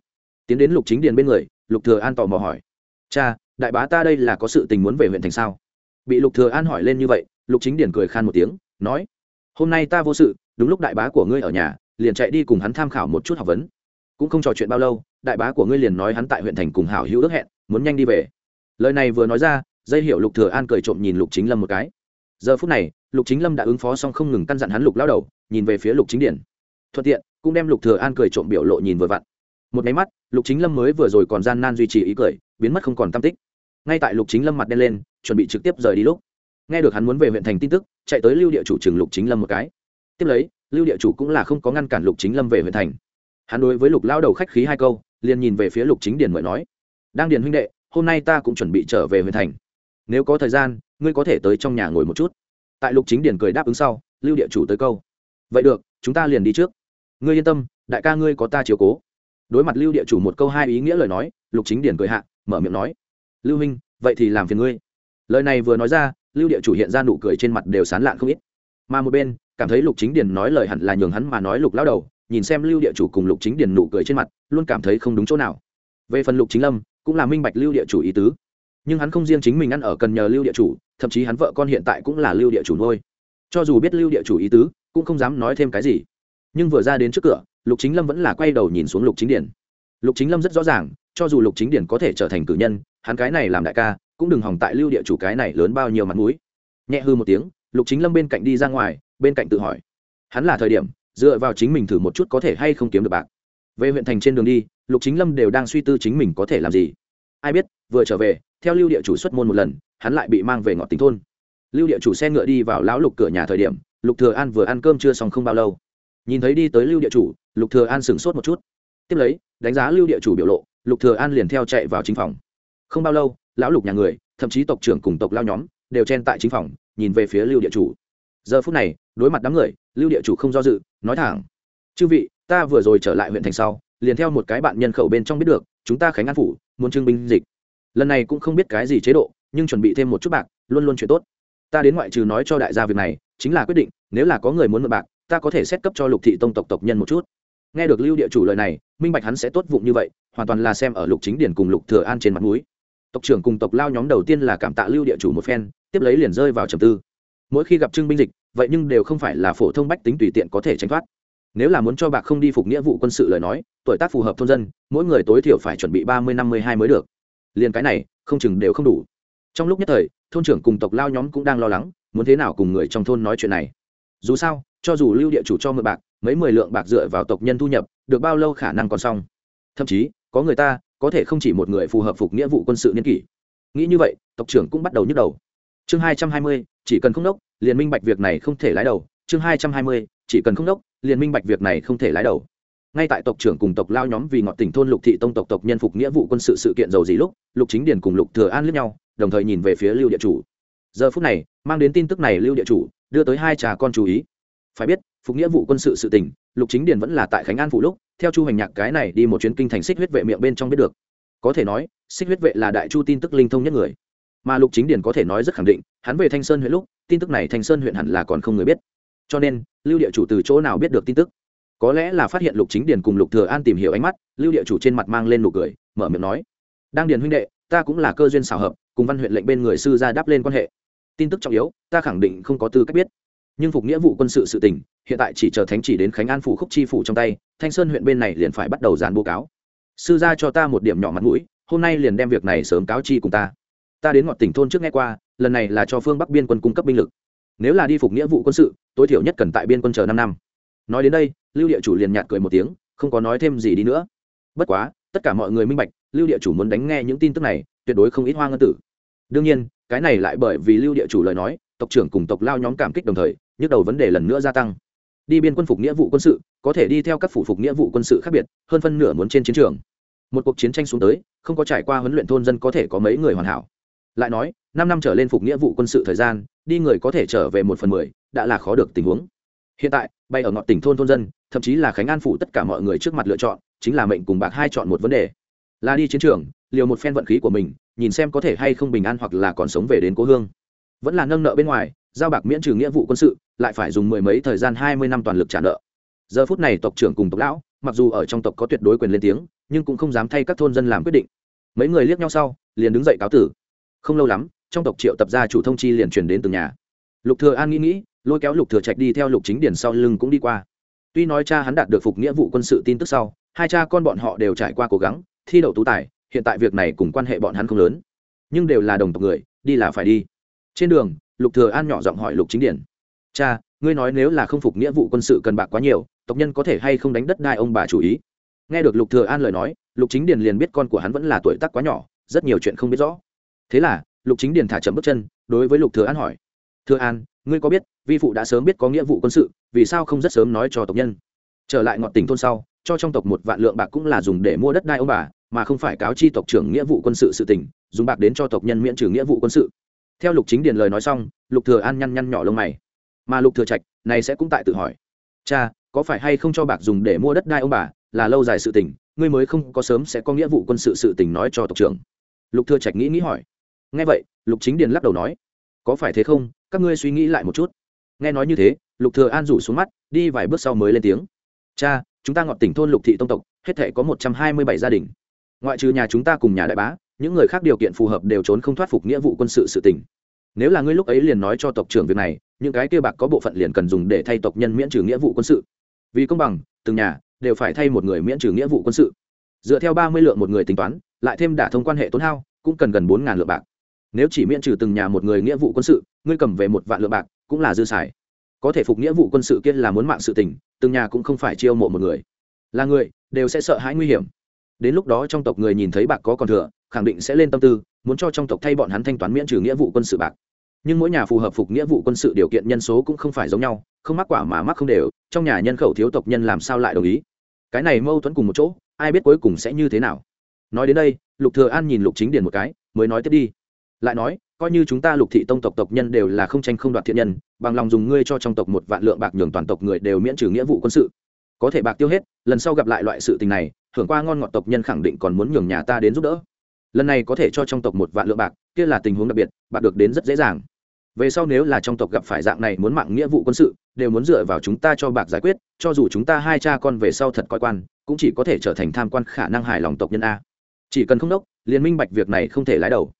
Tiến đến lục chính điền bên người, lục thừa an tò mò hỏi. Cha, đại bá ta đây là có sự tình muốn về huyện thành sao? Bị lục thừa an hỏi lên như vậy, lục chính điền cười khan một tiếng, nói, hôm nay ta vô sự, đúng lúc đại bá của ngươi ở nhà, liền chạy đi cùng hắn tham khảo một chút học vấn. Cũng không trò chuyện bao lâu đại bá của ngươi liền nói hắn tại huyện thành cùng hảo hữu ước hẹn, muốn nhanh đi về. Lời này vừa nói ra, dây hiệu lục thừa an cười trộm nhìn lục chính lâm một cái. Giờ phút này, lục chính lâm đã ứng phó xong không ngừng căn dặn hắn lục lao đầu, nhìn về phía lục chính điển thuận tiện, cũng đem lục thừa an cười trộm biểu lộ nhìn vừa vặn. Một máy mắt, lục chính lâm mới vừa rồi còn gian nan duy trì ý cười, biến mất không còn tâm tích. Ngay tại lục chính lâm mặt đen lên, chuẩn bị trực tiếp rời đi lúc. Nghe được hắn muốn về huyện thành tin tức, chạy tới lưu địa chủ trường lục chính lâm một cái. Tiếp lấy, lưu địa chủ cũng là không có ngăn cản lục chính lâm về huyện thành. Hắn đối với lục lao đầu khách khí hai câu liền nhìn về phía lục chính điền mời nói, đang điền huynh đệ, hôm nay ta cũng chuẩn bị trở về huyền thành. Nếu có thời gian, ngươi có thể tới trong nhà ngồi một chút. Tại lục chính điền cười đáp ứng sau, lưu địa chủ tới câu, vậy được, chúng ta liền đi trước. Ngươi yên tâm, đại ca ngươi có ta chiều cố. Đối mặt lưu địa chủ một câu hai ý nghĩa lời nói, lục chính điền cười hạ, mở miệng nói, lưu huynh, vậy thì làm phiền ngươi. Lời này vừa nói ra, lưu địa chủ hiện ra nụ cười trên mặt đều sán lạn không ít. Mà một bên, cảm thấy lục chính điền nói lời hẳn là nhường hắn mà nói lục lao đầu nhìn xem lưu địa chủ cùng lục chính điền nụ cười trên mặt, luôn cảm thấy không đúng chỗ nào. Về phần lục chính lâm, cũng là minh bạch lưu địa chủ ý tứ. Nhưng hắn không riêng chính mình ăn ở cần nhờ lưu địa chủ, thậm chí hắn vợ con hiện tại cũng là lưu địa chủ nuôi. Cho dù biết lưu địa chủ ý tứ, cũng không dám nói thêm cái gì. Nhưng vừa ra đến trước cửa, lục chính lâm vẫn là quay đầu nhìn xuống lục chính điển lục chính lâm rất rõ ràng, cho dù lục chính điển có thể trở thành cử nhân, hắn cái này làm đại ca, cũng đừng hòng tại lưu địa chủ cái này lớn bao nhiêu mặt mũi. Nhẹ hư một tiếng, lục chính lâm bên cạnh đi ra ngoài, bên cạnh tự hỏi. Hắn là thời điểm dựa vào chính mình thử một chút có thể hay không kiếm được bạc. Về huyện thành trên đường đi, lục chính lâm đều đang suy tư chính mình có thể làm gì. Ai biết, vừa trở về, theo lưu địa chủ xuất môn một lần, hắn lại bị mang về ngọn tính thôn. Lưu địa chủ xe ngựa đi vào lão lục cửa nhà thời điểm, lục thừa an vừa ăn cơm chưa xong không bao lâu. Nhìn thấy đi tới lưu địa chủ, lục thừa an sững sốt một chút. Tiếp lấy, đánh giá lưu địa chủ biểu lộ, lục thừa an liền theo chạy vào chính phòng. Không bao lâu, lão lục nhà người, thậm chí tộc trưởng cùng tộc lao nhóm, đều chen tại chính phòng, nhìn về phía lưu địa chủ. Giờ phút này, đối mặt đám người lưu địa chủ không do dự, nói thẳng. Chư vị, ta vừa rồi trở lại huyện thành sau, liền theo một cái bạn nhân khẩu bên trong biết được, chúng ta khánh an phủ, muốn trưng binh dịch. Lần này cũng không biết cái gì chế độ, nhưng chuẩn bị thêm một chút bạc, luôn luôn chuyện tốt. Ta đến ngoại trừ nói cho đại gia việc này, chính là quyết định, nếu là có người muốn mượn bạc, ta có thể xét cấp cho lục thị tông tộc tộc nhân một chút. Nghe được lưu địa chủ lời này, minh bạch hắn sẽ tốt vụng như vậy, hoàn toàn là xem ở lục chính điển cùng lục thừa an trên mặt núi tộc trưởng cùng tộc lao nhóm đầu tiên là cảm tạ lưu địa chủ một phen, tiếp lấy liền rơi vào trầm tư. Mỗi khi gặp trưng binh dịch vậy nhưng đều không phải là phổ thông bách tính tùy tiện có thể tránh thoát. Nếu là muốn cho bạc không đi phục nghĩa vụ quân sự lời nói, tuổi tác phù hợp thôn dân, mỗi người tối thiểu phải chuẩn bị ba mươi, năm mươi hai mới được. Liền cái này, không chừng đều không đủ. Trong lúc nhất thời, thôn trưởng cùng tộc lao nhóm cũng đang lo lắng, muốn thế nào cùng người trong thôn nói chuyện này. Dù sao, cho dù lưu địa chủ cho mượn bạc, mấy mười lượng bạc dựa vào tộc nhân thu nhập, được bao lâu khả năng còn xong. Thậm chí, có người ta, có thể không chỉ một người phù hợp phục nghĩa vụ quân sự niên kỷ. Nghĩ như vậy, tộc trưởng cũng bắt đầu nhức đầu. Chương hai trăm hai mươi, chỉ cần không đốc liền minh bạch việc này không thể lái đầu, chương hai trăm hai mươi, chỉ cần không đốc, liền minh bạch việc này không thể lái đầu. Ngay tại tộc trưởng cùng tộc lao nhóm vì ngọt tỉnh thôn lục thị tông tộc tộc nhân phục nghĩa vụ quân sự sự kiện giàu gì lúc, lục chính điền cùng lục thừa an lướt nhau, đồng thời nhìn về phía lưu địa chủ. Giờ phút này, mang đến tin tức này lưu địa chủ đưa tới hai trà con chú ý. Phải biết, phục nghĩa vụ quân sự sự tình, lục chính điền vẫn là tại khánh an phụ lúc, theo chu hành nhạc cái này đi một chuyến kinh thành xích huyết vệ miệng bên trong biết được. Có thể nói, xích huyết vệ là đại chu tin tức linh thông nhất người. Mà lục chính điền có thể nói rất khẳng định, hắn về thanh sơn huyện lúc tin tức này thanh sơn huyện hẳn là còn không người biết. Cho nên, lưu địa chủ từ chỗ nào biết được tin tức? Có lẽ là phát hiện lục chính điền cùng lục thừa an tìm hiểu ánh mắt, lưu địa chủ trên mặt mang lên nụ cười, mở miệng nói, đang điền huynh đệ, ta cũng là cơ duyên xảo hợp, cùng văn huyện lệnh bên người sư ra đáp lên quan hệ. Tin tức trọng yếu, ta khẳng định không có tư cách biết. Nhưng phục nghĩa vụ quân sự sự tình, hiện tại chỉ chờ thánh chỉ đến khánh an phủ khúc chi phủ trong tay, thanh sơn huyện bên này liền phải bắt đầu dàn bố cáo. Sư gia cho ta một điểm nhỏ mặt mũi, hôm nay liền đem việc này sớm cáo chi cùng ta. Ta đến ngọn tỉnh thôn trước nghe qua lần này là cho phương bắc biên quân cung cấp binh lực nếu là đi phục nghĩa vụ quân sự tối thiểu nhất cần tại biên quân chờ năm năm nói đến đây lưu địa chủ liền nhạt cười một tiếng không có nói thêm gì đi nữa bất quá tất cả mọi người minh bạch lưu địa chủ muốn đánh nghe những tin tức này tuyệt đối không ít hoa ngân tử đương nhiên cái này lại bởi vì lưu địa chủ lời nói tộc trưởng cùng tộc lao nhóm cảm kích đồng thời nhức đầu vấn đề lần nữa gia tăng đi biên quân phục nghĩa vụ quân sự có thể đi theo các phủ phục nghĩa vụ quân sự khác biệt hơn phân nửa muốn trên chiến trường một cuộc chiến tranh xuống tới không có trải qua huấn luyện thôn dân có thể có mấy người hoàn hảo lại nói, năm năm trở lên phục nghĩa vụ quân sự thời gian, đi người có thể trở về một phần mười, đã là khó được tình huống. Hiện tại, bay ở ngọn tỉnh thôn thôn dân, thậm chí là khánh an phủ tất cả mọi người trước mặt lựa chọn, chính là mệnh cùng bạc hai chọn một vấn đề. Là đi chiến trường, liều một phen vận khí của mình, nhìn xem có thể hay không bình an hoặc là còn sống về đến cố hương. Vẫn là nâng nợ bên ngoài, giao bạc miễn trừ nghĩa vụ quân sự, lại phải dùng mười mấy thời gian hai mươi năm toàn lực trả nợ. Giờ phút này tộc trưởng cùng tộc lão, mặc dù ở trong tộc có tuyệt đối quyền lên tiếng, nhưng cũng không dám thay các thôn dân làm quyết định. Mấy người liếc nhau sau, liền đứng dậy cáo tử không lâu lắm, trong tộc triệu tập gia chủ thông chi liền truyền đến từng nhà. Lục thừa an nghĩ nghĩ, lôi kéo lục thừa trạch đi theo lục chính điển sau lưng cũng đi qua. Tuy nói cha hắn đạt được phục nghĩa vụ quân sự tin tức sau, hai cha con bọn họ đều trải qua cố gắng, thi đậu tú tài, hiện tại việc này cùng quan hệ bọn hắn không lớn. Nhưng đều là đồng tộc người, đi là phải đi. Trên đường, lục thừa an nhỏ giọng hỏi lục chính điển cha, ngươi nói nếu là không phục nghĩa vụ quân sự cần bạc quá nhiều, tộc nhân có thể hay không đánh đất đai ông bà chủ ý? Nghe được lục thừa an lời nói, lục chính điền liền biết con của hắn vẫn là tuổi tác quá nhỏ, rất nhiều chuyện không biết rõ thế là, lục chính điền thả chậm bước chân, đối với lục thừa an hỏi, thừa an, ngươi có biết, vi phụ đã sớm biết có nghĩa vụ quân sự, vì sao không rất sớm nói cho tộc nhân? Trở lại ngọn tỉnh thôn sau, cho trong tộc một vạn lượng bạc cũng là dùng để mua đất đai ông bà, mà không phải cáo chi tộc trưởng nghĩa vụ quân sự sự tỉnh dùng bạc đến cho tộc nhân miễn trừ nghĩa vụ quân sự. Theo lục chính điền lời nói xong, lục thừa an nhăn nhăn nhỏ lông mày. Mà lục thừa trạch, này sẽ cũng tại tự hỏi, cha, có phải hay không cho bạc dùng để mua đất đai ông bà là lâu dài sự tình, ngươi mới không có sớm sẽ có nghĩa vụ quân sự sự tình nói cho tộc trưởng? Lục thừa trạch nghĩ nghĩ hỏi nghe vậy, lục chính điền lắc đầu nói, có phải thế không? Các ngươi suy nghĩ lại một chút. Nghe nói như thế, lục thừa an rủ xuống mắt, đi vài bước sau mới lên tiếng, cha, chúng ta ngọt tỉnh thôn lục thị tông tộc, hết thể có một trăm hai mươi bảy gia đình. Ngoại trừ nhà chúng ta cùng nhà đại bá, những người khác điều kiện phù hợp đều trốn không thoát phục nghĩa vụ quân sự sự tình. Nếu là ngươi lúc ấy liền nói cho tộc trưởng việc này, những cái kia bạc có bộ phận liền cần dùng để thay tộc nhân miễn trừ nghĩa vụ quân sự. Vì công bằng, từng nhà đều phải thay một người miễn trừ nghĩa vụ quân sự. Dựa theo ba mươi lượng một người tính toán, lại thêm đả thông quan hệ tốn hao, cũng cần gần bốn ngàn lượng bạc nếu chỉ miễn trừ từng nhà một người nghĩa vụ quân sự, ngươi cầm về một vạn lượng bạc cũng là dư xài. Có thể phục nghĩa vụ quân sự kia là muốn mạng sự tình, từng nhà cũng không phải chiêu mộ một người. Là người, đều sẽ sợ hãi nguy hiểm. Đến lúc đó trong tộc người nhìn thấy bạc có còn thừa, khẳng định sẽ lên tâm tư, muốn cho trong tộc thay bọn hắn thanh toán miễn trừ nghĩa vụ quân sự bạc. Nhưng mỗi nhà phù hợp phục nghĩa vụ quân sự điều kiện nhân số cũng không phải giống nhau, không mắc quả mà mắc không đều, trong nhà nhân khẩu thiếu tộc nhân làm sao lại đồng ý? Cái này mâu thuẫn cùng một chỗ, ai biết cuối cùng sẽ như thế nào? Nói đến đây, lục thừa an nhìn lục chính điền một cái, mới nói tiếp đi lại nói, coi như chúng ta lục thị tông tộc tộc nhân đều là không tranh không đoạt thiện nhân, bằng lòng dùng ngươi cho trong tộc một vạn lượng bạc nhường toàn tộc người đều miễn trừ nghĩa vụ quân sự. Có thể bạc tiêu hết, lần sau gặp lại loại sự tình này, thưởng qua ngon ngọt tộc nhân khẳng định còn muốn nhường nhà ta đến giúp đỡ. Lần này có thể cho trong tộc một vạn lượng bạc, kia là tình huống đặc biệt, bạc được đến rất dễ dàng. Về sau nếu là trong tộc gặp phải dạng này muốn mạng nghĩa vụ quân sự, đều muốn dựa vào chúng ta cho bạc giải quyết, cho dù chúng ta hai cha con về sau thật coi quan, cũng chỉ có thể trở thành tham quan khả năng hài lòng tộc nhân a. Chỉ cần không đốc liên minh bạch việc này không thể lái đầu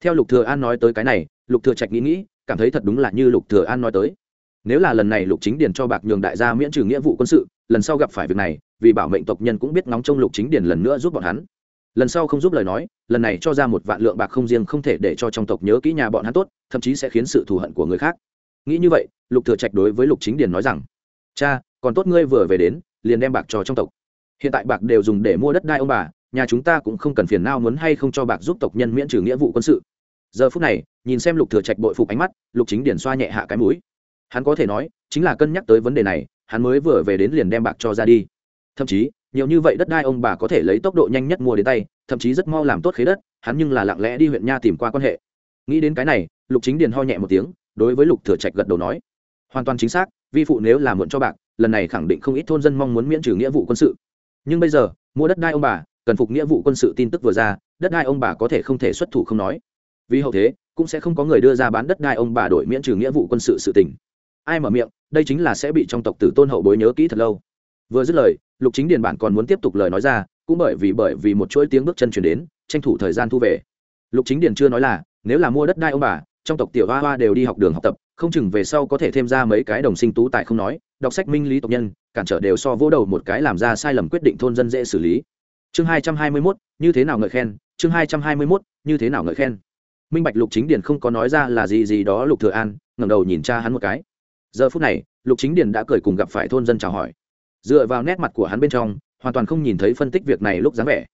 theo lục thừa an nói tới cái này, lục thừa trạch nghĩ nghĩ, cảm thấy thật đúng là như lục thừa an nói tới. Nếu là lần này lục chính điền cho bạc nhường đại gia miễn trừ nghĩa vụ quân sự, lần sau gặp phải việc này, vì bảo mệnh tộc nhân cũng biết ngóng trông lục chính điền lần nữa giúp bọn hắn. Lần sau không giúp lời nói, lần này cho ra một vạn lượng bạc không riêng không thể để cho trong tộc nhớ kỹ nhà bọn hắn tốt, thậm chí sẽ khiến sự thù hận của người khác. Nghĩ như vậy, lục thừa trạch đối với lục chính điền nói rằng, cha, còn tốt ngươi vừa về đến, liền đem bạc cho trong tộc. Hiện tại bạc đều dùng để mua đất đai ông bà nhà chúng ta cũng không cần phiền nao muốn hay không cho bạc giúp tộc nhân miễn trừ nghĩa vụ quân sự. Giờ phút này, nhìn xem lục thừa trạch bội phục ánh mắt, lục chính điền xoa nhẹ hạ cái mũi. Hắn có thể nói, chính là cân nhắc tới vấn đề này, hắn mới vừa về đến liền đem bạc cho ra đi. Thậm chí, nhiều như vậy đất đai ông bà có thể lấy tốc độ nhanh nhất mua đến tay, thậm chí rất mau làm tốt khế đất, hắn nhưng là lặng lẽ đi huyện nha tìm qua quan hệ. Nghĩ đến cái này, lục chính điền ho nhẹ một tiếng, đối với lục thừa trạch gật đầu nói, hoàn toàn chính xác, vi phụ nếu làm muộn cho bạc, lần này khẳng định không ít thôn dân mong muốn miễn trừ nghĩa vụ quân sự. Nhưng bây giờ, mua đất đai ông bà cần phục nghĩa vụ quân sự tin tức vừa ra, đất đai ông bà có thể không thể xuất thủ không nói. Vì hậu thế, cũng sẽ không có người đưa ra bán đất đai ông bà đổi miễn trừ nghĩa vụ quân sự sự tình. Ai mở miệng, đây chính là sẽ bị trong tộc tử tôn hậu bối nhớ kỹ thật lâu. Vừa dứt lời, lục chính điền bản còn muốn tiếp tục lời nói ra, cũng bởi vì bởi vì một chuỗi tiếng bước chân chuyển đến, tranh thủ thời gian thu về. Lục chính điền chưa nói là, nếu là mua đất đai ông bà, trong tộc tiểu hoa hoa đều đi học đường học tập, không chừng về sau có thể thêm ra mấy cái đồng sinh tú tại không nói, đọc sách minh lý tộc nhân, cản trở đều so vỗ đầu một cái làm ra sai lầm quyết định thôn dân dễ xử lý chương hai trăm hai mươi mốt, như thế nào ngợi khen? Chương hai trăm hai mươi mốt, như thế nào ngợi khen? Minh bạch lục chính điền không có nói ra là gì gì đó, lục thừa an ngẩng đầu nhìn cha hắn một cái. Giờ phút này, lục chính điền đã cười cùng gặp phải thôn dân chào hỏi. Dựa vào nét mặt của hắn bên trong, hoàn toàn không nhìn thấy phân tích việc này lúc dáng vẻ.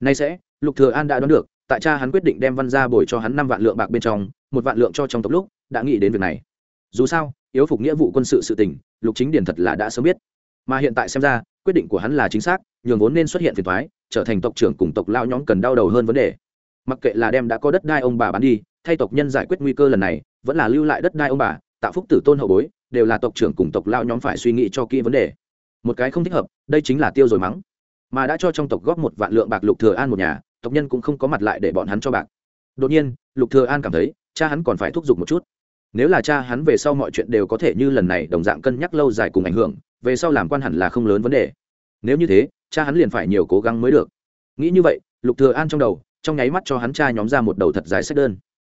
Nay sẽ, lục thừa an đã đoán được, tại cha hắn quyết định đem văn gia bồi cho hắn năm vạn lượng bạc bên trong, một vạn lượng cho trong tộc lúc, đã nghĩ đến việc này. Dù sao, yếu phục nghĩa vụ quân sự sự tình, lục chính điển thật là đã sớm biết. Mà hiện tại xem ra, quyết định của hắn là chính xác nhường vốn nên xuất hiện phiền toái trở thành tộc trưởng cùng tộc lao nhóm cần đau đầu hơn vấn đề. Mặc kệ là đem đã có đất đai ông bà bán đi, thay tộc nhân giải quyết nguy cơ lần này, vẫn là lưu lại đất đai ông bà, tạo phúc tử tôn hậu bối, đều là tộc trưởng cùng tộc lao nhóm phải suy nghĩ cho kỹ vấn đề. Một cái không thích hợp, đây chính là tiêu rồi mắng. Mà đã cho trong tộc góp một vạn lượng bạc lục thừa an một nhà, tộc nhân cũng không có mặt lại để bọn hắn cho bạc. Đột nhiên, lục thừa an cảm thấy, cha hắn còn phải thúc giục một chút. Nếu là cha hắn về sau mọi chuyện đều có thể như lần này đồng dạng cân nhắc lâu dài cùng ảnh hưởng, về sau làm quan hẳn là không lớn vấn đề nếu như thế, cha hắn liền phải nhiều cố gắng mới được. Nghĩ như vậy, lục thừa an trong đầu, trong nháy mắt cho hắn cha nhóm ra một đầu thật dài sách đơn.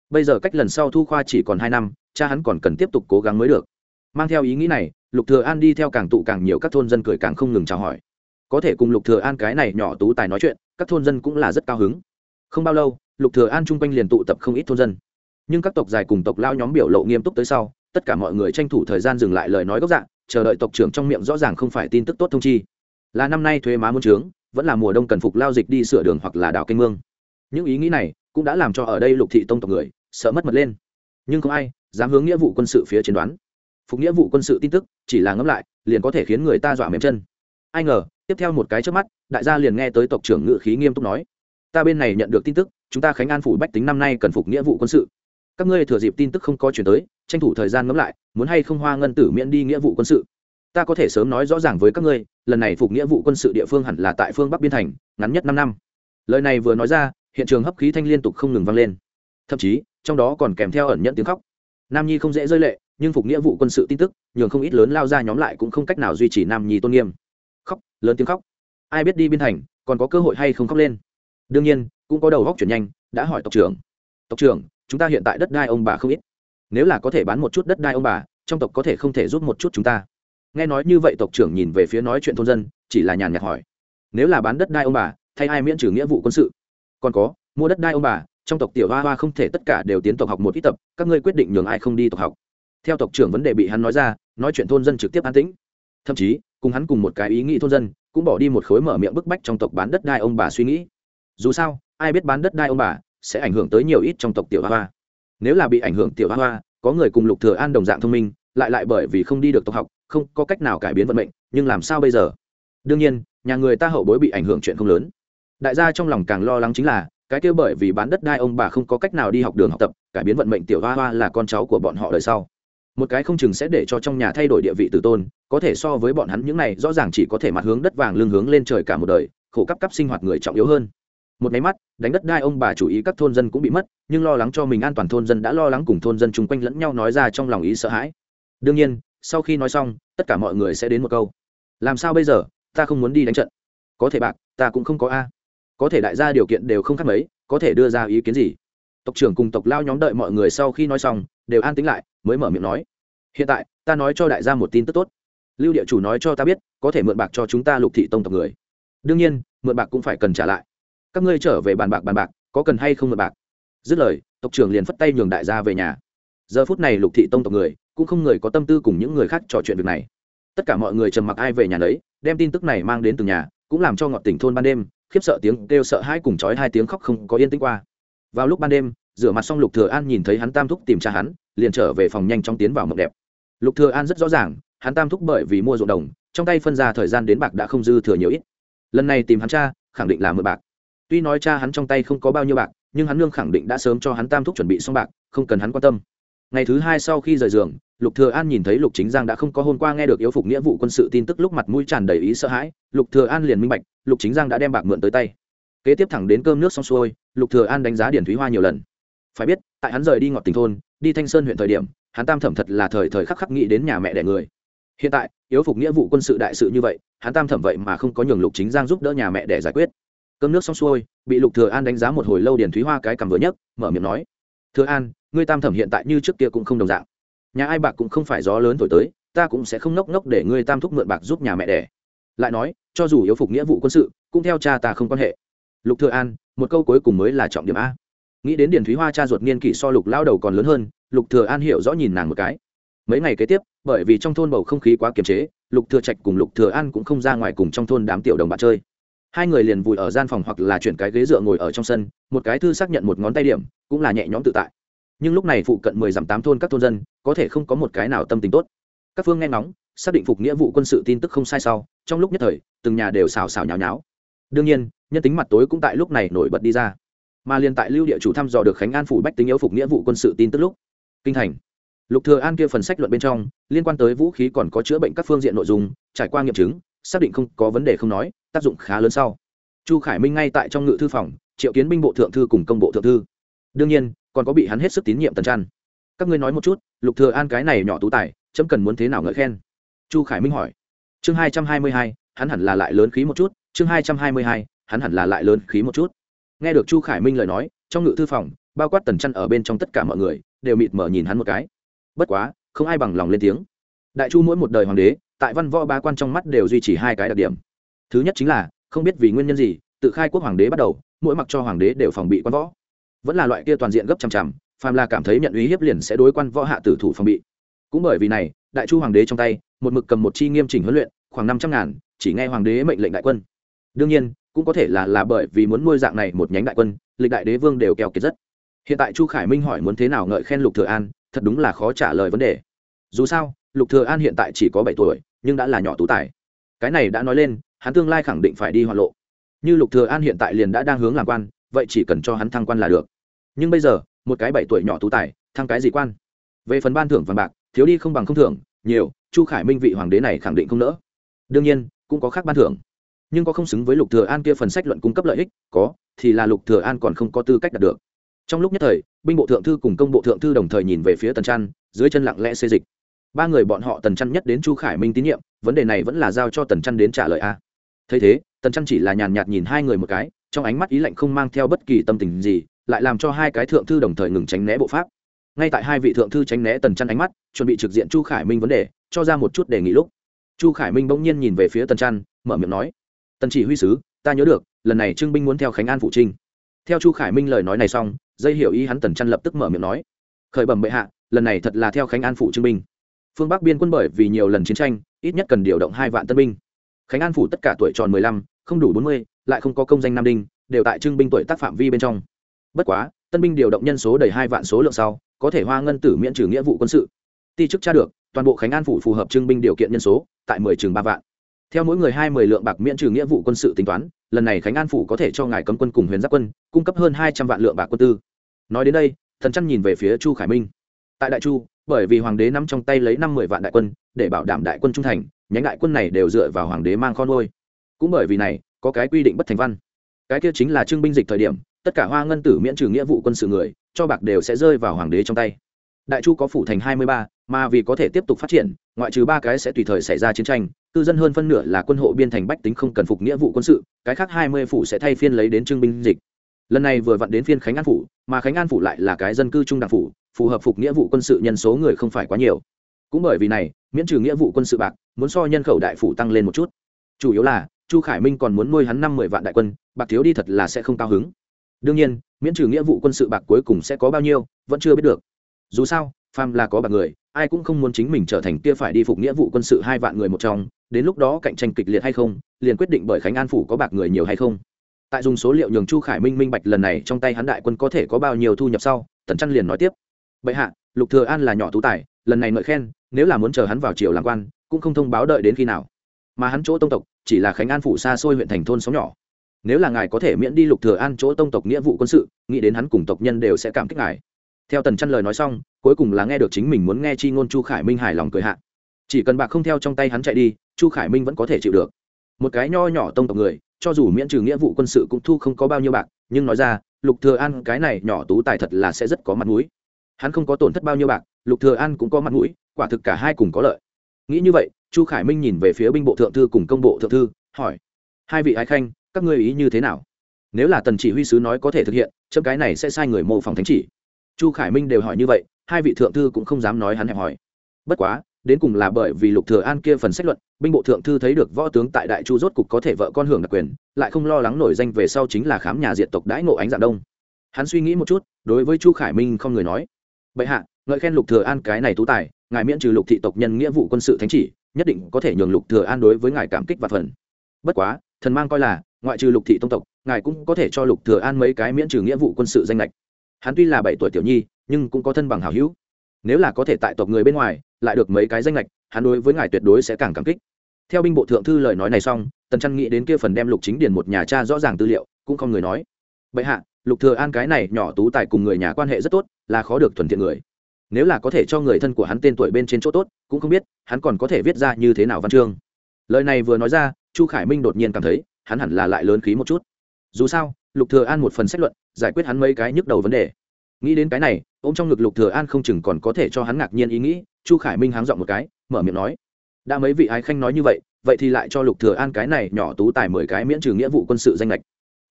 Bây giờ cách lần sau thu khoa chỉ còn hai năm, cha hắn còn cần tiếp tục cố gắng mới được. Mang theo ý nghĩ này, lục thừa an đi theo càng tụ càng nhiều các thôn dân cười càng không ngừng chào hỏi. Có thể cùng lục thừa an cái này nhỏ tú tài nói chuyện, các thôn dân cũng là rất cao hứng. Không bao lâu, lục thừa an trung quanh liền tụ tập không ít thôn dân. Nhưng các tộc dài cùng tộc lao nhóm biểu lộ nghiêm túc tới sau, tất cả mọi người tranh thủ thời gian dừng lại lời nói gốc dạng chờ đợi tộc trưởng trong miệng rõ ràng không phải tin tức tốt thông chi là năm nay thuế má muốn trướng, vẫn là mùa đông cần phục lao dịch đi sửa đường hoặc là đào kênh mương. Những ý nghĩ này cũng đã làm cho ở đây lục thị tông tộc người sợ mất mật lên. Nhưng không ai dám hướng nghĩa vụ quân sự phía chiến đoán. Phục nghĩa vụ quân sự tin tức chỉ là ngẫm lại, liền có thể khiến người ta dọa mềm chân. Ai ngờ, tiếp theo một cái trước mắt, đại gia liền nghe tới tộc trưởng ngự khí nghiêm túc nói, ta bên này nhận được tin tức, chúng ta khánh an phủ bách tính năm nay cần phục nghĩa vụ quân sự. Các ngươi thừa dịp tin tức không có chuyển tới, tranh thủ thời gian ngẫm lại, muốn hay không hoa ngân tử miễn đi nghĩa vụ quân sự. Ta có thể sớm nói rõ ràng với các ngươi lần này phục nghĩa vụ quân sự địa phương hẳn là tại phương bắc biên thành, ngắn nhất năm năm. Lời này vừa nói ra, hiện trường hấp khí thanh liên tục không ngừng vang lên. Thậm chí, trong đó còn kèm theo ẩn nhận tiếng khóc. Nam nhi không dễ rơi lệ, nhưng phục nghĩa vụ quân sự tin tức, nhường không ít lớn lao ra nhóm lại cũng không cách nào duy trì nam nhi tôn nghiêm. Khóc, lớn tiếng khóc. Ai biết đi biên thành, còn có cơ hội hay không khóc lên? Đương nhiên, cũng có đầu góc chuyển nhanh, đã hỏi tộc trưởng. Tộc trưởng, chúng ta hiện tại đất đai ông bà không ít. Nếu là có thể bán một chút đất đai ông bà, trong tộc có thể không thể giúp một chút chúng ta nghe nói như vậy tộc trưởng nhìn về phía nói chuyện thôn dân, chỉ là nhàn nhạt hỏi. Nếu là bán đất đai ông bà, thay ai miễn trừ nghĩa vụ quân sự? Còn có, mua đất đai ông bà, trong tộc tiểu hoa hoa không thể tất cả đều tiến tộc học một ít tập, các ngươi quyết định nhường ai không đi tộc học. Theo tộc trưởng vấn đề bị hắn nói ra, nói chuyện thôn dân trực tiếp an tĩnh. Thậm chí, cùng hắn cùng một cái ý nghĩ thôn dân, cũng bỏ đi một khối mở miệng bức bách trong tộc bán đất đai ông bà suy nghĩ. Dù sao, ai biết bán đất đai ông bà sẽ ảnh hưởng tới nhiều ít trong tộc tiểu hoa hoa. Nếu là bị ảnh hưởng tiểu hoa hoa, có người cùng lục thừa an đồng dạng thông minh, lại lại bởi vì không đi được tộc học không có cách nào cải biến vận mệnh, nhưng làm sao bây giờ? Đương nhiên, nhà người ta hậu bối bị ảnh hưởng chuyện không lớn. Đại gia trong lòng càng lo lắng chính là, cái kia bởi vì bán đất đai ông bà không có cách nào đi học đường học tập, cải biến vận mệnh tiểu hoa hoa là con cháu của bọn họ đời sau. Một cái không chừng sẽ để cho trong nhà thay đổi địa vị tử tôn, có thể so với bọn hắn những này, rõ ràng chỉ có thể mặt hướng đất vàng lương hướng lên trời cả một đời, khổ cấp cấp sinh hoạt người trọng yếu hơn. Một máy mắt, đánh đất đai ông bà chủ ý các thôn dân cũng bị mất, nhưng lo lắng cho mình an toàn thôn dân đã lo lắng cùng thôn dân chung quanh lẫn nhau nói ra trong lòng ý sợ hãi. Đương nhiên sau khi nói xong, tất cả mọi người sẽ đến một câu. Làm sao bây giờ? Ta không muốn đi đánh trận. Có thể bạc, ta cũng không có a. Có thể đại gia điều kiện đều không khác mấy, có thể đưa ra ý kiến gì? Tộc trưởng cùng tộc lao nhóm đợi mọi người sau khi nói xong, đều an tính lại, mới mở miệng nói. Hiện tại, ta nói cho đại gia một tin tức tốt. Lưu địa chủ nói cho ta biết, có thể mượn bạc cho chúng ta lục thị tông tộc người. Đương nhiên, mượn bạc cũng phải cần trả lại. Các ngươi trở về bàn bạc bàn bạc, có cần hay không mượn bạc? Dứt lời, tộc trưởng liền phất tay nhường đại gia về nhà. Giờ phút này lục thị tông tộc người cũng không người có tâm tư cùng những người khác trò chuyện việc này. Tất cả mọi người trầm mặc ai về nhà đấy đem tin tức này mang đến từng nhà, cũng làm cho ngọt tỉnh thôn ban đêm, khiếp sợ tiếng kêu sợ hai cùng chói hai tiếng khóc không có yên tĩnh qua. Vào lúc ban đêm, rửa mặt xong lục thừa an nhìn thấy hắn tam thúc tìm cha hắn, liền trở về phòng nhanh chóng tiến vào mộng đẹp. Lục thừa an rất rõ ràng, hắn tam thúc bởi vì mua ruộng đồng, trong tay phân ra thời gian đến bạc đã không dư thừa nhiều ít. Lần này tìm hắn cha, khẳng định là mượn bạc. Tuy nói cha hắn trong tay không có bao nhiêu bạc, nhưng hắn nương khẳng định đã sớm cho hắn tam thúc chuẩn bị xong bạc, không cần hắn quan tâm ngày thứ hai sau khi rời giường lục thừa an nhìn thấy lục chính giang đã không có hôm qua nghe được yếu phục nghĩa vụ quân sự tin tức lúc mặt mũi tràn đầy ý sợ hãi lục thừa an liền minh bạch lục chính giang đã đem bạc mượn tới tay. Kế tiếp thẳng đến cơm nước xong xuôi lục thừa an đánh giá điển thúy hoa nhiều lần. Phải biết tại hắn rời đi ngọt tình thôn đi thanh sơn huyện thời điểm hắn tam thẩm thật là thời thời khắc khắc nghĩ đến nhà mẹ đẻ người. Hiện tại yếu phục nghĩa vụ quân sự đại sự như vậy hắn tam thẩm vậy mà không có nhường lục chính giang giúp đỡ nhà mẹ đẻ giải quyết. Cơm nước xong xuôi bị lục thừa an đánh giá một hồi lâu điển thúy hoa cái cầm vừa nhất, mở miệng nói thừa an ngươi tam thẩm hiện tại như trước kia cũng không đồng dạng. Nhà ai bạc cũng không phải gió lớn thổi tới, ta cũng sẽ không nốc nốc để ngươi tam thúc mượn bạc giúp nhà mẹ đẻ. Lại nói, cho dù yếu phục nghĩa vụ quân sự, cũng theo cha ta không quan hệ. Lục thừa an, một câu cuối cùng mới là trọng điểm a. Nghĩ đến điển thúy hoa cha ruột niên kỷ so lục lao đầu còn lớn hơn, lục thừa an hiểu rõ nhìn nàng một cái. Mấy ngày kế tiếp, bởi vì trong thôn bầu không khí quá kiềm chế, lục thừa trạch cùng lục thừa an cũng không ra ngoài cùng trong thôn đám tiểu đồng bạn chơi. Hai người liền vùi ở gian phòng hoặc là chuyển cái ghế dựa ngồi ở trong sân, một cái thư xác nhận một ngón tay điểm, cũng là nhẹ nhõm tự tại nhưng lúc này phụ cận mười dặm tám thôn các thôn dân, có thể không có một cái nào tâm tình tốt. Các phương nghe ngóng, xác định phục nghĩa vụ quân sự tin tức không sai sau, trong lúc nhất thời, từng nhà đều xào xào nháo nháo. Đương nhiên, nhân tính mặt tối cũng tại lúc này nổi bật đi ra. Mà liền tại lưu địa chủ thăm dò được khánh an phủ bách tính yếu phục nghĩa vụ quân sự tin tức lúc, kinh thành. Lục thừa an kia phần sách luận bên trong, liên quan tới vũ khí còn có chữa bệnh các phương diện nội dung, trải qua nghiệm chứng, xác định không có vấn đề không nói, tác dụng khá lớn sau. Chu khải minh ngay tại trong ngự thư phòng, triệu kiến binh bộ thượng thư cùng công bộ thượng thư. Đương nhiên còn có bị hắn hết sức tín nhiệm tần trăn. Các ngươi nói một chút, lục thừa an cái này nhỏ tú tài, chấm cần muốn thế nào ngợi khen? Chu khải minh hỏi. Chương hai trăm hai mươi hai, hắn hẳn là lại lớn khí một chút. Chương hai trăm hai mươi hai, hắn hẳn là lại lớn khí một chút. Nghe được chu khải minh lời nói, trong ngự thư phòng, bao quát tần trăn ở bên trong tất cả mọi người, đều mịt mở nhìn hắn một cái. Bất quá, không ai bằng lòng lên tiếng. Đại chu mỗi một đời hoàng đế, tại văn võ ba quan trong mắt đều duy trì hai cái đặc điểm. Thứ nhất chính là, không biết vì nguyên nhân gì, tự khai quốc hoàng đế bắt đầu, mỗi mặc cho hoàng đế đều phòng bị quan võ vẫn là loại kia toàn diện gấp chằm chằm, phàm là cảm thấy nhận uy hiếp liền sẽ đối quan võ hạ tử thủ phòng bị. Cũng bởi vì này, đại chu hoàng đế trong tay, một mực cầm một chi nghiêm chỉnh huấn luyện, khoảng năm trăm ngàn, chỉ nghe hoàng đế mệnh lệnh đại quân. Đương nhiên, cũng có thể là là bởi vì muốn nuôi dạng này một nhánh đại quân, lịch đại đế vương đều kèo kiệt rất. Hiện tại chu khải minh hỏi muốn thế nào ngợi khen lục thừa an, thật đúng là khó trả lời vấn đề. Dù sao, lục thừa an hiện tại chỉ có bảy tuổi, nhưng đã là nhỏ tú tài. Cái này đã nói lên, hắn tương lai khẳng định phải đi hoạn lộ. Như lục thừa an hiện tại liền đã đang hướng làm quan vậy chỉ cần cho hắn thăng quan là được. Nhưng bây giờ, một cái bảy tuổi nhỏ tú tài, thăng cái gì quan? Về phần ban thưởng vàng bạc, thiếu đi không bằng không thưởng, nhiều, chu khải minh vị hoàng đế này khẳng định không nỡ. Đương nhiên, cũng có khác ban thưởng. Nhưng có không xứng với lục thừa an kia phần sách luận cung cấp lợi ích, có, thì là lục thừa an còn không có tư cách đạt được. Trong lúc nhất thời, binh bộ thượng thư cùng công bộ thượng thư đồng thời nhìn về phía tần trăn, dưới chân lặng lẽ xê dịch. Ba người bọn họ tần trăn nhất đến chu khải minh tín nhiệm, vấn đề này vẫn là giao cho tần trăn đến trả lời a. Thấy thế, tần trăn chỉ là nhàn nhạt nhìn hai người một cái trong ánh mắt ý lạnh không mang theo bất kỳ tâm tình gì, lại làm cho hai cái thượng thư đồng thời ngừng tránh né bộ pháp. Ngay tại hai vị thượng thư tránh né tần trăn ánh mắt, chuẩn bị trực diện chu khải minh vấn đề, cho ra một chút đề nghị lúc. Chu khải minh bỗng nhiên nhìn về phía tần trăn, mở miệng nói, tần chỉ huy sứ, ta nhớ được, lần này trương binh muốn theo khánh an phụ trinh. Theo chu khải minh lời nói này xong, dây hiểu ý hắn tần trăn lập tức mở miệng nói, khởi bẩm bệ hạ, lần này thật là theo khánh an phụ trương binh. Phương bắc biên quân bởi vì nhiều lần chiến tranh, ít nhất cần điều động hai vạn tân binh. Khánh an phủ tất cả tuổi tròn mười lăm, không đủ bốn mươi lại không có công danh nam đinh, đều tại trưng binh tuổi tác phạm vi bên trong. Bất quá, tân binh điều động nhân số đầy hai vạn số lượng sau, có thể hoa ngân tử miễn trừ nghĩa vụ quân sự. Ti chức tra được, toàn bộ khánh an phủ phù hợp trưng binh điều kiện nhân số, tại mười trường ba vạn. Theo mỗi người hai mươi lượng bạc miễn trừ nghĩa vụ quân sự tính toán, lần này khánh an phủ có thể cho ngài cấm quân cùng huyền giáp quân, cung cấp hơn hai trăm vạn lượng bạc quân tư. Nói đến đây, thần chăn nhìn về phía chu khải minh. Tại đại chu, bởi vì hoàng đế nắm trong tay lấy năm mươi vạn đại quân, để bảo đảm đại quân trung thành, nhánh đại quân này đều dựa vào hoàng đế mang con nuôi. Cũng bởi vì này có cái quy định bất thành văn. Cái kia chính là trưng binh dịch thời điểm, tất cả hoa ngân tử miễn trừ nghĩa vụ quân sự người, cho bạc đều sẽ rơi vào hoàng đế trong tay. Đại chu có phủ thành hai mươi ba, mà vì có thể tiếp tục phát triển, ngoại trừ ba cái sẽ tùy thời xảy ra chiến tranh, cư dân hơn phân nửa là quân hộ biên thành bách tính không cần phục nghĩa vụ quân sự, cái khác hai mươi phủ sẽ thay phiên lấy đến trưng binh dịch. Lần này vừa vặn đến phiên khánh an phủ, mà khánh an phủ lại là cái dân cư trung đảng phủ, phù hợp phục nghĩa vụ quân sự nhân số người không phải quá nhiều. Cũng bởi vì này, miễn trừ nghĩa vụ quân sự bạc, muốn so nhân khẩu đại phủ tăng lên một chút. Chủ yếu là chu khải minh còn muốn nuôi hắn năm mười vạn đại quân, bạc thiếu đi thật là sẽ không cao hứng. Đương nhiên, miễn trừ nghĩa vụ quân sự bạc cuối cùng sẽ có bao nhiêu, vẫn chưa biết được. Dù sao pham là có bạc người, ai cũng không muốn chính mình trở thành kia phải đi phục nghĩa vụ quân sự hai vạn người một trong, đến lúc đó cạnh tranh kịch liệt hay không, liền quyết định bởi khánh an phủ có bạc người nhiều hay không. Tại dùng số liệu nhường chu khải minh minh bạch lần này trong tay hắn đại quân có thể có bao nhiêu thu nhập sau, tần trăn liền nói tiếp. Bệ hạ, lục thừa an là nhỏ tú tài, lần này ngợi khen, nếu là muốn chờ hắn vào triều làm quan, cũng không thông báo đợi đến khi nào mà hắn chỗ tông tộc chỉ là khánh an phủ xa xôi huyện thành thôn xóm nhỏ. Nếu là ngài có thể miễn đi lục thừa an chỗ tông tộc nghĩa vụ quân sự, nghĩ đến hắn cùng tộc nhân đều sẽ cảm kích ngài. Theo tần chăn lời nói xong, cuối cùng là nghe được chính mình muốn nghe chi ngôn chu khải minh hài lòng cười hạ. Chỉ cần bạc không theo trong tay hắn chạy đi, chu khải minh vẫn có thể chịu được. Một cái nho nhỏ tông tộc người, cho dù miễn trừ nghĩa vụ quân sự cũng thu không có bao nhiêu bạc, nhưng nói ra, lục thừa an cái này nhỏ tú tài thật là sẽ rất có mặt mũi. Hắn không có tổn thất bao nhiêu bạc, lục thừa an cũng có mặt mũi, quả thực cả hai cùng có lợi. Nghĩ như vậy chu khải minh nhìn về phía binh bộ thượng thư cùng công bộ thượng thư, hỏi, hai vị ái khanh, các ngươi ý như thế nào? Nếu là tần chỉ huy sứ nói có thể thực hiện, chấm cái này sẽ sai người mô phỏng thánh chỉ. Chu khải minh đều hỏi như vậy, hai vị thượng thư cũng không dám nói hắn hẹp hỏi bất quá, đến cùng là bởi vì lục thừa an kia phần sách luận, binh bộ thượng thư thấy được võ tướng tại đại chu rốt cục có thể vợ con hưởng đặc quyền, lại không lo lắng nổi danh về sau chính là khám nhà diện tộc đãi ngộ ánh dạng đông. Hắn suy nghĩ một chút, đối với chu khải minh không người nói, bệ hạ, ngợi khen lục thừa an cái này tú tài, ngài miễn trừ lục thị tộc nhân nghĩa vụ quân sự thánh chỉ nhất định có thể nhường lục thừa an đối với ngài cảm kích và phần. Bất quá, thần mang coi là, ngoại trừ lục thị tông tộc, ngài cũng có thể cho lục thừa an mấy cái miễn trừ nghĩa vụ quân sự danh lệch. Hắn tuy là bảy tuổi tiểu nhi, nhưng cũng có thân bằng hảo hữu. Nếu là có thể tại tộc người bên ngoài, lại được mấy cái danh lệch, hắn đối với ngài tuyệt đối sẽ càng cảm kích. Theo binh bộ thượng thư lời nói này xong, tần trăn nghĩ đến kia phần đem lục chính điền một nhà cha rõ ràng tư liệu, cũng không người nói. Bệ hạ, lục thừa an cái này nhỏ tú tài cùng người nhà quan hệ rất tốt, là khó được thuần thiện người nếu là có thể cho người thân của hắn tên tuổi bên trên chỗ tốt, cũng không biết hắn còn có thể viết ra như thế nào văn chương. Lời này vừa nói ra, chu khải minh đột nhiên cảm thấy hắn hẳn là lại lớn khí một chút. Dù sao, lục thừa an một phần sách luận, giải quyết hắn mấy cái nhức đầu vấn đề. Nghĩ đến cái này, ôm trong ngực lục thừa an không chừng còn có thể cho hắn ngạc nhiên ý nghĩ, chu khải minh háng giọng một cái, mở miệng nói, đã mấy vị ái khanh nói như vậy vậy thì lại cho lục thừa an cái này nhỏ tú tài mười cái miễn trừ nghĩa vụ quân sự danh lệch.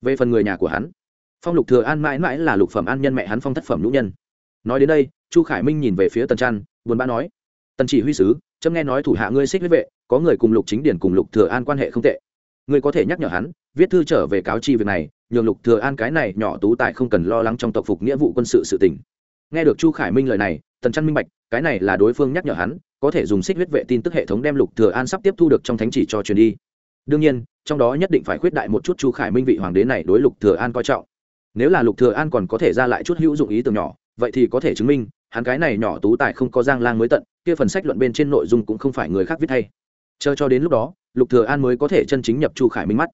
Về phần người nhà của hắn, phong lục thừa an mãi mãi là lục phẩm an nhân mẹ hắn phong thất phẩm nhũ nhân nói đến đây, chu khải minh nhìn về phía tần trăn, buồn bã nói, tần chỉ huy sứ trâm nghe nói thủ hạ ngươi xích huyết vệ, có người cùng lục chính điển cùng lục thừa an quan hệ không tệ. Ngươi có thể nhắc nhở hắn, viết thư trở về cáo chi việc này, nhường lục thừa an cái này nhỏ tú tài không cần lo lắng trong tộc phục nghĩa vụ quân sự sự tình. Nghe được chu khải minh lời này, tần Trăn minh bạch, cái này là đối phương nhắc nhở hắn, có thể dùng xích huyết vệ tin tức hệ thống đem lục thừa an sắp tiếp thu được trong thánh chỉ cho truyền đi. Đương nhiên, trong đó nhất định phải khuyết đại một chút chu khải minh vị hoàng đế này đối lục thừa an coi trọng. Nếu là lục thừa an còn có thể ra lại chút hữu dụng ý tưởng nhỏ vậy thì có thể chứng minh, hắn cái này nhỏ tú tài không có giang lang mới tận, kia phần sách luận bên trên nội dung cũng không phải người khác viết thay chờ cho đến lúc đó, lục thừa an mới có thể chân chính nhập chu khải minh mắt.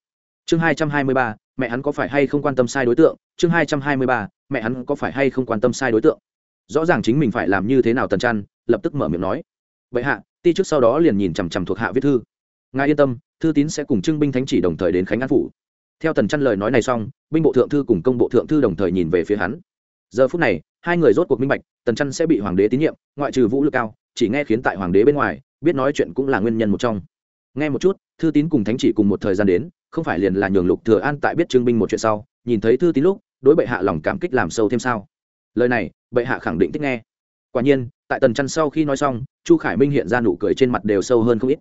Chương hai trăm hai mươi ba, mẹ hắn có phải hay không quan tâm sai đối tượng? Chương hai trăm hai mươi ba, mẹ hắn có phải hay không quan tâm sai đối tượng? Rõ ràng chính mình phải làm như thế nào tần trăn, lập tức mở miệng nói. Vậy hạ, ti trước sau đó liền nhìn chằm chằm thuộc hạ viết thư. Ngài yên tâm, thư tín sẽ cùng trưng binh thánh chỉ đồng thời đến khánh an phủ. Theo tần trăn lời nói này xong, binh bộ thượng thư cùng công bộ thượng thư đồng thời nhìn về phía hắn. Giờ phút này hai người rốt cuộc minh bạch, tần chăn sẽ bị hoàng đế tín nhiệm, ngoại trừ vũ lực cao, chỉ nghe khiến tại hoàng đế bên ngoài, biết nói chuyện cũng là nguyên nhân một trong. Nghe một chút, thư tín cùng thánh chỉ cùng một thời gian đến, không phải liền là nhường lục thừa an tại biết trương binh một chuyện sau, nhìn thấy thư tín lúc, đối bệ hạ lòng cảm kích làm sâu thêm sao. Lời này, bệ hạ khẳng định thích nghe. Quả nhiên, tại tần chăn sau khi nói xong, chu khải minh hiện ra nụ cười trên mặt đều sâu hơn không ít.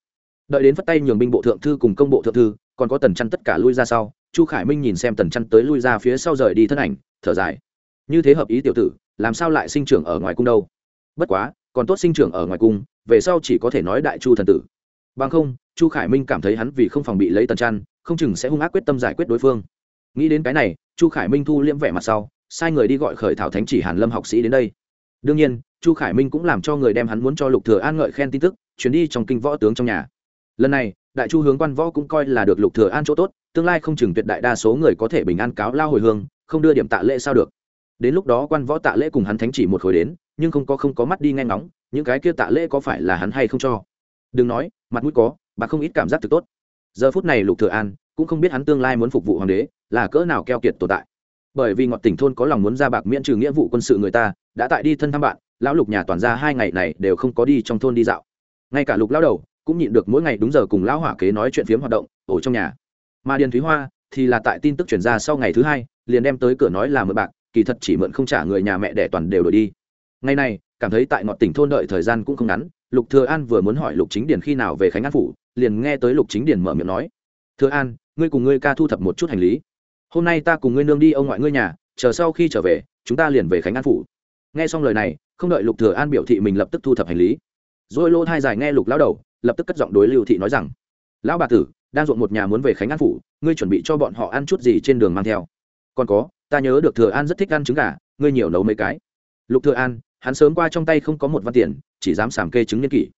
Đợi đến phất tay nhường binh bộ thượng thư cùng công bộ thượng thư, còn có tần chăn tất cả lui ra sau, chu khải minh nhìn xem tần chăn tới lui ra phía sau rời đi thân ảnh, thở dài. Như thế hợp ý tiểu tử làm sao lại sinh trưởng ở ngoài cung đâu? Bất quá, còn tốt sinh trưởng ở ngoài cung, về sau chỉ có thể nói đại chu thần tử. Bằng không, chu khải minh cảm thấy hắn vì không phòng bị lấy tần chăn không chừng sẽ hung ác quyết tâm giải quyết đối phương. Nghĩ đến cái này, chu khải minh thu liễm vẻ mặt sau, sai người đi gọi khởi thảo thánh chỉ hàn lâm học sĩ đến đây. Đương nhiên, chu khải minh cũng làm cho người đem hắn muốn cho lục thừa an ngợi khen tin tức chuyến đi trong kinh võ tướng trong nhà. Lần này, đại chu hướng quan võ cũng coi là được lục thừa an chỗ tốt, tương lai không chừng tuyệt đại đa số người có thể bình an cáo lao hồi hương, không đưa điểm tạ lễ sao được đến lúc đó quan võ tạ lễ cùng hắn thánh chỉ một khối đến, nhưng không có không có mắt đi nghe ngóng, những cái kia tạ lễ có phải là hắn hay không cho? Đừng nói, mặt mũi có bà không ít cảm giác thực tốt. Giờ phút này lục thừa an cũng không biết hắn tương lai muốn phục vụ hoàng đế là cỡ nào keo kiệt tồn tại. Bởi vì ngọt tỉnh thôn có lòng muốn ra bạc miễn trừ nghĩa vụ quân sự người ta, đã tại đi thân thăm bạn, lão lục nhà toàn ra hai ngày này đều không có đi trong thôn đi dạo. Ngay cả lục lão đầu cũng nhịn được mỗi ngày đúng giờ cùng lão hỏa kế nói chuyện phiếm hoạt động ổ trong nhà. Mà điền thúy hoa thì là tại tin tức chuyển ra sau ngày thứ hai, liền đem tới cửa nói là mượn bạc kỳ thật chỉ mượn không trả người nhà mẹ đẻ toàn đều đổi đi. Ngày này cảm thấy tại ngọt tỉnh thôn đợi thời gian cũng không ngắn, lục thừa an vừa muốn hỏi lục chính điền khi nào về khánh an phủ, liền nghe tới lục chính điền mở miệng nói, thừa an, ngươi cùng ngươi ca thu thập một chút hành lý. Hôm nay ta cùng ngươi nương đi ông ngoại ngươi nhà, chờ sau khi trở về, chúng ta liền về khánh an phủ. Nghe xong lời này, không đợi lục thừa an biểu thị mình lập tức thu thập hành lý. Rồi lô thai dài nghe lục lão đầu, lập tức cất giọng đối lưu thị nói rằng, lão bà tử, đang ruộng một nhà muốn về khánh an phủ, ngươi chuẩn bị cho bọn họ ăn chút gì trên đường mang theo? Còn có ta nhớ được thừa an rất thích ăn trứng gà, ngươi nhiều nấu mấy cái. Lục thừa an, hắn sớm qua trong tay không có một văn tiền, chỉ dám sảm kê trứng niên kỷ.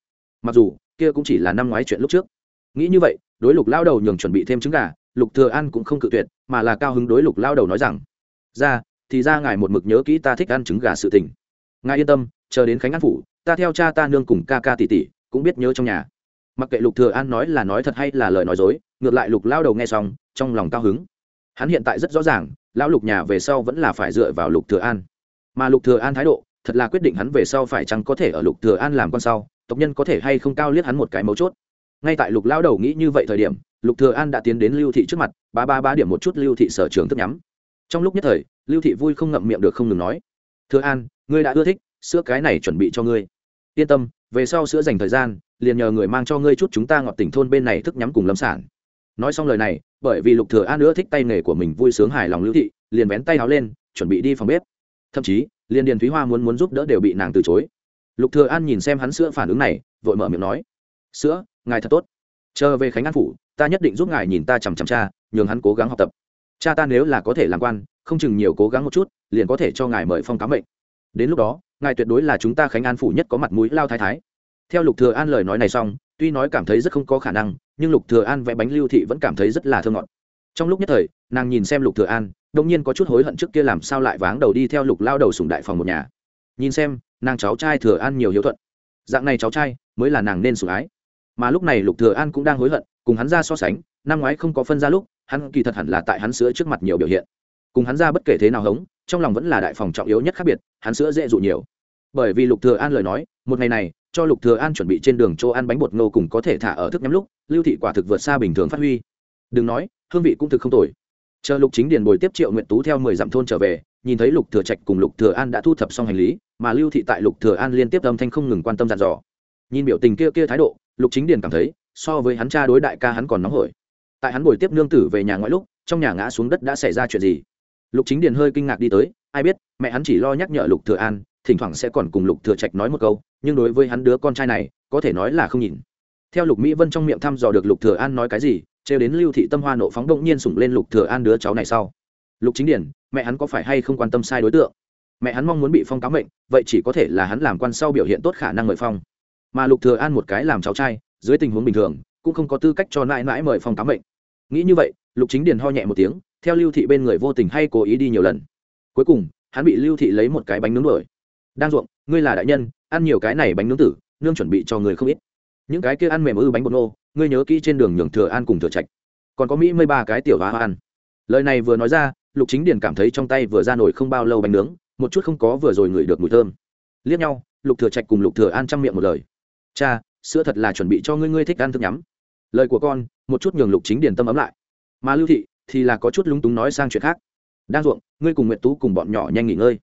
Mặc dù, kia cũng chỉ là năm ngoái chuyện lúc trước. Nghĩ như vậy, đối lục lao đầu nhường chuẩn bị thêm trứng gà, lục thừa an cũng không cự tuyệt, mà là cao hứng đối lục lao đầu nói rằng, ra, thì ra ngài một mực nhớ kỹ ta thích ăn trứng gà sự tình. Ngài yên tâm, chờ đến khánh an phủ, ta theo cha ta nương cùng ca ca tỷ tỷ, cũng biết nhớ trong nhà. Mặc kệ lục thừa an nói là nói thật hay là lời nói dối, ngược lại lục lao đầu nghe xong, trong lòng cao hứng. Hắn hiện tại rất rõ ràng lão lục nhà về sau vẫn là phải dựa vào lục thừa an. Mà lục thừa an thái độ, thật là quyết định hắn về sau phải chăng có thể ở lục thừa an làm con sau, tộc nhân có thể hay không cao liếc hắn một cái mấu chốt. Ngay tại lục Lão đầu nghĩ như vậy thời điểm, lục thừa an đã tiến đến lưu thị trước mặt ba ba ba điểm một chút lưu thị sở trường thức nhắm. Trong lúc nhất thời, lưu thị vui không ngậm miệng được không ngừng nói, thừa an, ngươi đã ưa thích, sữa cái này chuẩn bị cho ngươi. Yên tâm, về sau sữa dành thời gian, liền nhờ người mang cho ngươi chút chúng ta ngọt tỉnh thôn bên này thức nhắm cùng lâm sản nói xong lời này, bởi vì lục thừa an nữa thích tay nghề của mình vui sướng hài lòng lưu thị, liền vén tay áo lên, chuẩn bị đi phòng bếp. Thậm chí, liền điền thúy hoa muốn muốn giúp đỡ đều bị nàng từ chối. Lục thừa an nhìn xem hắn sữa phản ứng này, vội mở miệng nói, sữa, ngài thật tốt. Chờ về khánh an phủ, ta nhất định giúp ngài nhìn ta chằm chằm cha, nhường hắn cố gắng học tập. Cha ta nếu là có thể làm quan, không chừng nhiều cố gắng một chút, liền có thể cho ngài mời phong cám mệnh. Đến lúc đó, ngài tuyệt đối là chúng ta khánh an phủ nhất có mặt mũi lao thái thái. Theo lục thừa an lời nói này xong, tuy nói cảm thấy rất không có khả năng nhưng lục thừa an vẽ bánh lưu thị vẫn cảm thấy rất là thơ ngọt. Trong lúc nhất thời, nàng nhìn xem lục thừa an đung nhiên có chút hối hận trước kia làm sao lại váng đầu đi theo lục lao đầu sùng đại phòng một nhà. Nhìn xem, nàng cháu trai thừa an nhiều hiếu thuận. Dạng này cháu trai, mới là nàng nên sủng ái. Mà lúc này lục thừa an cũng đang hối hận, cùng hắn ra so sánh, năm ngoái không có phân ra lúc, hắn kỳ thật hẳn là tại hắn sữa trước mặt nhiều biểu hiện. Cùng hắn ra bất kể thế nào hống, trong lòng vẫn là đại phòng trọng yếu nhất khác biệt, hắn sữa dễ dụ nhiều. Bởi vì lục thừa an lời nói, một ngày này cho lục thừa an chuẩn bị trên đường chỗ ăn bánh bột ngô cùng có thể thả ở thức nhắm lúc, lưu thị quả thực vượt xa bình thường phát huy. Đừng nói, hương vị cũng thực không tồi. Chờ lục chính điền bồi tiếp triệu nguyện tú theo mười dặm thôn trở về, nhìn thấy lục thừa trạch cùng lục thừa an đã thu thập xong hành lý, mà lưu thị tại lục thừa an liên tiếp âm thanh không ngừng quan tâm dặn dò. Nhìn biểu tình kia kia thái độ, lục chính điền cảm thấy, so với hắn cha đối đại ca hắn còn nóng hổi. Tại hắn bồi tiếp nương tử về nhà ngoại lúc, trong nhà ngã xuống đất đã xảy ra chuyện gì? Lục chính điền hơi kinh ngạc đi tới, ai biết, mẹ hắn chỉ lo nhắc nhở lục thừa an thỉnh thoảng sẽ còn cùng lục thừa trạch nói một câu, nhưng đối với hắn đứa con trai này, có thể nói là không nhìn theo lục mỹ vân trong miệng thăm dò được lục thừa an nói cái gì, trêu đến lưu thị tâm hoa nộ phóng động nhiên sủng lên lục thừa an đứa cháu này sau. Lục chính điển, mẹ hắn có phải hay không quan tâm sai đối tượng? Mẹ hắn mong muốn bị phong cáo mệnh, vậy chỉ có thể là hắn làm quan sau biểu hiện tốt khả năng mời phong. Mà lục thừa an một cái làm cháu trai, dưới tình huống bình thường, cũng không có tư cách cho nãi nãi mời phong cáo mệnh. Nghĩ như vậy, lục chính điền ho nhẹ một tiếng, theo lưu thị bên người vô tình hay cố ý đi nhiều lần. Cuối cùng, hắn bị lưu thị lấy một cái bánh nướng đuổi đang ruộng, ngươi là đại nhân, ăn nhiều cái này bánh nướng tử, nương chuẩn bị cho người không ít. Những cái kia ăn mềm ư bánh bột nô, ngươi nhớ kỹ trên đường nhường thừa an cùng thừa trạch. Còn có mỹ mười ba cái tiểu hoa ăn. Lời này vừa nói ra, lục chính điền cảm thấy trong tay vừa ra nổi không bao lâu bánh nướng, một chút không có vừa rồi ngửi được mùi thơm. Liếc nhau, lục thừa trạch cùng lục thừa an chăm miệng một lời. Cha, sữa thật là chuẩn bị cho ngươi ngươi thích ăn thức nhắm. Lời của con, một chút nhường lục chính điền tâm ấm lại. Mà lưu thị thì là có chút lúng túng nói sang chuyện khác. Đang ruộng, ngươi cùng nguyệt tú cùng bọn nhỏ nhanh nghỉ ngơi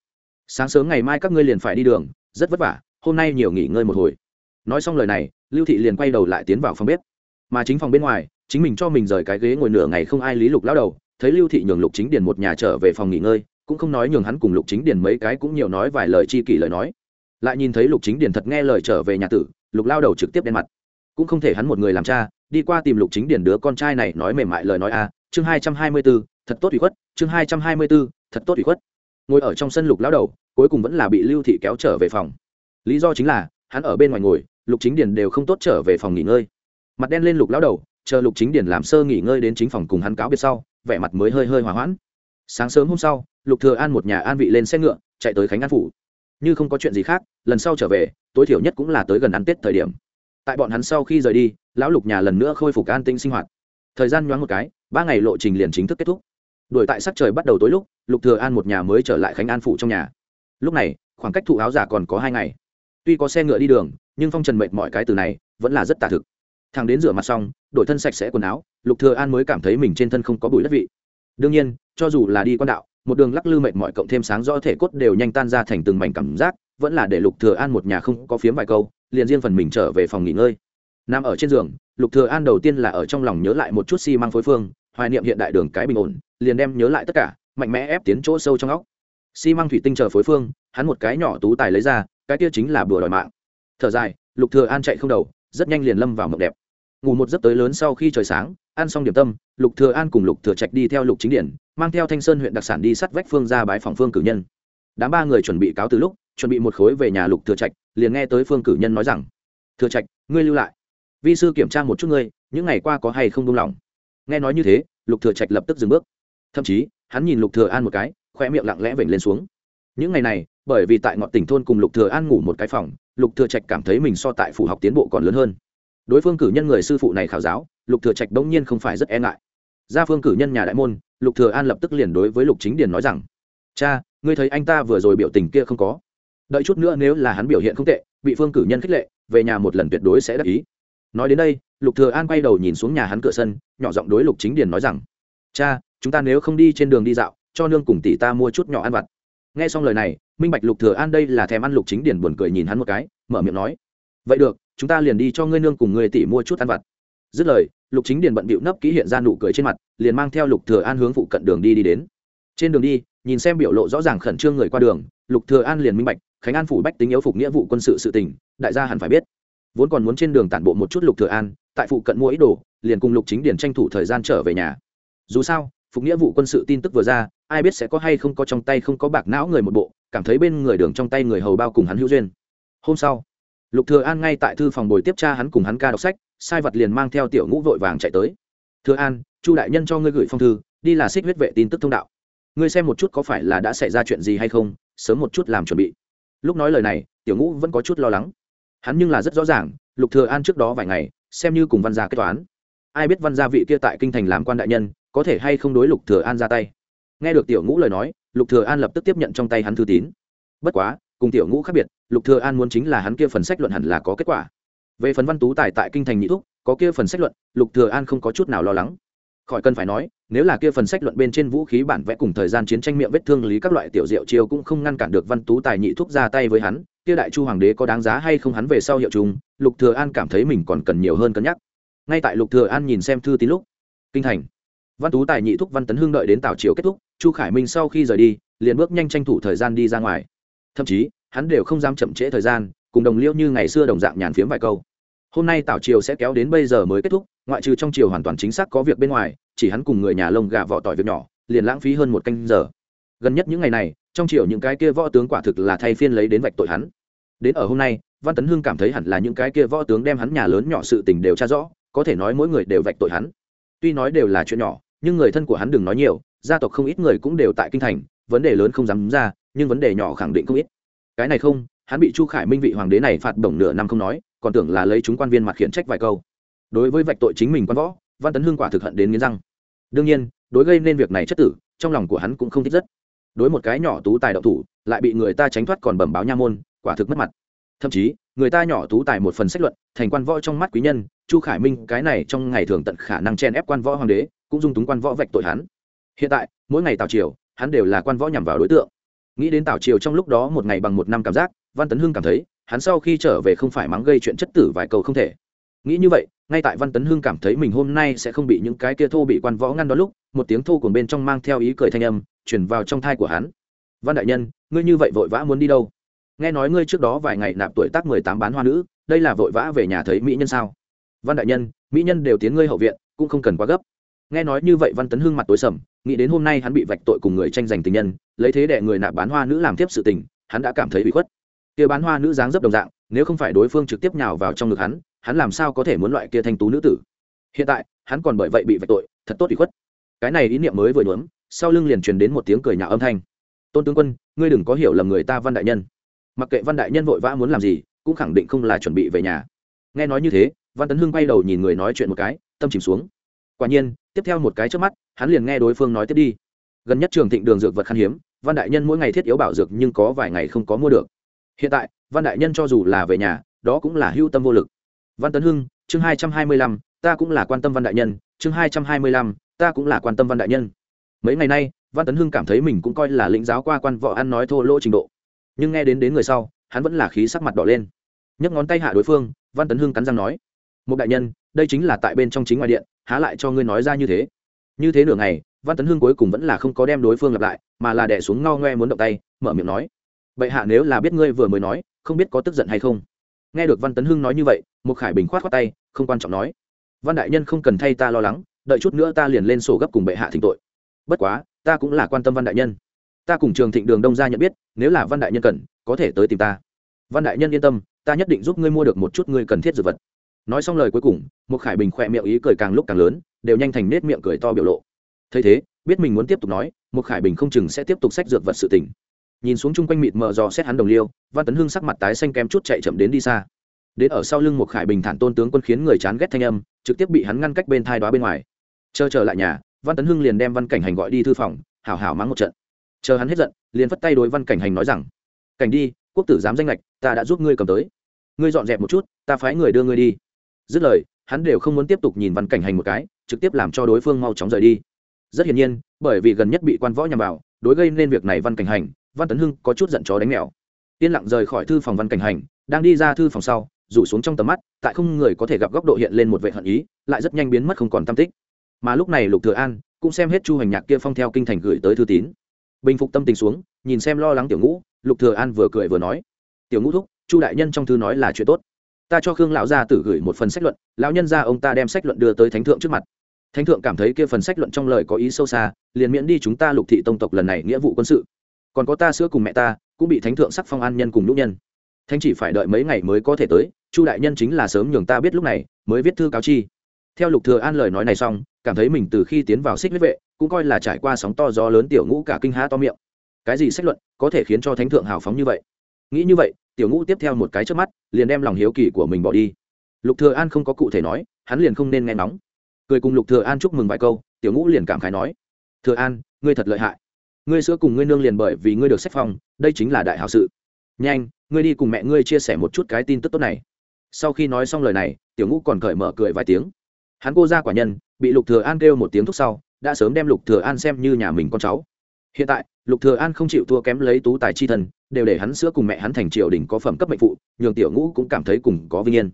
sáng sớm ngày mai các ngươi liền phải đi đường, rất vất vả, hôm nay nhiều nghỉ ngơi một hồi. Nói xong lời này, lưu thị liền quay đầu lại tiến vào phòng bếp. Mà chính phòng bên ngoài, chính mình cho mình rời cái ghế ngồi nửa ngày không ai lý lục lao đầu, thấy lưu thị nhường lục chính điền một nhà trở về phòng nghỉ ngơi, cũng không nói nhường hắn cùng lục chính điền mấy cái cũng nhiều nói vài lời chi kỷ lời nói. Lại nhìn thấy lục chính điền thật nghe lời trở về nhà tử, lục lao đầu trực tiếp đen mặt. Cũng không thể hắn một người làm cha, đi qua tìm lục chính điền đứa con trai này nói mềm mại lời nói a, chương hai trăm hai mươi b ố thật tốt ủy khuất, chương hai trăm hai mươi b ố thật tốt ủy khuất. Ngồi ở trong sân lục lao đầu cuối cùng vẫn là bị lưu thị kéo trở về phòng. Lý do chính là, hắn ở bên ngoài ngồi, lục chính điền đều không tốt trở về phòng nghỉ ngơi. Mặt đen lên lục lao đầu, chờ lục chính điền làm sơ nghỉ ngơi đến chính phòng cùng hắn cáo biệt sau, vẻ mặt mới hơi hơi hỏa hoãn. Sáng sớm hôm sau, lục thừa an một nhà an vị lên xe ngựa, chạy tới khánh an phủ. Như không có chuyện gì khác, lần sau trở về, tối thiểu nhất cũng là tới gần ăn tết thời điểm. Tại bọn hắn sau khi rời đi, lão lục nhà lần nữa khôi phục an tinh sinh hoạt. Thời gian nhoáng một cái, ba ngày lộ trình liền chính thức kết thúc. Đuổi tại sắc trời bắt đầu tối lúc, lục thừa an một nhà mới trở lại khánh an phủ trong nhà lúc này, khoảng cách thụ áo giả còn có hai ngày. Tuy có xe ngựa đi đường, nhưng phong trần mệt mọi cái từ này vẫn là rất tà thực. Thằng đến rửa mặt xong, đổi thân sạch sẽ quần áo, lục thừa an mới cảm thấy mình trên thân không có bụi đất vị. Đương nhiên, cho dù là đi quan đạo, một đường lắc lư mệt mỏi cộng thêm sáng rõ thể cốt đều nhanh tan ra thành từng mảnh cảm giác, vẫn là để lục thừa an một nhà không có phiếm vài câu, liền riêng phần mình trở về phòng nghỉ ngơi. Nằm ở trên giường, lục thừa an đầu tiên là ở trong lòng nhớ lại một chút xi si măng phối phương, hoài niệm hiện đại đường cái bình ổn, liền đem nhớ lại tất cả, mạnh mẽ ép tiến chỗ sâu trong óc xi si măng thủy tinh chờ phối phương, hắn một cái nhỏ tú tài lấy ra, cái kia chính là bừa đòi mạng. Thở dài, lục thừa an chạy không đầu, rất nhanh liền lâm vào mộng đẹp. Ngủ một giấc tới lớn sau khi trời sáng, ăn xong điểm tâm, lục thừa an cùng lục thừa trạch đi theo lục chính điển, mang theo thanh sơn huyện đặc sản đi sắt vách phương ra bái phòng phương cử nhân. Đám ba người chuẩn bị cáo từ lúc, chuẩn bị một khối về nhà lục thừa trạch, liền nghe tới phương cử nhân nói rằng, thừa trạch, ngươi lưu lại. Vi sư kiểm tra một chút ngươi, những ngày qua có hay không buông lỏng? Nghe nói như thế, lục thừa trạch lập tức dừng bước. Thậm chí, hắn nhìn lục thừa an một cái khoe miệng lặng lẽ vểnh lên xuống. Những ngày này, bởi vì tại ngọn tỉnh thôn cùng lục thừa an ngủ một cái phòng, lục thừa trạch cảm thấy mình so tại phủ học tiến bộ còn lớn hơn. Đối phương cử nhân người sư phụ này khảo giáo, lục thừa trạch đống nhiên không phải rất e ngại. Ra phương cử nhân nhà đại môn, lục thừa an lập tức liền đối với lục chính điền nói rằng, cha, ngươi thấy anh ta vừa rồi biểu tình kia không có? Đợi chút nữa nếu là hắn biểu hiện không tệ, bị phương cử nhân khích lệ, về nhà một lần tuyệt đối sẽ đắc ý. Nói đến đây, lục thừa an quay đầu nhìn xuống nhà hắn cửa sân, nhỏ giọng đối lục chính điền nói rằng, cha, chúng ta nếu không đi trên đường đi dạo cho nương cùng tỷ ta mua chút nhỏ ăn vặt. Nghe xong lời này, minh bạch lục thừa an đây là thèm ăn lục chính điền buồn cười nhìn hắn một cái, mở miệng nói, vậy được, chúng ta liền đi cho ngươi nương cùng ngươi tỷ mua chút ăn vặt. Dứt lời, lục chính điền bận bịu nấp kỹ hiện ra nụ cười trên mặt, liền mang theo lục thừa an hướng phụ cận đường đi đi đến. Trên đường đi, nhìn xem biểu lộ rõ ràng khẩn trương người qua đường, lục thừa an liền minh bạch, khánh an phủ bách tính yếu phục nghĩa vụ quân sự sự tình, đại gia hẳn phải biết. Vốn còn muốn trên đường tản bộ một chút lục thừa an, tại phụ cận mua ít đồ, liền cùng lục chính điền tranh thủ thời gian trở về nhà. Dù sao phục nghĩa vụ quân sự tin tức vừa ra, ai biết sẽ có hay không có trong tay không có bạc não người một bộ, cảm thấy bên người đường trong tay người hầu bao cùng hắn hữu duyên. Hôm sau, lục thừa an ngay tại thư phòng bồi tiếp cha hắn cùng hắn ca đọc sách, sai vật liền mang theo tiểu ngũ vội vàng chạy tới. Thừa an, chu đại nhân cho ngươi gửi phong thư, đi là xích huyết vệ tin tức thông đạo. Ngươi xem một chút có phải là đã xảy ra chuyện gì hay không, sớm một chút làm chuẩn bị. Lúc nói lời này, tiểu ngũ vẫn có chút lo lắng. Hắn nhưng là rất rõ ràng, lục thừa an trước đó vài ngày, xem như cùng văn gia kết toán. Ai biết văn gia vị kia tại kinh thành làm quan đại nhân có thể hay không đối lục thừa an ra tay? Nghe được tiểu ngũ lời nói, lục thừa an lập tức tiếp nhận trong tay hắn thư tín. Bất quá, cùng tiểu ngũ khác biệt, lục thừa an muốn chính là hắn kia phần sách luận hẳn là có kết quả. Về phần văn tú tài tại kinh thành nhị thúc, có kia phần sách luận, lục thừa an không có chút nào lo lắng. Khỏi cần phải nói, nếu là kia phần sách luận bên trên vũ khí bản vẽ cùng thời gian chiến tranh miệng vết thương lý các loại tiểu diệu chiêu cũng không ngăn cản được văn tú tài nhị thúc ra tay với hắn, kia đại chu hoàng đế có đáng giá hay không hắn về sau hiệu chung, lục thừa an cảm thấy mình còn cần nhiều hơn cân nhắc. Ngay tại lục thừa an nhìn xem thư tín lúc, kinh thành văn tú tài nhị thúc văn tấn hưng đợi đến tào triều kết thúc, chu khải minh sau khi rời đi, liền bước nhanh tranh thủ thời gian đi ra ngoài. Thậm chí, hắn đều không dám chậm trễ thời gian, cùng đồng liêu như ngày xưa đồng dạng nhàn phiếm vài câu. Hôm nay tào triều sẽ kéo đến bây giờ mới kết thúc, ngoại trừ trong triều hoàn toàn chính xác có việc bên ngoài, chỉ hắn cùng người nhà lông gà vỏ tỏi việc nhỏ, liền lãng phí hơn một canh giờ. Gần nhất những ngày này, trong triều những cái kia võ tướng quả thực là thay phiên lấy đến vạch tội hắn. Đến ở hôm nay, văn tấn hưng cảm thấy hẳn là những cái kia võ tướng đem hắn nhà lớn nhỏ sự tình đều tra rõ, có thể nói mỗi người đều vạch tội hắn. Tuy nói đều là chuyện nhỏ nhưng người thân của hắn đừng nói nhiều, gia tộc không ít người cũng đều tại kinh thành, vấn đề lớn không dám ra, nhưng vấn đề nhỏ khẳng định không ít. Cái này không, hắn bị chu khải minh vị hoàng đế này phạt bổng nửa năm không nói, còn tưởng là lấy chúng quan viên mặt khiển trách vài câu. Đối với vạch tội chính mình quan võ, văn tấn hương quả thực hận đến nghiến răng. Đương nhiên, đối gây nên việc này chất tử, trong lòng của hắn cũng không thích rất. Đối một cái nhỏ tú tài đậu thủ, lại bị người ta tránh thoát còn bẩm báo nha môn, quả thực mất mặt. Thậm chí, người ta nhỏ tú tài một phần sách luận, thành quan võ trong mắt quý nhân, chu khải minh cái này trong ngày thường tận khả năng chen ép quan võ hoàng đế cũng dung túng quan võ vạch tội hắn. Hiện tại, mỗi ngày tào triều, hắn đều là quan võ nhằm vào đối tượng. Nghĩ đến tào triều trong lúc đó một ngày bằng một năm cảm giác, văn tấn hưng cảm thấy, hắn sau khi trở về không phải mắng gây chuyện chất tử vài câu không thể. Nghĩ như vậy, ngay tại văn tấn hưng cảm thấy mình hôm nay sẽ không bị những cái kia thô bị quan võ ngăn đó lúc, một tiếng thô cùng bên trong mang theo ý cười thanh âm chuyển vào trong thai của hắn. Văn đại nhân, ngươi như vậy vội vã muốn đi đâu? Nghe nói ngươi trước đó vài ngày nạp tuổi tác mười tám bán hoa nữ, đây là vội vã về nhà thấy mỹ nhân sao? Văn đại nhân, mỹ nhân đều tiến ngươi hậu viện, cũng không cần quá gấp nghe nói như vậy văn tấn hưng mặt tối sầm, nghĩ đến hôm nay hắn bị vạch tội cùng người tranh giành tình nhân, lấy thế đệ người nạp bán hoa nữ làm tiếp sự tình, hắn đã cảm thấy bị khuất. Kia bán hoa nữ dáng dấp đồng dạng, nếu không phải đối phương trực tiếp nhào vào trong ngực hắn hắn làm sao có thể muốn loại kia thanh tú nữ tử? Hiện tại, hắn còn bởi vậy bị vạch tội, thật tốt bị khuất. Cái này ý niệm mới vừa nhuốm, sau lưng liền truyền đến một tiếng cười nhạo âm thanh. Tôn tướng quân, ngươi đừng có hiểu lầm người ta văn đại nhân. Mặc kệ văn đại nhân vội vã muốn làm gì, cũng khẳng định không là chuẩn bị về nhà. Nghe nói như thế, văn tấn hưng bay đầu nhìn người nói chuyện một cái, tâm chìm xuống. Quả nhiên tiếp theo một cái trước mắt, hắn liền nghe đối phương nói tiếp đi. Gần nhất trường thịnh đường dược vật khan hiếm, văn đại nhân mỗi ngày thiết yếu bảo dược nhưng có vài ngày không có mua được. Hiện tại, văn đại nhân cho dù là về nhà, đó cũng là hưu tâm vô lực. Văn tấn hưng, chương hai trăm hai mươi lăm, ta cũng là quan tâm văn đại nhân, chương hai trăm hai mươi lăm, ta cũng là quan tâm văn đại nhân. Mấy ngày nay, văn tấn hưng cảm thấy mình cũng coi là lĩnh giáo qua quan võ ăn nói thô lỗ trình độ. Nhưng nghe đến đến người sau, hắn vẫn là khí sắc mặt đỏ lên. Nhấc ngón tay hạ đối phương, văn tấn hưng cắn răng nói một đại nhân đây chính là tại bên trong chính ngoài điện, há lại cho ngươi nói ra như thế. Như thế nửa ngày, văn tấn hưng cuối cùng vẫn là không có đem đối phương lặp lại, mà là đẻ xuống ngao ngoe muốn động tay, mở miệng nói, bệ hạ nếu là biết ngươi vừa mới nói, không biết có tức giận hay không? Nghe được văn tấn hưng nói như vậy một khải bình khoát khoát tay, không quan trọng nói, văn đại nhân không cần thay ta lo lắng, đợi chút nữa ta liền lên sổ gấp cùng bệ hạ thỉnh tội. Bất quá, ta cũng là quan tâm văn đại nhân. Ta cùng trường thịnh đường đông ra nhận biết, nếu là văn đại nhân cần, có thể tới tìm ta. Văn đại nhân yên tâm, ta nhất định giúp ngươi mua được một chút ngươi cần thiết dược vật nói xong lời cuối cùng một khải bình khỏe miệng ý cười càng lúc càng lớn, đều nhanh thành nết miệng cười to biểu lộ. Thấy thế, biết mình muốn tiếp tục nói một khải bình không chừng sẽ tiếp tục sách dược vật sự tình. Nhìn xuống chung quanh mịt mờ dò xét hắn đồng liêu, văn tấn hưng sắc mặt tái xanh kem chút chạy chậm đến đi xa. Đến ở sau lưng một khải bình thản tôn tướng quân khiến người chán ghét thanh âm, trực tiếp bị hắn ngăn cách bên thai đoá bên ngoài. Chờ trở lại nhà, văn tấn hưng liền đem văn cảnh hành gọi đi thư phòng, hảo hảo mắng một trận. Chờ hắn hết giận, liền phất tay đối văn cảnh hành nói rằng, cảnh đi, quốc tử dám danh lệch ta đã giúp ngươi cầm tới. Ngươi dọn dẹp một chút, ta phái người đưa ngươi đi dứt lời, hắn đều không muốn tiếp tục nhìn văn cảnh hành một cái, trực tiếp làm cho đối phương mau chóng rời đi. Rất hiển nhiên, bởi vì gần nhất bị quan võ nhằm vào, đối gây nên việc này văn cảnh hành, văn tấn hưng có chút giận chó đánh mèo. Yên lặng rời khỏi thư phòng văn cảnh hành, đang đi ra thư phòng sau, rủ xuống trong tầm mắt, tại không người có thể gặp góc độ hiện lên một vệ hận ý, lại rất nhanh biến mất không còn tam tích. Mà lúc này lục thừa an cũng xem hết chu hành nhạc kia phong theo kinh thành gửi tới thư tín. Bình phục tâm tình xuống, nhìn xem lo lắng tiểu ngũ, lục thừa an vừa cười vừa nói, tiểu ngũ thúc, chu đại nhân trong thư nói là chuyện tốt ta cho khương lão gia tử gửi một phần sách luận, lão nhân gia ông ta đem sách luận đưa tới thánh thượng trước mặt. Thánh thượng cảm thấy kia phần sách luận trong lời có ý sâu xa, liền miễn đi chúng ta lục thị tông tộc lần này nghĩa vụ quân sự. Còn có ta sữa cùng mẹ ta, cũng bị thánh thượng sắc phong an nhân cùng nhũ nhân. Thánh chỉ phải đợi mấy ngày mới có thể tới, chu đại nhân chính là sớm nhường ta biết lúc này, mới viết thư cáo chi. Theo lục thừa an lời nói này xong, cảm thấy mình từ khi tiến vào xích huyết vệ, cũng coi là trải qua sóng to gió lớn tiểu ngũ cả kinh há to miệng. Cái gì sách luận có thể khiến cho thánh thượng hào phóng như vậy? Nghĩ như vậy, tiểu ngũ tiếp theo một cái trước mắt, liền đem lòng hiếu kỳ của mình bỏ đi. Lục thừa an không có cụ thể nói, hắn liền không nên nghe nóng. Cười cùng lục thừa an chúc mừng vài câu, tiểu ngũ liền cảm khái nói, thừa an, ngươi thật lợi hại. Ngươi sữa cùng ngươi nương liền bởi vì ngươi được sách phong, đây chính là đại hảo sự. Nhanh, ngươi đi cùng mẹ ngươi chia sẻ một chút cái tin tức tốt này. Sau khi nói xong lời này, tiểu ngũ còn cởi mở cười vài tiếng. Hắn cô ra quả nhân, bị lục thừa an kêu một tiếng thúc sau, đã sớm đem lục thừa an xem như nhà mình con cháu hiện tại, lục thừa an không chịu thua kém lấy tú tài chi thần, đều để hắn sữa cùng mẹ hắn thành triều đình có phẩm cấp mệnh phụ, nhường tiểu ngũ cũng cảm thấy cùng có vinh yên.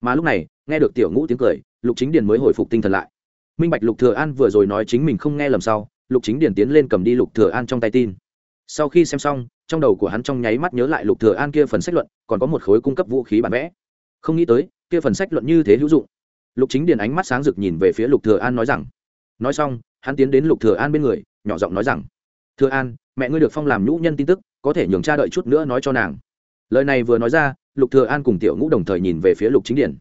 Mà lúc này, nghe được tiểu ngũ tiếng cười, lục chính điền mới hồi phục tinh thần lại. Minh bạch lục thừa an vừa rồi nói chính mình không nghe lầm sau, lục chính điền tiến lên cầm đi lục thừa an trong tay tin. Sau khi xem xong, trong đầu của hắn trong nháy mắt nhớ lại lục thừa an kia phần sách luận, còn có một khối cung cấp vũ khí bản vẽ. Không nghĩ tới, kia phần sách luận như thế hữu dụng. Lục chính điền ánh mắt sáng rực nhìn về phía lục thừa an nói rằng, nói xong, hắn tiến đến lục thừa an bên người, nhỏ giọng nói rằng thừa an, mẹ ngươi được phong làm nhũ nhân tin tức, có thể nhường cha đợi chút nữa nói cho nàng. Lời này vừa nói ra, lục thừa an cùng tiểu ngũ đồng thời nhìn về phía lục chính điền.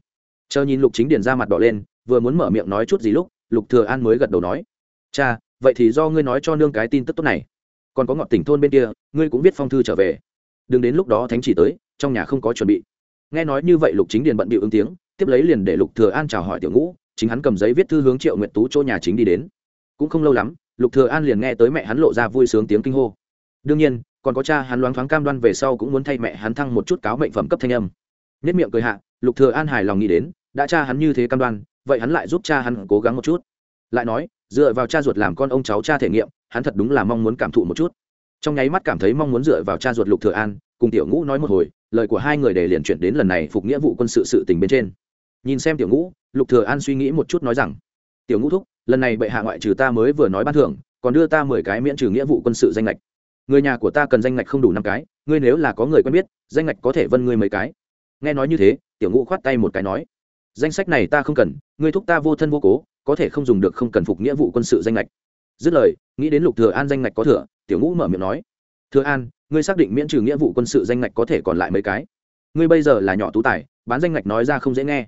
Chờ nhìn lục chính điền ra mặt đỏ lên, vừa muốn mở miệng nói chút gì lúc, lục thừa an mới gật đầu nói, cha, vậy thì do ngươi nói cho nương cái tin tức tốt này. Còn có ngọn tỉnh thôn bên kia, ngươi cũng viết phong thư trở về. Đừng đến lúc đó thánh chỉ tới, trong nhà không có chuẩn bị. Nghe nói như vậy, lục chính điền bận bịu ứng tiếng, tiếp lấy liền để lục thừa an chào hỏi tiểu ngũ, chính hắn cầm giấy viết thư hướng triệu nguyệt tú chỗ nhà chính đi đến. Cũng không lâu lắm lục thừa an liền nghe tới mẹ hắn lộ ra vui sướng tiếng kinh hô. Đương nhiên, còn có cha hắn loáng thoáng cam đoan về sau cũng muốn thay mẹ hắn thăng một chút cáo mệnh phẩm cấp thanh âm. Nhất miệng cười hạ, lục thừa an hài lòng nghĩ đến, đã cha hắn như thế cam đoan, vậy hắn lại giúp cha hắn cố gắng một chút. Lại nói, dựa vào cha ruột làm con ông cháu cha thể nghiệm, hắn thật đúng là mong muốn cảm thụ một chút. Trong nháy mắt cảm thấy mong muốn dựa vào cha ruột lục thừa an, cùng tiểu ngũ nói một hồi, lời của hai người để liền chuyển đến lần này phục nghĩa vụ quân sự sự tình bên trên. Nhìn xem tiểu ngũ, lục thừa an suy nghĩ một chút nói rằng, tiểu ngũ thúc lần này bệ hạ ngoại trừ ta mới vừa nói ban thưởng, còn đưa ta mười cái miễn trừ nghĩa vụ quân sự danh lệch người nhà của ta cần danh lệch không đủ năm cái, ngươi nếu là có người quen biết, danh lệch có thể vân ngươi mấy cái. Nghe nói như thế, tiểu ngũ khoát tay một cái nói, danh sách này ta không cần, ngươi thúc ta vô thân vô cố, có thể không dùng được không cần phục nghĩa vụ quân sự danh lệch dứt lời, nghĩ đến lục thừa an danh lệch có thừa, tiểu ngũ mở miệng nói, thừa an, ngươi xác định miễn trừ nghĩa vụ quân sự danh lệch có thể còn lại mấy cái? Ngươi bây giờ là nhỏ tú tài, bán danh lệch nói ra không dễ nghe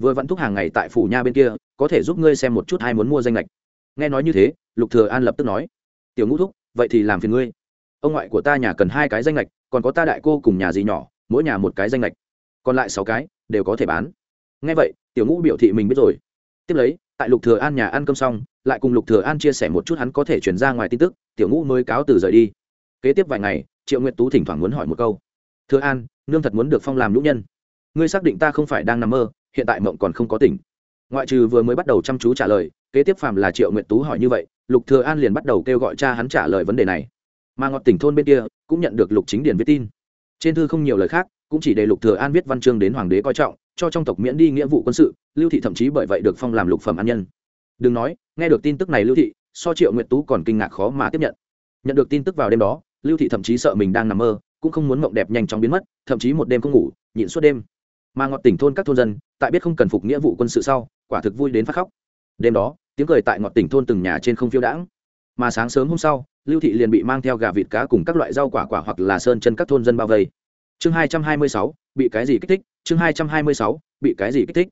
vừa vẫn thúc hàng ngày tại phủ nha bên kia, có thể giúp ngươi xem một chút ai muốn mua danh lệch nghe nói như thế, lục thừa an lập tức nói, tiểu ngũ thúc, vậy thì làm phiền ngươi. Ông ngoại của ta nhà cần hai cái danh lệch còn có ta đại cô cùng nhà gì nhỏ, mỗi nhà một cái danh lệch còn lại sáu cái, đều có thể bán. Nghe vậy, tiểu ngũ biểu thị mình biết rồi. Tiếp lấy, tại lục thừa an nhà ăn cơm xong, lại cùng lục thừa an chia sẻ một chút hắn có thể truyền ra ngoài tin tức, tiểu ngũ mới cáo từ rời đi. Kế tiếp vài ngày, triệu nguyệt tú thỉnh thoảng muốn hỏi một câu. Thừa an, nương thật muốn được phong làm nhũ nhân. Ngươi xác định ta không phải đang nằm mơ hiện tại mộng còn không có tỉnh. Ngoại trừ vừa mới bắt đầu chăm chú trả lời, kế tiếp phàm là triệu nguyện tú hỏi như vậy, lục thừa an liền bắt đầu kêu gọi cha hắn trả lời vấn đề này. Mà ngọt tỉnh thôn bên kia cũng nhận được lục chính điển viết tin. Trên thư không nhiều lời khác, cũng chỉ để lục thừa an viết văn chương đến hoàng đế coi trọng, cho trong tộc miễn đi nghĩa vụ quân sự, lưu thị thậm chí bởi vậy được phong làm lục phẩm an nhân. Đừng nói, nghe được tin tức này lưu thị, so triệu nguyệt tú còn kinh ngạc khó mà tiếp nhận. Nhận được tin tức vào đêm đó, lưu thị thậm chí sợ mình đang nằm mơ, cũng không muốn mộng đẹp nhanh chóng biến mất, thậm chí một đêm không ngủ, nhịn suốt đêm. Mà ngọt tỉnh thôn các thôn dân tại biết không cần phục nghĩa vụ quân sự sau, quả thực vui đến phát khóc. Đêm đó, tiếng cười tại ngọt tỉnh thôn từng nhà trên không phiêu đãng. Mà sáng sớm hôm sau, lưu thị liền bị mang theo gà vịt cá cùng các loại rau quả quả hoặc là sơn chân các thôn dân bao vây. Chương hai trăm hai mươi sáu, bị cái gì kích thích? Chương hai trăm hai mươi sáu, bị cái gì kích thích?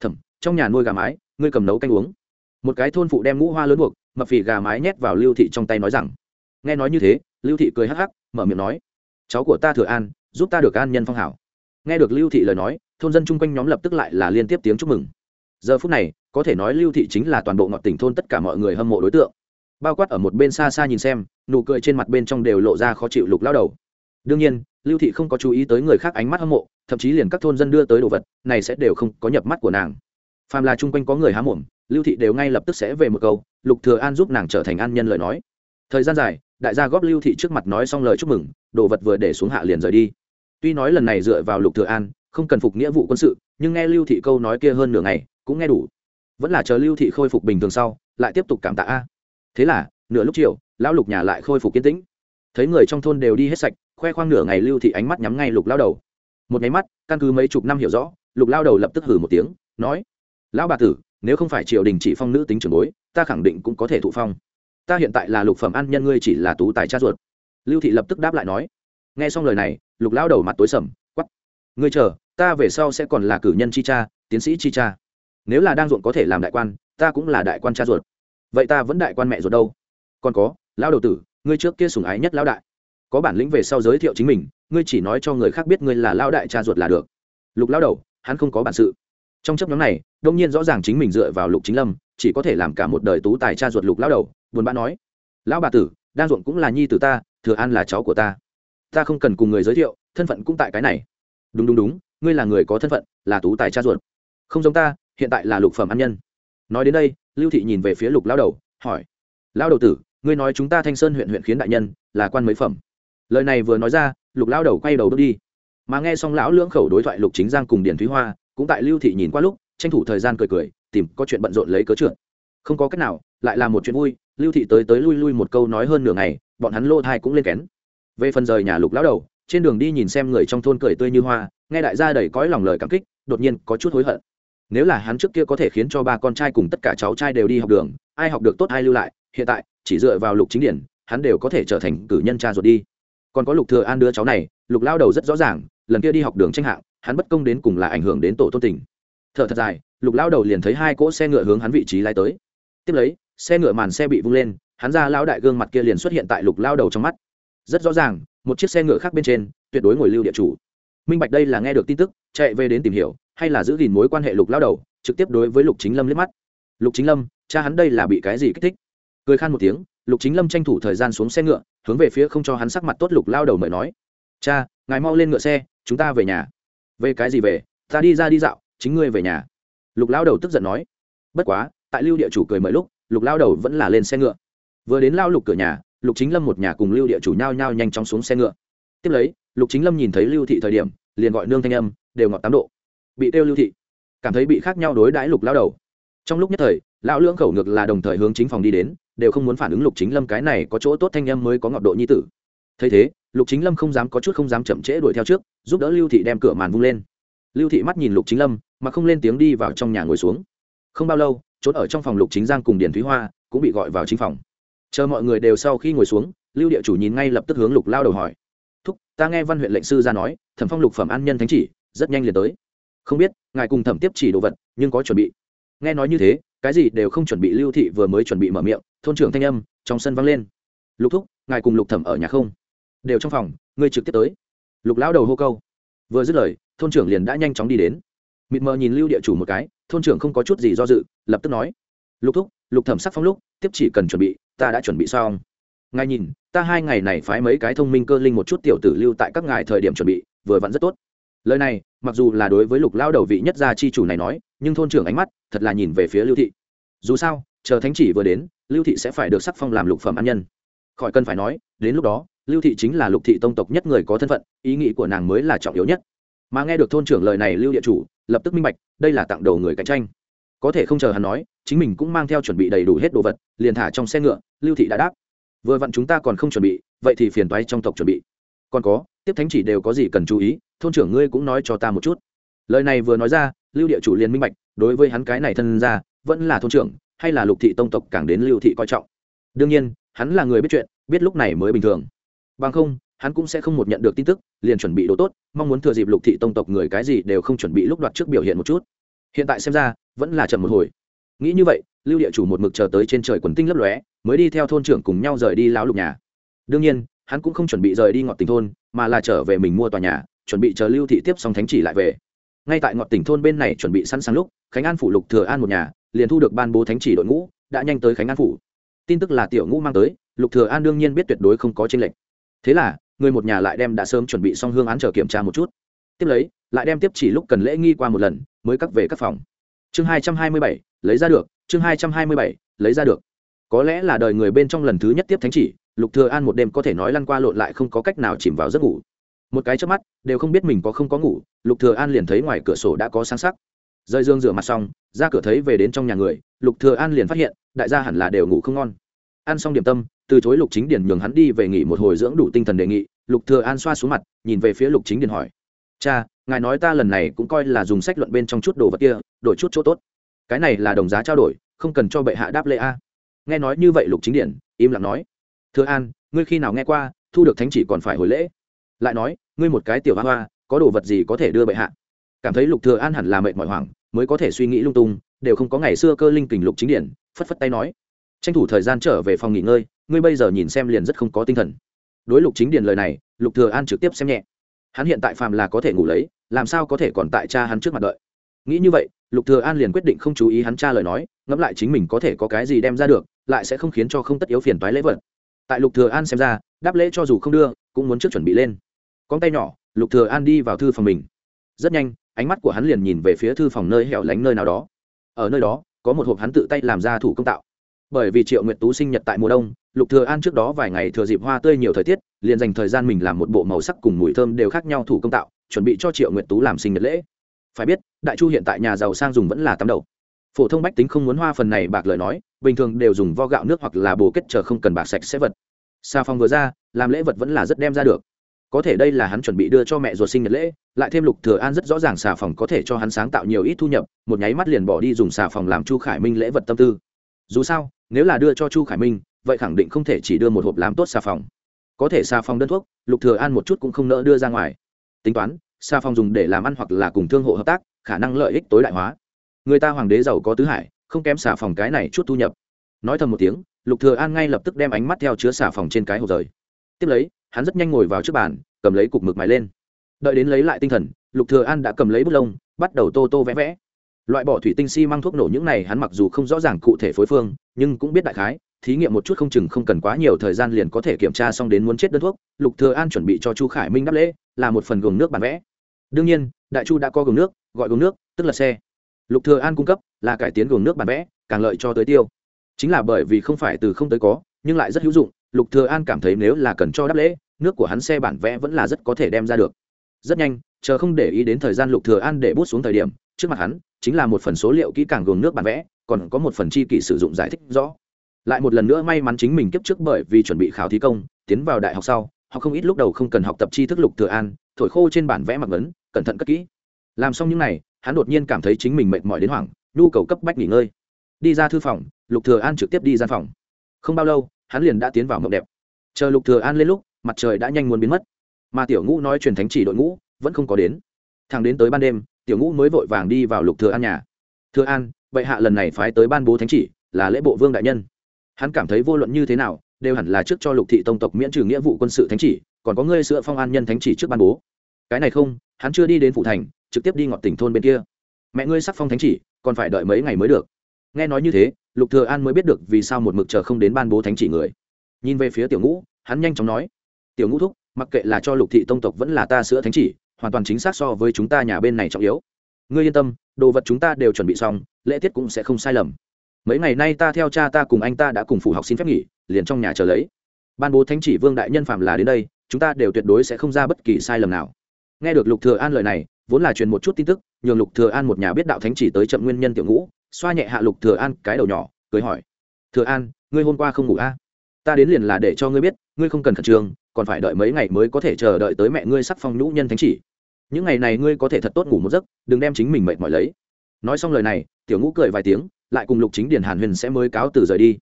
Thẩm, trong nhà nuôi gà mái, ngươi cầm nấu canh uống. Một cái thôn phụ đem ngũ hoa lớn buộc, mập phì gà mái nhét vào lưu thị trong tay nói rằng. Nghe nói như thế, lưu thị cười hắc hắc, mở miệng nói. Cháu của ta thừa an, giúp ta được an nhân phong hảo. Nghe được lưu thị lời nói thôn dân chung quanh nhóm lập tức lại là liên tiếp tiếng chúc mừng. Giờ phút này, có thể nói lưu thị chính là toàn bộ ngọt tỉnh thôn tất cả mọi người hâm mộ đối tượng. Bao quát ở một bên xa xa nhìn xem, nụ cười trên mặt bên trong đều lộ ra khó chịu lục lao đầu. Đương nhiên, lưu thị không có chú ý tới người khác ánh mắt hâm mộ, thậm chí liền các thôn dân đưa tới đồ vật, này sẽ đều không có nhập mắt của nàng. Phàm là chung quanh có người há mồm, lưu thị đều ngay lập tức sẽ về một câu, lục thừa an giúp nàng trở thành an nhân lời nói. Thời gian dài, đại gia góp lưu thị trước mặt nói xong lời chúc mừng, đồ vật vừa để xuống hạ liền rời đi. Tuy nói lần này dựa vào lục thừa an không cần phục nghĩa vụ quân sự, nhưng nghe lưu thị câu nói kia hơn nửa ngày, cũng nghe đủ. Vẫn là chờ lưu thị khôi phục bình thường sau, lại tiếp tục cảm tạ a. Thế là, nửa lúc chiều, lão lục nhà lại khôi phục kiên tĩnh. Thấy người trong thôn đều đi hết sạch, khoe khoang nửa ngày lưu thị ánh mắt nhắm ngay lục lao đầu. Một nháy mắt, căn cứ mấy chục năm hiểu rõ, lục lao đầu lập tức hử một tiếng, nói, lão bà tử, nếu không phải triều đình chỉ phong nữ tính trưởng bối, ta khẳng định cũng có thể thụ phong. Ta hiện tại là lục phẩm ăn nhân ngươi chỉ là tú tài cha ruột. Lưu thị lập tức đáp lại nói. Nghe xong lời này, lục lao đầu mặt tối sầm ngươi chờ, ta về sau sẽ còn là cử nhân chi cha, tiến sĩ chi cha. Nếu là đang ruộng có thể làm đại quan, ta cũng là đại quan cha ruột. Vậy ta vẫn đại quan mẹ ruột đâu? Còn có, lão đầu tử, ngươi trước kia sùng ái nhất lão đại. Có bản lĩnh về sau giới thiệu chính mình, ngươi chỉ nói cho người khác biết ngươi là lão đại cha ruột là được. Lục lão đầu, hắn không có bản sự. Trong chấp nhóm này, đông nhiên rõ ràng chính mình dựa vào lục chính lâm, chỉ có thể làm cả một đời tú tài cha ruột lục lão đầu, buồn bã nói. Lão bà tử đan ruộng cũng là nhi tử ta, thừa an là cháu của ta. Ta không cần cùng người giới thiệu, thân phận cũng tại cái này đúng đúng đúng, ngươi là người có thân phận, là tú tài cha ruột. Không giống ta, hiện tại là lục phẩm ăn nhân. Nói đến đây, lưu thị nhìn về phía lục lao đầu, hỏi. Lao đầu tử, ngươi nói chúng ta thanh sơn huyện huyện khiến đại nhân là quan mấy phẩm? Lời này vừa nói ra, lục lao đầu quay đầu bước đi. Mà nghe xong lão lưỡng khẩu đối thoại lục chính giang cùng điển thúy hoa, cũng tại lưu thị nhìn qua lúc, tranh thủ thời gian cười cười, tìm có chuyện bận rộn lấy cớ trượt. Không có cách nào, lại là một chuyện vui, lưu thị tới tới lui lui một câu nói hơn nửa ngày, bọn hắn lô thai cũng lên kén. Về phần rời nhà lục lão đầu trên đường đi nhìn xem người trong thôn cười tươi như hoa, nghe đại gia đầy cõi lòng lời cảm kích, đột nhiên có chút hối hận. Nếu là hắn trước kia có thể khiến cho ba con trai cùng tất cả cháu trai đều đi học đường, ai học được tốt ai lưu lại, hiện tại, chỉ dựa vào lục chính điển, hắn đều có thể trở thành cử nhân cha ruột đi. Còn có lục thừa an đứa cháu này, lục lao đầu rất rõ ràng, lần kia đi học đường tranh hạng, hắn bất công đến cùng là ảnh hưởng đến tổ tôn tình. Thở thật dài, lục lao đầu liền thấy hai cỗ xe ngựa hướng hắn vị trí lái tới. Tiếp lấy, xe ngựa màn xe bị vung lên, hắn ra lao đại gương mặt kia liền xuất hiện tại lục lao đầu trong mắt. Rất rõ ràng một chiếc xe ngựa khác bên trên, tuyệt đối ngồi lưu địa chủ. Minh bạch đây là nghe được tin tức, chạy về đến tìm hiểu, hay là giữ gìn mối quan hệ lục lao đầu, trực tiếp đối với lục chính lâm liếc mắt. Lục chính lâm, cha hắn đây là bị cái gì kích thích? Cười khan một tiếng, lục chính lâm tranh thủ thời gian xuống xe ngựa, hướng về phía không cho hắn sắc mặt tốt lục lao đầu mời nói. Cha, ngài mau lên ngựa xe, chúng ta về nhà. Về cái gì về? Ta đi ra đi dạo, chính ngươi về nhà. Lục lao đầu tức giận nói. Bất quá, tại lưu địa chủ cười mời lúc, lục lao đầu vẫn là lên xe ngựa. Vừa đến lao lục cửa nhà lục chính lâm một nhà cùng lưu địa chủ nhao nhao nhanh chóng xuống xe ngựa. Tiếp lấy, lục chính lâm nhìn thấy lưu thị thời điểm, liền gọi nương thanh âm, đều ngọt tám độ. Bị tiêu lưu thị, cảm thấy bị khác nhau đối đãi lục lao đầu. Trong lúc nhất thời, lão lưỡng khẩu ngược là đồng thời hướng chính phòng đi đến, đều không muốn phản ứng lục chính lâm cái này có chỗ tốt thanh âm mới có ngọt độ nhi tử. Thấy thế, lục chính lâm không dám có chút không dám chậm trễ đuổi theo trước, giúp đỡ lưu thị đem cửa màn vung lên. Lưu thị mắt nhìn lục chính lâm, mà không lên tiếng đi vào trong nhà ngồi xuống. Không bao lâu trốn ở trong phòng lục chính giang cùng điền thúy hoa, cũng bị gọi vào chính phòng chờ mọi người đều sau khi ngồi xuống, lưu địa chủ nhìn ngay lập tức hướng lục lao đầu hỏi. Thúc, ta nghe văn huyện lệnh sư ra nói, thẩm phong lục phẩm an nhân thánh chỉ, rất nhanh liền tới. Không biết, ngài cùng thẩm tiếp chỉ đồ vật, nhưng có chuẩn bị. Nghe nói như thế, cái gì đều không chuẩn bị, lưu thị vừa mới chuẩn bị mở miệng, thôn trưởng thanh âm trong sân vang lên. Lục thúc, ngài cùng lục thẩm ở nhà không? Đều trong phòng, ngươi trực tiếp tới. Lục lão đầu hô câu. Vừa dứt lời, thôn trưởng liền đã nhanh chóng đi đến. Mịt mờ nhìn lưu địa chủ một cái, thôn trưởng không có chút gì do dự, lập tức nói lục thúc, lục thẩm sắc phong lúc, tiếp chỉ cần chuẩn bị, ta đã chuẩn bị xong. Ngài nhìn, ta hai ngày này phái mấy cái thông minh cơ linh một chút tiểu tử lưu tại các ngài thời điểm chuẩn bị, vừa vặn rất tốt. Lời này, mặc dù là đối với lục lao đầu vị nhất gia chi chủ này nói, nhưng thôn trưởng ánh mắt, thật là nhìn về phía lưu thị. Dù sao, chờ thánh chỉ vừa đến, lưu thị sẽ phải được sắc phong làm lục phẩm an nhân. Khỏi cần phải nói, đến lúc đó, lưu thị chính là lục thị tông tộc nhất người có thân phận, ý nghĩ của nàng mới là trọng yếu nhất. Mà nghe được thôn trưởng lời này lưu địa chủ, lập tức minh bạch, đây là tặng đầu người cạnh tranh. Có thể không chờ hắn nói chính mình cũng mang theo chuẩn bị đầy đủ hết đồ vật, liền thả trong xe ngựa, lưu thị đã đáp. Vừa vặn chúng ta còn không chuẩn bị, vậy thì phiền toái trong tộc chuẩn bị. Còn có, tiếp thánh chỉ đều có gì cần chú ý, thôn trưởng ngươi cũng nói cho ta một chút. Lời này vừa nói ra, lưu địa chủ liền minh bạch, đối với hắn cái này thân ra vẫn là thôn trưởng, hay là lục thị tông tộc càng đến lưu thị coi trọng. Đương nhiên, hắn là người biết chuyện, biết lúc này mới bình thường. Bằng không, hắn cũng sẽ không một nhận được tin tức, liền chuẩn bị đồ tốt, mong muốn thừa dịp lục thị tông tộc người cái gì đều không chuẩn bị lúc đoạt trước biểu hiện một chút. Hiện tại xem ra, vẫn là chậm một hồi nghĩ như vậy, lưu địa chủ một mực chờ tới trên trời quần tinh lấp lóe, mới đi theo thôn trưởng cùng nhau rời đi lão lục nhà. Đương nhiên, hắn cũng không chuẩn bị rời đi ngọt tỉnh thôn, mà là trở về mình mua tòa nhà, chuẩn bị chờ lưu thị tiếp xong thánh chỉ lại về. Ngay tại ngọt tỉnh thôn bên này chuẩn bị sẵn sàng lúc, khánh an phủ lục thừa an một nhà, liền thu được ban bố thánh chỉ đội ngũ, đã nhanh tới khánh an phủ. Tin tức là tiểu ngũ mang tới, lục thừa an đương nhiên biết tuyệt đối không có tranh lệch. Thế là, người một nhà lại đem đã sớm chuẩn bị xong hương án chờ kiểm tra một chút. Tiếp lấy, lại đem tiếp chỉ lúc cần lễ nghi qua một lần, mới cắt về các phòng. Chương hai trăm hai mươi bảy lấy ra được, chương hai trăm hai mươi bảy, lấy ra được. Có lẽ là đời người bên trong lần thứ nhất tiếp thánh chỉ, lục thừa an một đêm có thể nói lăn qua lộn lại không có cách nào chìm vào giấc ngủ. Một cái chớp mắt, đều không biết mình có không có ngủ, lục thừa an liền thấy ngoài cửa sổ đã có sáng sắc. Rơi dương rửa mặt xong, ra cửa thấy về đến trong nhà người, lục thừa an liền phát hiện, đại gia hẳn là đều ngủ không ngon. Ăn xong điểm tâm, từ chối lục chính điền nhường hắn đi về nghỉ một hồi dưỡng đủ tinh thần đề nghị, lục thừa an xoa xuống mặt, nhìn về phía lục chính điền hỏi. Cha, ngài nói ta lần này cũng coi là dùng sách luận bên trong chút đồ vật kia, đổi chút chỗ tốt cái này là đồng giá trao đổi, không cần cho bệ hạ đáp lễ a. Nghe nói như vậy lục chính điển, im lặng nói, thưa an, ngươi khi nào nghe qua, thu được thánh chỉ còn phải hồi lễ? Lại nói, ngươi một cái tiểu hoa hoa, có đồ vật gì có thể đưa bệ hạ? Cảm thấy lục thừa an hẳn là mệt mỏi hoảng, mới có thể suy nghĩ lung tung, đều không có ngày xưa cơ linh kình lục chính điển, phất phất tay nói, tranh thủ thời gian trở về phòng nghỉ ngơi, ngươi bây giờ nhìn xem liền rất không có tinh thần. Đối lục chính điển lời này, lục thừa an trực tiếp xem nhẹ. Hắn hiện tại phàm là có thể ngủ lấy, làm sao có thể còn tại cha hắn trước mặt đợi? Nghĩ như vậy, lục thừa an liền quyết định không chú ý hắn cha lời nói, ngẫm lại chính mình có thể có cái gì đem ra được, lại sẽ không khiến cho không tất yếu phiền toái lễ vật. Tại lục thừa an xem ra, đáp lễ cho dù không đưa, cũng muốn trước chuẩn bị lên. Con tay nhỏ, lục thừa an đi vào thư phòng mình. Rất nhanh, ánh mắt của hắn liền nhìn về phía thư phòng nơi hẻo lánh nơi nào đó. Ở nơi đó, có một hộp hắn tự tay làm ra thủ công tạo. Bởi vì triệu nguyệt tú sinh nhật tại mùa đông, lục thừa an trước đó vài ngày thừa dịp hoa tươi nhiều thời tiết, liền dành thời gian mình làm một bộ màu sắc cùng mùi thơm đều khác nhau thủ công tạo, chuẩn bị cho triệu nguyệt tú làm sinh nhật lễ phải biết, đại chu hiện tại nhà giàu sang dùng vẫn là tắm đầu. Phổ thông bách tính không muốn hoa phần này bạc lời nói, bình thường đều dùng vo gạo nước hoặc là bồ kết chờ không cần bạc sạch sẽ vật. Xà phòng vừa ra, làm lễ vật vẫn là rất đem ra được. Có thể đây là hắn chuẩn bị đưa cho mẹ ruột sinh nhật lễ, lại thêm lục thừa an rất rõ ràng xà phòng có thể cho hắn sáng tạo nhiều ít thu nhập, một nháy mắt liền bỏ đi dùng xà phòng làm chu khải minh lễ vật tâm tư. Dù sao, nếu là đưa cho chu khải minh, vậy khẳng định không thể chỉ đưa một hộp làm tốt xà phòng có thể xà phòng đơn thuốc, lục thừa an một chút cũng không nỡ đưa ra ngoài. Tính toán xa phòng dùng để làm ăn hoặc là cùng thương hộ hợp tác, khả năng lợi ích tối đại hóa. Người ta hoàng đế giàu có tứ hải, không kém xà phòng cái này chút thu nhập. Nói thầm một tiếng, lục thừa an ngay lập tức đem ánh mắt theo chứa xà phòng trên cái hộp rời. Tiếp lấy, hắn rất nhanh ngồi vào trước bàn, cầm lấy cục mực mài lên. Đợi đến lấy lại tinh thần, lục thừa an đã cầm lấy bút lông, bắt đầu tô tô vẽ vẽ. Loại bỏ thủy tinh xi si măng thuốc nổ những này hắn mặc dù không rõ ràng cụ thể phối phương, nhưng cũng biết đại khái, thí nghiệm một chút không chừng không cần quá nhiều thời gian liền có thể kiểm tra xong đến muốn chết đơn thuốc. Lục thừa an chuẩn bị cho chu khải minh đáp lễ, là một phần gồm nước bản vẽ đương nhiên, đại chu đã có gồm nước, gọi gồm nước, tức là xe. Lục thừa an cung cấp là cải tiến gồm nước bản vẽ, càng lợi cho tới tiêu. Chính là bởi vì không phải từ không tới có, nhưng lại rất hữu dụng, lục thừa an cảm thấy nếu là cần cho đáp lễ, nước của hắn xe bản vẽ vẫn là rất có thể đem ra được. Rất nhanh, chờ không để ý đến thời gian lục thừa an để bút xuống thời điểm, trước mặt hắn chính là một phần số liệu kỹ càng gồm nước bản vẽ, còn có một phần chi kỷ sử dụng giải thích rõ. Lại một lần nữa may mắn chính mình kiếp trước bởi vì chuẩn bị khảo thí công, tiến vào đại học sau họ không ít lúc đầu không cần học tập tri thức lục thừa an, thổi khô trên bản vẽ mặc vấn cẩn thận cất kỹ. Làm xong những này, hắn đột nhiên cảm thấy chính mình mệt mỏi đến hoảng, nhu cầu cấp bách nghỉ ngơi. Đi ra thư phòng, lục thừa an trực tiếp đi gian phòng. Không bao lâu, hắn liền đã tiến vào mộng đẹp. Chờ lục thừa an lên lúc, mặt trời đã nhanh muốn biến mất. Mà tiểu ngũ nói truyền thánh chỉ đội ngũ, vẫn không có đến. Thằng đến tới ban đêm, tiểu ngũ mới vội vàng đi vào lục thừa an nhà. Thừa an, vậy hạ lần này phái tới ban bố thánh chỉ, là lễ bộ vương đại nhân. Hắn cảm thấy vô luận như thế nào, đều hẳn là trước cho lục thị tông tộc miễn trừ nghĩa vụ quân sự thánh chỉ, còn có ngươi sửa phong an nhân thánh chỉ trước ban bố. Cái này không hắn chưa đi đến phủ thành, trực tiếp đi ngọt tỉnh thôn bên kia. Mẹ ngươi sắc phong thánh chỉ, còn phải đợi mấy ngày mới được. Nghe nói như thế, lục thừa an mới biết được vì sao một mực chờ không đến ban bố thánh chỉ người. Nhìn về phía tiểu ngũ, hắn nhanh chóng nói, tiểu ngũ thúc, mặc kệ là cho lục thị tông tộc vẫn là ta sữa thánh chỉ, hoàn toàn chính xác so với chúng ta nhà bên này trọng yếu. Ngươi yên tâm, đồ vật chúng ta đều chuẩn bị xong, lễ tiết cũng sẽ không sai lầm. Mấy ngày nay ta theo cha ta cùng anh ta đã cùng phủ học xin phép nghỉ, liền trong nhà chờ lấy. Ban bố thánh chỉ vương đại nhân phạm là đến đây, chúng ta đều tuyệt đối sẽ không ra bất kỳ sai lầm nào nghe được lục thừa an lời này, vốn là truyền một chút tin tức, nhường lục thừa an một nhà biết đạo thánh chỉ tới chậm nguyên nhân tiểu ngũ, xoa nhẹ hạ lục thừa an cái đầu nhỏ, cười hỏi. Thừa an, ngươi hôm qua không ngủ a à? ta đến liền là để cho ngươi biết, ngươi không cần khẩn trương, còn phải đợi mấy ngày mới có thể chờ đợi tới mẹ ngươi sắc phong nhũ nhân thánh chỉ. Những ngày này ngươi có thể thật tốt ngủ một giấc, đừng đem chính mình mệt mỏi lấy. Nói xong lời này, tiểu ngũ cười vài tiếng, lại cùng lục chính điền hàn huyền sẽ mới cáo từ rời đi.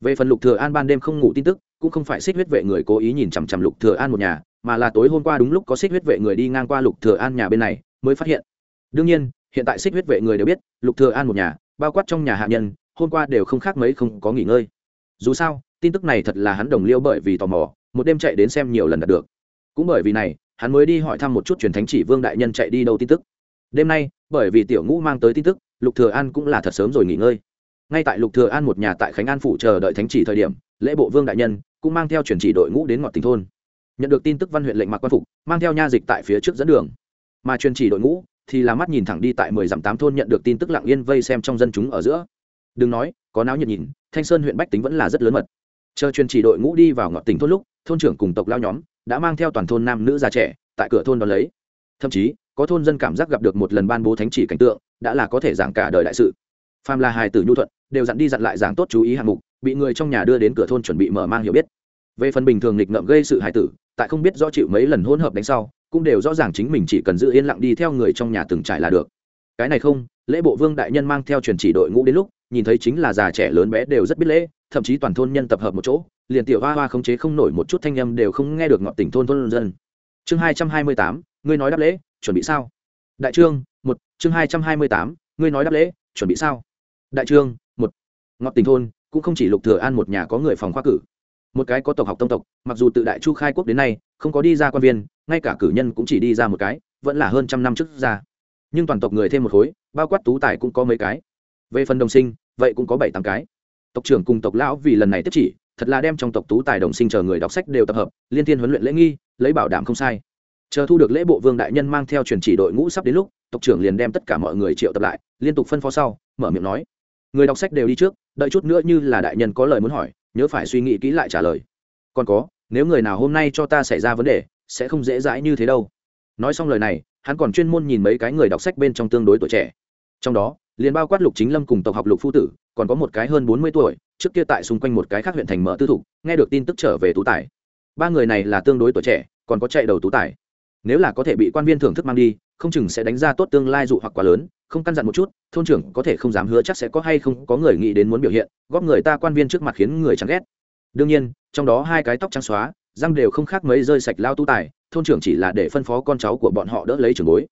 Về phần lục thừa an ban đêm không ngủ tin tức, cũng không phải xích huyết vệ người cố ý nhìn chằm chằm lục thừa an một nhà mà là tối hôm qua đúng lúc có xích huyết vệ người đi ngang qua lục thừa an nhà bên này mới phát hiện. Đương nhiên, hiện tại xích huyết vệ người đều biết, lục thừa an một nhà, bao quát trong nhà hạ nhân, hôm qua đều không khác mấy không có nghỉ ngơi. Dù sao, tin tức này thật là hắn đồng liêu bởi vì tò mò, một đêm chạy đến xem nhiều lần đạt được. Cũng bởi vì này, hắn mới đi hỏi thăm một chút truyền thánh chỉ vương đại nhân chạy đi đâu tin tức. Đêm nay, bởi vì tiểu ngũ mang tới tin tức, lục thừa an cũng là thật sớm rồi nghỉ ngơi. Ngay tại lục thừa an một nhà tại khánh an phủ chờ đợi thánh chỉ thời điểm, lễ bộ vương đại nhân cũng mang theo truyền chỉ đội ngũ đến ngọn tỉnh thôn nhận được tin tức văn huyện lệnh mặc quan phục, mang theo nha dịch tại phía trước dẫn đường. Mà truyền chỉ đội ngũ thì là mắt nhìn thẳng đi tại mười dặm tám thôn nhận được tin tức lặng yên vây xem trong dân chúng ở giữa. Đừng nói, có náo nhiệt nhìn, thanh sơn huyện bách tính vẫn là rất lớn mật. Chờ truyền chỉ đội ngũ đi vào ngọn tỉnh thôn lúc, thôn trưởng cùng tộc lao nhóm đã mang theo toàn thôn nam nữ già trẻ tại cửa thôn đón lấy. Thậm chí, có thôn dân cảm giác gặp được một lần ban bố thánh chỉ cảnh tượng, đã là có thể giảng cả đời đại sự. Phàm là hài tử nhu thuận, đều dặn đi dặn lại giảng tốt chú ý hạng mục, bị người trong nhà đưa đến cửa thôn chuẩn bị mở mang hiểu biết về phần bình thường nghịch ngợm gây sự hài tử, tại không biết rõ chịu mấy lần hỗn hợp đánh sau, cũng đều rõ ràng chính mình chỉ cần giữ yên lặng đi theo người trong nhà từng trải là được. Cái này không, lễ bộ vương đại nhân mang theo truyền chỉ đội ngũ đến lúc, nhìn thấy chính là già trẻ lớn bé đều rất biết lễ, thậm chí toàn thôn nhân tập hợp một chỗ, liền tiểu hoa hoa khống chế không nổi một chút thanh âm đều không nghe được ngọn tỉnh thôn thôn dân. Chương hai trăm hai mươi tám, ngươi nói đáp lễ, chuẩn bị sao? Đại trương, một, chương hai trăm hai mươi tám, ngươi nói đáp lễ, chuẩn bị sao? Đại trương, một ngọn tỉnh thôn, cũng không chỉ lục thừa an một nhà có người phòng khoa cử một cái có tộc học tông tộc, mặc dù tự đại chu khai quốc đến nay không có đi ra quan viên, ngay cả cử nhân cũng chỉ đi ra một cái, vẫn là hơn trăm năm trước ra. Nhưng toàn tộc người thêm một khối, bao quát tú tài cũng có mấy cái. Về phần đồng sinh, vậy cũng có bảy tám cái. Tộc trưởng cùng tộc lão vì lần này tiếp chỉ, thật là đem trong tộc tú tài đồng sinh chờ người đọc sách đều tập hợp, liên thiên huấn luyện lễ nghi, lấy bảo đảm không sai. Chờ thu được lễ bộ vương đại nhân mang theo truyền chỉ đội ngũ sắp đến lúc, tộc trưởng liền đem tất cả mọi người triệu tập lại, liên tục phân phó sau, mở miệng nói. Người đọc sách đều đi trước, đợi chút nữa như là đại nhân có lời muốn hỏi nhớ phải suy nghĩ kỹ lại trả lời. Còn có, nếu người nào hôm nay cho ta xảy ra vấn đề, sẽ không dễ dãi như thế đâu. Nói xong lời này, hắn còn chuyên môn nhìn mấy cái người đọc sách bên trong tương đối tuổi trẻ. Trong đó, liền bao quát lục chính lâm cùng tộc học lục phu tử, còn có một cái hơn bốn mươi tuổi, trước kia tại xung quanh một cái khác huyện thành mở tư thục, nghe được tin tức trở về tú tài. Ba người này là tương đối tuổi trẻ, còn có chạy đầu tú tài nếu là có thể bị quan viên thưởng thức mang đi, không chừng sẽ đánh ra tốt tương lai dụ hoặc quá lớn, không căn dặn một chút, thôn trưởng có thể không dám hứa chắc sẽ có hay không có người nghĩ đến muốn biểu hiện, góp người ta quan viên trước mặt khiến người chẳng ghét. Đương nhiên, trong đó hai cái tóc trắng xóa, răng đều không khác mấy rơi sạch lao tu tài, thôn trưởng chỉ là để phân phó con cháu của bọn họ đỡ lấy trường bối.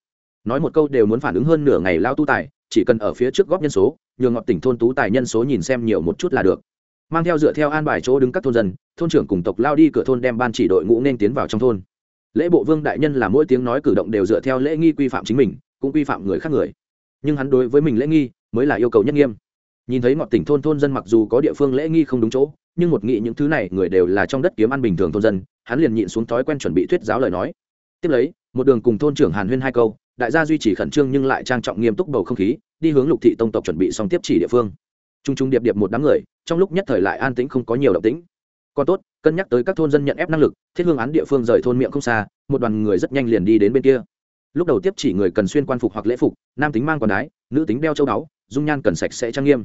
Nói một câu đều muốn phản ứng hơn nửa ngày lao tu tài, chỉ cần ở phía trước góp nhân số, nhường ngọt tỉnh thôn tú tài nhân số nhìn xem nhiều một chút là được. Mang theo dựa theo an bài chỗ đứng các thôn dân, thôn trưởng cùng tộc lao đi cửa thôn đem ban chỉ đội ngũ nên tiến vào trong thôn lễ bộ vương đại nhân là mỗi tiếng nói cử động đều dựa theo lễ nghi quy phạm chính mình, cũng quy phạm người khác người. Nhưng hắn đối với mình lễ nghi mới là yêu cầu nhất nghiêm. Nhìn thấy ngọn tỉnh thôn thôn dân mặc dù có địa phương lễ nghi không đúng chỗ, nhưng một nghĩ những thứ này người đều là trong đất kiếm ăn bình thường thôn dân, hắn liền nhịn xuống thói quen chuẩn bị thuyết giáo lời nói. Tiếp lấy, một đường cùng thôn trưởng hàn huyên hai câu, đại gia duy trì khẩn trương nhưng lại trang trọng nghiêm túc bầu không khí, đi hướng lục thị tông tộc chuẩn bị xong tiếp chỉ địa phương. T r u n g t r u n g điệp điệp một đám người, trong lúc nhất thời lại an tĩnh không có nhiều động tĩnh. Còn tốt cân nhắc tới các thôn dân nhận ép năng lực, thiết hương án địa phương rời thôn miệng không xa, một đoàn người rất nhanh liền đi đến bên kia. Lúc đầu tiếp chỉ người cần xuyên quan phục hoặc lễ phục, nam tính mang quần đái nữ tính đeo châu đáo dung nhan cần sạch sẽ trang nghiêm.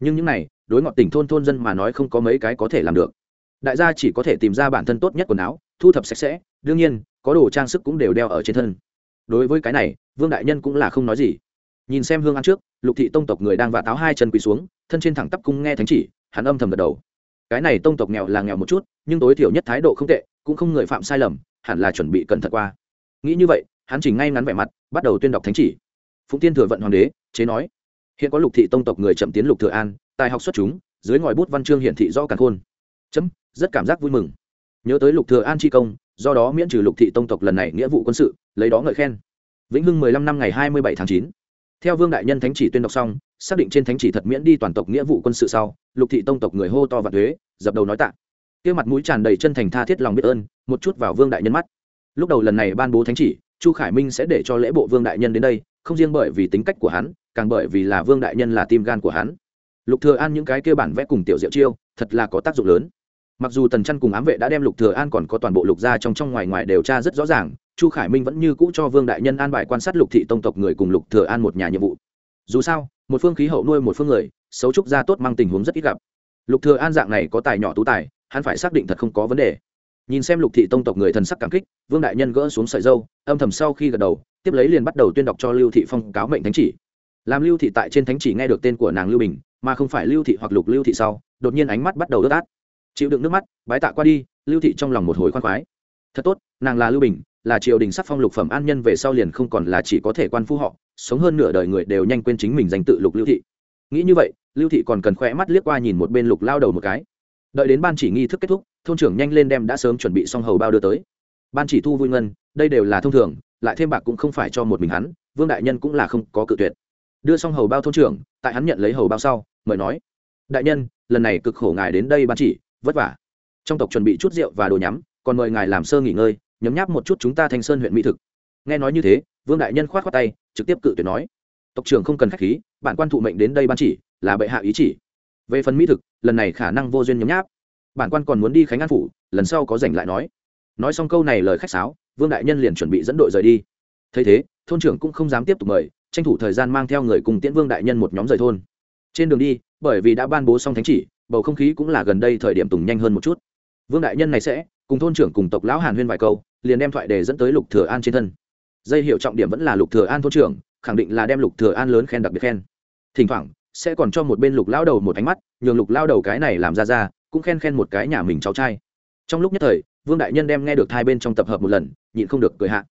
Nhưng những này, đối ngọn tỉnh thôn thôn dân mà nói không có mấy cái có thể làm được. Đại gia chỉ có thể tìm ra bản thân tốt nhất quần áo, thu thập sạch sẽ, đương nhiên, có đồ trang sức cũng đều đeo ở trên thân. Đối với cái này, vương đại nhân cũng là không nói gì. Nhìn xem hương ăn trước, lục thị tông tộc người đang vạ táo hai chân quỳ xuống, thân trên thẳng tắp cung nghe thánh chỉ, hắn âm thầm gật đầu cái này tông tộc nghèo là nghèo một chút, nhưng tối thiểu nhất thái độ không tệ, cũng không người phạm sai lầm, hẳn là chuẩn bị cẩn thận qua. Nghĩ như vậy, hắn chỉnh ngay ngắn vẻ mặt, bắt đầu tuyên đọc thánh chỉ. Phụng tiên thừa vận hoàng đế, chế nói, hiện có lục thị tông tộc người chậm tiến lục thừa an, tài học xuất chúng, dưới ngòi bút văn chương hiển thị do càn khôn. Chấm, rất cảm giác vui mừng. Nhớ tới lục thừa an chi công, do đó miễn trừ lục thị tông tộc lần này nghĩa vụ quân sự, lấy đó ngợi khen. Vĩnh hưng mười lăm năm ngày hai mươi bảy tháng chín theo vương đại nhân thánh chỉ tuyên đọc xong, xác định trên thánh chỉ thật miễn đi toàn tộc nghĩa vụ quân sự sau, lục thị tông tộc người hô to và thuế, dập đầu nói tạ. Kia mặt mũi tràn đầy chân thành tha thiết lòng biết ơn, một chút vào vương đại nhân mắt. Lúc đầu lần này ban bố thánh chỉ, chu khải minh sẽ để cho lễ bộ vương đại nhân đến đây, không riêng bởi vì tính cách của hắn, càng bởi vì là vương đại nhân là tim gan của hắn. Lục thừa an những cái kia bản vẽ cùng tiểu diệu chiêu, thật là có tác dụng lớn mặc dù tần chăn cùng ám vệ đã đem lục thừa an còn có toàn bộ lục gia trong trong ngoài ngoài điều tra rất rõ ràng, chu khải minh vẫn như cũ cho vương đại nhân an bài quan sát lục thị tông tộc người cùng lục thừa an một nhà nhiệm vụ. Dù sao, một phương khí hậu nuôi một phương người, xấu trúc gia tốt mang tình huống rất ít gặp. Lục thừa an dạng này có tài nhỏ tú tài, hắn phải xác định thật không có vấn đề. Nhìn xem lục thị tông tộc người thần sắc cảm kích, vương đại nhân gỡ xuống sợi dâu, âm thầm sau khi gật đầu, tiếp lấy liền bắt đầu tuyên đọc cho lưu thị phong cáo mệnh thánh chỉ. Làm lưu thị tại trên thánh chỉ nghe được tên của nàng lưu bình, mà không phải lưu thị hoặc lục lưu thị sau, đột nhiên ánh mắt bắt đầu đứt át chịu đựng nước mắt, bái tạ qua đi, lưu thị trong lòng một hồi khoan khoái. Thật tốt, nàng là lưu bình, là triều đình sắc phong lục phẩm an nhân về sau liền không còn là chỉ có thể quan phu họ, sống hơn nửa đời người đều nhanh quên chính mình danh tự lục lưu thị. Nghĩ như vậy, lưu thị còn cần khỏe mắt liếc qua nhìn một bên lục lao đầu một cái. Đợi đến ban chỉ nghi thức kết thúc, thôn trưởng nhanh lên đem đã sớm chuẩn bị xong hầu bao đưa tới. Ban chỉ thu vui ngân, đây đều là thông thường, lại thêm bạc cũng không phải cho một mình hắn, vương đại nhân cũng là không có cự tuyệt. Đưa xong hầu bao thôn trưởng, tại hắn nhận lấy hầu bao sau, mời nói, đại nhân, lần này cực khổ ngài đến đây ban chỉ vất vả. Trong tộc chuẩn bị chút rượu và đồ nhắm, còn mời ngài làm sơ nghỉ ngơi, nhấm nháp một chút chúng ta thanh sơn huyện mỹ thực. Nghe nói như thế, vương đại nhân khoát khoát tay, trực tiếp cự tuyệt nói. Tộc trưởng không cần khách khí bản quan thụ mệnh đến đây ban chỉ, là bệ hạ ý chỉ. Về phần mỹ thực, lần này khả năng vô duyên nhấm nháp. Bản quan còn muốn đi khánh an phủ, lần sau có rảnh lại nói. Nói xong câu này lời khách sáo, vương đại nhân liền chuẩn bị dẫn đội rời đi. Thấy thế, thôn trưởng cũng không dám tiếp tục mời, tranh thủ thời gian mang theo người cùng tiễn vương đại nhân một nhóm rời thôn. Trên đường đi, bởi vì đã ban bố xong thánh chỉ bầu không khí cũng là gần đây thời điểm tùng nhanh hơn một chút. Vương đại nhân này sẽ cùng thôn trưởng cùng tộc lão hàn huyên vài câu, liền đem thoại đề dẫn tới lục thừa an trên thân. Dây hiệu trọng điểm vẫn là lục thừa an thôn trưởng, khẳng định là đem lục thừa an lớn khen đặc biệt khen. Thỉnh thoảng, sẽ còn cho một bên lục lão đầu một ánh mắt, nhường lục lão đầu cái này làm ra ra, cũng khen khen một cái nhà mình cháu trai. Trong lúc nhất thời, vương đại nhân đem nghe được hai bên trong tập hợp một lần, nhịn không được cười hạ.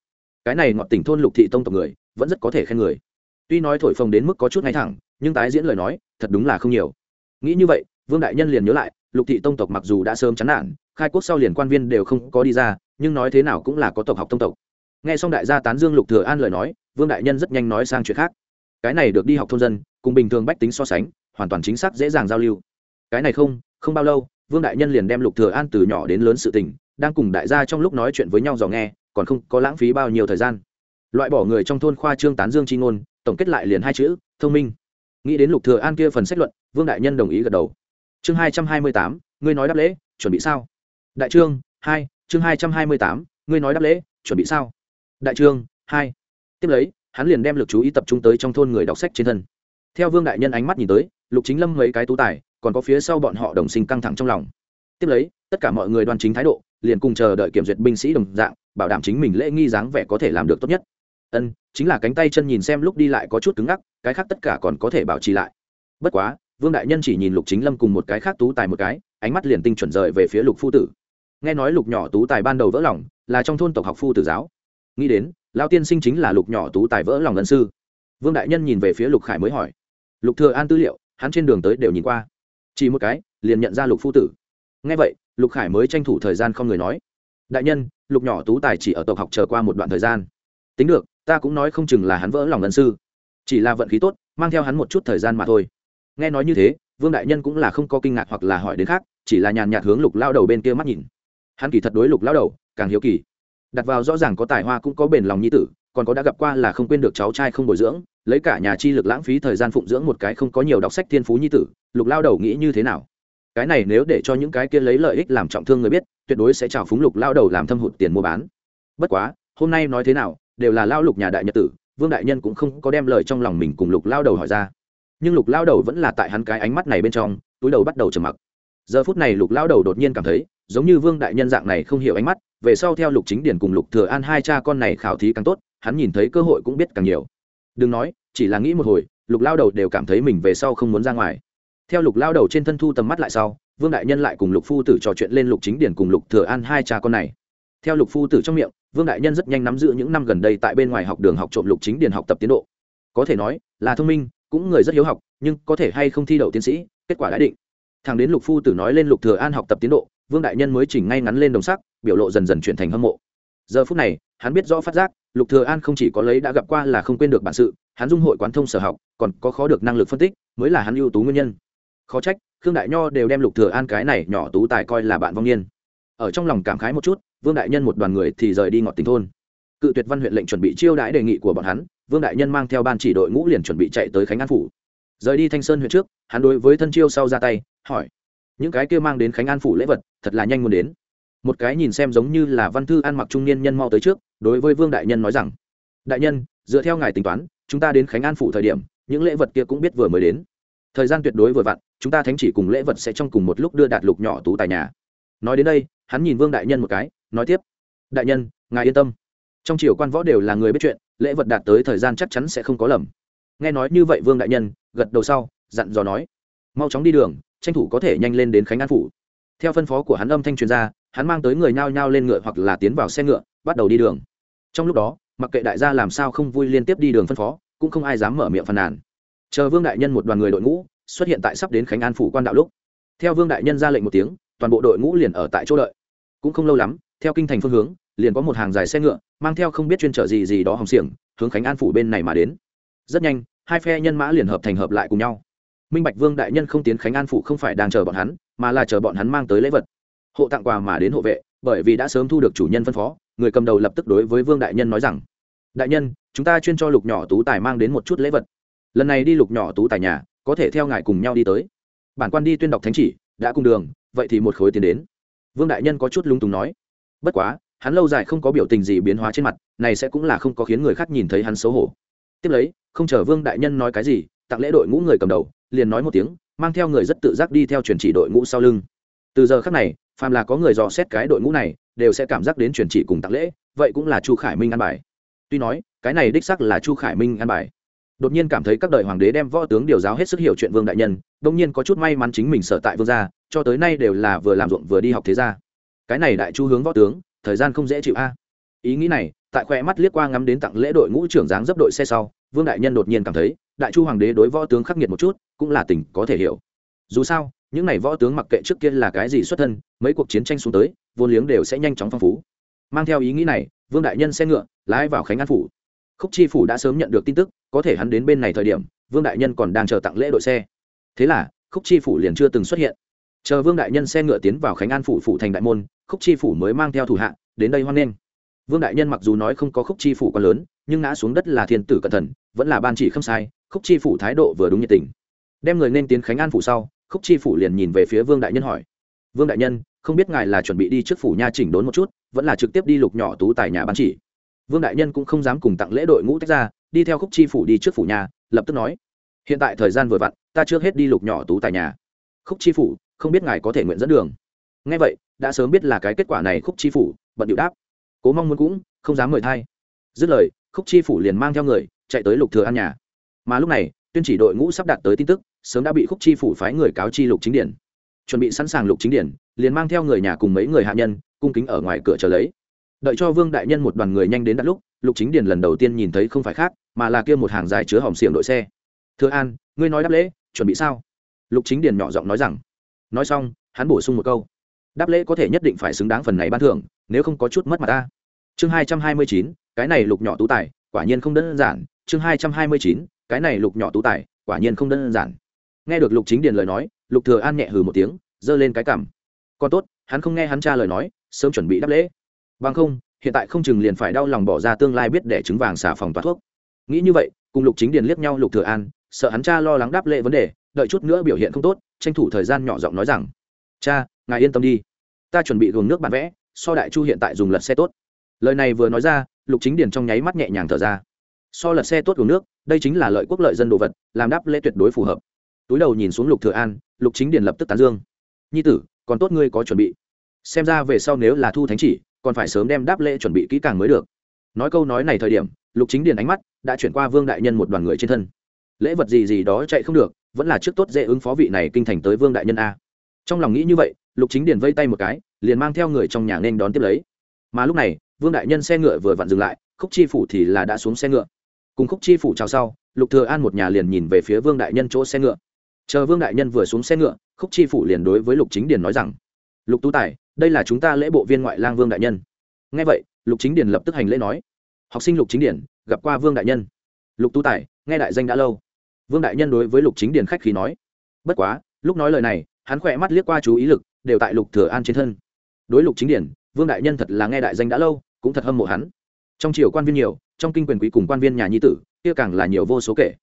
Cái này ngọt tỉnh thôn lục thị tông tộc người, vẫn rất có thể khen người. Tuy nói thổi phồng đến mức có chút ngay thẳng, nhưng tái diễn lời nói, thật đúng là không nhiều. Nghĩ như vậy vương đại nhân liền nhớ lại, lục thị tông tộc mặc dù đã sớm chán nản, khai quốc sau liền quan viên đều không có đi ra, nhưng nói thế nào cũng là có tộc học tông tộc. Nghe xong đại gia tán dương lục thừa an lời nói, vương đại nhân rất nhanh nói sang chuyện khác. Cái này được đi học thôn dân, cùng bình thường bách tính so sánh, hoàn toàn chính xác dễ dàng giao lưu. Cái này không không bao lâu, vương đại nhân liền đem lục thừa an từ nhỏ đến lớn sự tình, đang cùng đại gia trong lúc nói chuyện với nhau dò nghe, còn không có lãng phí bao nhiêu thời gian. Loại bỏ người trong thôn khoa trương tán dương chi ngôn, tổng kết lại liền hai chữ, thông minh. Nghĩ đến lục thừa an kia phần sách luận, vương đại nhân đồng ý gật đầu chương hai trăm hai mươi tám, ngươi nói đáp lễ, chuẩn bị sao? Đại trương, hai, chương hai trăm hai mươi tám, ngươi nói đáp lễ, chuẩn bị sao? Đại trương, hai. Tiếp lấy, hắn liền đem lực chú ý tập trung tới trong thôn người đọc sách trên thân. Theo vương đại nhân ánh mắt nhìn tới, lục chính lâm mấy cái tú tài, còn có phía sau bọn họ đồng sinh căng thẳng trong lòng. Tiếp lấy, tất cả mọi người đoan chính thái độ, liền cùng chờ đợi kiểm duyệt binh sĩ đồng dạng, bảo đảm chính mình lễ nghi dáng vẻ có thể làm được tốt nhất. Ân, chính là cánh tay chân nhìn xem lúc đi lại có chút cứng ngắc, cái khác tất cả còn có thể bảo trì lại. Bất quá vương đại nhân chỉ nhìn lục chính lâm cùng một cái khác tú tài một cái, ánh mắt liền tinh chuẩn rời về phía lục phu tử. Nghe nói lục nhỏ tú tài ban đầu vỡ lòng, là trong thôn tộc học phu tử giáo. Nghĩ đến lao tiên sinh chính là lục nhỏ tú tài vỡ lòng lân sư. Vương đại nhân nhìn về phía lục khải mới hỏi. Lục thừa an tư liệu, hắn trên đường tới đều nhìn qua. Chỉ một cái, liền nhận ra lục phu tử. Nghe vậy, lục khải mới tranh thủ thời gian không người nói. Đại nhân, lục nhỏ tú tài chỉ ở tộc học chờ qua một đoạn thời gian. Tính được, ta cũng nói không chừng là hắn vỡ lòng lân sư. Chỉ là vận khí tốt, mang theo hắn một chút thời gian mà thôi nghe nói như thế, vương đại nhân cũng là không có kinh ngạc hoặc là hỏi đến khác, chỉ là nhàn nhạt hướng lục lao đầu bên kia mắt nhìn. Hắn kỳ thật đối lục lao đầu càng hiếu kỳ. Đặt vào rõ ràng có tài hoa cũng có bền lòng nhi tử, còn có đã gặp qua là không quên được cháu trai không bồi dưỡng, lấy cả nhà chi lực lãng phí thời gian phụng dưỡng một cái không có nhiều đọc sách thiên phú nhi tử, lục lao đầu nghĩ như thế nào? Cái này nếu để cho những cái kia lấy lợi ích làm trọng thương người biết, tuyệt đối sẽ trào phúng lục lao đầu làm thâm hụt tiền mua bán. Bất quá, hôm nay nói thế nào, đều là lao lục nhà đại nhật tử, vương đại nhân cũng không có đem lời trong lòng mình cùng lục lao đầu hỏi ra nhưng lục lao đầu vẫn là tại hắn cái ánh mắt này bên trong, túi đầu bắt đầu trầm mặc. Giờ phút này lục lao đầu đột nhiên cảm thấy, giống như vương đại nhân dạng này không hiểu ánh mắt, về sau theo lục chính điển cùng lục thừa an hai cha con này khảo thí càng tốt, hắn nhìn thấy cơ hội cũng biết càng nhiều. Đừng nói, chỉ là nghĩ một hồi, lục lao đầu đều cảm thấy mình về sau không muốn ra ngoài. Theo lục lao đầu trên thân thu tầm mắt lại sau, vương đại nhân lại cùng lục phu tử trò chuyện lên lục chính điển cùng lục thừa an hai cha con này. Theo lục phu tử trong miệng, vương đại nhân rất nhanh nắm giữ những năm gần đây tại bên ngoài học đường học trộm lục chính điển học tập tiến độ. Có thể nói, là thông minh cũng người rất hiếu học, nhưng có thể hay không thi đậu tiến sĩ, kết quả đã định. Thằng đến lục phu tử nói lên lục thừa an học tập tiến độ, vương đại nhân mới chỉnh ngay ngắn lên đồng sắc, biểu lộ dần dần chuyển thành hâm mộ. Giờ phút này, hắn biết rõ phát giác, lục thừa an không chỉ có lấy đã gặp qua là không quên được bản sự, hắn dung hội quán thông sở học, còn có khó được năng lực phân tích, mới là hắn ưu tú nguyên nhân. Khó trách, khương đại nho đều đem lục thừa an cái này nhỏ tú tài coi là bạn vong niên. Ở trong lòng cảm khái một chút, vương đại nhân một đoàn người thì rời đi ngọt tình thôn. Cự tuyệt văn huyện lệnh chuẩn bị chiêu đãi đề nghị của bọn hắn vương đại nhân mang theo ban chỉ đội ngũ liền chuẩn bị chạy tới khánh an phủ rời đi thanh sơn huyện trước hắn đối với thân chiêu sau ra tay hỏi những cái kia mang đến khánh an phủ lễ vật thật là nhanh muốn đến một cái nhìn xem giống như là văn thư ăn mặc trung niên nhân mau tới trước đối với vương đại nhân nói rằng đại nhân dựa theo ngài tính toán chúng ta đến khánh an phủ thời điểm những lễ vật kia cũng biết vừa mới đến thời gian tuyệt đối vừa vặn chúng ta thánh chỉ cùng lễ vật sẽ trong cùng một lúc đưa đạt lục nhỏ tú tại nhà nói đến đây hắn nhìn vương đại nhân một cái nói tiếp đại nhân ngài yên tâm trong triều quan võ đều là người biết chuyện lễ vật đạt tới thời gian chắc chắn sẽ không có lầm. Nghe nói như vậy vương đại nhân, gật đầu sau, dặn dò nói, mau chóng đi đường, tranh thủ có thể nhanh lên đến khánh an phủ. Theo phân phó của hắn âm thanh truyền ra, hắn mang tới người nhao nhao lên ngựa hoặc là tiến vào xe ngựa, bắt đầu đi đường. Trong lúc đó, mặc kệ đại gia làm sao không vui liên tiếp đi đường phân phó, cũng không ai dám mở miệng phàn nàn. Chờ vương đại nhân một đoàn người đội ngũ xuất hiện tại sắp đến khánh an phủ quan đạo lúc, theo vương đại nhân ra lệnh một tiếng, toàn bộ đội ngũ liền ở tại chỗ đợi. Cũng không lâu lắm, theo kinh thành phương hướng liền có một hàng dài xe ngựa, mang theo không biết chuyên trở gì gì đó hòng xiềng, hướng khánh an phủ bên này mà đến. Rất nhanh, hai phe nhân mã liền hợp thành hợp lại cùng nhau. Minh bạch vương đại nhân không tiến khánh an phủ không phải đang chờ bọn hắn, mà là chờ bọn hắn mang tới lễ vật. Hộ tặng quà mà đến hộ vệ, bởi vì đã sớm thu được chủ nhân phân phó, người cầm đầu lập tức đối với vương đại nhân nói rằng, đại nhân, chúng ta chuyên cho lục nhỏ tú tài mang đến một chút lễ vật. Lần này đi lục nhỏ tú tài nhà, có thể theo ngài cùng nhau đi tới. Bản quan đi tuyên đọc thánh chỉ, đã cùng đường, vậy thì một khối tiền đến. Vương đại nhân có chút lung túng nói, bất quá hắn lâu dài không có biểu tình gì biến hóa trên mặt, này sẽ cũng là không có khiến người khác nhìn thấy hắn xấu hổ. Tiếp lấy, không chờ vương đại nhân nói cái gì, tặng lễ đội ngũ người cầm đầu, liền nói một tiếng, mang theo người rất tự giác đi theo truyền chỉ đội ngũ sau lưng. Từ giờ khác này, phàm là có người dò xét cái đội ngũ này, đều sẽ cảm giác đến truyền chỉ cùng tặng lễ, vậy cũng là chu khải minh an bài. Tuy nói, cái này đích sắc là chu khải minh an bài. Đột nhiên cảm thấy các đời hoàng đế đem võ tướng điều giáo hết sức hiểu chuyện vương đại nhân đông nhiên có chút may mắn chính mình sở tại vương gia, cho tới nay đều là vừa làm ruộng vừa đi học thế gia. Cái này đại chu hướng võ tướng thời gian không dễ chịu a. Ý nghĩ này, tại khoe mắt liếc qua ngắm đến tặng lễ đội ngũ trưởng dáng dấp đội xe sau, vương đại nhân đột nhiên cảm thấy, đại chu hoàng đế đối võ tướng khắc nghiệt một chút, cũng là tình có thể hiểu. Dù sao, những n à y võ tướng mặc kệ trước kia là cái gì xuất thân, mấy cuộc chiến tranh xuống tới, vốn liếng đều sẽ nhanh chóng phong phú. Mang theo ý nghĩ này, vương đại nhân xe ngựa, lái vào khánh an phủ. Khúc chi phủ đã sớm nhận được tin tức, có thể hắn đến bên này thời điểm, vương đại nhân còn đang chờ tặng lễ đội xe. Thế là, khúc chi phủ liền chưa từng xuất hiện. Chờ vương đại nhân xe ngựa tiến vào khánh an phủ phủ thành đại môn khúc chi phủ mới mang theo thủ hạ, đến đây hoan nghênh. Vương đại nhân mặc dù nói không có khúc chi phủ quá lớn, nhưng ngã xuống đất là thiên tử cẩn thận, vẫn là ban chỉ không sai, khúc chi phủ thái độ vừa đúng nhiệt tình. Đem người nên tiến khánh an phủ sau, khúc chi phủ liền nhìn về phía vương đại nhân hỏi. Vương đại nhân, không biết ngài là chuẩn bị đi trước phủ nha chỉnh đốn một chút, vẫn là trực tiếp đi lục nhỏ tú tài nhà ban chỉ. Vương đại nhân cũng không dám cùng tặng lễ đội ngũ tách ra, đi theo khúc chi phủ đi trước phủ nhà, lập tức nói. Hiện tại thời gian vừa vặn, ta trước hết đi lục nhỏ tú tài nhà. Khúc chi phủ, không biết ngài có thể nguyện dẫn đường ngay vậy, đã sớm biết là cái kết quả này khúc chi phủ, bận điệu đáp. Cố mong muốn cũng, không dám mời thay dứt lời, khúc chi phủ liền mang theo người, chạy tới lục thừa an nhà. Mà lúc này, tuyên chỉ đội ngũ sắp đạt tới tin tức, sớm đã bị khúc chi phủ phái người cáo chi lục chính điển. Chuẩn bị sẵn sàng lục chính điển, liền mang theo người nhà cùng mấy người hạ nhân, cung kính ở ngoài cửa chờ lấy. Đợi cho vương đại nhân một đoàn người nhanh đến đặt lúc, lục chính điển lần đầu tiên nhìn thấy không phải khác, mà là kia một hàng dài chứa hòm xiềng đội xe. Thừa an, ngươi nói đáp lễ, chuẩn bị sao? Lục chính điển nhỏ giọng nói rằng. Nói xong, hắn bổ sung một câu đáp lễ có thể nhất định phải xứng đáng phần này ban thưởng, nếu không có chút mất mặt ta. Chương hai trăm hai mươi chín, cái này lục nhỏ tú tài, quả nhiên không đơn giản. Chương hai trăm hai mươi chín, cái này lục nhỏ tú tài, quả nhiên không đơn giản. Nghe được lục chính điền lời nói, lục thừa an nhẹ hừ một tiếng, giơ lên cái cằm. Còn tốt, hắn không nghe hắn cha lời nói, sớm chuẩn bị đáp lễ. Bằng không, hiện tại không chừng liền phải đau lòng bỏ ra tương lai biết để trứng vàng xả phòng toát thuốc. Nghĩ như vậy, cùng lục chính điền liếc nhau lục thừa an, sợ hắn cha lo lắng đáp lễ vấn đề, đợi chút nữa biểu hiện không tốt, tranh thủ thời gian nhỏ giọng nói rằng, cha ngài yên tâm đi. Ta chuẩn bị gồm nước bản vẽ, so đại chu hiện tại dùng lật xe tốt. Lời này vừa nói ra, lục chính điền trong nháy mắt nhẹ nhàng thở ra. So lật xe tốt gồm nước, đây chính là lợi quốc lợi dân đồ vật, làm đáp lễ tuyệt đối phù hợp. Túi đầu nhìn xuống lục thừa an, lục chính điền lập tức tán dương. Nhi tử, còn tốt ngươi có chuẩn bị. Xem ra về sau nếu là thu thánh chỉ, còn phải sớm đem đáp lễ chuẩn bị kỹ càng mới được. Nói câu nói này thời điểm, lục chính điền ánh mắt đã chuyển qua vương đại nhân một đoàn người trên thân. Lễ vật gì gì đó chạy không được, vẫn là trước tốt dễ ứng phó vị này kinh thành tới vương đại nhân a trong lòng nghĩ như vậy, lục chính điền vây tay một cái, liền mang theo người trong nhà nên đón tiếp lấy. Mà lúc này, vương đại nhân xe ngựa vừa vặn dừng lại, khúc chi phủ thì là đã xuống xe ngựa. Cùng khúc chi phủ chào sau, lục thừa an một nhà liền nhìn về phía vương đại nhân chỗ xe ngựa. Chờ vương đại nhân vừa xuống xe ngựa, khúc chi phủ liền đối với lục chính điền nói rằng, lục tú tài, đây là chúng ta lễ bộ viên ngoại lang vương đại nhân. Nghe vậy, lục chính điền lập tức hành lễ nói, học sinh lục chính điền, gặp qua vương đại nhân. Lục tú tài, nghe đại danh đã lâu. Vương đại nhân đối với lục chính điền khách khí nói, bất quá, lúc nói lời này hắn khỏe mắt liếc qua chú ý lực, đều tại lục thừa an trên thân. Đối lục chính điển, vương đại nhân thật là nghe đại danh đã lâu, cũng thật hâm mộ hắn. Trong triều quan viên nhiều, trong kinh quyền quý cùng quan viên nhà nhi tử, kia càng là nhiều vô số kể.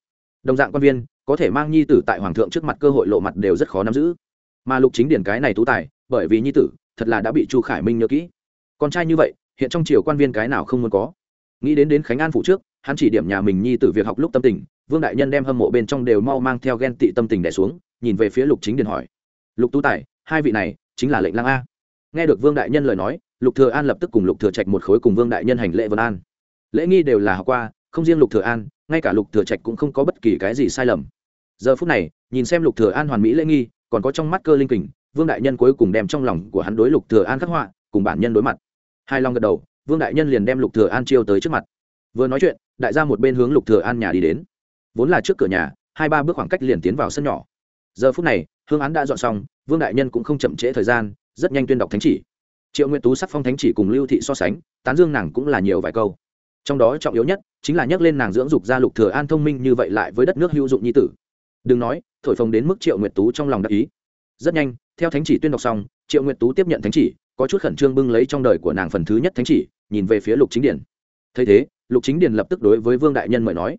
Đồng dạng quan viên, có thể mang nhi tử tại hoàng thượng trước mặt cơ hội lộ mặt đều rất khó nắm giữ. Mà lục chính điển cái này tú tài, bởi vì nhi tử, thật là đã bị chu khải minh nhớ kỹ. Con trai như vậy, hiện trong triều quan viên cái nào không muốn có. Nghĩ đến đến khánh an phụ trước, hắn chỉ điểm nhà mình nhi tử việc học lúc tâm tình, vương đại nhân đem hâm mộ bên trong đều mau mang theo ghen tị tâm tình đẻ xuống, nhìn về phía lục chính điền hỏi lục tú tài, hai vị này chính là lệnh lang a. Nghe được vương đại nhân lời nói, lục thừa an lập tức cùng lục thừa trạch một khối cùng vương đại nhân hành lễ vân an. Lễ nghi đều là học qua, không riêng lục thừa an, ngay cả lục thừa trạch cũng không có bất kỳ cái gì sai lầm. Giờ phút này, nhìn xem lục thừa an hoàn mỹ lễ nghi, còn có trong mắt cơ linh kình, vương đại nhân cuối cùng đem trong lòng của hắn đối lục thừa an khắc họa, cùng bản nhân đối mặt. Hai long gật đầu, vương đại nhân liền đem lục thừa an chiêu tới trước mặt. Vừa nói chuyện, đại gia một bên hướng lục thừa an nhà đi đến. Vốn là trước cửa nhà, hai ba bước khoảng cách liền tiến vào sân nhỏ giờ phút này, hương án đã dọn xong, vương đại nhân cũng không chậm trễ thời gian, rất nhanh tuyên đọc thánh chỉ. Triệu nguyện tú sắc phong thánh chỉ cùng lưu thị so sánh, tán dương nàng cũng là nhiều vài câu. Trong đó trọng yếu nhất chính là nhắc lên nàng dưỡng dục gia lục thừa an thông minh như vậy lại với đất nước hữu dụng nhi tử. Đừng nói, thổi phồng đến mức triệu nguyệt tú trong lòng đắc ý. Rất nhanh, theo thánh chỉ tuyên đọc xong, triệu nguyệt tú tiếp nhận thánh chỉ, có chút khẩn trương bưng lấy trong đời của nàng phần thứ nhất thánh chỉ, nhìn về phía lục chính điển thấy thế, lục chính điển lập tức đối với vương đại nhân mời nói,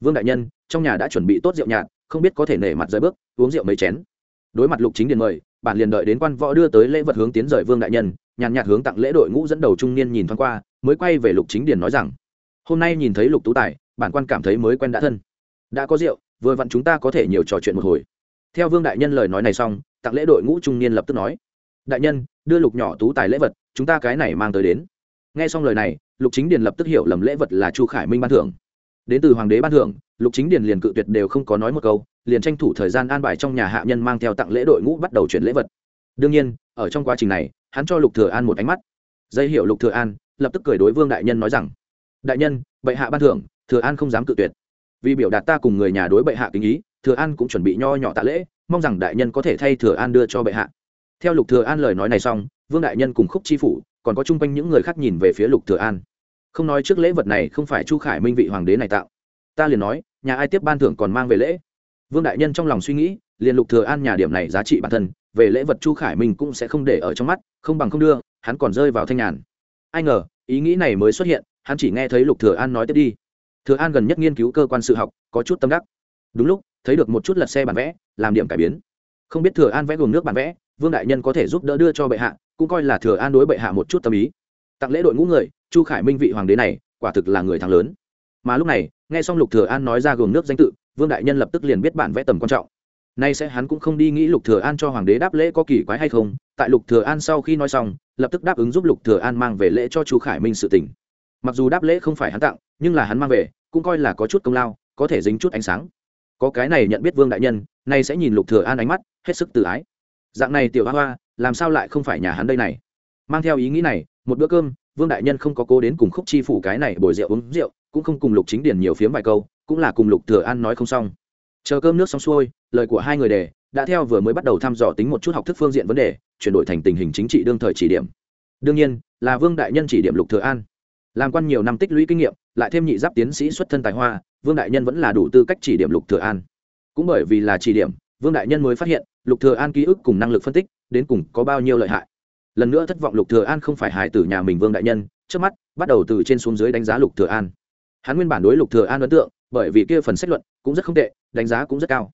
vương đại nhân, trong nhà đã chuẩn bị tốt rượu nhạt không biết có thể nể mặt rời bước, uống rượu mấy chén. Đối mặt lục chính điền mời, bản liền đợi đến quan võ đưa tới lễ vật hướng tiến rời vương đại nhân, nhàn nhạt hướng tặng lễ đội ngũ dẫn đầu trung niên nhìn thoáng qua, mới quay về lục chính điền nói rằng, hôm nay nhìn thấy lục tú tài, bản quan cảm thấy mới quen đã thân. Đã có rượu, vừa vặn chúng ta có thể nhiều trò chuyện một hồi. Theo vương đại nhân lời nói này xong, tặng lễ đội ngũ trung niên lập tức nói, đại nhân, đưa lục nhỏ tú tài lễ vật, chúng ta cái này mang tới đến. Nghe xong lời này, lục chính điền lập tức hiểu lầm lễ vật là chu khải minh ban thưởng đến từ hoàng đế ban thưởng, lục chính điền liền cự tuyệt đều không có nói một câu, liền tranh thủ thời gian an bài trong nhà hạ nhân mang theo tặng lễ đội ngũ bắt đầu chuyển lễ vật. Đương nhiên, ở trong quá trình này, hắn cho lục thừa an một ánh mắt. Dây hiệu lục thừa an, lập tức cười đối vương đại nhân nói rằng, đại nhân, bệ hạ ban thưởng, thừa an không dám cự tuyệt. Vì biểu đạt ta cùng người nhà đối bệ hạ kính ý, thừa an cũng chuẩn bị nho nhỏ tạ lễ, mong rằng đại nhân có thể thay thừa an đưa cho bệ hạ. Theo lục thừa an lời nói này xong, vương đại nhân cùng khúc chi phủ, còn có chung quanh những người khác nhìn về phía lục thừa an không nói trước lễ vật này không phải chu khải minh vị hoàng đế này tạo. Ta liền nói, nhà ai tiếp ban thưởng còn mang về lễ. Vương đại nhân trong lòng suy nghĩ, liền lục thừa an nhà điểm này giá trị bản thân, về lễ vật chu khải minh cũng sẽ không để ở trong mắt, không bằng không đưa, hắn còn rơi vào thanh nhàn. Ai ngờ, ý nghĩ này mới xuất hiện, hắn chỉ nghe thấy lục thừa an nói tiếp đi. Thừa an gần nhất nghiên cứu cơ quan sự học, có chút tâm đắc. Đúng lúc, thấy được một chút lật xe bản vẽ, làm điểm cải biến. Không biết thừa an vẽ gồm nước bản vẽ, vương đại nhân có thể giúp đỡ đưa cho bệ hạ, cũng coi là thừa an đối bệ hạ một chút tâm ý tặng lễ đội ngũ người, chu khải minh vị hoàng đế này, quả thực là người thắng lớn. Mà lúc này, nghe xong lục thừa an nói ra gồm nước danh tự, vương đại nhân lập tức liền biết bản vẽ tầm quan trọng. Nay sẽ hắn cũng không đi nghĩ lục thừa an cho hoàng đế đáp lễ có kỳ quái hay không, tại lục thừa an sau khi nói xong, lập tức đáp ứng giúp lục thừa an mang về lễ cho chu khải minh sự tình. Mặc dù đáp lễ không phải hắn tặng, nhưng là hắn mang về, cũng coi là có chút công lao, có thể dính chút ánh sáng. Có cái này nhận biết vương đại nhân, nay sẽ nhìn lục thừa an ánh mắt, hết sức tự ái. Dạng này tiểu hoa hoa, làm sao lại không phải nhà hắn đây này? Mang theo ý nghĩ này một bữa cơm, vương đại nhân không có cố đến cùng khúc chi phủ cái này bồi rượu uống rượu, cũng không cùng lục chính điển nhiều phiếm vài câu, cũng là cùng lục thừa an nói không xong. Chờ cơm nước xong xuôi, lời của hai người đề, đã theo vừa mới bắt đầu thăm dò tính một chút học thức phương diện vấn đề, chuyển đổi thành tình hình chính trị đương thời chỉ điểm. Đương nhiên, là vương đại nhân chỉ điểm lục thừa an. Làm quan nhiều năm tích lũy kinh nghiệm, lại thêm nhị giáp tiến sĩ xuất thân tài hoa, vương đại nhân vẫn là đủ tư cách chỉ điểm lục thừa an. Cũng bởi vì là chỉ điểm, vương đại nhân mới phát hiện, lục thừa an ký ức cùng năng lực phân tích, đến cùng có bao nhiêu lợi hại lần nữa thất vọng lục thừa an không phải hài tử nhà mình vương đại nhân, trước mắt, bắt đầu từ trên xuống dưới đánh giá lục thừa an. Hắn nguyên bản đối lục thừa an ấn tượng, bởi vì kia phần sách luận cũng rất không tệ, đánh giá cũng rất cao.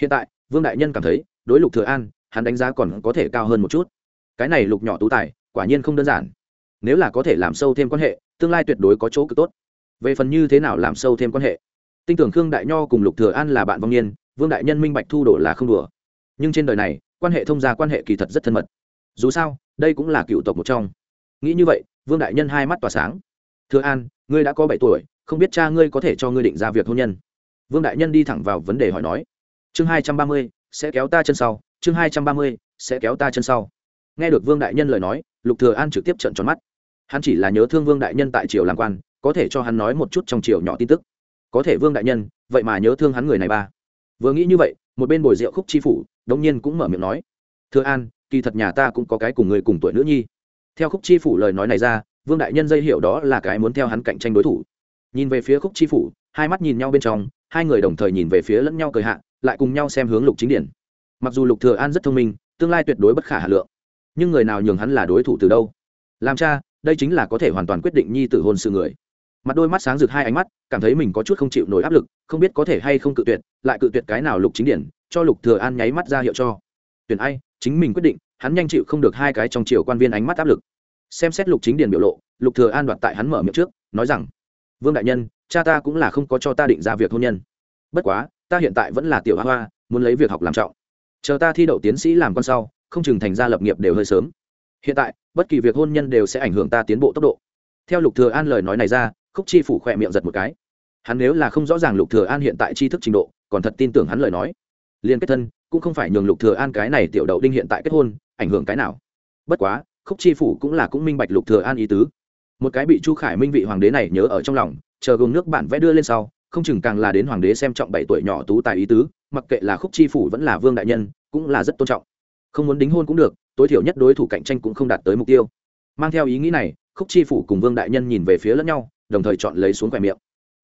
Hiện tại, vương đại nhân cảm thấy, đối lục thừa an, hắn đánh giá còn có thể cao hơn một chút. Cái này lục nhỏ tú tài, quả nhiên không đơn giản. Nếu là có thể làm sâu thêm quan hệ, tương lai tuyệt đối có chỗ cực tốt. Về phần như thế nào làm sâu thêm quan hệ, tin tưởng khương đại nho cùng lục thừa an là bạn vong niên, vương đại nhân minh bạch thu đổ là không đùa. Nhưng trên đời này, quan hệ thông gia quan hệ kỳ thật rất thân mật dù sao, đây cũng là cựu tộc một trong. Nghĩ như vậy, vương đại nhân hai mắt tỏa sáng. Thưa an, ngươi đã có bảy tuổi, không biết cha ngươi có thể cho ngươi định ra việc hôn nhân. Vương đại nhân đi thẳng vào vấn đề hỏi nói. Chương hai trăm ba mươi, sẽ kéo ta chân sau. Chương hai trăm ba mươi, sẽ kéo ta chân sau. Nghe được vương đại nhân lời nói, lục thừa an trực tiếp trợn tròn mắt. Hắn chỉ là nhớ thương vương đại nhân tại triều làm quan, có thể cho hắn nói một chút trong triều nhỏ tin tức. Có thể vương đại nhân, vậy mà nhớ thương hắn người này ba. Vừa nghĩ như vậy, một bên bồi rượu khúc chi phủ đông nhiên cũng mở miệng nói. Thưa an kỳ thật nhà ta cũng có cái cùng người cùng tuổi nữ nhi. Theo khúc chi phủ lời nói này ra, vương đại nhân dây hiểu đó là cái muốn theo hắn cạnh tranh đối thủ. Nhìn về phía khúc chi phủ, hai mắt nhìn nhau bên trong, hai người đồng thời nhìn về phía lẫn nhau cười hạ, lại cùng nhau xem hướng lục chính điển. Mặc dù lục thừa an rất thông minh, tương lai tuyệt đối bất khả hà lượng. Nhưng người nào nhường hắn là đối thủ từ đâu? Làm cha, đây chính là có thể hoàn toàn quyết định nhi tử hôn sự người. Mặt đôi mắt sáng rực hai ánh mắt, cảm thấy mình có chút không chịu nổi áp lực, không biết có thể hay không cự tuyệt, lại cự tuyệt cái nào lục chính điển, cho lục thừa an nháy mắt ra hiệu cho tuyển ai, chính mình quyết định, hắn nhanh chịu không được hai cái trong chiều quan viên ánh mắt áp lực. Xem xét lục chính điển biểu lộ, lục thừa an đoạt tại hắn mở miệng trước, nói rằng, vương đại nhân, cha ta cũng là không có cho ta định ra việc hôn nhân. Bất quá, ta hiện tại vẫn là tiểu hoa hoa, muốn lấy việc học làm trọng. Chờ ta thi đậu tiến sĩ làm con sau, không chừng thành ra lập nghiệp đều hơi sớm. Hiện tại, bất kỳ việc hôn nhân đều sẽ ảnh hưởng ta tiến bộ tốc độ. Theo lục thừa an lời nói này ra, khúc chi phủ khỏe miệng giật một cái. Hắn nếu là không rõ ràng lục thừa an hiện tại tri thức trình độ, còn thật tin tưởng hắn lời nói. Liên kết thân cũng không phải nhường lục thừa an cái này tiểu đậu đinh hiện tại kết hôn, ảnh hưởng cái nào? Bất quá, khúc chi phủ cũng là cũng minh bạch lục thừa an ý tứ. Một cái bị chu khải minh vị hoàng đế này nhớ ở trong lòng, chờ gồm nước bản vẽ đưa lên sau, không chừng càng là đến hoàng đế xem trọng bảy tuổi nhỏ tú tài ý tứ, mặc kệ là khúc chi phủ vẫn là vương đại nhân, cũng là rất tôn trọng. Không muốn đính hôn cũng được, tối thiểu nhất đối thủ cạnh tranh cũng không đạt tới mục tiêu. Mang theo ý nghĩ này, khúc chi phủ cùng vương đại nhân nhìn về phía lẫn nhau, đồng thời chọn lấy xuống quẹt miệng.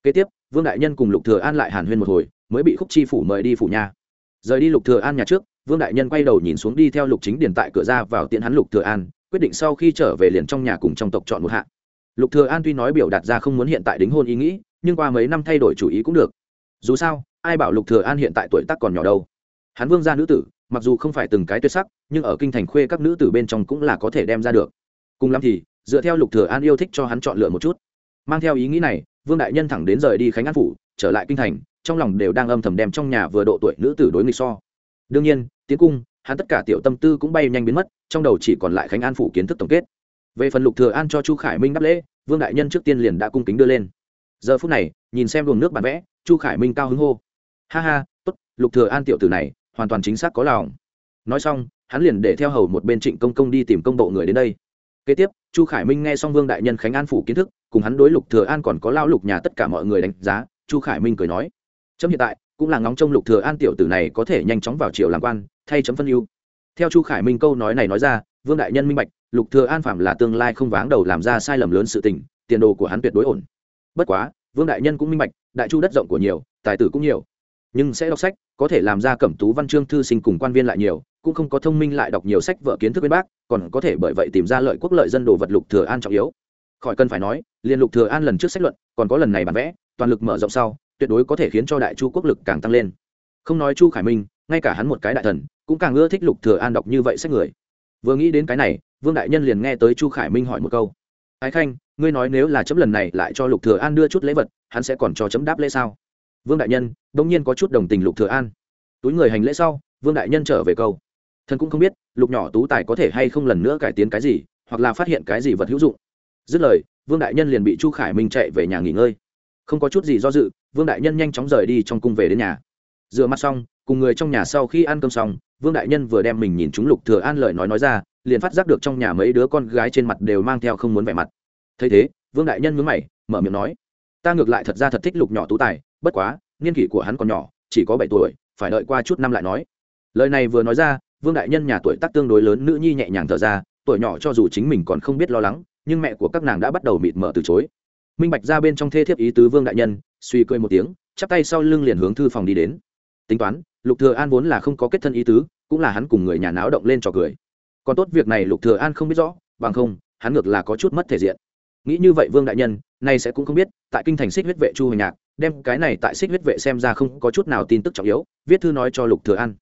Kế tiếp, vương đại nhân cùng lục thừa an lại hàn huyên một hồi, mới bị khúc chi phủ mời đi phủ nhà rời đi lục thừa an nhà trước, vương đại nhân quay đầu nhìn xuống đi theo lục chính điền tại cửa ra vào tiện hắn lục thừa an, quyết định sau khi trở về liền trong nhà cùng trong tộc chọn một hạ. Lục thừa an tuy nói biểu đạt ra không muốn hiện tại đính hôn ý nghĩ, nhưng qua mấy năm thay đổi chủ ý cũng được. Dù sao, ai bảo lục thừa an hiện tại tuổi tác còn nhỏ đâu. Hắn vương gia nữ tử, mặc dù không phải từng cái tuyệt sắc, nhưng ở kinh thành khuê các nữ tử bên trong cũng là có thể đem ra được. Cùng lắm thì, dựa theo lục thừa an yêu thích cho hắn chọn lựa một chút. Mang theo ý nghĩ này, vương đại nhân thẳng đến rời đi khánh an phủ, trở lại kinh thành trong lòng đều đang âm thầm đem trong nhà vừa độ tuổi nữ tử đối nghịch so. Đương nhiên, tiến cung, hắn tất cả tiểu tâm tư cũng bay nhanh biến mất, trong đầu chỉ còn lại khánh an phủ kiến thức tổng kết. Về phần lục thừa an cho chu khải minh đáp lễ, vương đại nhân trước tiên liền đã cung kính đưa lên. Giờ phút này, nhìn xem luồng nước bản vẽ, chu khải minh cao hứng hô. Ha ha, tốt, lục thừa an tiểu tử này, hoàn toàn chính xác có lòng. Nói xong, hắn liền để theo hầu một bên trịnh công công đi tìm công bộ người đến đây. Kế tiếp, chu khải minh nghe xong vương đại nhân khánh an phủ kiến thức, cùng hắn đối lục thừa an còn có lao lục nhà tất cả mọi người đánh giá, chu khải minh cười nói chấm hiện tại cũng là ngóng trông lục thừa an tiểu tử này có thể nhanh chóng vào triều làm quan, thay chấm phân ưu. Theo chu khải minh câu nói này nói ra, vương đại nhân minh bạch, lục thừa an phạm là tương lai không váng đầu làm ra sai lầm lớn sự tình, tiền đồ của hắn tuyệt đối ổn. Bất quá, vương đại nhân cũng minh bạch, đại chu đất rộng của nhiều, tài tử cũng nhiều. Nhưng sẽ đọc sách, có thể làm ra cẩm tú văn chương thư sinh cùng quan viên lại nhiều, cũng không có thông minh lại đọc nhiều sách vợ kiến thức bên bác, còn có thể bởi vậy tìm ra lợi quốc lợi dân đồ vật lục thừa an trọng yếu. Khỏi cần phải nói, liên lục thừa an lần trước sách luận, còn có lần này bản vẽ, toàn lực mở rộng sau tuyệt đối có thể khiến cho đại chu quốc lực càng tăng lên. Không nói chu khải minh, ngay cả hắn một cái đại thần, cũng càng ưa thích lục thừa an đọc như vậy sách người. Vừa nghĩ đến cái này, vương đại nhân liền nghe tới chu khải minh hỏi một câu. Ái khanh, ngươi nói nếu là chấm lần này lại cho lục thừa an đưa chút lễ vật, hắn sẽ còn cho chấm đáp lễ sao? Vương đại nhân, đống nhiên có chút đồng tình lục thừa an. Túi người hành lễ sau, vương đại nhân trở về câu. Thần cũng không biết, lục nhỏ tú tài có thể hay không lần nữa cải tiến cái gì, hoặc là phát hiện cái gì vật hữu dụng. Dứt lời, vương đại nhân liền bị chu khải minh chạy về nhà nghỉ ngơi không có chút gì do dự, vương đại nhân nhanh chóng rời đi trong cung về đến nhà. Rửa mặt xong, cùng người trong nhà sau khi ăn cơm xong, vương đại nhân vừa đem mình nhìn chúng lục thừa an lời nói nói ra, liền phát giác được trong nhà mấy đứa con gái trên mặt đều mang theo không muốn vẻ mặt. Thấy thế, vương đại nhân nhướng mày, mở miệng nói, ta ngược lại thật ra thật thích lục nhỏ tú tài, bất quá, niên kỷ của hắn còn nhỏ, chỉ có bảy tuổi, phải đợi qua chút năm lại nói. Lời này vừa nói ra, vương đại nhân nhà tuổi tác tương đối lớn nữ nhi nhẹ nhàng thở ra, tuổi nhỏ cho dù chính mình còn không biết lo lắng, nhưng mẹ của các nàng đã bắt đầu mịt mờ từ chối minh bạch ra bên trong thê thiếp ý tứ vương đại nhân, suy cười một tiếng, chắp tay sau lưng liền hướng thư phòng đi đến. Tính toán, lục thừa an vốn là không có kết thân ý tứ, cũng là hắn cùng người nhà náo động lên trò cười. Còn tốt việc này lục thừa an không biết rõ, bằng không, hắn ngược là có chút mất thể diện. Nghĩ như vậy vương đại nhân, nay sẽ cũng không biết, tại kinh thành xích huyết vệ chu hoành nhạc, đem cái này tại xích huyết vệ xem ra không có chút nào tin tức trọng yếu, viết thư nói cho lục thừa an.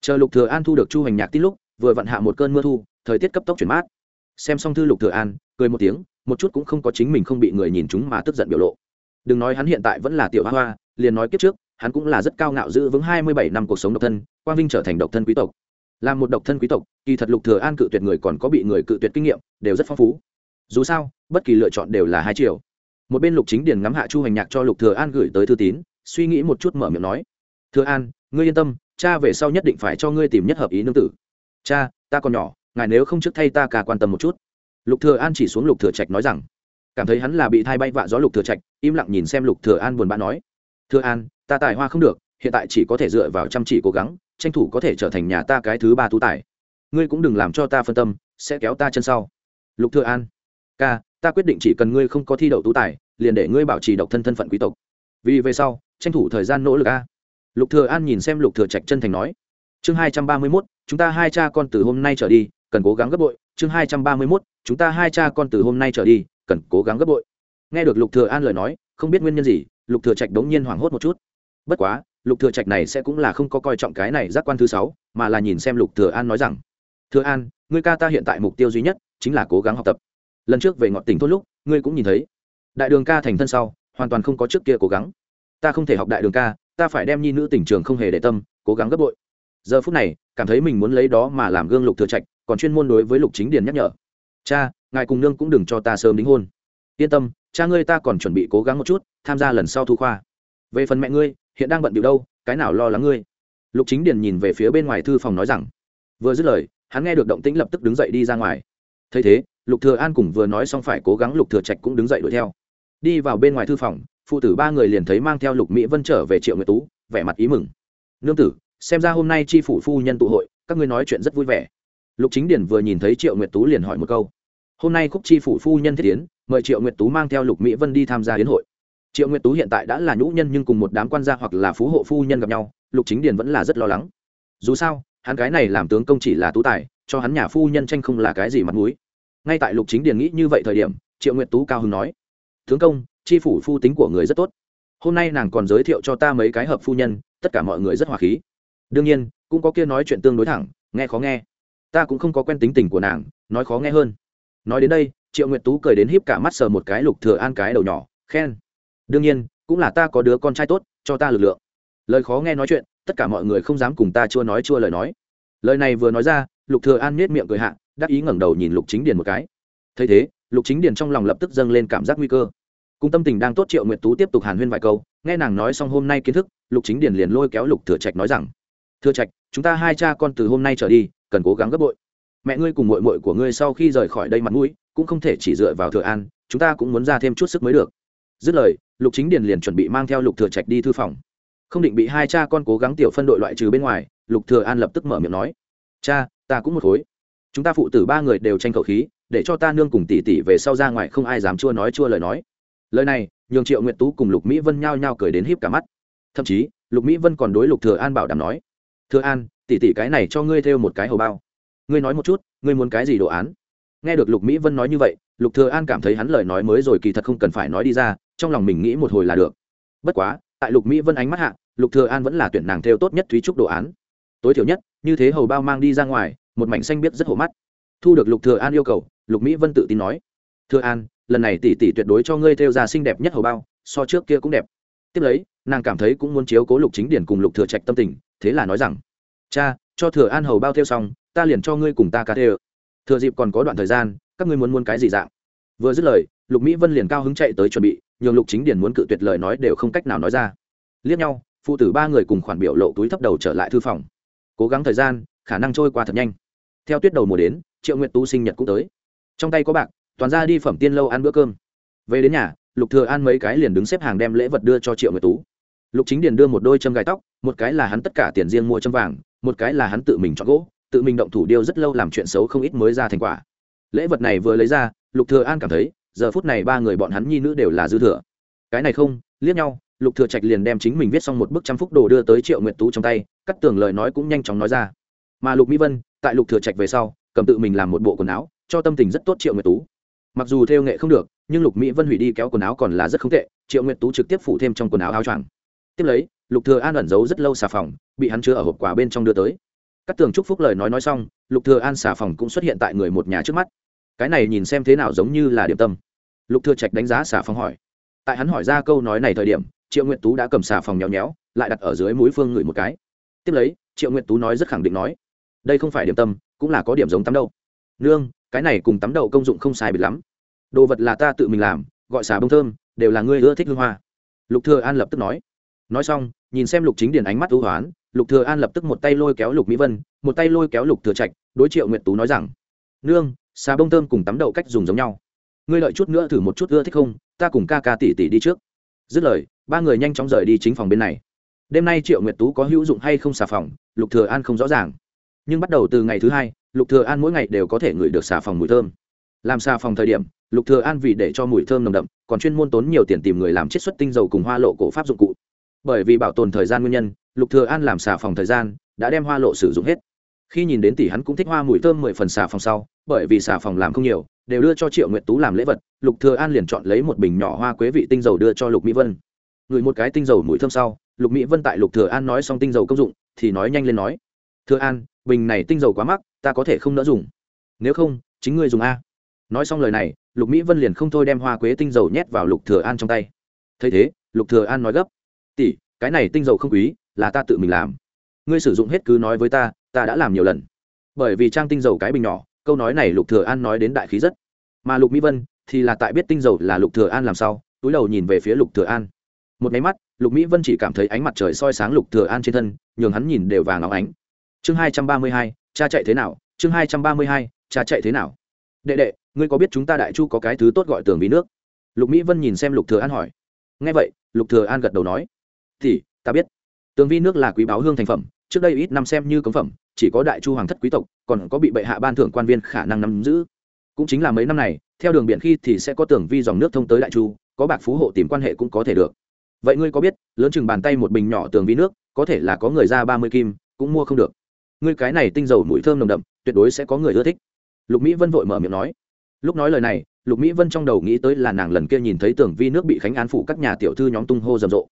Chờ lục thừa an thu được chu hoành nhạc tin lúc, vừa vận hạ một cơn mưa thu, thời tiết cấp tốc chuyển mát. Xem xong thư lục thừa an, cười một tiếng một chút cũng không có chính mình không bị người nhìn chúng mà tức giận biểu lộ. Đừng nói hắn hiện tại vẫn là tiểu hoa hoa, liền nói kiếp trước, hắn cũng là rất cao ngạo giữ vững hai mươi bảy năm cuộc sống độc thân, quang vinh trở thành độc thân quý tộc. Làm một độc thân quý tộc, kỳ thật lục thừa an cự tuyệt người còn có bị người cự tuyệt kinh nghiệm, đều rất phong phú. Dù sao, bất kỳ lựa chọn đều là hai chiều. Một bên lục chính điền ngắm hạ chu hành nhạc cho lục thừa an gửi tới thư tín, suy nghĩ một chút mở miệng nói, thừa an, ngươi yên tâm, cha về sau nhất định phải cho ngươi tìm nhất hợp ý nương tử. Cha, ta còn nhỏ, ngài nếu không trước thay ta cả quan tâm một chút lục thừa an chỉ xuống lục thừa trạch nói rằng cảm thấy hắn là bị thay bay vạ gió lục thừa trạch. Im lặng nhìn xem lục thừa an buồn bã nói thừa an ta tài hoa không được hiện tại chỉ có thể dựa vào chăm chỉ cố gắng tranh thủ có thể trở thành nhà ta cái thứ ba tú tài. Ngươi cũng đừng làm cho ta phân tâm sẽ kéo ta chân sau. Lục thừa an ca ta quyết định chỉ cần ngươi không có thi đậu tú tài liền để ngươi bảo trì độc thân thân phận quý tộc. Vì về sau tranh thủ thời gian nỗ lực a. Lục thừa an nhìn xem lục thừa trạch chân thành nói chương hai trăm ba mươi 231, chúng ta hai cha con từ hôm nay trở đi cần cố gắng gấp bội, chương hai trăm ba mươi mốt, chúng ta hai cha con từ hôm nay trở đi, cần cố gắng gấp bội. Nghe được lục thừa an lời nói, không biết nguyên nhân gì, lục thừa trạch đống nhiên hoảng hốt một chút. Bất quá, lục thừa trạch này sẽ cũng là không có coi trọng cái này giác quan thứ sáu, mà là nhìn xem lục thừa an nói rằng, thừa an, ngươi ca ta hiện tại mục tiêu duy nhất chính là cố gắng học tập. Lần trước về ngọn tỉnh thôn lúc, ngươi cũng nhìn thấy, đại đường ca thành thân sau, hoàn toàn không có trước kia cố gắng. Ta không thể học đại đường ca, ta phải đem nhi nữ tỉnh trường không hề để tâm, cố gắng gấp bội. Giờ phút này, cảm thấy mình muốn lấy đó mà làm gương lục thừa trạch còn chuyên môn đối với lục chính điền nhắc nhở. Cha, ngài cùng nương cũng đừng cho ta sớm đính hôn. Yên tâm, cha ngươi ta còn chuẩn bị cố gắng một chút, tham gia lần sau thu khoa. Về phần mẹ ngươi, hiện đang bận điều đâu, cái nào lo lắng ngươi? Lục chính điền nhìn về phía bên ngoài thư phòng nói rằng. Vừa dứt lời, hắn nghe được động tĩnh lập tức đứng dậy đi ra ngoài. Thấy thế, lục thừa an cùng vừa nói xong phải cố gắng lục thừa trạch cũng đứng dậy đuổi theo. Đi vào bên ngoài thư phòng, phụ tử ba người liền thấy mang theo lục mỹ vân trở về triệu nguyệt tú, vẻ mặt ý mừng. Nương tử, xem ra hôm nay tri phủ phu nhân tụ hội, các ngươi nói chuyện rất vui vẻ lục chính điển vừa nhìn thấy triệu nguyệt tú liền hỏi một câu. Hôm nay khúc tri phủ phu nhân thiết tiến mời triệu nguyệt tú mang theo lục mỹ vân đi tham gia hiến hội. Triệu nguyệt tú hiện tại đã là nhũ nhân nhưng cùng một đám quan gia hoặc là phú hộ phu nhân gặp nhau, lục chính điển vẫn là rất lo lắng. Dù sao, hắn gái này làm tướng công chỉ là tú tài, cho hắn nhà phu nhân tranh không là cái gì mặt mũi. Ngay tại lục chính điển nghĩ như vậy thời điểm, triệu nguyệt tú cao hứng nói, tướng công tri phủ phu tính của người rất tốt. Hôm nay nàng còn giới thiệu cho ta mấy cái hợp phu nhân, tất cả mọi người rất hòa khí. Đương nhiên, cũng có kia nói chuyện tương đối thẳng, nghe khó nghe ta cũng không có quen tính tình của nàng, nói khó nghe hơn. Nói đến đây, triệu nguyệt tú cười đến híp cả mắt sờ một cái lục thừa an cái đầu nhỏ, khen. Đương nhiên, cũng là ta có đứa con trai tốt, cho ta lực lượng. Lời khó nghe nói chuyện, tất cả mọi người không dám cùng ta chua nói chua lời nói. Lời này vừa nói ra, lục thừa an nết miệng cười hạ, đắc ý ngẩng đầu nhìn lục chính điền một cái. Thấy thế, lục chính điền trong lòng lập tức dâng lên cảm giác nguy cơ. Cùng tâm tình đang tốt, triệu nguyệt tú tiếp tục hàn huyên vài câu, nghe nàng nói xong hôm nay kiến thức, lục chính điền liền lôi kéo lục thừa trạch nói rằng, thừa trạch, chúng ta hai cha con từ hôm nay trở đi cần cố gắng gấp bội. Mẹ ngươi cùng muội muội của ngươi sau khi rời khỏi đây mặt mũi, cũng không thể chỉ dựa vào thừa an, chúng ta cũng muốn ra thêm chút sức mới được. Dứt lời, lục chính điền liền chuẩn bị mang theo lục thừa trạch đi thư phòng. Không định bị hai cha con cố gắng tiểu phân đội loại trừ bên ngoài, lục thừa an lập tức mở miệng nói, cha, ta cũng một khối. Chúng ta phụ tử ba người đều tranh khẩu khí, để cho ta nương cùng tỷ tỷ về sau ra ngoài không ai dám chua nói chua lời nói. Lời này, nhường triệu nguyệt tú cùng lục mỹ vân nhao nhao cười đến híp cả mắt. Thậm chí, lục mỹ vân còn đối lục thừa an bảo đảm nói, thừa an tỷ tỷ cái này cho ngươi theo một cái hầu bao. Ngươi nói một chút, ngươi muốn cái gì đồ án? Nghe được lục mỹ vân nói như vậy, lục thừa an cảm thấy hắn lời nói mới rồi kỳ thật không cần phải nói đi ra, trong lòng mình nghĩ một hồi là được. Bất quá, tại lục mỹ vân ánh mắt hạ, lục thừa an vẫn là tuyển nàng theo tốt nhất thúy trúc đồ án. Tối thiểu nhất, như thế hầu bao mang đi ra ngoài, một mảnh xanh biết rất hổ mắt. Thu được lục thừa an yêu cầu, lục mỹ vân tự tin nói, thừa an, lần này tỷ tỷ tuyệt đối cho ngươi theo ra xinh đẹp nhất hầu bao, so trước kia cũng đẹp. Tiếp lấy, nàng cảm thấy cũng muốn chiếu cố lục chính điển cùng lục thừa trạch tâm tình, thế là nói rằng cha, cho thừa an hầu bao theo xong, ta liền cho ngươi cùng ta ca theo thừa dịp còn có đoạn thời gian, các ngươi muốn muốn cái gì dạng? Vừa dứt lời, lục mỹ vân liền cao hứng chạy tới chuẩn bị, nhường lục chính điển muốn cự tuyệt lời nói đều không cách nào nói ra. Liếc nhau, phụ tử ba người cùng khoản biểu lộ túi thấp đầu trở lại thư phòng. Cố gắng thời gian, khả năng trôi qua thật nhanh. Theo tuyết đầu mùa đến, triệu nguyệt tú sinh nhật cũng tới. Trong tay có bạc, toàn ra đi phẩm tiên lâu ăn bữa cơm. Về đến nhà, lục thừa an mấy cái liền đứng xếp hàng đem lễ vật đưa cho triệu nguyệt tú lục chính điền đưa một đôi châm gai tóc, một cái là hắn tất cả tiền riêng mua châm vàng, một cái là hắn tự mình chọn gỗ, tự mình động thủ điêu rất lâu làm chuyện xấu không ít mới ra thành quả. Lễ vật này vừa lấy ra, lục thừa an cảm thấy, giờ phút này ba người bọn hắn nhi nữ đều là dư thừa. Cái này không, liếc nhau, lục thừa trạch liền đem chính mình viết xong một bức trăm phúc đồ đưa tới triệu nguyệt tú trong tay, cắt tường lời nói cũng nhanh chóng nói ra. Mà lục mỹ vân, tại lục thừa trạch về sau, cầm tự mình làm một bộ quần áo, cho tâm tình rất tốt triệu nguyệt tú. Mặc dù theo nghệ không được, nhưng lục mỹ vân hủy đi kéo quần áo còn là rất không tệ, triệu nguyệt tú trực tiếp phủ thêm trong quần áo áo choàng tiếp lấy, lục thừa an ẩn giấu rất lâu xà phòng, bị hắn chứa ở hộp quà bên trong đưa tới. Các tường chúc phúc lời nói nói xong, lục thừa an xà phòng cũng xuất hiện tại người một nhà trước mắt. Cái này nhìn xem thế nào giống như là điểm tâm. Lục thừa trạch đánh giá xà phòng hỏi. Tại hắn hỏi ra câu nói này thời điểm, triệu nguyệt tú đã cầm xà phòng nhéo nhéo, lại đặt ở dưới mũi phương người một cái. Tiếp lấy, triệu nguyệt tú nói rất khẳng định nói, đây không phải điểm tâm, cũng là có điểm giống tắm đâu. Nương, cái này cùng tắm đậu công dụng không sai biệt lắm. Đồ vật là ta tự mình làm, gọi xà bông thơm, đều là ngươi ưa thích hương hoa. Lục thừa an lập tức nói nói xong, nhìn xem lục chính điền ánh mắt ưu hoán, lục thừa an lập tức một tay lôi kéo lục mỹ vân, một tay lôi kéo lục thừa trạch, đối triệu nguyệt tú nói rằng, nương, xà bông thơm cùng tắm đậu cách dùng giống nhau. Ngươi đợi chút nữa thử một chút ưa thích không? Ta cùng ca ca tỷ tỷ đi trước. Dứt lời, ba người nhanh chóng rời đi chính phòng bên này. Đêm nay triệu nguyệt tú có hữu dụng hay không xà phòng, lục thừa an không rõ ràng. Nhưng bắt đầu từ ngày thứ hai, lục thừa an mỗi ngày đều có thể ngửi được xà phòng mùi thơm. Làm xà phòng thời điểm, lục thừa an vì để cho mùi thơm nồng đậm, còn chuyên môn tốn nhiều tiền tìm người làm chiết xuất tinh dầu cùng hoa lộ cổ pháp dụng cụ bởi vì bảo tồn thời gian nguyên nhân, lục thừa an làm xà phòng thời gian, đã đem hoa lộ sử dụng hết. Khi nhìn đến tỷ hắn cũng thích hoa mùi thơm mười phần xà phòng sau, bởi vì xà phòng làm không nhiều, đều đưa cho triệu nguyệt tú làm lễ vật, lục thừa an liền chọn lấy một bình nhỏ hoa quế vị tinh dầu đưa cho lục mỹ vân. Ngửi một cái tinh dầu mùi thơm sau, lục mỹ vân tại lục thừa an nói xong tinh dầu công dụng, thì nói nhanh lên nói, thừa an, bình này tinh dầu quá mắc, ta có thể không nỡ dùng. Nếu không, chính ngươi dùng a. Nói xong lời này, lục mỹ vân liền không thôi đem hoa quế tinh dầu nhét vào lục thừa an trong tay. Thấy thế, lục thừa an nói gấp tỷ, cái này tinh dầu không quý, là ta tự mình làm. Ngươi sử dụng hết cứ nói với ta ta đã làm nhiều lần. Bởi vì trang tinh dầu cái bình nhỏ, câu nói này lục thừa an nói đến đại khí rất. Mà lục mỹ vân thì là tại biết tinh dầu là lục thừa an làm sao, túi đầu nhìn về phía lục thừa an. Một máy mắt, lục mỹ vân chỉ cảm thấy ánh mặt trời soi sáng lục thừa an trên thân, nhường hắn nhìn đều vàng óng ánh. Chương hai trăm ba mươi hai, cha chạy thế nào? Chương hai trăm ba mươi hai, cha chạy thế nào? Đệ đệ, ngươi có biết chúng ta đại chu có cái thứ tốt gọi tường vì nước? Lục mỹ vân nhìn xem lục thừa an hỏi. Nghe vậy, lục thừa an gật đầu nói thì, ta biết. Tường vi nước là quý báo hương thành phẩm, trước đây ít năm xem như cống phẩm, chỉ có đại chu hoàng thất quý tộc, còn có bị bệ hạ ban thưởng quan viên khả năng nắm giữ. Cũng chính là mấy năm này, theo đường biển khi thì sẽ có tường vi dòng nước thông tới đại chu, có bạc phú hộ tìm quan hệ cũng có thể được. Vậy ngươi có biết, lớn chừng bàn tay một bình nhỏ tường vi nước, có thể là có người ra ba mươi kim, cũng mua không được. Ngươi cái này tinh dầu mũi thơm nồng đậm, tuyệt đối sẽ có người ưa thích. Lục mỹ vân vội mở miệng nói. Lúc nói lời này, lục mỹ vân trong đầu nghĩ tới là nàng lần kia nhìn thấy tường vi nước bị khánh an phủ các nhà tiểu thư nhóm tung hô rầm rộ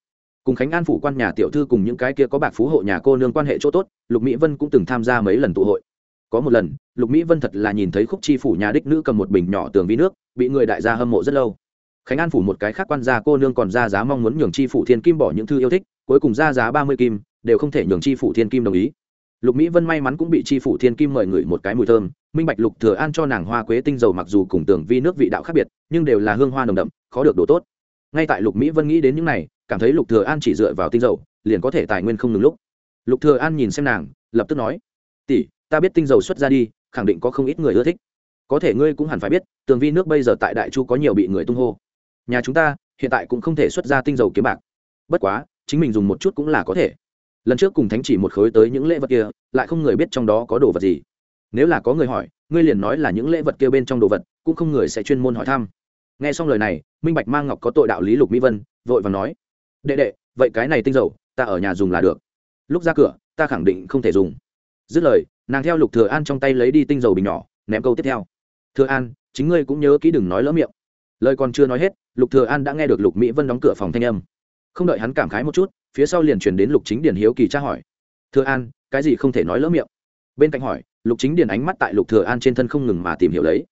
cùng khánh an phủ quan nhà tiểu thư cùng những cái kia có bạc phú hộ nhà cô nương quan hệ chỗ tốt, lục mỹ vân cũng từng tham gia mấy lần tụ hội. Có một lần, lục mỹ vân thật là nhìn thấy khúc chi phủ nhà đích nữ cầm một bình nhỏ tường vi nước, bị người đại gia hâm mộ rất lâu. Khánh an phủ một cái khác quan gia cô nương còn ra giá mong muốn nhường chi phủ thiên kim bỏ những thư yêu thích, cuối cùng ra giá ba mươi kim, đều không thể nhường chi phủ thiên kim đồng ý. Lục mỹ vân may mắn cũng bị chi phủ thiên kim mời ngửi một cái mùi thơm, minh bạch lục thừa an cho nàng hoa quế tinh dầu mặc dù cùng tường vi nước vị đạo khác biệt, nhưng đều là hương hoa nồng đậm, khó được đồ tốt ngay tại lục mỹ vân nghĩ đến những này, cảm thấy lục thừa an chỉ dựa vào tinh dầu, liền có thể tài nguyên không ngừng lúc. Lục thừa an nhìn xem nàng, lập tức nói, tỷ, ta biết tinh dầu xuất ra đi, khẳng định có không ít người ưa thích. Có thể ngươi cũng hẳn phải biết, tường vi nước bây giờ tại đại chu có nhiều bị người tung hô. Nhà chúng ta, hiện tại cũng không thể xuất ra tinh dầu kiếm bạc. Bất quá, chính mình dùng một chút cũng là có thể. Lần trước cùng thánh chỉ một khối tới những lễ vật kia, lại không người biết trong đó có đồ vật gì. Nếu là có người hỏi, ngươi liền nói là những lễ vật kia bên trong đồ vật, cũng không người sẽ chuyên môn hỏi thăm nghe xong lời này, minh bạch mang ngọc có tội đạo lý lục mỹ vân, vội và nói, đệ đệ, vậy cái này tinh dầu, ta ở nhà dùng là được. Lúc ra cửa, ta khẳng định không thể dùng. Dứt lời, nàng theo lục thừa an trong tay lấy đi tinh dầu bình nhỏ, ném câu tiếp theo. Thừa an, chính ngươi cũng nhớ kỹ đừng nói lỡ miệng. Lời còn chưa nói hết, lục thừa an đã nghe được lục mỹ vân đóng cửa phòng thanh âm. Không đợi hắn cảm khái một chút, phía sau liền truyền đến lục chính điền hiếu kỳ tra hỏi. Thừa an, cái gì không thể nói lỡ miệng? Bên cạnh hỏi, lục chính điền ánh mắt tại lục thừa an trên thân không ngừng mà tìm hiểu lấy.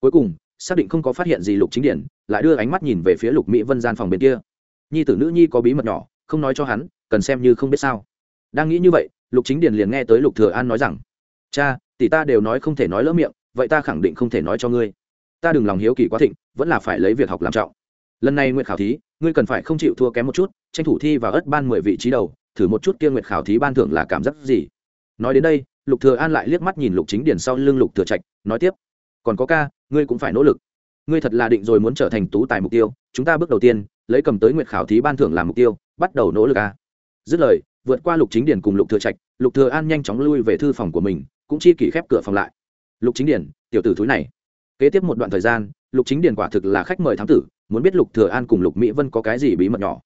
Cuối cùng xác định không có phát hiện gì lục chính điển, lại đưa ánh mắt nhìn về phía lục mỹ vân gian phòng bên kia. Nhi tử nữ nhi có bí mật nhỏ, không nói cho hắn, cần xem như không biết sao. Đang nghĩ như vậy, lục chính điển liền nghe tới lục thừa an nói rằng, cha, tỷ ta đều nói không thể nói lỡ miệng, vậy ta khẳng định không thể nói cho ngươi. Ta đừng lòng hiếu kỳ quá thịnh, vẫn là phải lấy việc học làm trọng. Lần này nguyện khảo thí, ngươi cần phải không chịu thua kém một chút, tranh thủ thi vào ất ban mười vị trí đầu, thử một chút kia nguyện khảo thí ban thưởng là cảm giác gì. Nói đến đây, lục thừa an lại liếc mắt nhìn lục chính điển sau lưng lục thừa trạch, nói tiếp còn có ca ngươi cũng phải nỗ lực. Ngươi thật là định rồi muốn trở thành tú tài mục tiêu chúng ta bước đầu tiên lấy cầm tới nguyện khảo thí ban thưởng làm mục tiêu bắt đầu nỗ lực ca dứt lời vượt qua lục chính điển cùng lục thừa trạch lục thừa an nhanh chóng lui về thư phòng của mình cũng chi kỷ khép cửa phòng lại. Lục chính điển, tiểu tử thúi này. Kế tiếp một đoạn thời gian lục chính điển quả thực là khách mời thám tử muốn biết lục thừa an cùng lục mỹ vân có cái gì bí mật nhỏ.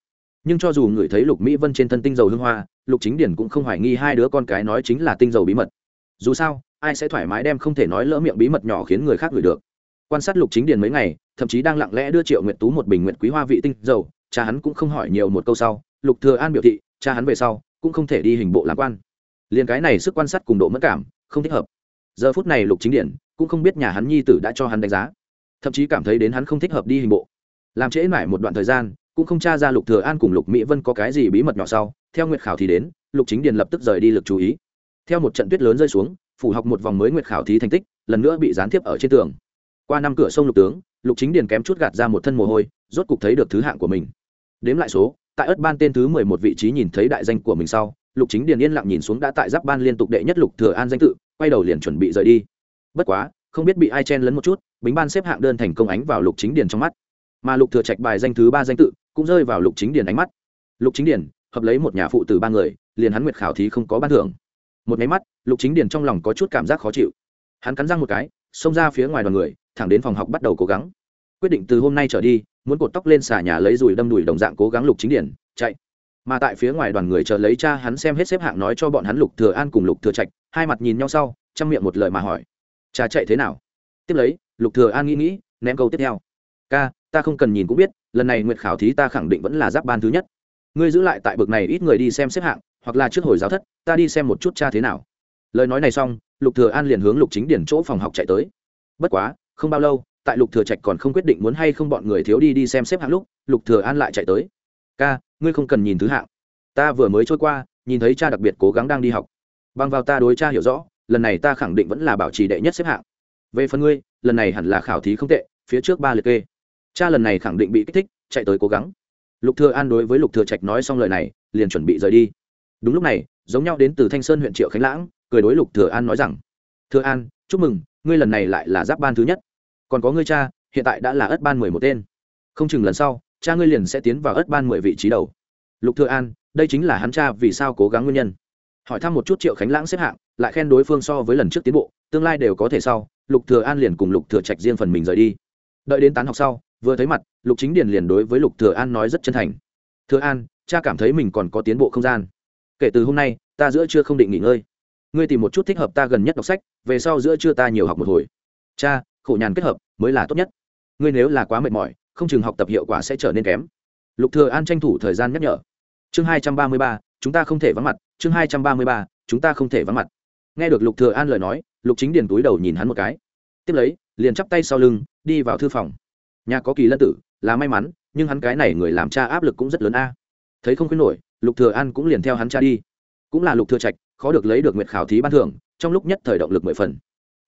Nhưng cho dù người thấy lục mỹ vân trên thân tinh dầu hương hoa lục chính điển cũng không hoài nghi hai đứa con cái nói chính là tinh dầu bí mật dù sao, ai sẽ thoải mái đem không thể nói lỡ miệng bí mật nhỏ khiến người khác gửi được. Quan sát lục chính điền mấy ngày, thậm chí đang lặng lẽ đưa triệu nguyện tú một bình nguyện quý hoa vị tinh dầu, cha hắn cũng không hỏi nhiều một câu sau, lục thừa an biểu thị, cha hắn về sau cũng không thể đi hình bộ làm quan. Liền cái này sức quan sát cùng độ mất cảm, không thích hợp. Giờ phút này lục chính điển cũng không biết nhà hắn nhi tử đã cho hắn đánh giá, thậm chí cảm thấy đến hắn không thích hợp đi hình bộ. Làm trễ mãi một đoạn thời gian, cũng không tra ra lục thừa an cùng lục mỹ vân có cái gì bí mật nhỏ sau, theo nguyệt khảo thì đến, lục chính điền lập tức rời đi lực chú ý theo một trận tuyết lớn rơi xuống, phủ học một vòng mới nguyệt khảo thí thành tích, lần nữa bị gián tiếp ở trên tường. Qua năm cửa sông lục tướng, lục chính điền kém chút gạt ra một thân mồ hôi, rốt cục thấy được thứ hạng của mình. Đếm lại số, tại ất ban tên thứ mười một vị trí nhìn thấy đại danh của mình sau, lục chính điền yên lặng nhìn xuống đã tại giáp ban liên tục đệ nhất lục thừa an danh tự, quay đầu liền chuẩn bị rời đi. Bất quá, không biết bị ai chen lấn một chút, bính ban xếp hạng đơn thành công ánh vào lục chính điền trong mắt. Mà lục thừa trạch bài danh thứ ba danh tự cũng rơi vào lục chính điền ánh mắt. Lục chính điền, hợp lấy một nhà phụ từ ba người, liền hắn nguyệt khảo thí không có ban thưởng một máy mắt, lục chính điền trong lòng có chút cảm giác khó chịu. Hắn cắn răng một cái, xông ra phía ngoài đoàn người, thẳng đến phòng học bắt đầu cố gắng. Quyết định từ hôm nay trở đi, muốn cột tóc lên xà nhà lấy dùi đâm đùi đồng dạng cố gắng lục chính điển chạy. Mà tại phía ngoài đoàn người chờ lấy cha hắn xem hết xếp hạng nói cho bọn hắn lục thừa an cùng lục thừa trạch, hai mặt nhìn nhau sau trong miệng một lời mà hỏi, cha chạy thế nào? Tiếp lấy, lục thừa an nghĩ nghĩ, ném câu tiếp theo, ca, ta không cần nhìn cũng biết, lần này nguyệt khảo thí ta khẳng định vẫn là giáp ban thứ nhất. Ngươi giữ lại tại bực này ít người đi xem xếp hạng hoặc là trước hồi giáo thất, ta đi xem một chút cha thế nào. Lời nói này xong, lục thừa an liền hướng lục chính điển chỗ phòng học chạy tới. Bất quá, không bao lâu, tại lục thừa trạch còn không quyết định muốn hay không bọn người thiếu đi đi xem xếp hạng lúc, lục thừa an lại chạy tới. Ca, ngươi không cần nhìn thứ hạng. Ta vừa mới trôi qua, nhìn thấy cha đặc biệt cố gắng đang đi học. Bằng vào ta đối cha hiểu rõ, lần này ta khẳng định vẫn là bảo trì đệ nhất xếp hạng. Về phần ngươi, lần này hẳn là khảo thí không tệ, phía trước ba liệt kê. Cha lần này khẳng định bị kích thích, chạy tới cố gắng. Lục thừa an đối với lục thừa trạch nói xong lời này, liền chuẩn bị rời đi đúng lúc này, giống nhau đến từ thanh sơn huyện triệu khánh lãng, cười đối lục thừa an nói rằng, thừa an, chúc mừng, ngươi lần này lại là giáp ban thứ nhất. Còn có ngươi cha, hiện tại đã là ất ban mười một tên. Không chừng lần sau, cha ngươi liền sẽ tiến vào ất ban mười vị trí đầu. Lục thừa an, đây chính là hắn cha vì sao cố gắng nguyên nhân. Hỏi thăm một chút triệu khánh lãng xếp hạng, lại khen đối phương so với lần trước tiến bộ, tương lai đều có thể sau, lục thừa an liền cùng lục thừa trạch riêng phần mình rời đi. Đợi đến tán học sau, vừa thấy mặt, lục chính điền liền đối với lục thừa an nói rất chân thành. Thừa an, cha cảm thấy mình còn có tiến bộ không gian kể từ hôm nay, ta giữa trưa không định nghỉ ngơi. Ngươi tìm một chút thích hợp ta gần nhất đọc sách, về sau giữa trưa ta nhiều học một hồi. Cha, khổ nhàn kết hợp, mới là tốt nhất. Ngươi nếu là quá mệt mỏi, không chừng học tập hiệu quả sẽ trở nên kém. Lục thừa an tranh thủ thời gian nhắc nhở. Chương hai trăm ba mươi ba, chúng ta không thể vắng mặt. Chương hai trăm ba mươi ba, chúng ta không thể vắng mặt. Nghe được lục thừa an lời nói, lục chính điền túi đầu nhìn hắn một cái. Tiếp lấy, liền chắp tay sau lưng, đi vào thư phòng. Nhà có kỳ lân tử, là may mắn, nhưng hắn cái này người làm cha áp lực cũng rất lớn a. Thấy không khuyến nổi lục thừa an cũng liền theo hắn cha đi. Cũng là lục thừa trạch, khó được lấy được nguyệt khảo thí ban thưởng, trong lúc nhất thời động lực mười phần.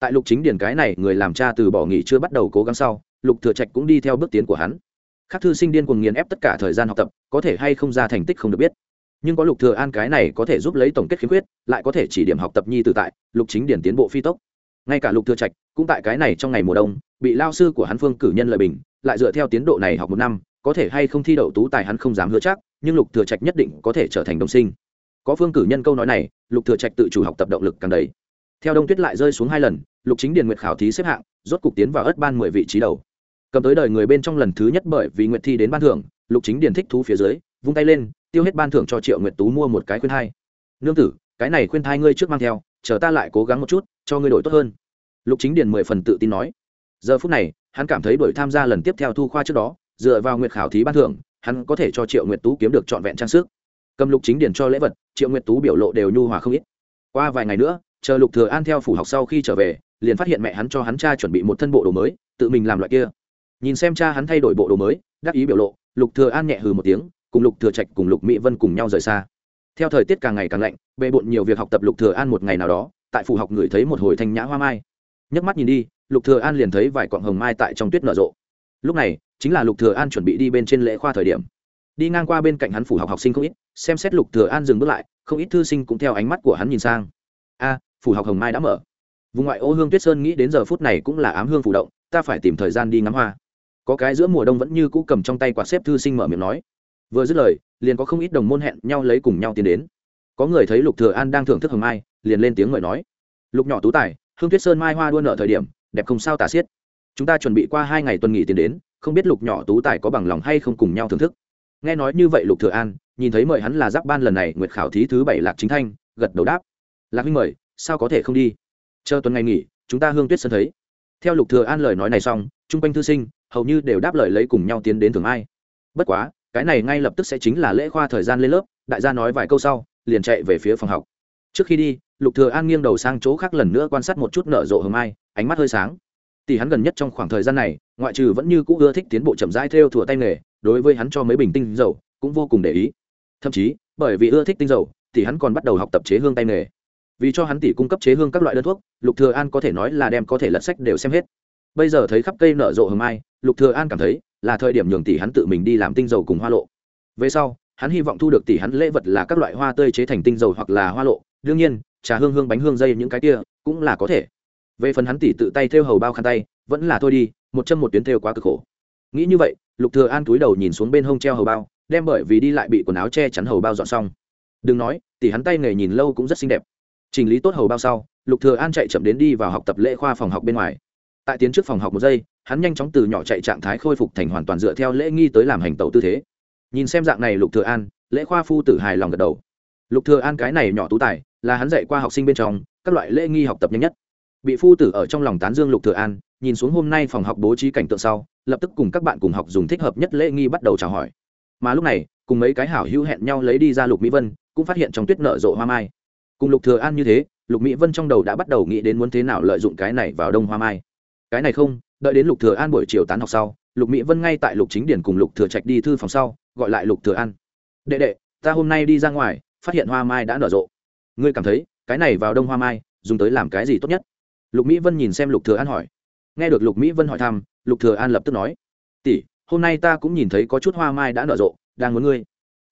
Tại lục chính điển cái này người làm cha từ bỏ nghỉ chưa bắt đầu cố gắng sau, lục thừa trạch cũng đi theo bước tiến của hắn. Khác thư sinh điên cuồng nghiền ép tất cả thời gian học tập, có thể hay không ra thành tích không được biết. Nhưng có lục thừa an cái này có thể giúp lấy tổng kết khiếm khuyết, lại có thể chỉ điểm học tập nhi từ tại, lục chính điển tiến bộ phi tốc. Ngay cả lục thừa trạch cũng tại cái này trong ngày mùa đông, bị lao sư của hắn phương cử nhân lợi bình, lại dựa theo tiến độ này học một năm có thể hay không thi đậu tú tài hắn không dám hứa chắc, nhưng lục thừa trạch nhất định có thể trở thành đồng sinh. Có phương cử nhân câu nói này, lục thừa trạch tự chủ học tập động lực càng đầy. Theo đông tuyết lại rơi xuống hai lần, lục chính điền nguyệt khảo thí xếp hạng, rốt cục tiến vào ớt ban mười vị trí đầu. Cầm tới đời người bên trong lần thứ nhất bởi vì nguyệt thi đến ban thưởng, lục chính điền thích thú phía dưới, vung tay lên, tiêu hết ban thưởng cho triệu nguyệt tú mua một cái khuyên thai. Nương tử, cái này khuyên thai ngươi trước mang theo, chờ ta lại cố gắng một chút, cho ngươi đổi tốt hơn. Lục chính điền mười phần tự tin nói. Giờ phút này, hắn cảm thấy đổi tham gia lần tiếp theo thu khoa trước đó dựa vào nguyệt khảo thí ban thưởng, hắn có thể cho triệu nguyệt tú kiếm được trọn vẹn trang sức. Cầm lục chính điển cho lễ vật, triệu nguyệt tú biểu lộ đều nhu hòa không ít. Qua vài ngày nữa, chờ lục thừa an theo phủ học sau khi trở về, liền phát hiện mẹ hắn cho hắn cha chuẩn bị một thân bộ đồ mới, tự mình làm loại kia. Nhìn xem cha hắn thay đổi bộ đồ mới, đắc ý biểu lộ, lục thừa an nhẹ hừ một tiếng, cùng lục thừa trạch cùng lục mỹ vân cùng nhau rời xa. Theo thời tiết càng ngày càng lạnh, bề bộn nhiều việc học tập lục thừa an một ngày nào đó, tại phủ học ngửi thấy một hồi thanh nhã hoa mai. Nhấc mắt nhìn đi, lục thừa an liền thấy vài quặng hồng mai tại trong tuyết nở rộ lúc này, chính là lục thừa an chuẩn bị đi bên trên lễ khoa thời điểm. Đi ngang qua bên cạnh hắn phủ học học sinh không ít, xem xét lục thừa an dừng bước lại, không ít thư sinh cũng theo ánh mắt của hắn nhìn sang. A, phủ học hồng mai đã mở. Vùng ngoại ô hương tuyết sơn nghĩ đến giờ phút này cũng là ám hương phủ động, ta phải tìm thời gian đi ngắm hoa. Có cái giữa mùa đông vẫn như cũ cầm trong tay quạt xếp thư sinh mở miệng nói. Vừa dứt lời, liền có không ít đồng môn hẹn nhau lấy cùng nhau tiến đến. Có người thấy lục thừa an đang thưởng thức hồng mai, liền lên tiếng mời nói. Lục nhỏ tú tài, hương tuyết sơn mai hoa đua nở thời điểm, đẹp không sao tả xiết chúng ta chuẩn bị qua hai ngày tuần nghỉ tiến đến, không biết lục nhỏ tú tài có bằng lòng hay không cùng nhau thưởng thức. Nghe nói như vậy lục thừa an, nhìn thấy mời hắn là giáp ban lần này, nguyệt khảo thí thứ bảy lạc chính thanh, gật đầu đáp. Lạc huynh mời, sao có thể không đi? Chờ tuần ngày nghỉ, chúng ta hương tuyết sân thấy. Theo lục thừa an lời nói này xong trung quanh thư sinh, hầu như đều đáp lời lấy cùng nhau tiến đến thường ai. Bất quá, cái này ngay lập tức sẽ chính là lễ khoa thời gian lên lớp, đại gia nói vài câu sau, liền chạy về phía phòng học. Trước khi đi, lục thừa an nghiêng đầu sang chỗ khác lần nữa quan sát một chút nở rộ hồng mai ánh mắt hơi sáng tỷ hắn gần nhất trong khoảng thời gian này, ngoại trừ vẫn như cũ ưa thích tiến bộ chậm rãi theo thủa tay nghề, đối với hắn cho mấy bình tinh dầu cũng vô cùng để ý. Thậm chí, bởi vì ưa thích tinh dầu thì hắn còn bắt đầu học tập chế hương tay nghề. Vì cho hắn tỷ cung cấp chế hương các loại đơn thuốc, lục thừa an có thể nói là đem có thể lật sách đều xem hết. Bây giờ thấy khắp cây nở rộ hồng mai, lục thừa an cảm thấy là thời điểm nhường tỷ hắn tự mình đi làm tinh dầu cùng hoa lộ. Về sau, hắn hy vọng thu được tỷ hắn lễ vật là các loại hoa tươi chế thành tinh dầu hoặc là hoa lộ. Đương nhiên, trà hương hương bánh hương dây những cái kia cũng là có thể về phần hắn tỉ tự tay thêu hầu bao khăn tay, vẫn là thôi đi, một chân một tuyến thêu quá cực khổ. Nghĩ như vậy, lục thừa an túi đầu nhìn xuống bên hông treo hầu bao, đem bởi vì đi lại bị quần áo che chắn hầu bao dọn xong. Đừng nói, tỉ hắn tay nghề nhìn lâu cũng rất xinh đẹp. Chỉnh lý tốt hầu bao sau, lục thừa an chạy chậm đến đi vào học tập lễ khoa phòng học bên ngoài. Tại tiến trước phòng học một giây, hắn nhanh chóng từ nhỏ chạy trạng thái khôi phục thành hoàn toàn dựa theo lễ nghi tới làm hành tẩu tư thế. Nhìn xem dạng này lục thừa an, lễ khoa phu tử hài lòng gật đầu. Lục thừa an cái này nhỏ tú tài, là hắn dạy qua học sinh bên trong, các loại lễ nghi học tập nhanh nhất bị phu tử ở trong lòng tán dương lục thừa an, nhìn xuống hôm nay phòng học bố trí cảnh tượng sau, lập tức cùng các bạn cùng học dùng thích hợp nhất lễ nghi bắt đầu chào hỏi. Mà lúc này, cùng mấy cái hảo hữu hẹn nhau lấy đi ra lục mỹ vân, cũng phát hiện trong tuyết nở rộ hoa mai. Cùng lục thừa an như thế, lục mỹ vân trong đầu đã bắt đầu nghĩ đến muốn thế nào lợi dụng cái này vào đông hoa mai. Cái này không, đợi đến lục thừa an buổi chiều tán học sau, lục mỹ vân ngay tại lục chính điển cùng lục thừa trạch đi thư phòng sau, gọi lại lục thừa an. Đệ đệ, ta hôm nay đi ra ngoài, phát hiện hoa mai đã nở rộ. Ngươi cảm thấy, cái này vào đông hoa mai, dùng tới làm cái gì tốt nhất? Lục mỹ vân nhìn xem lục thừa an hỏi. Nghe được lục mỹ vân hỏi thăm, lục thừa an lập tức nói. Tỷ, hôm nay ta cũng nhìn thấy có chút hoa mai đã nở rộ, đang muốn ngươi.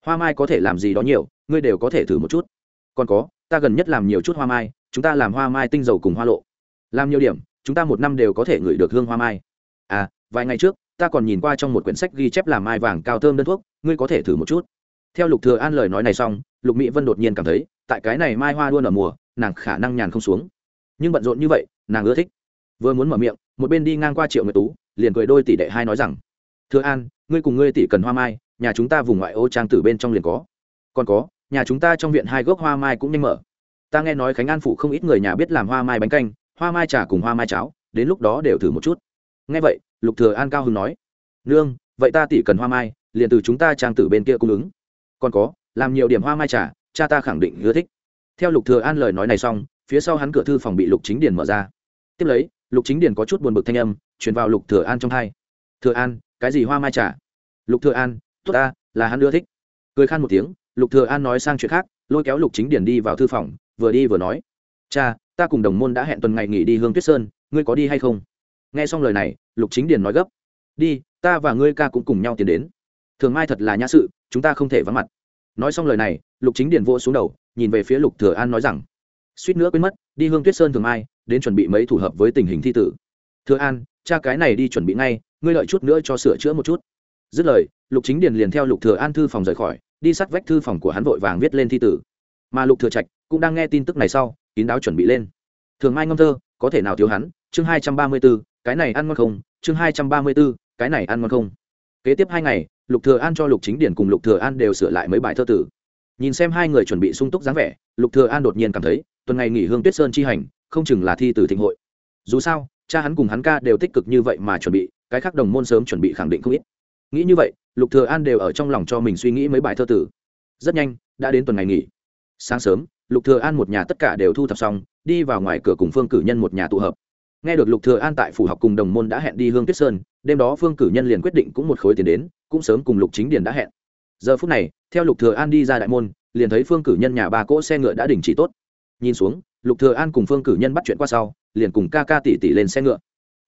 Hoa mai có thể làm gì đó nhiều, ngươi đều có thể thử một chút. Còn có, ta gần nhất làm nhiều chút hoa mai, chúng ta làm hoa mai tinh dầu cùng hoa lộ. Làm nhiều điểm, chúng ta một năm đều có thể ngửi được hương hoa mai. À vài ngày trước, ta còn nhìn qua trong một quyển sách ghi chép làm mai vàng cao thơm đơn thuốc, ngươi có thể thử một chút. Theo lục thừa an lời nói này xong, lục mỹ vân đột nhiên cảm thấy, tại cái này mai hoa luôn ở mùa, nàng khả năng nhàn không xuống nhưng bận rộn như vậy, nàng ưa thích. Vừa muốn mở miệng, một bên đi ngang qua triệu nguyệt tú, liền cười đôi tỷ đệ hai nói rằng thừa an, ngươi cùng ngươi tỷ cần hoa mai, nhà chúng ta vùng ngoại ô trang tử bên trong liền có. Còn có, nhà chúng ta trong viện hai gốc hoa mai cũng nhanh mở. Ta nghe nói khánh an phụ không ít người nhà biết làm hoa mai bánh canh, hoa mai trà cùng hoa mai cháo, đến lúc đó đều thử một chút. Nghe vậy, lục thừa an cao hứng nói, nương, vậy ta tỷ cần hoa mai, liền từ chúng ta trang tử bên kia cung ứng. Còn có, làm nhiều điểm hoa mai trà, cha ta khẳng định ưa thích. Theo lục thừa an lời nói này xong phía sau hắn cửa thư phòng bị lục chính điền mở ra. Tiếp lấy, lục chính điền có chút buồn bực thanh âm, truyền vào lục thừa an trong hai. Thừa an, cái gì hoa mai trà? Lục thừa an, tốt ta, là hắn ưa thích. Cười khan một tiếng, lục thừa an nói sang chuyện khác, lôi kéo lục chính điền đi vào thư phòng, vừa đi vừa nói, cha, ta cùng đồng môn đã hẹn tuần ngày nghỉ đi hương tuyết sơn, ngươi có đi hay không? Nghe xong lời này, lục chính điền nói gấp, đi, ta và ngươi ca cũng cùng nhau tiến đến. Thường mai thật là nhã sự, chúng ta không thể vắng mặt. Nói xong lời này, lục chính điền vỗ xuống đầu, nhìn về phía lục thừa an nói rằng suýt nữa quên mất đi hương tuyết sơn thường mai đến chuẩn bị mấy thủ hợp với tình hình thi tử. Thừa an cha cái này đi chuẩn bị ngay ngươi lợi chút nữa cho sửa chữa một chút. Dứt lời lục chính điền liền theo lục thừa an thư phòng rời khỏi đi sát vách thư phòng của hắn vội vàng viết lên thi tử. Mà lục thừa trạch cũng đang nghe tin tức này sau kín đáo chuẩn bị lên. Thường mai ngâm thơ có thể nào thiếu hắn? Chương hai trăm ba mươi 234, cái này ăn ngon không? Chương hai trăm ba mươi 234, cái này ăn ngon không? Kế tiếp hai ngày lục thừa an cho lục chính điển cùng lục thừa an đều sửa lại mấy bài thơ tử. Nhìn xem hai người chuẩn bị sung túc dáng vẻ lục thừa an đột nhiên cảm thấy tuần ngày nghỉ hương tuyết sơn chi hành, không chừng là thi từ thịnh hội. Dù sao, cha hắn cùng hắn ca đều tích cực như vậy mà chuẩn bị, cái khác đồng môn sớm chuẩn bị khẳng định không ít. Nghĩ như vậy, lục thừa an đều ở trong lòng cho mình suy nghĩ mấy bài thơ tử. Rất nhanh, đã đến tuần ngày nghỉ. Sáng sớm, lục thừa an một nhà tất cả đều thu thập xong, đi vào ngoài cửa cùng phương cử nhân một nhà tụ hợp. Nghe được lục thừa an tại phủ học cùng đồng môn đã hẹn đi hương tuyết sơn, đêm đó phương cử nhân liền quyết định cũng một khối tiền đến, cũng sớm cùng lục chính điền đã hẹn. Giờ phút này, theo lục thừa an đi ra đại môn, liền thấy phương cử nhân nhà ba cỗ xe ngựa đã đình chỉ tốt nhìn xuống, lục thừa an cùng phương cử nhân bắt chuyện qua sau, liền cùng ca ca tỷ tỷ lên xe ngựa.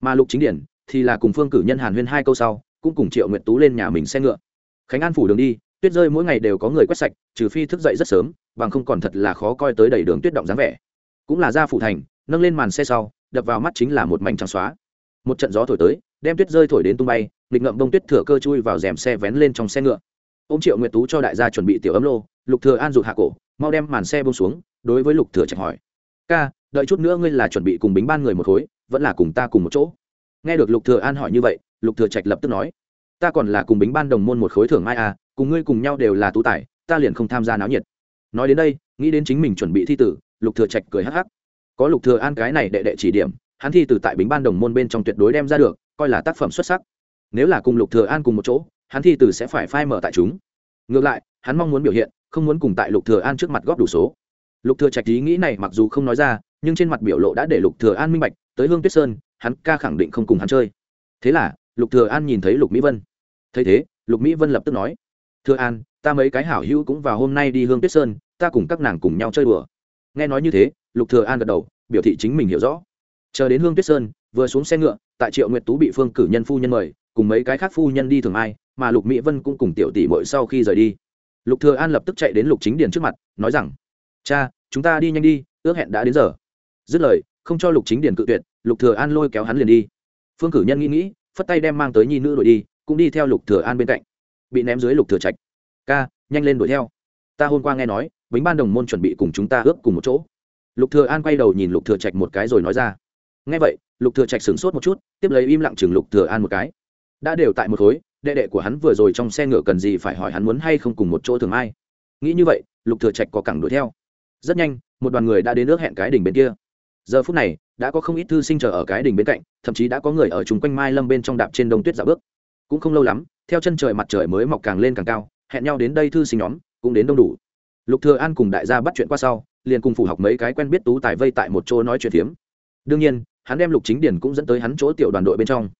Mà lục chính điển thì là cùng phương cử nhân hàn huyên hai câu sau, cũng cùng triệu nguyệt tú lên nhà mình xe ngựa. Khánh an phủ đường đi, tuyết rơi mỗi ngày đều có người quét sạch, trừ phi thức dậy rất sớm, bằng không còn thật là khó coi tới đầy đường tuyết động dáng vẻ. Cũng là ra phủ thành, nâng lên màn xe sau, đập vào mắt chính là một mảnh trắng xóa. Một trận gió thổi tới, đem tuyết rơi thổi đến tung bay, nghịch ngậm bông tuyết thừa cơ chui vào rèm xe vén lên trong xe ngựa. Ô m triệu nguyệt tú cho đại gia chuẩn bị tiểu ấm lô, lục thừa an rụt hạ cổ, mau đem màn xe bông xuống đối với lục thừa trạch hỏi. Ca, đợi chút nữa ngươi là chuẩn bị cùng bính ban người một khối, vẫn là cùng ta cùng một chỗ. Nghe được lục thừa an hỏi như vậy, lục thừa trạch lập tức nói. Ta còn là cùng bính ban đồng môn một khối thưởng mai à cùng ngươi cùng nhau đều là tú tài, ta liền không tham gia náo nhiệt. Nói đến đây, nghĩ đến chính mình chuẩn bị thi tử, lục thừa trạch cười hắc hắc. Có lục thừa an cái này đệ đệ chỉ điểm, hắn thi tử tại bính ban đồng môn bên trong tuyệt đối đem ra được, coi là tác phẩm xuất sắc. Nếu là cùng lục thừa an cùng một chỗ, hắn thi tử sẽ phải phai mở tại chúng. Ngược lại, hắn mong muốn biểu hiện, không muốn cùng tại lục thừa an trước mặt góp đủ số lục thừa trạch ý nghĩ này mặc dù không nói ra, nhưng trên mặt biểu lộ đã để lục thừa an minh bạch, tới hương tuyết sơn, hắn ca khẳng định không cùng hắn chơi. Thế là, lục thừa an nhìn thấy lục mỹ vân. Thấy thế, lục mỹ vân lập tức nói, thừa an, ta mấy cái hảo hữu cũng vào hôm nay đi hương tuyết sơn, ta cùng các nàng cùng nhau chơi đùa. Nghe nói như thế, lục thừa an gật đầu, biểu thị chính mình hiểu rõ. Chờ đến hương tuyết sơn, vừa xuống xe ngựa, tại triệu nguyệt tú bị phương cử nhân phu nhân mời, cùng mấy cái khác phu nhân đi thường ai, mà lục mỹ vân cũng cùng tiểu tỷ muội sau khi rời đi. Lục thừa an lập tức chạy đến lục chính điền trước mặt, nói rằng cha, chúng ta đi nhanh đi, ước hẹn đã đến giờ. Dứt lời, không cho lục chính điền cự tuyệt, lục thừa an lôi kéo hắn liền đi. Phương cử nhân nghĩ nghĩ, phất tay đem mang tới nhi nữ đuổi đi, cũng đi theo lục thừa an bên cạnh. Bị ném dưới lục thừa trạch. Ca, nhanh lên đuổi theo. Ta hôm qua nghe nói, bính ban đồng môn chuẩn bị cùng chúng ta ước cùng một chỗ. Lục thừa an quay đầu nhìn lục thừa trạch một cái rồi nói ra. Nghe vậy, lục thừa trạch sửng sốt một chút, tiếp lấy im lặng chừng lục thừa an một cái. Đã đều tại một khối, đệ đệ của hắn vừa rồi trong xe ngựa cần gì phải hỏi hắn muốn hay không cùng một chỗ thường ai nghĩ như vậy, lục thừa trạch có cẳng đuổi theo rất nhanh, một đoàn người đã đến nước hẹn cái đỉnh bên kia. Giờ phút này, đã có không ít thư sinh chờ ở cái đỉnh bên cạnh, thậm chí đã có người ở chung quanh mai lâm bên trong đạp trên đông tuyết dạo bước. Cũng không lâu lắm, theo chân trời mặt trời mới mọc càng lên càng cao, hẹn nhau đến đây thư sinh nhóm, cũng đến đông đủ. Lục thừa an cùng đại gia bắt chuyện qua sau, liền cùng phủ học mấy cái quen biết tú tài vây tại một chỗ nói chuyện phiếm. Đương nhiên, hắn đem lục chính điển cũng dẫn tới hắn chỗ tiểu đoàn đội bên trong.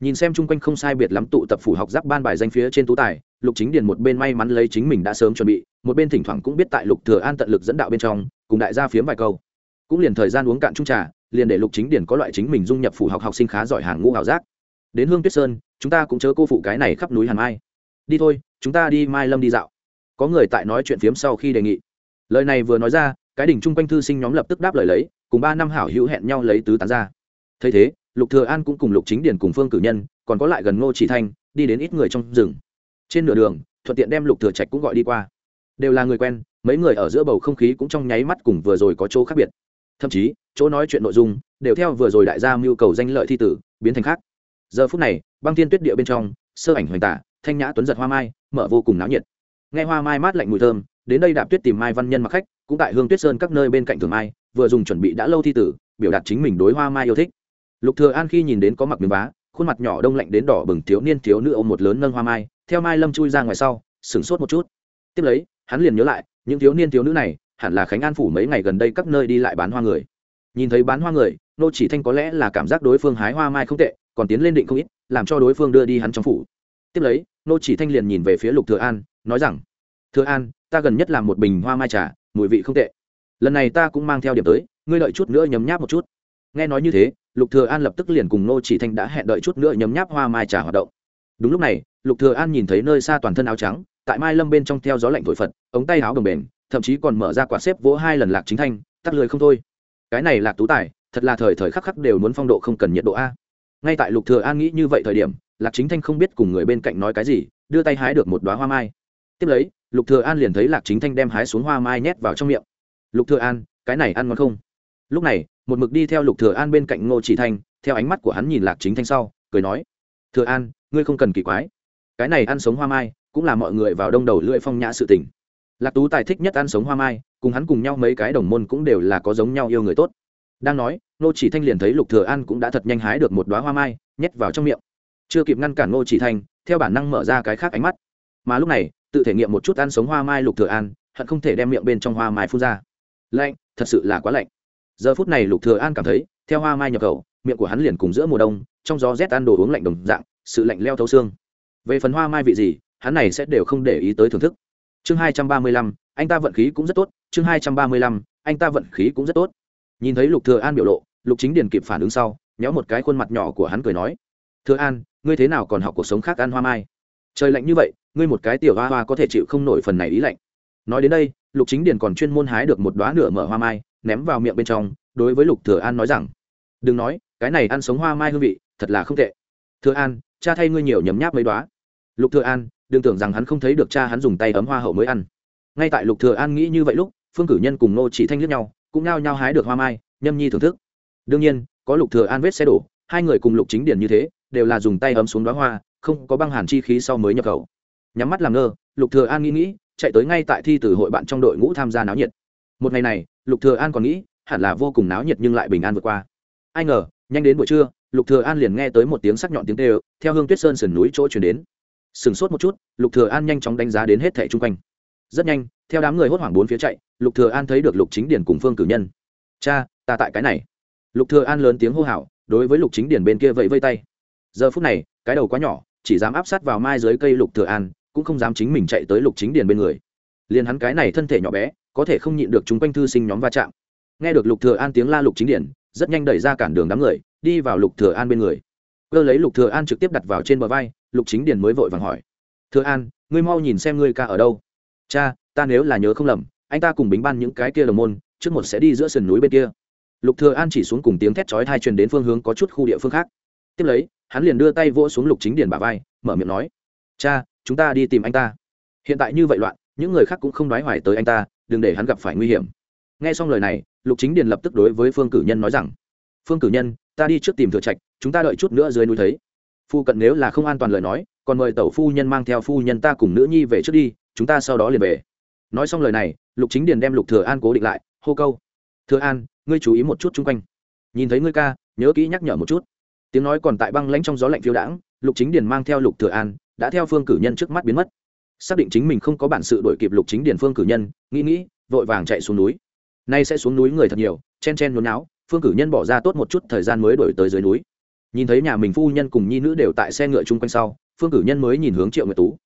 Nhìn xem chung quanh không sai biệt lắm tụ tập phủ học giáp ban bài danh phía trên tú tài lục chính điền một bên may mắn lấy chính mình đã sớm chuẩn bị, một bên thỉnh thoảng cũng biết tại lục thừa an tận lực dẫn đạo bên trong, cùng đại gia phiếm vài câu. Cũng liền thời gian uống cạn chung trà, liền để lục chính điền có loại chính mình dung nhập phủ học học sinh khá giỏi hàng ngũ hảo giác. Đến hương tuyết sơn, chúng ta cũng chớ cô phụ cái này khắp núi hàn mai. Đi thôi, chúng ta đi mai lâm đi dạo. Có người tại nói chuyện phiếm sau khi đề nghị. Lời này vừa nói ra, cái đỉnh chung quanh thư sinh nhóm lập tức đáp lời lấy, cùng ba năm hảo hữu hẹn nhau lấy tứ tán ra. Thấy thế, lục thừa an cũng cùng lục chính điền cùng phương cử nhân, còn có lại gần ngô chỉ thanh, đi đến ít người trong rừng trên nửa đường, thuận tiện đem lục thừa trạch cũng gọi đi qua. Đều là người quen, mấy người ở giữa bầu không khí cũng trong nháy mắt cùng vừa rồi có chỗ khác biệt. Thậm chí, chỗ nói chuyện nội dung đều theo vừa rồi đại gia mưu cầu danh lợi thi tử biến thành khác. Giờ phút này, băng thiên tuyết địa bên trong, sơ ảnh hoành tả, thanh nhã tuấn giật hoa mai, mở vô cùng náo nhiệt. Nghe hoa mai mát lạnh mùi thơm, đến đây đạp tuyết tìm mai văn nhân mặc khách, cũng tại hương tuyết sơn các nơi bên cạnh thường mai, vừa dùng chuẩn bị đã lâu thi tử, biểu đạt chính mình đối hoa mai yêu thích. Lục thừa an khi nhìn đến có mặc miếng vá khuôn mặt nhỏ đông lạnh đến đỏ bừng thiếu niên thiếu nữ ôm một lớn nâng hoa mai, theo mai lâm chui ra ngoài sau, sửng sốt một chút. Tiếp lấy, hắn liền nhớ lại, những thiếu niên thiếu nữ này hẳn là khánh an phủ mấy ngày gần đây các nơi đi lại bán hoa người. Nhìn thấy bán hoa người, nô chỉ thanh có lẽ là cảm giác đối phương hái hoa mai không tệ, còn tiến lên định không ít, làm cho đối phương đưa đi hắn trong phủ. Tiếp lấy, nô chỉ thanh liền nhìn về phía lục thừa an, nói rằng, thừa an, ta gần nhất làm một bình hoa mai trà, mùi vị không tệ. Lần này ta cũng mang theo điểm tới, ngươi đợi chút nữa nhấm nháp một chút. Nghe nói như thế lục thừa an lập tức liền cùng nô chỉ thanh đã hẹn đợi chút nữa nhấm nháp hoa mai trà hoạt động. Đúng lúc này, lục thừa an nhìn thấy nơi xa toàn thân áo trắng, tại mai lâm bên trong theo gió lạnh thổi phật, ống tay áo đồng bền, thậm chí còn mở ra quả xếp vỗ hai lần lạc chính thanh, tắt lười không thôi. Cái này lạc tú tài, thật là thời thời khắc khắc đều muốn phong độ không cần nhiệt độ a. Ngay tại lục thừa an nghĩ như vậy thời điểm, lạc chính thanh không biết cùng người bên cạnh nói cái gì, đưa tay hái được một đóa hoa mai. Tiếp lấy, lục thừa an liền thấy lạc chính thanh đem hái xuống hoa mai nhét vào trong miệng. Lục thừa an, cái này ăn ngon không? Lúc này một mực đi theo lục thừa an bên cạnh ngô chỉ thanh, theo ánh mắt của hắn nhìn lạc chính thanh sau, cười nói, thừa an, ngươi không cần kỳ quái. Cái này ăn sống hoa mai, cũng là mọi người vào đông đầu lưỡi phong nhã sự tình. Lạc tú tài thích nhất ăn sống hoa mai, cùng hắn cùng nhau mấy cái đồng môn cũng đều là có giống nhau yêu người tốt. Đang nói, ngô chỉ thanh liền thấy lục thừa an cũng đã thật nhanh hái được một đóa hoa mai, nhét vào trong miệng. Chưa kịp ngăn cản ngô chỉ thanh, theo bản năng mở ra cái khác ánh mắt. Mà lúc này, tự thể nghiệm một chút ăn sống hoa mai lục thừa an, hận không thể đem miệng bên trong hoa mai phun ra. Lạnh, thật sự là quá lạnh giờ phút này lục thừa an cảm thấy, theo hoa mai nhập khẩu, miệng của hắn liền cùng giữa mùa đông, trong gió rét ăn đồ uống lạnh đồng dạng, sự lạnh leo thấu xương. Về phần hoa mai vị gì, hắn này sẽ đều không để ý tới thưởng thức. Chương hai trăm ba mươi lăm, anh ta vận khí cũng rất tốt. Chương hai trăm ba mươi lăm, anh ta vận khí cũng rất tốt. Nhìn thấy lục thừa an biểu lộ, lục chính điền kịp phản ứng sau, nhéo một cái khuôn mặt nhỏ của hắn cười nói, thừa an, ngươi thế nào còn học cuộc sống khác ăn hoa mai? Trời lạnh như vậy, ngươi một cái tiểu hoa hoa có thể chịu không nổi phần này ý lạnh. Nói đến đây, lục chính điền còn chuyên môn hái được một đóa nửa mở hoa mai ném vào miệng bên trong, đối với lục thừa an nói rằng, đừng nói, cái này ăn sống hoa mai hương vị, thật là không tệ. Thừa an, cha thay ngươi nhiều nhấm nháp mấy đóa. Lục thừa an, đừng tưởng rằng hắn không thấy được cha hắn dùng tay ấm hoa hậu mới ăn. Ngay tại lục thừa an nghĩ như vậy lúc, phương cử nhân cùng nô chỉ thanh liếc nhau, cũng nhao nhao hái được hoa mai, nhâm nhi thưởng thức. Đương nhiên, có lục thừa an vết xe đổ, hai người cùng lục chính điển như thế, đều là dùng tay ấm xuống đóa hoa, không có băng hàn chi khí sau mới nhập khẩu. Nhắm mắt làm ngơ, lục thừa an nghĩ nghĩ, chạy tới ngay tại thi Tử hội bạn trong đội ngũ tham gia náo nhiệt một ngày này, lục thừa an còn nghĩ, hẳn là vô cùng náo nhiệt nhưng lại bình an vượt qua. Ai ngờ, nhanh đến buổi trưa, lục thừa an liền nghe tới một tiếng sắc nhọn tiếng kêu, theo hương tuyết sơn sườn núi chỗ truyền đến. Sừng sốt một chút, lục thừa an nhanh chóng đánh giá đến hết thảy chung quanh. Rất nhanh, theo đám người hốt hoảng bốn phía chạy, lục thừa an thấy được lục chính điển cùng phương cử nhân. Cha, ta tại cái này. Lục thừa an lớn tiếng hô hào, đối với lục chính điển bên kia vẫy vây tay. Giờ phút này, cái đầu quá nhỏ, chỉ dám áp sát vào mai dưới cây lục thừa an, cũng không dám chính mình chạy tới lục chính điển bên người. Liền hắn cái này thân thể nhỏ bé có thể không nhịn được chúng quanh thư sinh nhóm va chạm. Nghe được lục thừa an tiếng la lục chính điển rất nhanh đẩy ra cản đường đám người, đi vào lục thừa an bên người. Cơ lấy lục thừa an trực tiếp đặt vào trên bờ vai, lục chính điển mới vội vàng hỏi. Thừa an, ngươi mau nhìn xem ngươi ca ở đâu? Cha, ta nếu là nhớ không lầm, anh ta cùng bính ban những cái kia đồng môn, trước một sẽ đi giữa sườn núi bên kia. Lục thừa an chỉ xuống cùng tiếng thét chói tai truyền đến phương hướng có chút khu địa phương khác. Tiếp lấy, hắn liền đưa tay vỗ xuống lục chính điển bả vai, mở miệng nói, cha, chúng ta đi tìm anh ta. Hiện tại như vậy loạn, những người khác cũng không đoái hoài tới anh ta đừng để hắn gặp phải nguy hiểm. Nghe xong lời này, lục chính điền lập tức đối với phương cử nhân nói rằng, phương cử nhân, ta đi trước tìm thừa trạch, chúng ta đợi chút nữa dưới núi thấy. Phu cận nếu là không an toàn lời nói, còn mời tẩu phu nhân mang theo phu nhân ta cùng nữ nhi về trước đi, chúng ta sau đó liền về. Nói xong lời này, lục chính điền đem lục thừa an cố định lại, hô câu, thừa an, ngươi chú ý một chút chung quanh. Nhìn thấy ngươi ca, nhớ kỹ nhắc nhở một chút. Tiếng nói còn tại băng lãnh trong gió lạnh phiêu đãng, lục chính điền mang theo lục thừa an, đã theo phương cử nhân trước mắt biến mất xác định chính mình không có bản sự đổi kịp lục chính điền phương cử nhân, nghĩ nghĩ, vội vàng chạy xuống núi. Nay sẽ xuống núi người thật nhiều, chen chen nhốn não phương cử nhân bỏ ra tốt một chút thời gian mới đổi tới dưới núi. Nhìn thấy nhà mình phu nhân cùng nhi nữ đều tại xe ngựa chung quanh sau, phương cử nhân mới nhìn hướng triệu nguyệt tú.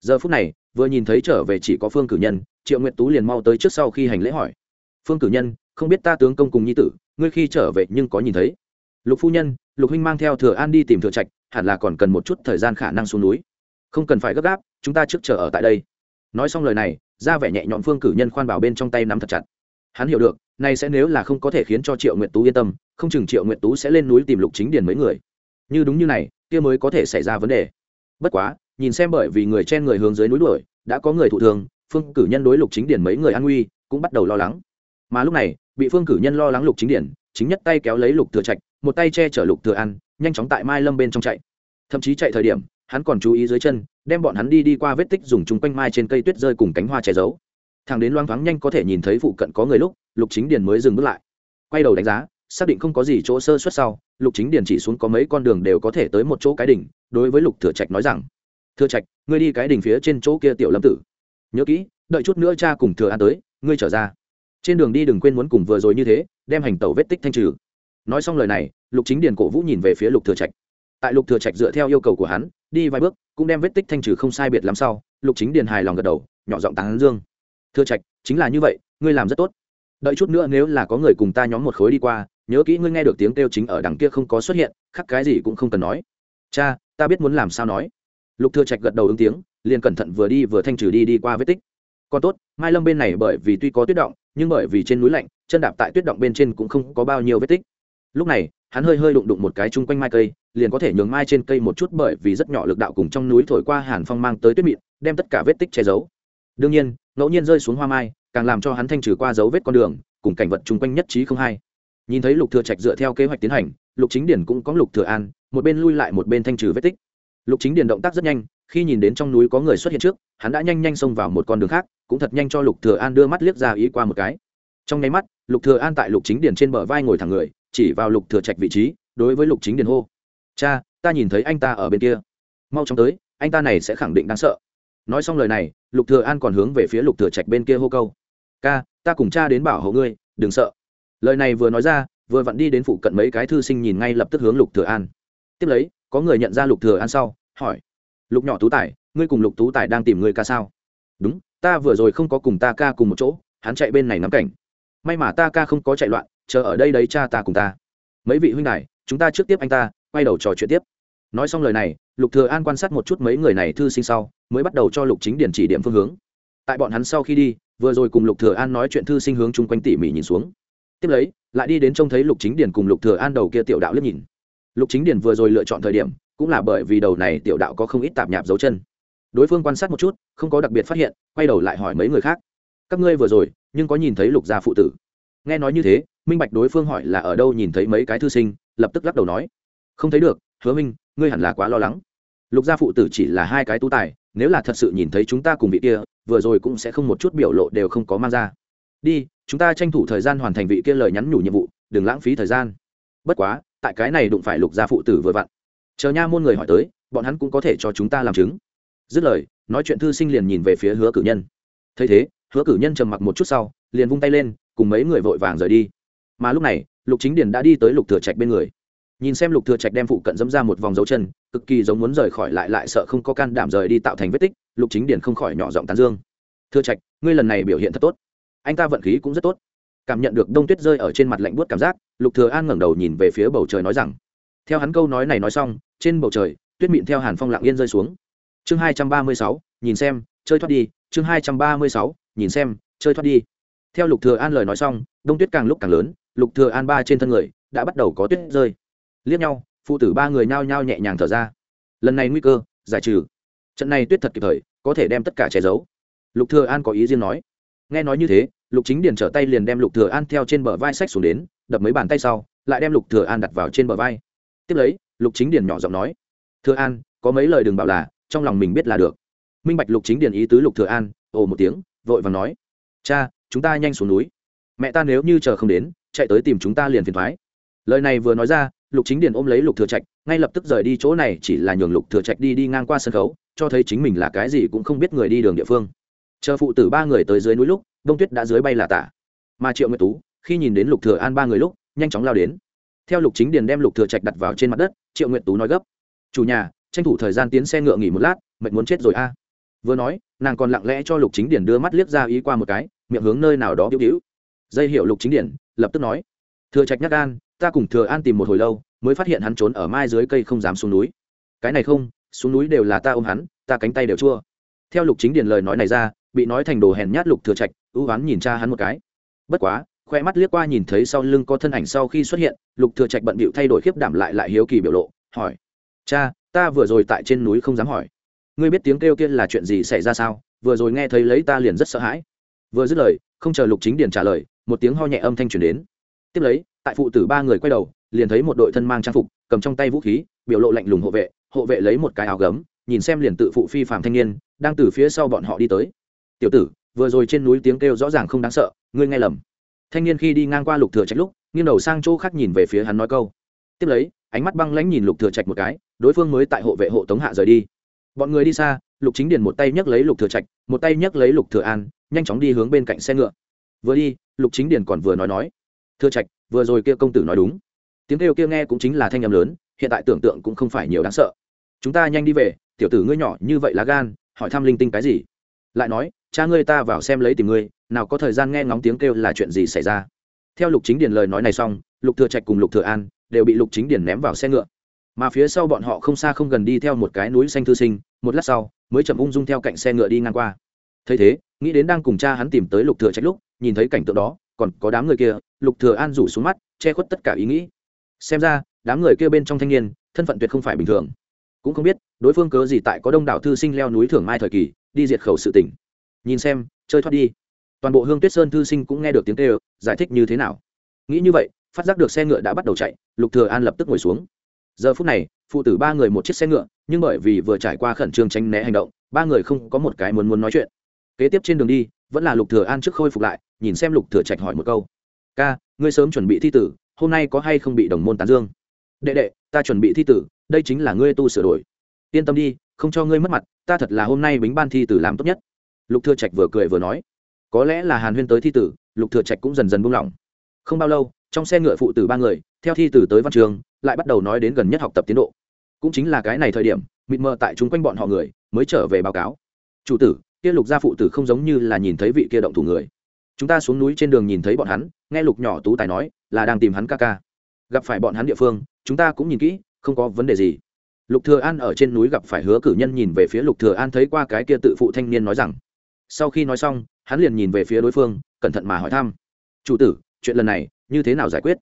Giờ phút này, vừa nhìn thấy trở về chỉ có phương cử nhân, triệu nguyệt tú liền mau tới trước sau khi hành lễ hỏi. Phương cử nhân, không biết ta tướng công cùng nhi tử, ngươi khi trở về nhưng có nhìn thấy? Lục phu nhân, lục huynh mang theo thừa an đi tìm thừa trạch, hẳn là còn cần một chút thời gian khả năng xuống núi không cần phải gấp gáp, chúng ta trước chờ ở tại đây. Nói xong lời này, ra vẻ nhẹ nhõm phương cử nhân khoan bảo bên trong tay nắm thật chặt. Hắn hiểu được nay sẽ nếu là không có thể khiến cho triệu nguyện tú yên tâm, không chừng triệu nguyện tú sẽ lên núi tìm lục chính điền mấy người. Như đúng như này, kia mới có thể xảy ra vấn đề. Bất quá, nhìn xem bởi vì người chen người hướng dưới núi đuổi, đã có người thụ thường phương cử nhân đối lục chính điển mấy người an nguy, cũng bắt đầu lo lắng. Mà lúc này, bị phương cử nhân lo lắng lục chính điển chính nhất tay kéo lấy lục thừa trạch, một tay che chở lục thừa ăn nhanh chóng tại mai lâm bên trong chạy. Thậm chí chạy thời điểm hắn còn chú ý dưới chân, đem bọn hắn đi đi qua vết tích dùng chung quanh mai trên cây tuyết rơi cùng cánh hoa che giấu. Thằng đến loang thoáng nhanh có thể nhìn thấy phụ cận có người lúc, lục chính điền mới dừng bước lại. Quay đầu đánh giá, xác định không có gì chỗ sơ xuất sau, lục chính điền chỉ xuống có mấy con đường đều có thể tới một chỗ cái đỉnh, đối với lục thừa trạch nói rằng, thừa trạch, ngươi đi cái đỉnh phía trên chỗ kia tiểu lâm tử. Nhớ kỹ, đợi chút nữa cha cùng thừa an tới, ngươi trở ra. Trên đường đi đừng quên muốn cùng vừa rồi như thế, đem hành tẩu vết tích thanh trừ. Nói xong lời này, lục chính điền cổ vũ nhìn về phía lục thừa trạch tại lục thừa trạch dựa theo yêu cầu của hắn, đi vài bước, cũng đem vết tích thanh trừ không sai biệt lắm sau, lục chính điền hài lòng gật đầu, nhỏ giọng tán dương. Thừa trạch, chính là như vậy, ngươi làm rất tốt. Đợi chút nữa nếu là có người cùng ta nhóm một khối đi qua, nhớ kỹ ngươi nghe được tiếng kêu chính ở đằng kia không có xuất hiện khắc cái gì cũng không cần nói. Cha, ta biết muốn làm sao nói. Lục thừa trạch gật đầu ứng tiếng, liền cẩn thận vừa đi vừa thanh trừ đi đi qua vết tích. Còn tốt, mai lâm bên này bởi vì tuy có tuyết động, nhưng bởi vì trên núi lạnh, chân đạp tại tuyết động bên trên cũng không có bao nhiêu vết tích. Lúc này, hắn hơi hơi đụng đụng một cái chung quanh mai cây liền có thể nhường mai trên cây một chút bởi vì rất nhỏ lực đạo cùng trong núi thổi qua hàn phong mang tới tuyết mịn, đem tất cả vết tích che giấu. Đương nhiên, ngẫu nhiên rơi xuống hoa mai, càng làm cho hắn thanh trừ qua dấu vết con đường, cùng cảnh vật chung quanh nhất trí không hay nhìn thấy lục thừa trạch dựa theo kế hoạch tiến hành, lục chính điển cũng có lục thừa an, một bên lui lại một bên thanh trừ vết tích. Lục chính điển động tác rất nhanh, khi nhìn đến trong núi có người xuất hiện trước, hắn đã nhanh nhanh xông vào một con đường khác, cũng thật nhanh cho lục thừa an đưa mắt liếc ra ý qua một cái. Trong nháy mắt, lục thừa an tại lục chính điển trên bờ vai ngồi thẳng người, chỉ vào lục thừa trạch vị trí, đối với lục chính điển hô cha ta nhìn thấy anh ta ở bên kia. Mau chóng tới anh ta này sẽ khẳng định đáng sợ. Nói xong lời này lục thừa an còn hướng về phía lục thừa trạch bên kia hô câu. Ca ta cùng cha đến bảo hộ ngươi đừng sợ. Lời này vừa nói ra vừa vặn đi đến phụ cận mấy cái thư sinh nhìn ngay lập tức hướng lục thừa an. Tiếp lấy có người nhận ra lục thừa an sau hỏi. Lục nhỏ tú tài ngươi cùng lục tú tài đang tìm ngươi ca sao? Đúng ta vừa rồi không có cùng ta ca cùng một chỗ hắn chạy bên này ngắm cảnh. May mà ta ca không có chạy loạn chờ ở đây đấy cha ta cùng ta. Mấy vị huynh đệ, chúng ta trước tiếp anh ta quay đầu trò chuyện tiếp. Nói xong lời này, lục thừa an quan sát một chút mấy người này thư sinh sau, mới bắt đầu cho lục chính điển chỉ điểm phương hướng. Tại bọn hắn sau khi đi, vừa rồi cùng lục thừa an nói chuyện thư sinh hướng chung quanh tỉ mỉ nhìn xuống. Tiếp lấy, lại đi đến trông thấy lục chính điển cùng lục thừa an đầu kia tiểu đạo liếc nhìn. Lục chính điển vừa rồi lựa chọn thời điểm, cũng là bởi vì đầu này tiểu đạo có không ít tạp nhạp dấu chân. Đối phương quan sát một chút, không có đặc biệt phát hiện, quay đầu lại hỏi mấy người khác. Các ngươi vừa rồi, nhưng có nhìn thấy lục gia phụ tử? Nghe nói như thế, minh bạch đối phương hỏi là ở đâu nhìn thấy mấy cái thư sinh, lập tức lắc đầu nói không thấy được, hứa minh, ngươi hẳn là quá lo lắng. Lục gia phụ tử chỉ là hai cái tú tài, nếu là thật sự nhìn thấy chúng ta cùng vị kia, vừa rồi cũng sẽ không một chút biểu lộ đều không có mang ra. Đi, chúng ta tranh thủ thời gian hoàn thành vị kia lời nhắn nhủ nhiệm vụ, đừng lãng phí thời gian. Bất quá, tại cái này đụng phải lục gia phụ tử vừa vặn. Chờ nha môn người hỏi tới, bọn hắn cũng có thể cho chúng ta làm chứng. Dứt lời, nói chuyện thư sinh liền nhìn về phía hứa cử nhân. Thấy thế, hứa cử nhân trầm mặc một chút sau, liền vung tay lên, cùng mấy người vội vàng rời đi. Mà lúc này, lục chính điền đã đi tới lục thừa trạch bên người nhìn xem lục thừa trạch đem phụ cận dẫm ra một vòng dấu chân, cực kỳ giống muốn rời khỏi lại lại sợ không có can đảm rời đi tạo thành vết tích, lục chính điển không khỏi nhỏ giọng tán dương. Thừa trạch, ngươi lần này biểu hiện thật tốt. Anh ta vận khí cũng rất tốt. Cảm nhận được đông tuyết rơi ở trên mặt lạnh buốt cảm giác, lục thừa an ngẩng đầu nhìn về phía bầu trời nói rằng, theo hắn câu nói này nói xong, trên bầu trời, tuyết mịn theo hàn phong lặng yên rơi xuống. Chương hai trăm ba mươi sáu, nhìn xem, chơi thoát đi. Chương hai trăm ba mươi sáu, nhìn xem, chơi thoát đi. Theo lục thừa an lời nói xong, đông tuyết càng lúc càng lớn, lục thừa an ba trên thân người đã bắt đầu có tuyết rơi liếc nhau, phụ tử ba người nhao nhao nhẹ nhàng thở ra. Lần này nguy cơ, giải trừ. Trận này tuyết thật kịp thời, có thể đem tất cả che giấu. Lục thừa an có ý riêng nói. Nghe nói như thế, lục chính điền trở tay liền đem lục thừa an theo trên bờ vai sách xuống đến, đập mấy bàn tay sau, lại đem lục thừa an đặt vào trên bờ vai. Tiếp lấy, lục chính điền nhỏ giọng nói. Thừa an, có mấy lời đừng bảo là, trong lòng mình biết là được. Minh bạch lục chính điền ý tứ lục thừa an, ồ một tiếng, vội vàng nói. Cha, chúng ta nhanh xuống núi. Mẹ ta nếu như chờ không đến, chạy tới tìm chúng ta liền phiền thoái. Lời này vừa nói ra lục chính điền ôm lấy lục thừa trạch, ngay lập tức rời đi chỗ này, chỉ là nhường lục thừa trạch đi đi ngang qua sân khấu, cho thấy chính mình là cái gì cũng không biết người đi đường địa phương. Chờ phụ tử ba người tới dưới núi lúc, đông tuyết đã dưới bay là tả. Mà triệu nguyệt tú, khi nhìn đến lục thừa an ba người lúc, nhanh chóng lao đến. Theo lục chính điền đem lục thừa trạch đặt vào trên mặt đất, triệu nguyệt tú nói gấp. Chủ nhà, tranh thủ thời gian tiến xe ngựa nghỉ một lát, mệt muốn chết rồi a. Vừa nói, nàng còn lặng lẽ cho lục chính Điền đưa mắt liếc ra ý qua một cái, miệng hướng nơi nào đó biểu hữu dây hiệu lục chính điển lập tức nói thừa trạch nhắc gan, ta cùng thừa an tìm một hồi lâu, mới phát hiện hắn trốn ở mai dưới cây không dám xuống núi. Cái này không, xuống núi đều là ta ôm hắn, ta cánh tay đều chua. Theo lục chính Điền lời nói này ra, bị nói thành đồ hèn nhát lục thừa trạch, ưu oán nhìn cha hắn một cái. Bất quá, khoe mắt liếc qua nhìn thấy sau lưng có thân ảnh sau khi xuất hiện, lục thừa trạch bận bịu thay đổi khiếp đảm lại lại hiếu kỳ biểu lộ, hỏi, cha, ta vừa rồi tại trên núi không dám hỏi. Ngươi biết tiếng kêu kia là chuyện gì xảy ra sao? Vừa rồi nghe thấy lấy ta liền rất sợ hãi. Vừa dứt lời, không chờ lục chính điền trả lời, một tiếng ho nhẹ âm thanh truyền đến tiếp lấy, tại phụ tử ba người quay đầu, liền thấy một đội thân mang trang phục, cầm trong tay vũ khí, biểu lộ lạnh lùng hộ vệ hộ vệ lấy một cái áo gấm, nhìn xem liền tự phụ phi phạm thanh niên, đang từ phía sau bọn họ đi tới. Tiểu tử, vừa rồi trên núi tiếng kêu rõ ràng không đáng sợ, ngươi nghe lầm. Thanh niên khi đi ngang qua lục thừa trạch lúc, nghiêng đầu sang chỗ khác nhìn về phía hắn nói câu. Tiếp lấy, ánh mắt băng lãnh nhìn lục thừa trạch một cái, đối phương mới tại hộ vệ hộ tống hạ rời đi. Bọn người đi xa, lục chính điền một tay nhấc lấy lục thừa trạch, một tay nhấc lấy lục thừa an, nhanh chóng đi hướng bên cạnh xe ngựa. Vừa đi, lục chính điền còn vừa nói nói thừa trạch, vừa rồi kia công tử nói đúng. Tiếng kêu kia nghe cũng chính là thanh âm lớn, hiện tại tưởng tượng cũng không phải nhiều đáng sợ. Chúng ta nhanh đi về, tiểu tử ngươi nhỏ như vậy lá gan, hỏi thăm linh tinh cái gì? Lại nói, cha ngươi ta vào xem lấy tìm ngươi, nào có thời gian nghe ngóng tiếng kêu là chuyện gì xảy ra. Theo lục chính điền lời nói này xong, lục thừa trạch cùng lục thừa an đều bị lục chính điền ném vào xe ngựa. Mà phía sau bọn họ không xa không gần đi theo một cái núi xanh thư sinh, một lát sau, mới chậm ung dung theo cạnh xe ngựa đi ngang qua. Thấy thế, nghĩ đến đang cùng cha hắn tìm tới lục thừa Trạch lúc, nhìn thấy cảnh tượng đó, còn có đám người kia lục thừa an rủ xuống mắt, che khuất tất cả ý nghĩ. Xem ra, đám người kia bên trong thanh niên, thân phận tuyệt không phải bình thường. Cũng không biết, đối phương cớ gì tại có đông đảo thư sinh leo núi thưởng mai thời kỳ, đi diệt khẩu sự tỉnh nhìn xem, chơi thoát đi. Toàn bộ hương tuyết sơn thư sinh cũng nghe được tiếng kêu, giải thích như thế nào. Nghĩ như vậy, phát giác được xe ngựa đã bắt đầu chạy, lục thừa an lập tức ngồi xuống. Giờ phút này, phụ tử ba người một chiếc xe ngựa, nhưng bởi vì vừa trải qua khẩn trương tránh né hành động, ba người không có một cái muốn muốn nói chuyện. Kế tiếp trên đường đi, vẫn là lục thừa an trước khôi phục lại, nhìn xem lục thừa trạch hỏi một câu ca, ngươi sớm chuẩn bị thi tử, hôm nay có hay không bị đồng môn tán dương? Đệ đệ, ta chuẩn bị thi tử, đây chính là ngươi tu sửa đổi. Yên tâm đi, không cho ngươi mất mặt, ta thật là hôm nay bính ban thi tử làm tốt nhất. Lục thừa trạch vừa cười vừa nói. Có lẽ là hàn huyên tới thi tử, lục thừa trạch cũng dần dần buông lỏng. Không bao lâu, trong xe ngựa phụ tử ba người, theo thi tử tới văn trường, lại bắt đầu nói đến gần nhất học tập tiến độ. Cũng chính là cái này thời điểm, mịt mờ tại chúng quanh bọn họ người, mới trở về báo cáo. Chủ tử, kia lục gia phụ tử không giống như là nhìn thấy vị kia động thủ người chúng ta xuống núi trên đường nhìn thấy bọn hắn, nghe lục nhỏ tú tài nói, là đang tìm hắn ca ca. Gặp phải bọn hắn địa phương, chúng ta cũng nhìn kỹ, không có vấn đề gì. Lục thừa an ở trên núi gặp phải hứa cử nhân nhìn về phía lục thừa an thấy qua cái kia tự phụ thanh niên nói rằng. Sau khi nói xong, hắn liền nhìn về phía đối phương, cẩn thận mà hỏi thăm. Chủ tử, chuyện lần này, như thế nào giải quyết?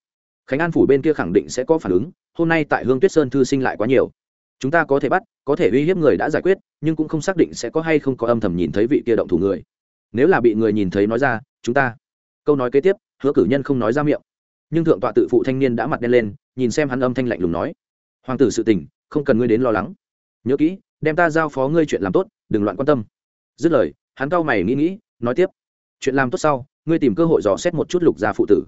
Khánh an phủ bên kia khẳng định sẽ có phản ứng, hôm nay tại hương tuyết sơn thư sinh lại quá nhiều. Chúng ta có thể bắt, có thể uy hiếp người đã giải quyết, nhưng cũng không xác định sẽ có hay không có âm thầm nhìn thấy vị kia động thủ người. Nếu là bị người nhìn thấy nói ra chúng ta. Câu nói kế tiếp, hứa cử nhân không nói ra miệng. Nhưng thượng tọa tự phụ thanh niên đã mặt đen lên, nhìn xem hắn âm thanh lạnh lùng nói. Hoàng tử sự tình, không cần ngươi đến lo lắng. Nhớ kỹ, đem ta giao phó ngươi chuyện làm tốt, đừng loạn quan tâm. Dứt lời, hắn cau mày nghĩ nghĩ, nói tiếp. Chuyện làm tốt sau, ngươi tìm cơ hội dò xét một chút lục gia phụ tử.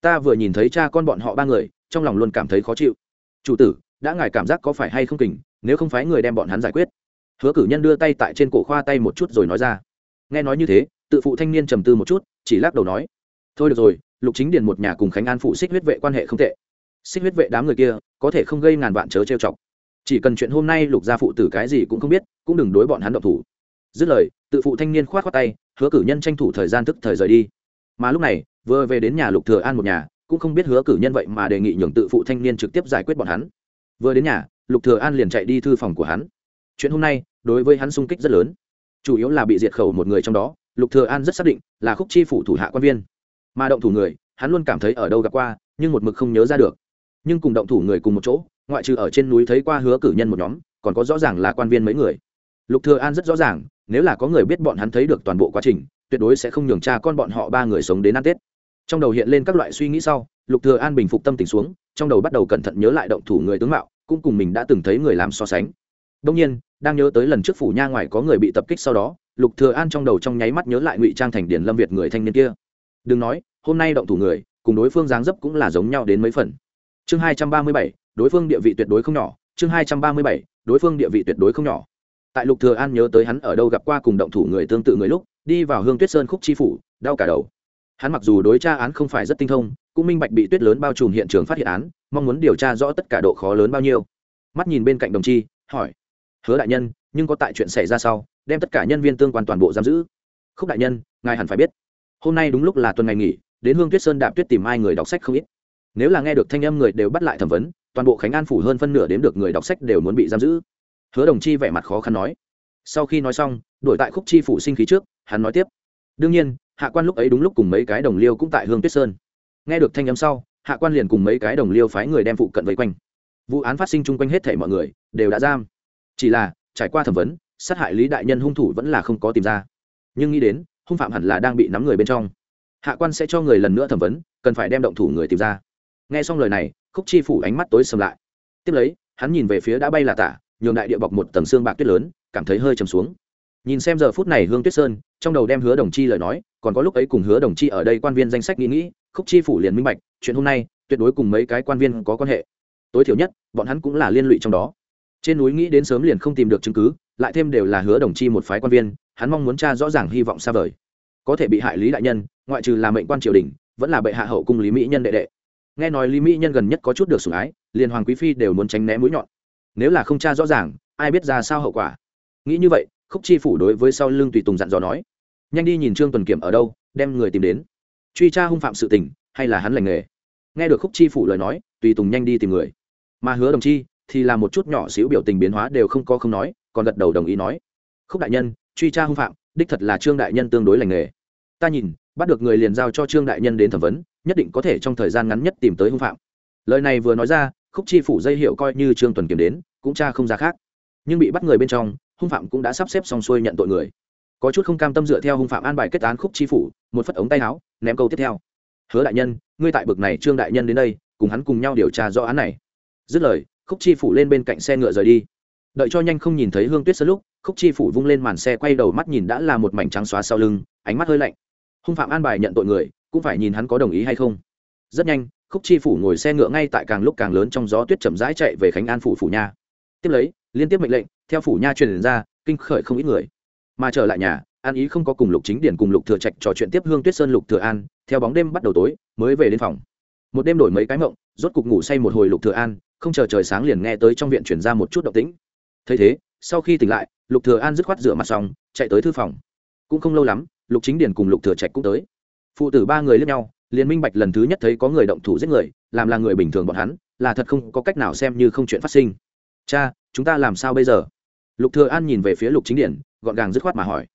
Ta vừa nhìn thấy cha con bọn họ ba người, trong lòng luôn cảm thấy khó chịu. Chủ tử, đã ngài cảm giác có phải hay không kình, nếu không phải người đem bọn hắn giải quyết. Hứa cử nhân đưa tay tại trên cổ khoa tay một chút rồi nói ra. Nghe nói như thế, tự phụ thanh niên trầm tư một chút chỉ lắc đầu nói, thôi được rồi, lục chính điền một nhà cùng khánh an phụ xích huyết vệ quan hệ không tệ. Xích huyết vệ đám người kia, có thể không gây ngàn vạn chớ trêu chọc. Chỉ cần chuyện hôm nay lục gia phụ tử cái gì cũng không biết, cũng đừng đối bọn hắn động thủ. Dứt lời, tự phụ thanh niên khoát khoát tay, hứa cử nhân tranh thủ thời gian thức thời rời đi. Mà lúc này, vừa về đến nhà lục thừa an một nhà, cũng không biết hứa cử nhân vậy mà đề nghị nhường tự phụ thanh niên trực tiếp giải quyết bọn hắn. Vừa đến nhà, lục thừa an liền chạy đi thư phòng của hắn. Chuyện hôm nay, đối với hắn sung kích rất lớn. Chủ yếu là bị diệt khẩu một người trong đó lục thừa an rất xác định là khúc chi phủ thủ hạ quan viên. Mà động thủ người, hắn luôn cảm thấy ở đâu gặp qua, nhưng một mực không nhớ ra được. Nhưng cùng động thủ người cùng một chỗ, ngoại trừ ở trên núi thấy qua hứa cử nhân một nhóm, còn có rõ ràng là quan viên mấy người. Lục thừa an rất rõ ràng, nếu là có người biết bọn hắn thấy được toàn bộ quá trình, tuyệt đối sẽ không nhường cha con bọn họ ba người sống đến ăn tết. Trong đầu hiện lên các loại suy nghĩ sau, lục thừa an bình phục tâm tình xuống, trong đầu bắt đầu cẩn thận nhớ lại động thủ người tướng mạo, cũng cùng mình đã từng thấy người làm so sánh. Đông nhiên, đang nhớ tới lần trước phủ nha ngoài có người bị tập kích sau đó lục thừa an trong đầu trong nháy mắt nhớ lại ngụy trang thành điển lâm việt người thanh niên kia đừng nói hôm nay động thủ người cùng đối phương dáng dấp cũng là giống nhau đến mấy phần chương hai trăm ba mươi bảy đối phương địa vị tuyệt đối không nhỏ chương hai trăm ba mươi bảy đối phương địa vị tuyệt đối không nhỏ tại lục thừa an nhớ tới hắn ở đâu gặp qua cùng động thủ người tương tự người lúc đi vào hương tuyết sơn khúc chi phủ đau cả đầu hắn mặc dù đối tra án không phải rất tinh thông cũng minh bạch bị tuyết lớn bao trùm hiện trường phát hiện án mong muốn điều tra rõ tất cả độ khó lớn bao nhiêu mắt nhìn bên cạnh đồng chi hỏi hứa đại nhân nhưng có tại chuyện xảy ra sau, đem tất cả nhân viên tương quan toàn bộ giam giữ. Khúc đại nhân, ngài hẳn phải biết, hôm nay đúng lúc là tuần ngày nghỉ, đến hương tuyết sơn đạp tuyết tìm ai người đọc sách không ít. Nếu là nghe được thanh âm người đều bắt lại thẩm vấn, toàn bộ khánh an phủ hơn phân nửa đến được người đọc sách đều muốn bị giam giữ. Hứa đồng chi vẻ mặt khó khăn nói. Sau khi nói xong đổi tại khúc chi phủ sinh khí trước, hắn nói tiếp. Đương nhiên, hạ quan lúc ấy đúng lúc cùng mấy cái đồng liêu cũng tại hương tuyết sơn. Nghe được thanh âm sau, hạ quan liền cùng mấy cái đồng liêu phái người đem phụ cận vây quanh. Vụ án phát sinh chung quanh hết thể mọi người đều đã giam. Chỉ là trải qua thẩm vấn, sát hại lý đại nhân hung thủ vẫn là không có tìm ra. Nhưng nghĩ đến, hung phạm hẳn là đang bị nắm người bên trong. Hạ quan sẽ cho người lần nữa thẩm vấn, cần phải đem động thủ người tìm ra. Nghe xong lời này, khúc chi phủ ánh mắt tối sầm lại. Tiếp lấy, hắn nhìn về phía đã bay là tả, nhường đại địa bọc một tầng xương bạc tuyết lớn, cảm thấy hơi trầm xuống. Nhìn xem giờ phút này hương tuyết sơn, trong đầu đem hứa đồng chi lời nói, còn có lúc ấy cùng hứa đồng chi ở đây quan viên danh sách nghĩ nghĩ, khúc chi phủ liền minh bạch, chuyện hôm nay, tuyệt đối cùng mấy cái quan viên có quan hệ. Tối thiểu nhất, bọn hắn cũng là liên lụy trong đó trên núi nghĩ đến sớm liền không tìm được chứng cứ, lại thêm đều là hứa đồng chi một phái quan viên, hắn mong muốn tra rõ ràng hy vọng xa vời. Có thể bị hại lý đại nhân, ngoại trừ là mệnh quan triều đình, vẫn là bệ hạ hậu cung lý mỹ nhân đệ đệ. Nghe nói lý mỹ nhân gần nhất có chút được sủng ái, liền hoàng quý phi đều muốn tránh né mũi nhọn. Nếu là không tra rõ ràng, ai biết ra sao hậu quả. Nghĩ như vậy, khúc chi phủ đối với sau lưng tùy tùng dặn dò nói, nhanh đi nhìn trương tuần kiểm ở đâu, đem người tìm đến. Truy tra hung phạm sự tình, hay là hắn lành nghề. Nghe được khúc chi phủ lời nói, tùy tùng nhanh đi tìm người. Mà hứa đồng chi thì là một chút nhỏ xíu biểu tình biến hóa đều không có không nói, còn gật đầu đồng ý nói. Khúc đại nhân, truy tra hung phạm, đích thật là trương đại nhân tương đối lành nghề. Ta nhìn, bắt được người liền giao cho trương đại nhân đến thẩm vấn, nhất định có thể trong thời gian ngắn nhất tìm tới hung phạm. Lời này vừa nói ra, khúc chi phủ dây hiệu coi như trương tuần kiểm đến, cũng cha không ra khác. Nhưng bị bắt người bên trong, hung phạm cũng đã sắp xếp xong xuôi nhận tội người. Có chút không cam tâm dựa theo hung phạm an bài kết án khúc chi phủ, một phất ống tay áo, ném câu tiếp theo. Hứa đại nhân, ngươi tại bực này trương đại nhân đến đây, cùng hắn cùng nhau điều tra rõ án này. Dứt lời khúc chi phủ lên bên cạnh xe ngựa rời đi. Đợi cho nhanh không nhìn thấy hương tuyết sơn lúc, khúc chi phủ vung lên màn xe quay đầu mắt nhìn đã là một mảnh trắng xóa sau lưng, ánh mắt hơi lạnh. Hung phạm an bài nhận tội người, cũng phải nhìn hắn có đồng ý hay không. Rất nhanh, khúc chi phủ ngồi xe ngựa ngay tại càng lúc càng lớn trong gió tuyết chậm rãi chạy về khánh an phủ phủ nha. Tiếp lấy, liên tiếp mệnh lệnh, theo phủ nha truyền ra, kinh khởi không ít người. Mà trở lại nhà, an ý không có cùng lục chính điển cùng lục thừa trạch trò chuyện tiếp hương tuyết sơn, lục thừa an, theo bóng đêm bắt đầu tối, mới về đến phòng. Một đêm đổi mấy cái mộng, rốt cục ngủ say một hồi lục thừa an không chờ trời sáng liền nghe tới trong viện chuyển ra một chút động tĩnh. Thấy thế, sau khi tỉnh lại, lục thừa an dứt khoát rửa mặt xong, chạy tới thư phòng. Cũng không lâu lắm, lục chính điển cùng lục thừa trạch cũng tới. Phụ tử ba người liếc nhau, liền minh bạch lần thứ nhất thấy có người động thủ giết người, làm là người bình thường bọn hắn, là thật không có cách nào xem như không chuyện phát sinh. Cha, chúng ta làm sao bây giờ? Lục thừa an nhìn về phía lục chính điển, gọn gàng dứt khoát mà hỏi.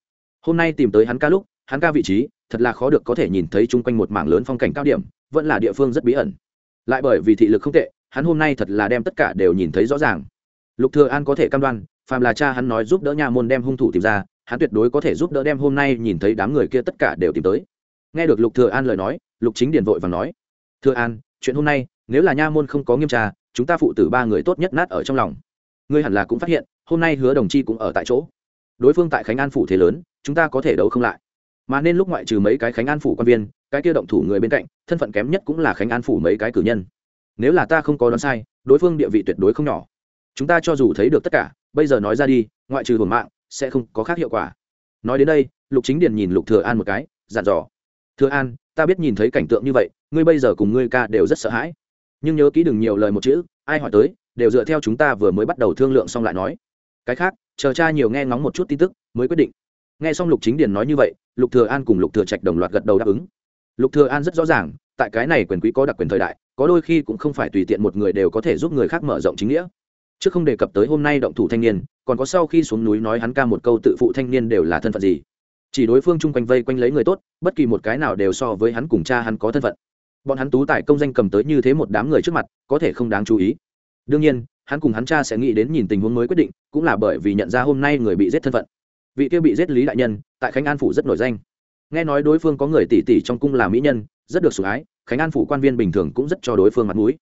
Hôm nay tìm tới hắn ca lúc, hắn ca vị trí, thật là khó được có thể nhìn thấy chung quanh một mảng lớn phong cảnh cao điểm, vẫn là địa phương rất bí ẩn. Lại bởi vì thị lực không tệ hắn hôm nay thật là đem tất cả đều nhìn thấy rõ ràng. Lục thừa an có thể cam đoan, phàm là cha hắn nói giúp đỡ Nha môn đem hung thủ tìm ra, hắn tuyệt đối có thể giúp đỡ đem hôm nay nhìn thấy đám người kia tất cả đều tìm tới. Nghe được lục thừa an lời nói, lục chính điền vội vàng nói, thừa an, chuyện hôm nay, nếu là nha môn không có nghiêm tra, chúng ta phụ tử ba người tốt nhất nát ở trong lòng. Ngươi hẳn là cũng phát hiện, hôm nay hứa đồng chi cũng ở tại chỗ. Đối phương tại khánh an phủ thế lớn, chúng ta có thể đấu không lại. Mà nên lúc ngoại trừ mấy cái khánh an phủ quan viên, cái kia động thủ người bên cạnh, thân phận kém nhất cũng là khánh an phủ mấy cái cử nhân nếu là ta không có đoán sai, đối phương địa vị tuyệt đối không nhỏ. Chúng ta cho dù thấy được tất cả, bây giờ nói ra đi, ngoại trừ hồn mạng, sẽ không có khác hiệu quả. Nói đến đây, lục chính điền nhìn lục thừa an một cái, dặn dò. Thừa an, ta biết nhìn thấy cảnh tượng như vậy, ngươi bây giờ cùng ngươi ca đều rất sợ hãi. Nhưng nhớ kỹ đừng nhiều lời một chữ, ai hỏi tới, đều dựa theo chúng ta vừa mới bắt đầu thương lượng xong lại nói. Cái khác, chờ cha nhiều nghe ngóng một chút tin tức, mới quyết định. Nghe xong lục chính điền nói như vậy, lục thừa an cùng lục thừa trạch đồng loạt gật đầu đáp ứng. Lục thừa an rất rõ ràng, tại cái này quyền quý có đặc quyền thời đại có đôi khi cũng không phải tùy tiện một người đều có thể giúp người khác mở rộng chính nghĩa. Chứ không đề cập tới hôm nay động thủ thanh niên, còn có sau khi xuống núi nói hắn ca một câu tự phụ thanh niên đều là thân phận gì. Chỉ đối phương chung quanh vây quanh lấy người tốt, bất kỳ một cái nào đều so với hắn cùng cha hắn có thân phận. Bọn hắn tú tại công danh cầm tới như thế một đám người trước mặt, có thể không đáng chú ý. Đương nhiên, hắn cùng hắn cha sẽ nghĩ đến nhìn tình huống mới quyết định, cũng là bởi vì nhận ra hôm nay người bị giết thân phận. Vị kia bị giết lý đại nhân, tại khánh an phủ rất nổi danh. Nghe nói đối phương có người tỷ tỷ trong cung là mỹ nhân rất được sủng ái, khánh an phủ quan viên bình thường cũng rất cho đối phương mặt mũi.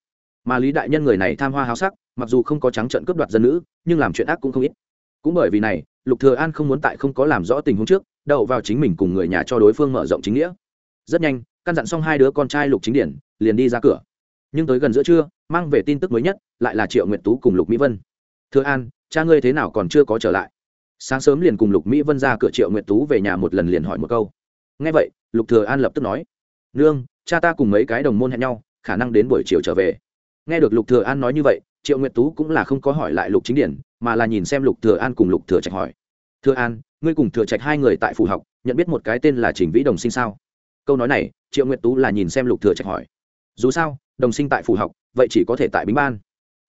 Mà lý đại nhân người này tham hoa háo sắc, mặc dù không có trắng trận cướp đoạt dân nữ, nhưng làm chuyện ác cũng không ít. Cũng bởi vì này, lục thừa an không muốn tại không có làm rõ tình huống trước, đậu vào chính mình cùng người nhà cho đối phương mở rộng chính nghĩa. Rất nhanh, căn dặn xong hai đứa con trai lục chính điển, liền đi ra cửa. Nhưng tới gần giữa trưa, mang về tin tức mới nhất, lại là triệu nguyệt tú cùng lục mỹ vân. Thừa an, cha ngươi thế nào còn chưa có trở lại? Sáng sớm liền cùng lục mỹ vân ra cửa triệu nguyệt tú về nhà một lần liền hỏi một câu. Nghe vậy, lục thừa an lập tức nói nương, cha ta cùng mấy cái đồng môn hẹn nhau, khả năng đến buổi chiều trở về. Nghe được lục thừa an nói như vậy, triệu nguyệt tú cũng là không có hỏi lại lục chính điển, mà là nhìn xem lục thừa an cùng lục thừa trạch hỏi. Thừa an, ngươi cùng thừa trạch hai người tại phủ học, nhận biết một cái tên là trình vĩ đồng sinh sao? Câu nói này, triệu nguyệt tú là nhìn xem lục thừa trạch hỏi. Dù sao, đồng sinh tại phủ học, vậy chỉ có thể tại bính ban.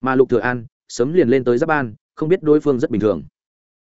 Mà lục thừa an, sớm liền lên tới giáp ban, không biết đối phương rất bình thường.